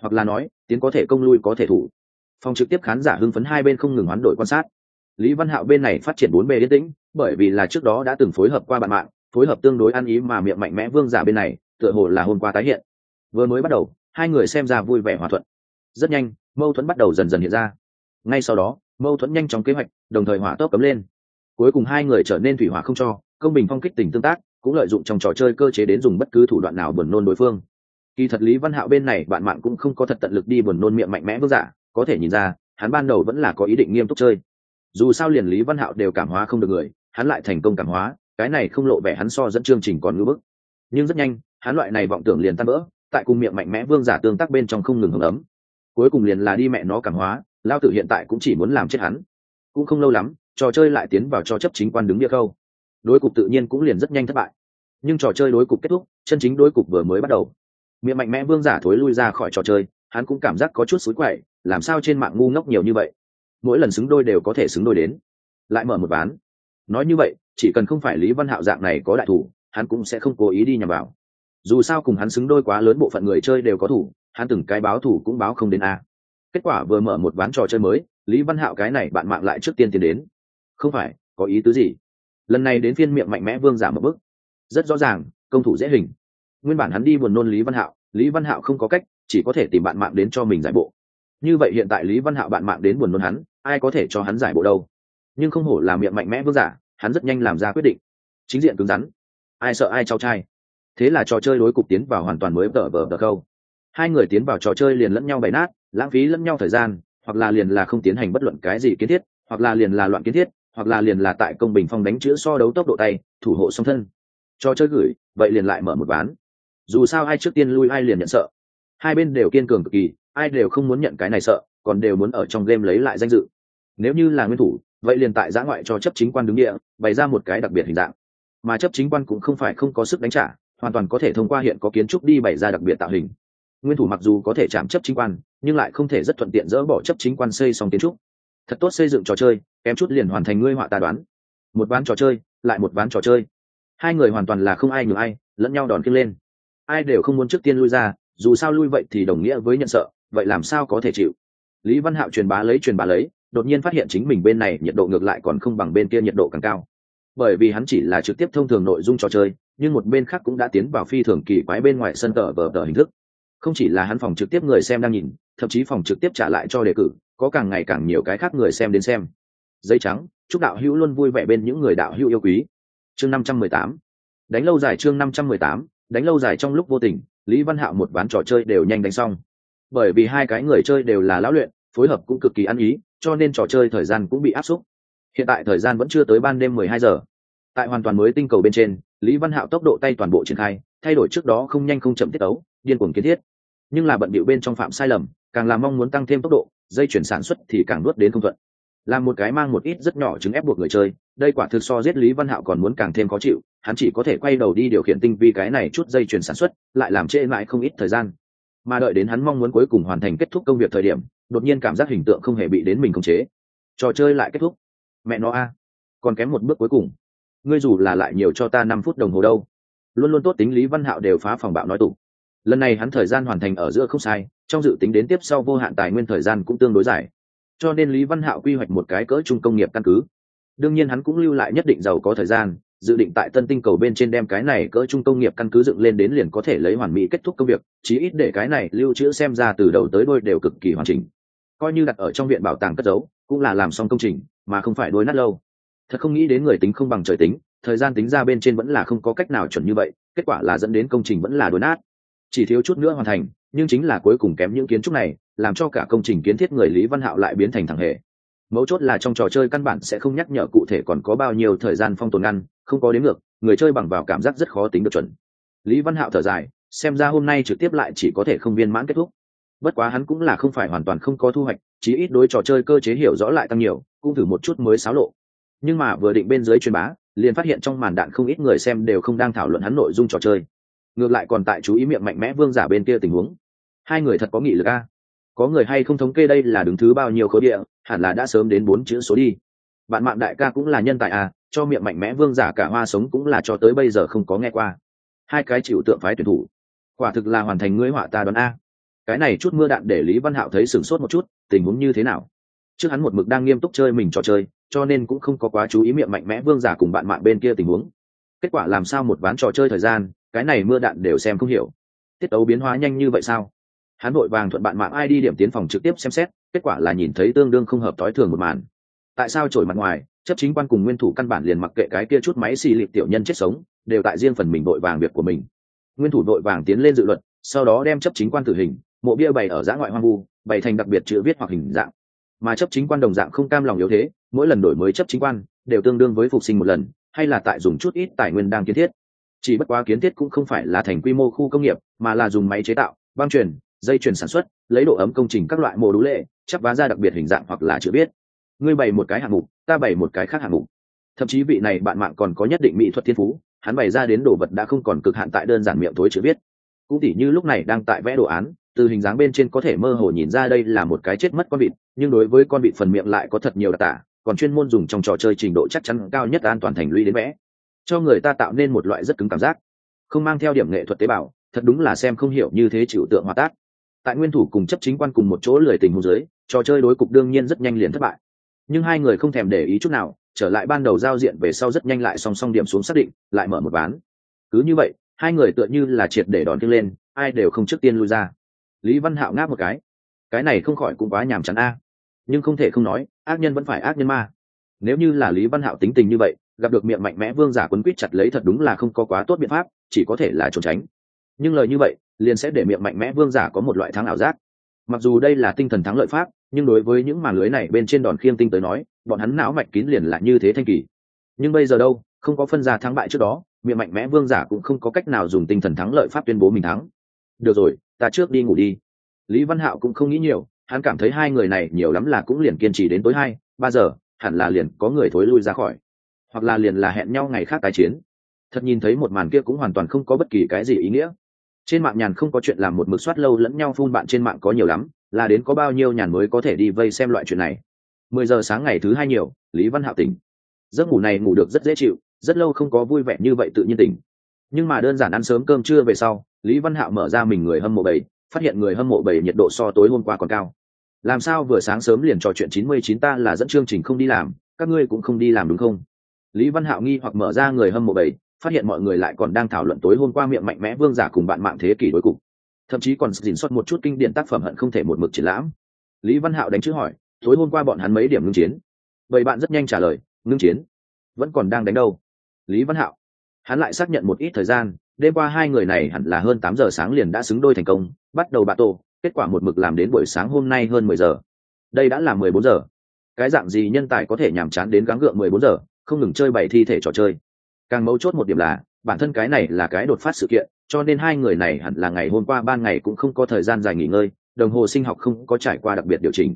Hoặc là nói, tiến có thể công lui có thể thủ. Phòng trực tiếp khán giả hưng phấn hai bên không ngừng hoán đổi quan sát lý văn hạo bên này phát triển bốn bề yên tĩnh, bởi vì là trước đó đã từng phối hợp qua bạn mạng, phối hợp tương đối ăn ý mà miệng mạnh mẽ vương giả bên này, tựa hồ là hôm qua tái hiện. Vừa mới bắt đầu, hai người xem ra vui vẻ hòa thuận. Rất nhanh, mâu thuẫn bắt đầu dần dần hiện ra. Ngay sau đó, mâu thuẫn nhanh chóng kế hoạch, đồng thời hỏa tốc cấm lên. Cuối cùng hai người trở nên thủy hỏa không cho, công bình phong kích tình tương tác, cũng lợi dụng trong trò chơi cơ chế đến dùng bất cứ thủ đoạn nào buồn nôn đối phương. Kỳ thật lý văn hạo bên này bạn mạng cũng không có thật tận lực đi buồn nôn miệng mạnh mẽ vương giả, có thể nhìn ra, hắn ban đầu vẫn là có ý định nghiêm túc chơi dù sao liền lý văn hạo đều cảm hóa không được người, hắn lại thành công cảm hóa, cái này không lộ vẻ hắn so dẫn chương trình còn ngưỡng bức. Nhưng rất nhanh, hắn loại này vọng tưởng liền tan vỡ, tại cùng miệng mạnh mẽ vương giả tương tác bên trong không ngừng hưởng ấm. Cuối cùng liền là đi mẹ nó cảm hóa, lao tử hiện tại cũng chỉ muốn làm chết hắn. Cũng không lâu lắm, trò chơi lại tiến vào cho chấp chính quan đứng địa câu đối cục tự nhiên cũng liền rất nhanh thất bại. Nhưng trò chơi đối cục kết thúc, chân chính đối cục vừa mới bắt đầu. Miệng mạnh mẽ vương giả thối lui ra khỏi trò chơi, hắn cũng cảm giác có chút xối quậy, làm sao trên mạng ngu ngốc nhiều như vậy? Mỗi lần xứng đôi đều có thể xứng đôi đến. Lại mở một ván. Nói như vậy, chỉ cần không phải lý văn hạo dạng này có đại thủ, hắn cũng sẽ không cố ý đi nhằm vào. Dù sao cùng hắn xứng đôi quá lớn bộ phận người chơi đều có thủ, hắn từng cái báo thủ cũng báo không đến a. Kết quả vừa mở một ván trò chơi mới, lý văn hạo cái này bạn mạng lại trước tiên tiến đến. Không phải, có ý tứ gì? Lần này đến phiên miệng mạnh mẽ vương giảm một bức rất rõ ràng, công thủ dễ hình. Nguyên bản hắn đi buồn nôn lý văn hạo, lý văn hạo không có cách, chỉ có thể tìm bạn mạng đến cho mình giải bộ. Như vậy hiện tại lý văn hạo bạn mạng đến buồn nôn hắn ai có thể cho hắn giải bộ đâu. Nhưng không hổ là miệng mạnh mẽ vương giả, hắn rất nhanh làm ra quyết định. Chính diện cứng rắn. Ai sợ ai trao trai. Thế là trò chơi đối cục tiến vào hoàn toàn mới tờ vờ tờ câu hai người tiến vào trò chơi liền lẫn nhau bày nát, lãng phí lẫn nhau thời gian, hoặc là liền là không tiến hành bất luận cái gì kiến thiết, hoặc là liền là loạn kiến thiết, hoặc là liền là tại công bình phong đánh chữ so đấu tốc độ tay, thủ hộ song thân. Trò chơi gửi, vậy liền lại mở một ván. Dù sao ai trước tiên lui ai liền nhận sợ. Hai bên đều kiên cường cực kỳ, ai đều không muốn nhận cái này sợ còn đều muốn ở trong game lấy lại danh dự. Nếu như là nguyên thủ, vậy liền tại giã ngoại cho chấp chính quan đứng địa, bày ra một cái đặc biệt hình dạng. Mà chấp chính quan cũng không phải không có sức đánh trả, hoàn toàn có thể thông qua hiện có kiến trúc đi bày ra đặc biệt tạo hình. Nguyên thủ mặc dù có thể chạm chấp chính quan, nhưng lại không thể rất thuận tiện dỡ bỏ chấp chính quan xây xong kiến trúc. Thật tốt xây dựng trò chơi, kém chút liền hoàn thành ngươi họa ta đoán. Một ván trò chơi, lại một ván trò chơi. Hai người hoàn toàn là không ai nhường ai, lẫn nhau đòn kiêng lên. Ai đều không muốn trước tiên lui ra, dù sao lui vậy thì đồng nghĩa với nhận sợ, vậy làm sao có thể chịu? Lý văn hạo truyền bá lấy truyền bá lấy, đột nhiên phát hiện chính mình bên này nhiệt độ ngược lại còn không bằng bên kia nhiệt độ càng cao. Bởi vì hắn chỉ là trực tiếp thông thường nội dung trò chơi, nhưng một bên khác cũng đã tiến vào phi thường kỳ quái bên ngoài sân tờ vờ tờ hình thức. Không chỉ là hắn phòng trực tiếp người xem đang nhìn, thậm chí phòng trực tiếp trả lại cho đề cử, có càng ngày càng nhiều cái khác người xem đến xem. Dây trắng, chúc đạo hữu luôn vui vẻ bên những người đạo hữu yêu quý. Chương năm trăm mười tám. Đánh lâu dài chương năm trăm mười tám, đánh lâu dài trong lúc vô tình, lý văn hạo một ván trò chơi đều nhanh đánh xong bởi vì hai cái người chơi đều là lão luyện, phối hợp cũng cực kỳ ăn ý, cho nên trò chơi thời gian cũng bị áp suất hiện tại thời gian vẫn chưa tới ban đêm mười hai giờ. Tại hoàn toàn mới tinh cầu bên trên, lý văn hạo tốc độ tay toàn bộ triển khai, thay đổi trước đó không nhanh không chậm tiết ấu điên cuồng kiến thiết. Nhưng là bận bịu bên trong phạm sai lầm, càng làm mong muốn tăng thêm tốc độ, dây chuyển sản xuất thì càng nuốt đến không thuận. Là một cái mang một ít rất nhỏ chứng ép buộc người chơi, đây quả thực so giết lý văn hạo còn muốn càng thêm khó chịu, hắn chỉ có thể quay đầu đi điều khiển tinh vi cái này chút dây chuyển sản xuất, lại làm trễ mãi không ít thời gian mà đợi đến hắn mong muốn cuối cùng hoàn thành kết thúc công việc thời điểm, đột nhiên cảm giác hình tượng không hề bị đến mình khống chế. Trò chơi lại kết thúc. Mẹ nó a, còn kém một bước cuối cùng. Ngươi dù là lại nhiều cho ta năm phút đồng hồ đâu. Luôn luôn tốt tính lý văn hạo đều phá phòng bạo nói tụ lần này hắn thời gian hoàn thành ở giữa không sai, trong dự tính đến tiếp sau vô hạn tài nguyên thời gian cũng tương đối dài. Cho nên lý văn hạo quy hoạch một cái cỡ trung công nghiệp căn cứ. Đương nhiên hắn cũng lưu lại nhất định giàu có thời gian dự định tại tân tinh cầu bên trên đem cái này cỡ trung công nghiệp căn cứ dựng lên đến liền có thể lấy hoàn mỹ kết thúc công việc, chí ít để cái này lưu trữ xem ra từ đầu tới đôi đều cực kỳ hoàn chỉnh. Coi như đặt ở trong viện bảo tàng cất giấu, cũng là làm xong công trình, mà không phải đôi nát lâu. Thật không nghĩ đến người tính không bằng trời tính, thời gian tính ra bên trên vẫn là không có cách nào chuẩn như vậy, kết quả là dẫn đến công trình vẫn là đôi nát. Chỉ thiếu chút nữa hoàn thành, nhưng chính là cuối cùng kém những kiến trúc này, làm cho cả công trình kiến thiết người lý văn hạo lại biến thành thằng hề mấu chốt là trong trò chơi căn bản sẽ không nhắc nhở cụ thể còn có bao nhiêu thời gian phong tồn ngăn, không có đến ngược, người chơi bằng vào cảm giác rất khó tính được chuẩn. Lý văn hạo thở dài, xem ra hôm nay trực tiếp lại chỉ có thể không viên mãn kết thúc. Bất quá hắn cũng là không phải hoàn toàn không có thu hoạch, chí ít đối trò chơi cơ chế hiểu rõ lại tăng nhiều, cũng thử một chút mới xáo lộ. Nhưng mà vừa định bên dưới truyền bá, liền phát hiện trong màn đạn không ít người xem đều không đang thảo luận hắn nội dung trò chơi. Ngược lại còn tại chú ý miệng mạnh mẽ vương giả bên kia tình huống. Hai người thật có nghị lực a có người hay không thống kê đây là đứng thứ bao nhiêu khối địa, hẳn là đã sớm đến bốn chữ số đi. Bạn mạng đại ca cũng là nhân tài à cho miệng mạnh mẽ vương giả cả hoa sống cũng là cho tới bây giờ không có nghe qua. Hai cái chịu tượng phái tuyển thủ. Quả thực là hoàn thành ngươi họa ta đoán a. Cái này chút mưa đạn để lý văn hạo thấy sửng sốt một chút, tình huống như thế nào? Trước hắn một mực đang nghiêm túc chơi mình trò chơi, cho nên cũng không có quá chú ý miệng mạnh mẽ vương giả cùng bạn mạng bên kia tình huống. Kết quả làm sao một ván trò chơi thời gian, cái này mưa đạn đều xem không hiểu. Tiết tấu biến hóa nhanh như vậy sao? Hắn vội vàng thuận bạn mạng ai đi điểm tiến phòng trực tiếp xem xét, kết quả là nhìn thấy tương đương không hợp tối thường một màn. Tại sao trổi mặt ngoài, chấp chính quan cùng nguyên thủ căn bản liền mặc kệ cái kia chút máy xì lịp tiểu nhân chết sống, đều tại riêng phần mình vội vàng việc của mình. Nguyên thủ vội vàng tiến lên dự luật, sau đó đem chấp chính quan tử hình, mộ bia bày ở giã ngoại hoang vu, bày thành đặc biệt chữ viết hoặc hình dạng. Mà chấp chính quan đồng dạng không cam lòng yếu thế, mỗi lần đổi mới chấp chính quan, đều tương đương với phục sinh một lần, hay là tại dùng chút ít tài nguyên đang kiến thiết. Chỉ bất quá kiến thiết cũng không phải là thành quy mô khu công nghiệp, mà là dùng máy chế tạo, băng truyền dây chuyền sản xuất, lấy độ ấm công trình các loại mô đũ lệ chắp vá ra đặc biệt hình dạng hoặc là chữ biết ngươi bày một cái hạng mục, ta bày một cái khác hạng mục. Thậm chí vị này bạn mạng còn có nhất định mỹ thuật thiên phú, hắn bày ra đến đồ vật đã không còn cực hạn tại đơn giản miệng thối chữ viết. Cũng tỉ như lúc này đang tại vẽ đồ án, từ hình dáng bên trên có thể mơ hồ nhìn ra đây là một cái chết mất con vịt, nhưng đối với con vịt phần miệng lại có thật nhiều đặc tả, còn chuyên môn dùng trong trò chơi trình độ chắc chắn cao nhất an toàn thành lũy đến vẽ. Cho người ta tạo nên một loại rất cứng cảm giác. Không mang theo điểm nghệ thuật tế bào, thật đúng là xem không hiểu như thế chịu tượng hòa tác tại nguyên thủ cùng chấp chính quan cùng một chỗ lười tình hôn giới, trò chơi đối cục đương nhiên rất nhanh liền thất bại. Nhưng hai người không thèm để ý chút nào, trở lại ban đầu giao diện về sau rất nhanh lại song song điểm xuống xác định, lại mở một ván. Cứ như vậy, hai người tựa như là triệt để đòn tiếng lên, ai đều không trước tiên lui ra. Lý văn hạo ngáp một cái. Cái này không khỏi cũng quá nhàm chán a. Nhưng không thể không nói, ác nhân vẫn phải ác nhân ma nếu như là lý văn hạo tính tình như vậy, gặp được miệng mạnh mẽ vương giả quấn quýt chặt lấy thật đúng là không có quá tốt biện pháp, chỉ có thể là trốn tránh. Nhưng lời như vậy liền sẽ để miệng mạnh mẽ vương giả có một loại thắng ảo giác. Mặc dù đây là tinh thần thắng lợi pháp, nhưng đối với những màn lưới này bên trên đòn khiêng tinh tới nói, bọn hắn não mạch kín liền là như thế thanh kỳ. Nhưng bây giờ đâu, không có phân ra thắng bại trước đó, miệng mạnh mẽ vương giả cũng không có cách nào dùng tinh thần thắng lợi pháp tuyên bố mình thắng. Được rồi, ta trước đi ngủ đi. Lý văn hạo cũng không nghĩ nhiều, hắn cảm thấy hai người này nhiều lắm là cũng liền kiên trì đến tối hai, ba giờ, hẳn là liền có người thối lui ra khỏi. Hoặc là liền là hẹn nhau ngày khác tái chiến. Thật nhìn thấy một màn kia cũng hoàn toàn không có bất kỳ cái gì ý nghĩa trên mạng nhàn không có chuyện làm một mực soát lâu lẫn nhau phun bạn trên mạng có nhiều lắm, là đến có bao nhiêu nhàn mới có thể đi vây xem loại chuyện này. Mười giờ sáng ngày thứ hai nhiều, lý văn hạo tỉnh. Giấc ngủ này ngủ được rất dễ chịu, rất lâu không có vui vẻ như vậy tự nhiên tỉnh. Nhưng mà đơn giản ăn sớm cơm trưa về sau, lý văn hạo mở ra mình người hâm mộ bảy, phát hiện người hâm mộ bảy nhiệt độ so tối hôm qua còn cao. Làm sao vừa sáng sớm liền trò chuyện chín mươi chín ta là dẫn chương trình không đi làm, các ngươi cũng không đi làm đúng không? Lý văn hạo nghi hoặc mở ra người hâm mộ bảy phát hiện mọi người lại còn đang thảo luận tối hôm qua miệng mạnh mẽ vương giả cùng bạn mạng thế kỷ đối cục thậm chí còn dình xuất một chút kinh điển tác phẩm hận không thể một mực triển lãm. Lý văn hạo đánh chữ hỏi, tối hôm qua bọn hắn mấy điểm ngưng chiến? Vậy bạn rất nhanh trả lời, ngưng chiến. Vẫn còn đang đánh đâu? Lý văn hạo, hắn lại xác nhận một ít thời gian, đêm qua hai người này hẳn là hơn tám giờ sáng liền đã xứng đôi thành công, bắt đầu bạ tổ, kết quả một mực làm đến buổi sáng hôm nay hơn mười giờ. Đây đã là mười bốn giờ. Cái dạng gì nhân tài có thể nhàm chán đến gắng gượng mười bốn giờ, không ngừng chơi bảy thi thể trò chơi? Càng mấu chốt một điểm là, bản thân cái này là cái đột phát sự kiện, cho nên hai người này hẳn là ngày hôm qua ban ngày cũng không có thời gian dài nghỉ ngơi, đồng hồ sinh học không có trải qua đặc biệt điều chỉnh.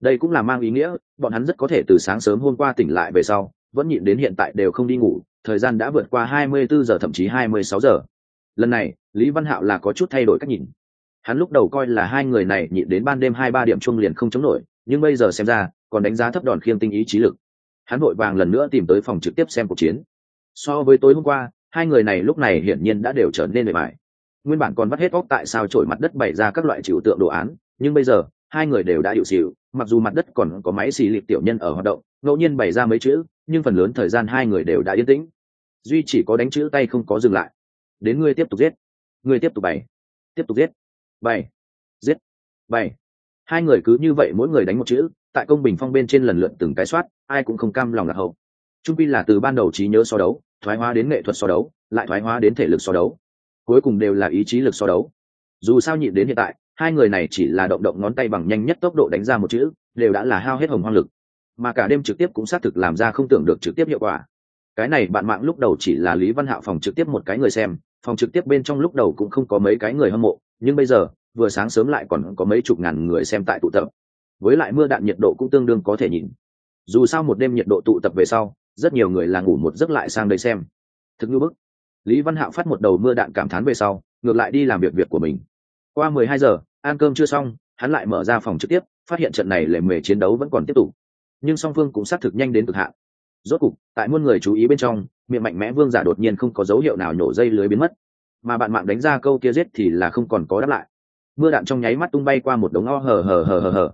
Đây cũng là mang ý nghĩa, bọn hắn rất có thể từ sáng sớm hôm qua tỉnh lại về sau, vẫn nhịn đến hiện tại đều không đi ngủ, thời gian đã vượt qua 24 giờ thậm chí 26 giờ. Lần này, lý văn hạo là có chút thay đổi cách nhìn. Hắn lúc đầu coi là hai người này nhịn đến ban đêm hai ba điểm chung liền không chống nổi, nhưng bây giờ xem ra, còn đánh giá thấp đòn khiêng tinh ý trí lực. Hắn vội vàng lần nữa tìm tới phòng trực tiếp xem cuộc chiến so với tối hôm qua, hai người này lúc này hiển nhiên đã đều trở nên bề mại nguyên bản còn vắt hết óc tại sao trổi mặt đất bày ra các loại trừu tượng đồ án, nhưng bây giờ, hai người đều đã hiệu xịu mặc dù mặt đất còn có máy xì lịp tiểu nhân ở hoạt động, ngẫu nhiên bày ra mấy chữ, nhưng phần lớn thời gian hai người đều đã yên tĩnh. Duy chỉ có đánh chữ tay không có dừng lại. Đến ngươi tiếp tục giết. Ngươi tiếp tục bày. Tiếp tục giết. Bày. Giết. Bày. Hai người cứ như vậy mỗi người đánh một chữ, tại công bình phong bên trên lần lượt từng cái soát, ai cũng không cam lòng lạc hậu trung quy là từ ban đầu trí nhớ so đấu, thoái hóa đến nghệ thuật so đấu, lại thoái hóa đến thể lực so đấu. Cuối cùng đều là ý chí lực so đấu. Dù sao nhịn đến hiện tại, hai người này chỉ là động động ngón tay bằng nhanh nhất tốc độ đánh ra một chữ, đều đã là hao hết hồng hoang lực. Mà cả đêm trực tiếp cũng xác thực làm ra không tưởng được trực tiếp hiệu quả. Cái này bạn mạng lúc đầu chỉ là lý văn hạo phòng trực tiếp một cái người xem, phòng trực tiếp bên trong lúc đầu cũng không có mấy cái người hâm mộ, nhưng bây giờ, vừa sáng sớm lại còn có mấy chục ngàn người xem tại tụ tập. Với lại mưa đạn nhiệt độ cũng tương đương có thể nhìn. Dù sao một đêm nhiệt độ tụ tập về sau rất nhiều người là ngủ một giấc lại sang đây xem. Thực như bức, lý văn hạo phát một đầu mưa đạn cảm thán về sau, ngược lại đi làm việc việc của mình. Qua mười hai giờ, ăn cơm chưa xong, hắn lại mở ra phòng trực tiếp, phát hiện trận này lề mề chiến đấu vẫn còn tiếp tục. Nhưng song phương cũng xác thực nhanh đến cực hạn. Rốt cục, tại muôn người chú ý bên trong, miệng mạnh mẽ vương giả đột nhiên không có dấu hiệu nào nhổ dây lưới biến mất. Mà bạn mạng đánh ra câu kia giết thì là không còn có đáp lại. Mưa đạn trong nháy mắt tung bay qua một đống o hờ hờ hờ hờ hờ.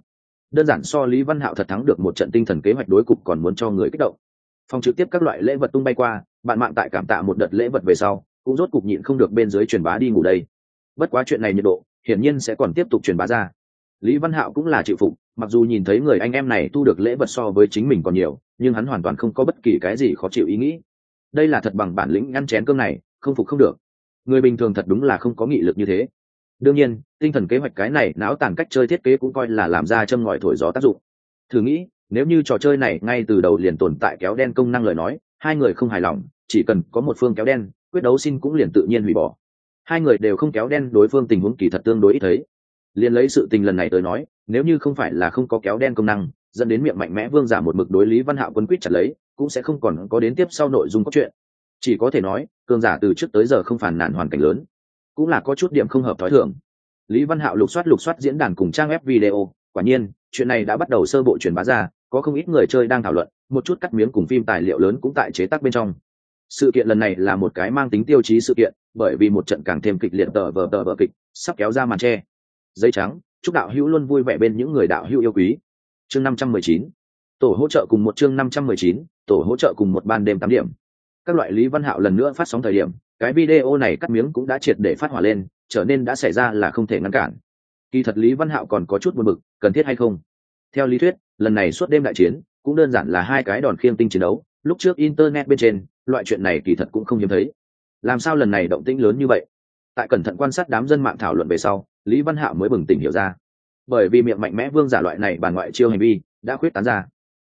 Đơn giản so lý văn hạo thật thắng được một trận tinh thần kế hoạch đối cục còn muốn cho người kích động phòng trực tiếp các loại lễ vật tung bay qua, bạn mạng tại cảm tạ một đợt lễ vật về sau, cũng rốt cục nhịn không được bên dưới truyền bá đi ngủ đây. Bất quá chuyện này nhiệt độ, hiển nhiên sẽ còn tiếp tục truyền bá ra. Lý văn hạo cũng là chịu phục, mặc dù nhìn thấy người anh em này thu được lễ vật so với chính mình còn nhiều, nhưng hắn hoàn toàn không có bất kỳ cái gì khó chịu ý nghĩ. Đây là thật bằng bản lĩnh ngăn chén cơm này, không phục không được. Người bình thường thật đúng là không có nghị lực như thế. Đương nhiên, tinh thần kế hoạch cái này não tàn cách chơi thiết kế cũng coi là làm ra châm ngòi thổi gió tác dụng. Thử nghĩ nếu như trò chơi này ngay từ đầu liền tồn tại kéo đen công năng lời nói, hai người không hài lòng, chỉ cần có một phương kéo đen, quyết đấu xin cũng liền tự nhiên hủy bỏ. Hai người đều không kéo đen, đối phương tình huống kỳ thật tương đối ít thấy. Liền lấy sự tình lần này tới nói, nếu như không phải là không có kéo đen công năng, dẫn đến miệng mạnh mẽ vương giả một mực đối lý văn hạo quân quyết chặt lấy, cũng sẽ không còn có đến tiếp sau nội dung cốt truyện. Chỉ có thể nói, cường giả từ trước tới giờ không phản nản hoàn cảnh lớn, cũng là có chút điểm không hợp thói thường. Lý văn hạo lục soát lục soát diễn đàn cùng trang web video, quả nhiên, chuyện này đã bắt đầu sơ bộ truyền bá ra có không ít người chơi đang thảo luận, một chút cắt miếng cùng phim tài liệu lớn cũng tại chế tác bên trong. Sự kiện lần này là một cái mang tính tiêu chí sự kiện, bởi vì một trận càng thêm kịch liệt tờ vờ tờ vờ kịch sắp kéo ra màn tre. Dây trắng, chúc đạo hữu luôn vui vẻ bên những người đạo hữu yêu quý. Chương năm trăm mười chín, tổ hỗ trợ cùng một chương năm trăm mười chín, tổ hỗ trợ cùng một ban đêm tám điểm. Các loại lý văn hạo lần nữa phát sóng thời điểm, cái video này cắt miếng cũng đã triệt để phát hỏa lên, trở nên đã xảy ra là không thể ngăn cản. Kỳ thật lý văn hạo còn có chút buồn bực, cần thiết hay không? Theo lý thuyết lần này suốt đêm đại chiến, cũng đơn giản là hai cái đòn khiêng tinh chiến đấu, lúc trước internet bên trên, loại chuyện này kỳ thật cũng không hiếm thấy. Làm sao lần này động tĩnh lớn như vậy? Tại cẩn thận quan sát đám dân mạng thảo luận về sau, lý văn hạo mới bừng tỉnh hiểu ra. Bởi vì miệng mạnh mẽ vương giả loại này bàn ngoại chiêu hành vi, đã khuyết tán ra.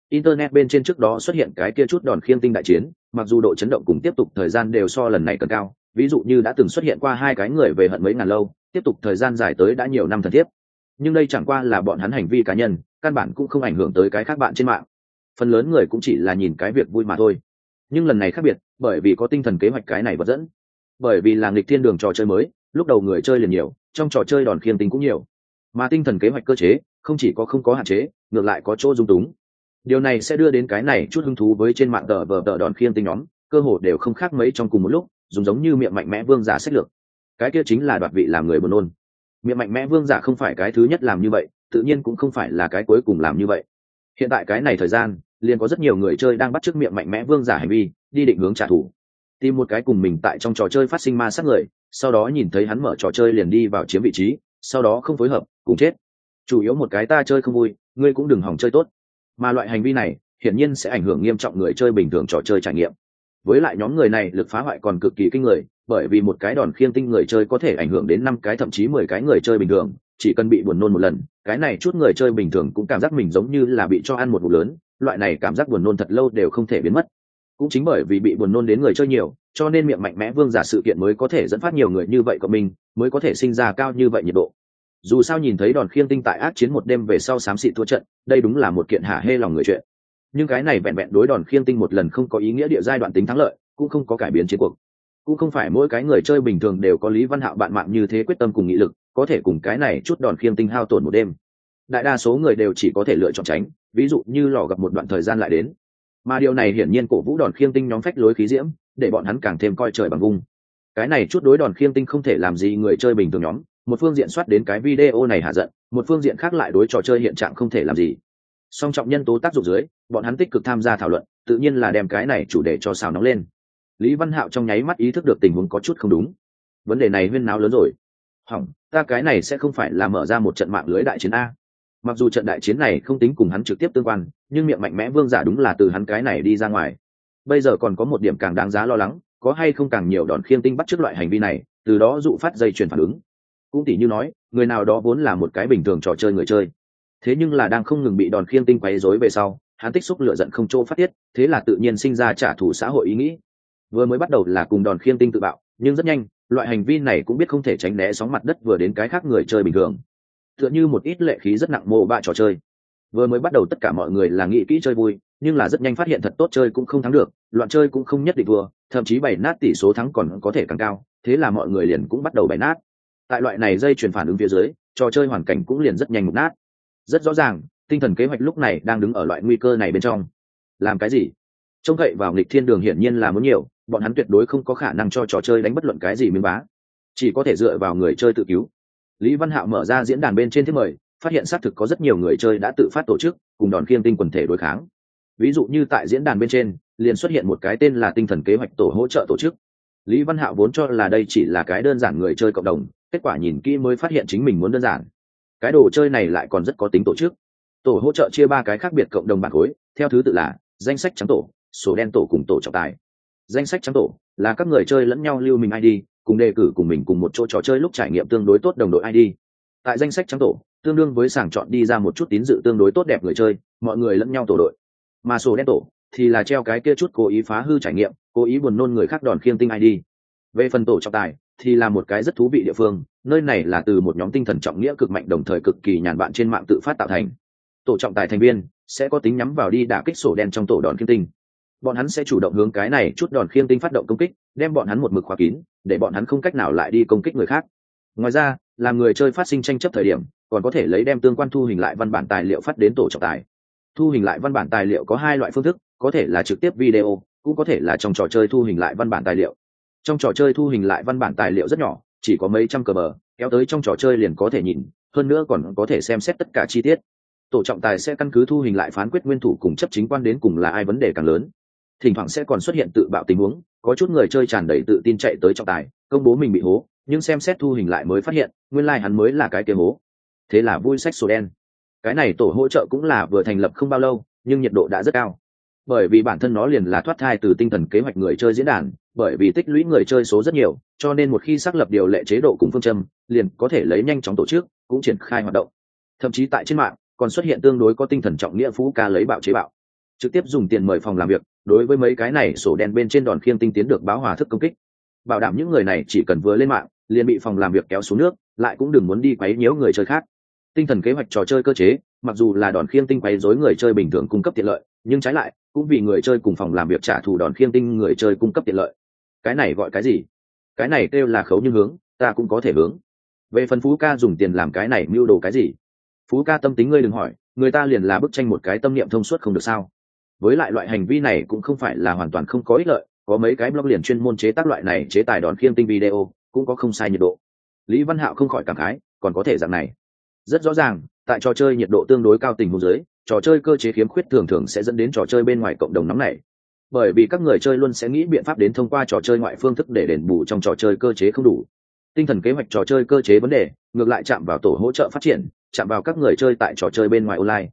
Internet bên trên trước đó xuất hiện cái kia chút đòn khiêng tinh đại chiến, mặc dù độ chấn động cùng tiếp tục thời gian đều so lần này cần cao, ví dụ như đã từng xuất hiện qua hai cái người về hận mấy ngàn lâu, tiếp tục thời gian dài tới đã nhiều năm thần tiếp nhưng đây chẳng qua là bọn hắn hành vi cá nhân, căn bản cũng không ảnh hưởng tới cái khác bạn trên mạng. Phần lớn người cũng chỉ là nhìn cái việc vui mà thôi. Nhưng lần này khác biệt, bởi vì có tinh thần kế hoạch cái này vật dẫn. Bởi vì là nghịch thiên đường trò chơi mới, lúc đầu người chơi liền nhiều, trong trò chơi đòn khiêm tính cũng nhiều. Mà tinh thần kế hoạch cơ chế, không chỉ có không có hạn chế, ngược lại có chỗ dung túng. Điều này sẽ đưa đến cái này chút hứng thú với trên mạng tờ vờ tờ đòn khiêm tinh nhóm, cơ hồ đều không khác mấy trong cùng một lúc, dùng giống như miệng mạnh mẽ vương giả sách lược. Cái kia chính là đoạt vị làm người buồn nôn miệng mạnh mẽ vương giả không phải cái thứ nhất làm như vậy, tự nhiên cũng không phải là cái cuối cùng làm như vậy. Hiện tại cái này thời gian, liền có rất nhiều người chơi đang bắt chước miệng mạnh mẽ vương giả hành vi, đi định hướng trả thù. Tìm một cái cùng mình tại trong trò chơi phát sinh ma sát người, sau đó nhìn thấy hắn mở trò chơi liền đi vào chiếm vị trí, sau đó không phối hợp, cùng chết. Chủ yếu một cái ta chơi không vui, ngươi cũng đừng hỏng chơi tốt. Mà loại hành vi này, hiển nhiên sẽ ảnh hưởng nghiêm trọng người chơi bình thường trò chơi trải nghiệm. Với lại nhóm người này lực phá hoại còn cực kỳ kinh người bởi vì một cái đòn khiêng tinh người chơi có thể ảnh hưởng đến năm cái thậm chí mười cái người chơi bình thường, chỉ cần bị buồn nôn một lần, cái này chút người chơi bình thường cũng cảm giác mình giống như là bị cho ăn một vụ lớn, loại này cảm giác buồn nôn thật lâu đều không thể biến mất. Cũng chính bởi vì bị buồn nôn đến người chơi nhiều, cho nên miệng mạnh mẽ vương giả sự kiện mới có thể dẫn phát nhiều người như vậy của mình, mới có thể sinh ra cao như vậy nhiệt độ. Dù sao nhìn thấy đòn khiêng tinh tại ác chiến một đêm về sau xám xịt thua trận, đây đúng là một kiện hạ hê lòng người chuyện. Nhưng cái này vẹn vẹn đối đòn khiêng tinh một lần không có ý nghĩa địa giai đoạn tính thắng lợi, cũng không có cải biến chiến cuộc cũng không phải mỗi cái người chơi bình thường đều có lý văn hạo bạn mạng như thế quyết tâm cùng nghị lực, có thể cùng cái này chút đòn khiêm tinh hao tổn một đêm. Đại đa số người đều chỉ có thể lựa chọn tránh, ví dụ như lò gặp một đoạn thời gian lại đến. Mà điều này hiển nhiên cổ vũ đòn khiêng tinh nhóm phách lối khí diễm, để bọn hắn càng thêm coi trời bằng vung cái này chút đối đòn khiêng tinh không thể làm gì người chơi bình thường nhóm, một phương diện soát đến cái video này hạ giận, một phương diện khác lại đối trò chơi hiện trạng không thể làm gì. Song trọng nhân tố tác dụng dưới, bọn hắn tích cực tham gia thảo luận, tự nhiên là đem cái này chủ đề cho xào nóng lên lý văn hạo trong nháy mắt ý thức được tình huống có chút không đúng. Vấn đề này huyên náo lớn rồi. Hỏng, ta cái này sẽ không phải là mở ra một trận mạng lưới đại chiến a. Mặc dù trận đại chiến này không tính cùng hắn trực tiếp tương quan, nhưng miệng mạnh mẽ vương giả đúng là từ hắn cái này đi ra ngoài. Bây giờ còn có một điểm càng đáng giá lo lắng, có hay không càng nhiều đòn khiêng tinh bắt trước loại hành vi này, từ đó dụ phát dây chuyển phản ứng. Cũng tỉ như nói, người nào đó vốn là một cái bình thường trò chơi người chơi. Thế nhưng là đang không ngừng bị đòn khiêng tinh quấy rối về sau, hắn tích xúc lựa giận không chỗ phát tiết, thế là tự nhiên sinh ra trả thù xã hội ý nghĩ vừa mới bắt đầu là cùng đòn khiêng tinh tự bạo, nhưng rất nhanh, loại hành vi này cũng biết không thể tránh né sóng mặt đất vừa đến cái khác người chơi bình thường. Tựa như một ít lệ khí rất nặng mồ bạ trò chơi. Vừa mới bắt đầu tất cả mọi người là nghĩ kỹ chơi vui, nhưng là rất nhanh phát hiện thật tốt chơi cũng không thắng được, loạn chơi cũng không nhất định vừa thậm chí bảy nát tỷ số thắng còn có thể càng cao, thế là mọi người liền cũng bắt đầu bảy nát. Tại loại này dây chuyển phản ứng phía dưới, trò chơi hoàn cảnh cũng liền rất nhanh mục nát. Rất rõ ràng, tinh thần kế hoạch lúc này đang đứng ở loại nguy cơ này bên trong. Làm cái gì? Trông cậy vào nghịch thiên đường hiển nhiên là muốn nhiều bọn hắn tuyệt đối không có khả năng cho trò chơi đánh bất luận cái gì miếng vá. Chỉ có thể dựa vào người chơi tự cứu. Lý văn hạo mở ra diễn đàn bên trên thiết mời, phát hiện xác thực có rất nhiều người chơi đã tự phát tổ chức, cùng đòn khiêng tinh quần thể đối kháng. Ví dụ như tại diễn đàn bên trên, liền xuất hiện một cái tên là tinh thần kế hoạch tổ hỗ trợ tổ chức. Lý văn hạo vốn cho là đây chỉ là cái đơn giản người chơi cộng đồng, kết quả nhìn kỹ mới phát hiện chính mình muốn đơn giản. Cái đồ chơi này lại còn rất có tính tổ chức. Tổ hỗ trợ chia ba cái khác biệt cộng đồng bản khối, theo thứ tự là danh sách trắng tổ, sổ đen tổ cùng tổ trọng tài danh sách trắng tổ, là các người chơi lẫn nhau lưu mình id cùng đề cử cùng mình cùng một chỗ trò chơi lúc trải nghiệm tương đối tốt đồng đội id tại danh sách trắng tổ, tương đương với sàng chọn đi ra một chút tín dự tương đối tốt đẹp người chơi, mọi người lẫn nhau tổ đội. Mà sổ đen tổ thì là treo cái kia chút cố ý phá hư trải nghiệm, cố ý buồn nôn người khác đòn khiêng tinh id về phần tổ trọng tài thì là một cái rất thú vị địa phương, nơi này là từ một nhóm tinh thần trọng nghĩa cực mạnh đồng thời cực kỳ nhàn bạn trên mạng tự phát tạo thành. Tổ trọng tài thành viên sẽ có tính nhắm vào đi đả kích sổ đen trong tổ đòn khiêng tinh bọn hắn sẽ chủ động hướng cái này chút đòn khiêng tinh phát động công kích, đem bọn hắn một mực khóa kín, để bọn hắn không cách nào lại đi công kích người khác. Ngoài ra, làm người chơi phát sinh tranh chấp thời điểm, còn có thể lấy đem tương quan thu hình lại văn bản tài liệu phát đến tổ trọng tài. Thu hình lại văn bản tài liệu có hai loại phương thức, có thể là trực tiếp video, cũng có thể là trong trò chơi thu hình lại văn bản tài liệu. Trong trò chơi thu hình lại văn bản tài liệu rất nhỏ, chỉ có mấy trăm cờ bờ, kéo tới trong trò chơi liền có thể nhìn, hơn nữa còn có thể xem xét tất cả chi tiết. Tổ trọng tài sẽ căn cứ thu hình lại phán quyết nguyên thủ cùng chấp chính quan đến cùng là ai vấn đề càng lớn thỉnh thoảng sẽ còn xuất hiện tự bạo tình huống, có chút người chơi tràn đầy tự tin chạy tới trọng tài, công bố mình bị hố, nhưng xem xét thu hình lại mới phát hiện, nguyên lai、like、hắn mới là cái kế hố. Thế là vui sách sổ đen. Cái này tổ hỗ trợ cũng là vừa thành lập không bao lâu, nhưng nhiệt độ đã rất cao. Bởi vì bản thân nó liền là thoát thai từ tinh thần kế hoạch người chơi diễn đàn, bởi vì tích lũy người chơi số rất nhiều, cho nên một khi xác lập điều lệ chế độ cùng phương châm, liền có thể lấy nhanh chóng tổ chức, cũng triển khai hoạt động. Thậm chí tại trên mạng, còn xuất hiện tương đối có tinh thần trọng nghĩa phú ca lấy bạo chế bạo. Trực tiếp dùng tiền mời phòng làm việc đối với mấy cái này sổ đen bên trên đòn khiêng tinh tiến được báo hòa thức công kích. Bảo đảm những người này chỉ cần vừa lên mạng, liền bị phòng làm việc kéo xuống nước, lại cũng đừng muốn đi quấy nhiễu người chơi khác. Tinh thần kế hoạch trò chơi cơ chế, mặc dù là đòn khiêng tinh quấy rối người chơi bình thường cung cấp tiện lợi, nhưng trái lại, cũng vì người chơi cùng phòng làm việc trả thù đòn khiêng tinh người chơi cung cấp tiện lợi. Cái này gọi cái gì? Cái này kêu là khấu như hướng, ta cũng có thể hướng. Về phần phú ca dùng tiền làm cái này mưu đồ cái gì? Phú ca tâm tính ngươi đừng hỏi, người ta liền là bức tranh một cái tâm niệm thông suốt không được sao? Với lại loại hành vi này cũng không phải là hoàn toàn không có ích lợi, có mấy cái blog liền chuyên môn chế tác loại này chế tài đòn khiêng tinh video, cũng có không sai nhiệt độ. Lý văn hạo không khỏi cảm khái, còn có thể dạng này. Rất rõ ràng, tại trò chơi nhiệt độ tương đối cao tình huống dưới, trò chơi cơ chế khiếm khuyết thường thường sẽ dẫn đến trò chơi bên ngoài cộng đồng nóng này bởi vì các người chơi luôn sẽ nghĩ biện pháp đến thông qua trò chơi ngoại phương thức để đền bù trong trò chơi cơ chế không đủ. Tinh thần kế hoạch trò chơi cơ chế vấn đề, ngược lại chạm vào tổ hỗ trợ phát triển, chạm vào các người chơi tại trò chơi bên ngoài online.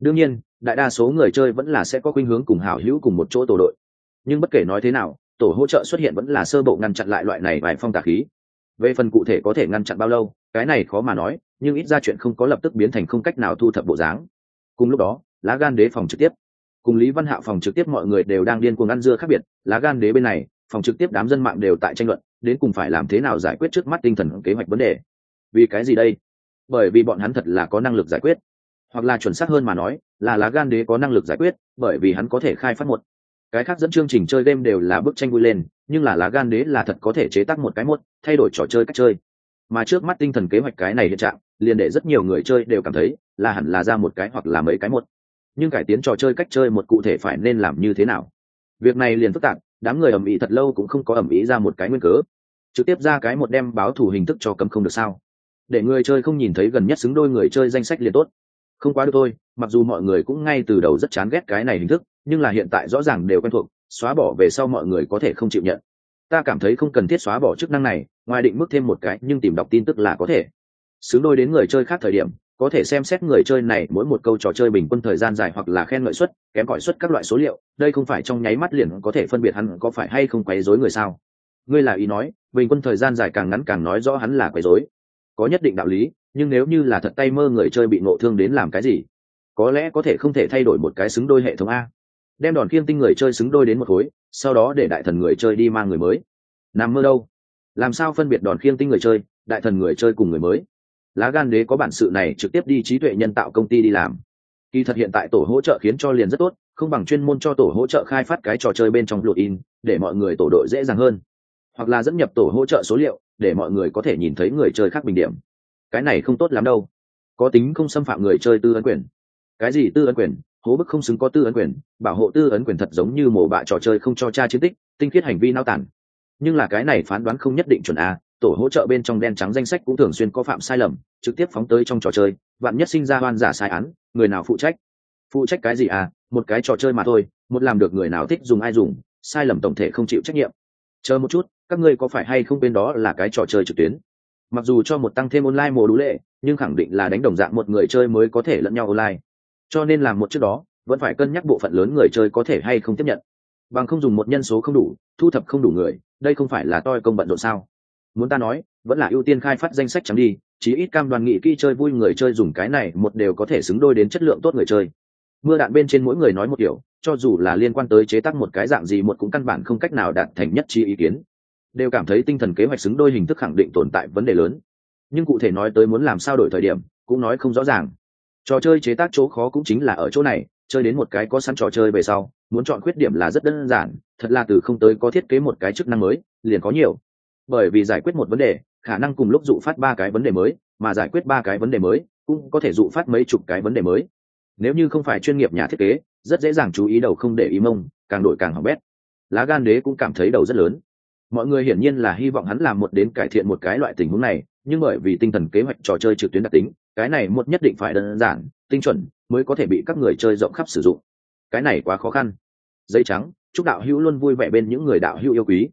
Đương nhiên đại đa số người chơi vẫn là sẽ có khuynh hướng cùng hảo hữu cùng một chỗ tổ đội. Nhưng bất kể nói thế nào, tổ hỗ trợ xuất hiện vẫn là sơ bộ ngăn chặn lại loại này vài phong tà khí. Về phần cụ thể có thể ngăn chặn bao lâu, cái này khó mà nói, nhưng ít ra chuyện không có lập tức biến thành không cách nào thu thập bộ dáng. Cùng lúc đó, lá gan đế phòng trực tiếp. Cùng lý văn hạo phòng trực tiếp mọi người đều đang điên cuồng ăn dưa khác biệt, lá gan đế bên này, phòng trực tiếp đám dân mạng đều tại tranh luận, đến cùng phải làm thế nào giải quyết trước mắt tinh thần kế hoạch vấn đề. Vì cái gì đây? Bởi vì bọn hắn thật là có năng lực giải quyết hoặc là chuẩn xác hơn mà nói, là lá gan đế có năng lực giải quyết, bởi vì hắn có thể khai phát một. Cái khác dẫn chương trình chơi game đều là bức tranh vui lên, nhưng là lá gan đế là thật có thể chế tác một cái một, thay đổi trò chơi cách chơi. Mà trước mắt tinh thần kế hoạch cái này hiện trạng, liền để rất nhiều người chơi đều cảm thấy là hẳn là ra một cái hoặc là mấy cái một. Nhưng cải tiến trò chơi cách chơi một cụ thể phải nên làm như thế nào? Việc này liền phức tạp, đám người ầm ĩ thật lâu cũng không có ầm ĩ ra một cái nguyên cớ. Trực tiếp ra cái một đem báo thủ hình thức cho cấm không được sao? Để người chơi không nhìn thấy gần nhất xứng đôi người chơi danh sách liền tốt không quá được thôi, mặc dù mọi người cũng ngay từ đầu rất chán ghét cái này hình thức, nhưng là hiện tại rõ ràng đều quen thuộc, xóa bỏ về sau mọi người có thể không chịu nhận. Ta cảm thấy không cần thiết xóa bỏ chức năng này, ngoài định mức thêm một cái, nhưng tìm đọc tin tức là có thể. Xứng đôi đến người chơi khác thời điểm, có thể xem xét người chơi này mỗi một câu trò chơi bình quân thời gian dài hoặc là khen ngợi suất, kém gọi suất các loại số liệu, đây không phải trong nháy mắt liền có thể phân biệt hắn có phải hay không quấy rối người sao. Ngươi là ý nói, bình quân thời gian dài càng ngắn càng nói rõ hắn là quấy rối có nhất định đạo lý, nhưng nếu như là thật tay mơ người chơi bị ngộ thương đến làm cái gì? Có lẽ có thể không thể thay đổi một cái xứng đôi hệ thống a. Đem đòn khiêng tinh người chơi xứng đôi đến một khối, sau đó để đại thần người chơi đi mang người mới. Nằm mơ đâu? Làm sao phân biệt đòn khiêng tinh người chơi, đại thần người chơi cùng người mới? Lá gan đế có bản sự này trực tiếp đi trí tuệ nhân tạo công ty đi làm. Kỳ thật hiện tại tổ hỗ trợ khiến cho liền rất tốt, không bằng chuyên môn cho tổ hỗ trợ khai phát cái trò chơi bên trong in để mọi người tổ đội dễ dàng hơn. Hoặc là dẫn nhập tổ hỗ trợ số liệu để mọi người có thể nhìn thấy người chơi khác bình điểm. Cái này không tốt lắm đâu. Có tính không xâm phạm người chơi tư ấn quyền. Cái gì tư ấn quyền? Hố bức không xứng có tư ấn quyền, bảo hộ tư ấn quyền thật giống như mổ bạ trò chơi không cho tra chiến tích, tinh khiết hành vi nao tản. Nhưng là cái này phán đoán không nhất định chuẩn a, tổ hỗ trợ bên trong đen trắng danh sách cũng thường xuyên có phạm sai lầm, trực tiếp phóng tới trong trò chơi bạn nhất sinh ra oan giả sai án, người nào phụ trách? Phụ trách cái gì à một cái trò chơi mà thôi, một làm được người nào thích dùng ai dùng, sai lầm tổng thể không chịu trách nhiệm chờ một chút, các ngươi có phải hay không bên đó là cái trò chơi trực tuyến? Mặc dù cho một tăng thêm online mùa đủ lệ, nhưng khẳng định là đánh đồng dạng một người chơi mới có thể lẫn nhau online. Cho nên làm một trước đó, vẫn phải cân nhắc bộ phận lớn người chơi có thể hay không tiếp nhận. Bằng không dùng một nhân số không đủ, thu thập không đủ người, đây không phải là toi công bận rộn sao? Muốn ta nói, vẫn là ưu tiên khai phát danh sách trắng đi, chí ít cam đoàn nghị kỹ chơi vui người chơi dùng cái này, một đều có thể xứng đôi đến chất lượng tốt người chơi. Mưa đạn bên trên mỗi người nói một kiểu cho dù là liên quan tới chế tác một cái dạng gì một cũng căn bản không cách nào đạt thành nhất trí ý kiến. Đều cảm thấy tinh thần kế hoạch xứng đôi hình thức khẳng định tồn tại vấn đề lớn. Nhưng cụ thể nói tới muốn làm sao đổi thời điểm, cũng nói không rõ ràng. Trò chơi chế tác chỗ khó cũng chính là ở chỗ này, chơi đến một cái có sẵn trò chơi về sau, muốn chọn khuyết điểm là rất đơn giản, thật là từ không tới có thiết kế một cái chức năng mới, liền có nhiều. Bởi vì giải quyết một vấn đề, khả năng cùng lúc dụ phát ba cái vấn đề mới, mà giải quyết ba cái vấn đề mới, cũng có thể dụ phát mấy chục cái vấn đề mới nếu như không phải chuyên nghiệp nhà thiết kế, rất dễ dàng chú ý đầu không để ý mông, càng đổi càng hỏng bét. Lá gan đế cũng cảm thấy đầu rất lớn. Mọi người hiển nhiên là hy vọng hắn làm một đến cải thiện một cái loại tình huống này, nhưng bởi vì tinh thần kế hoạch trò chơi trực tuyến đặc tính, cái này một nhất định phải đơn giản, tinh chuẩn mới có thể bị các người chơi rộng khắp sử dụng. Cái này quá khó khăn. Dây trắng, chúc đạo hữu luôn vui vẻ bên những người đạo hữu yêu quý.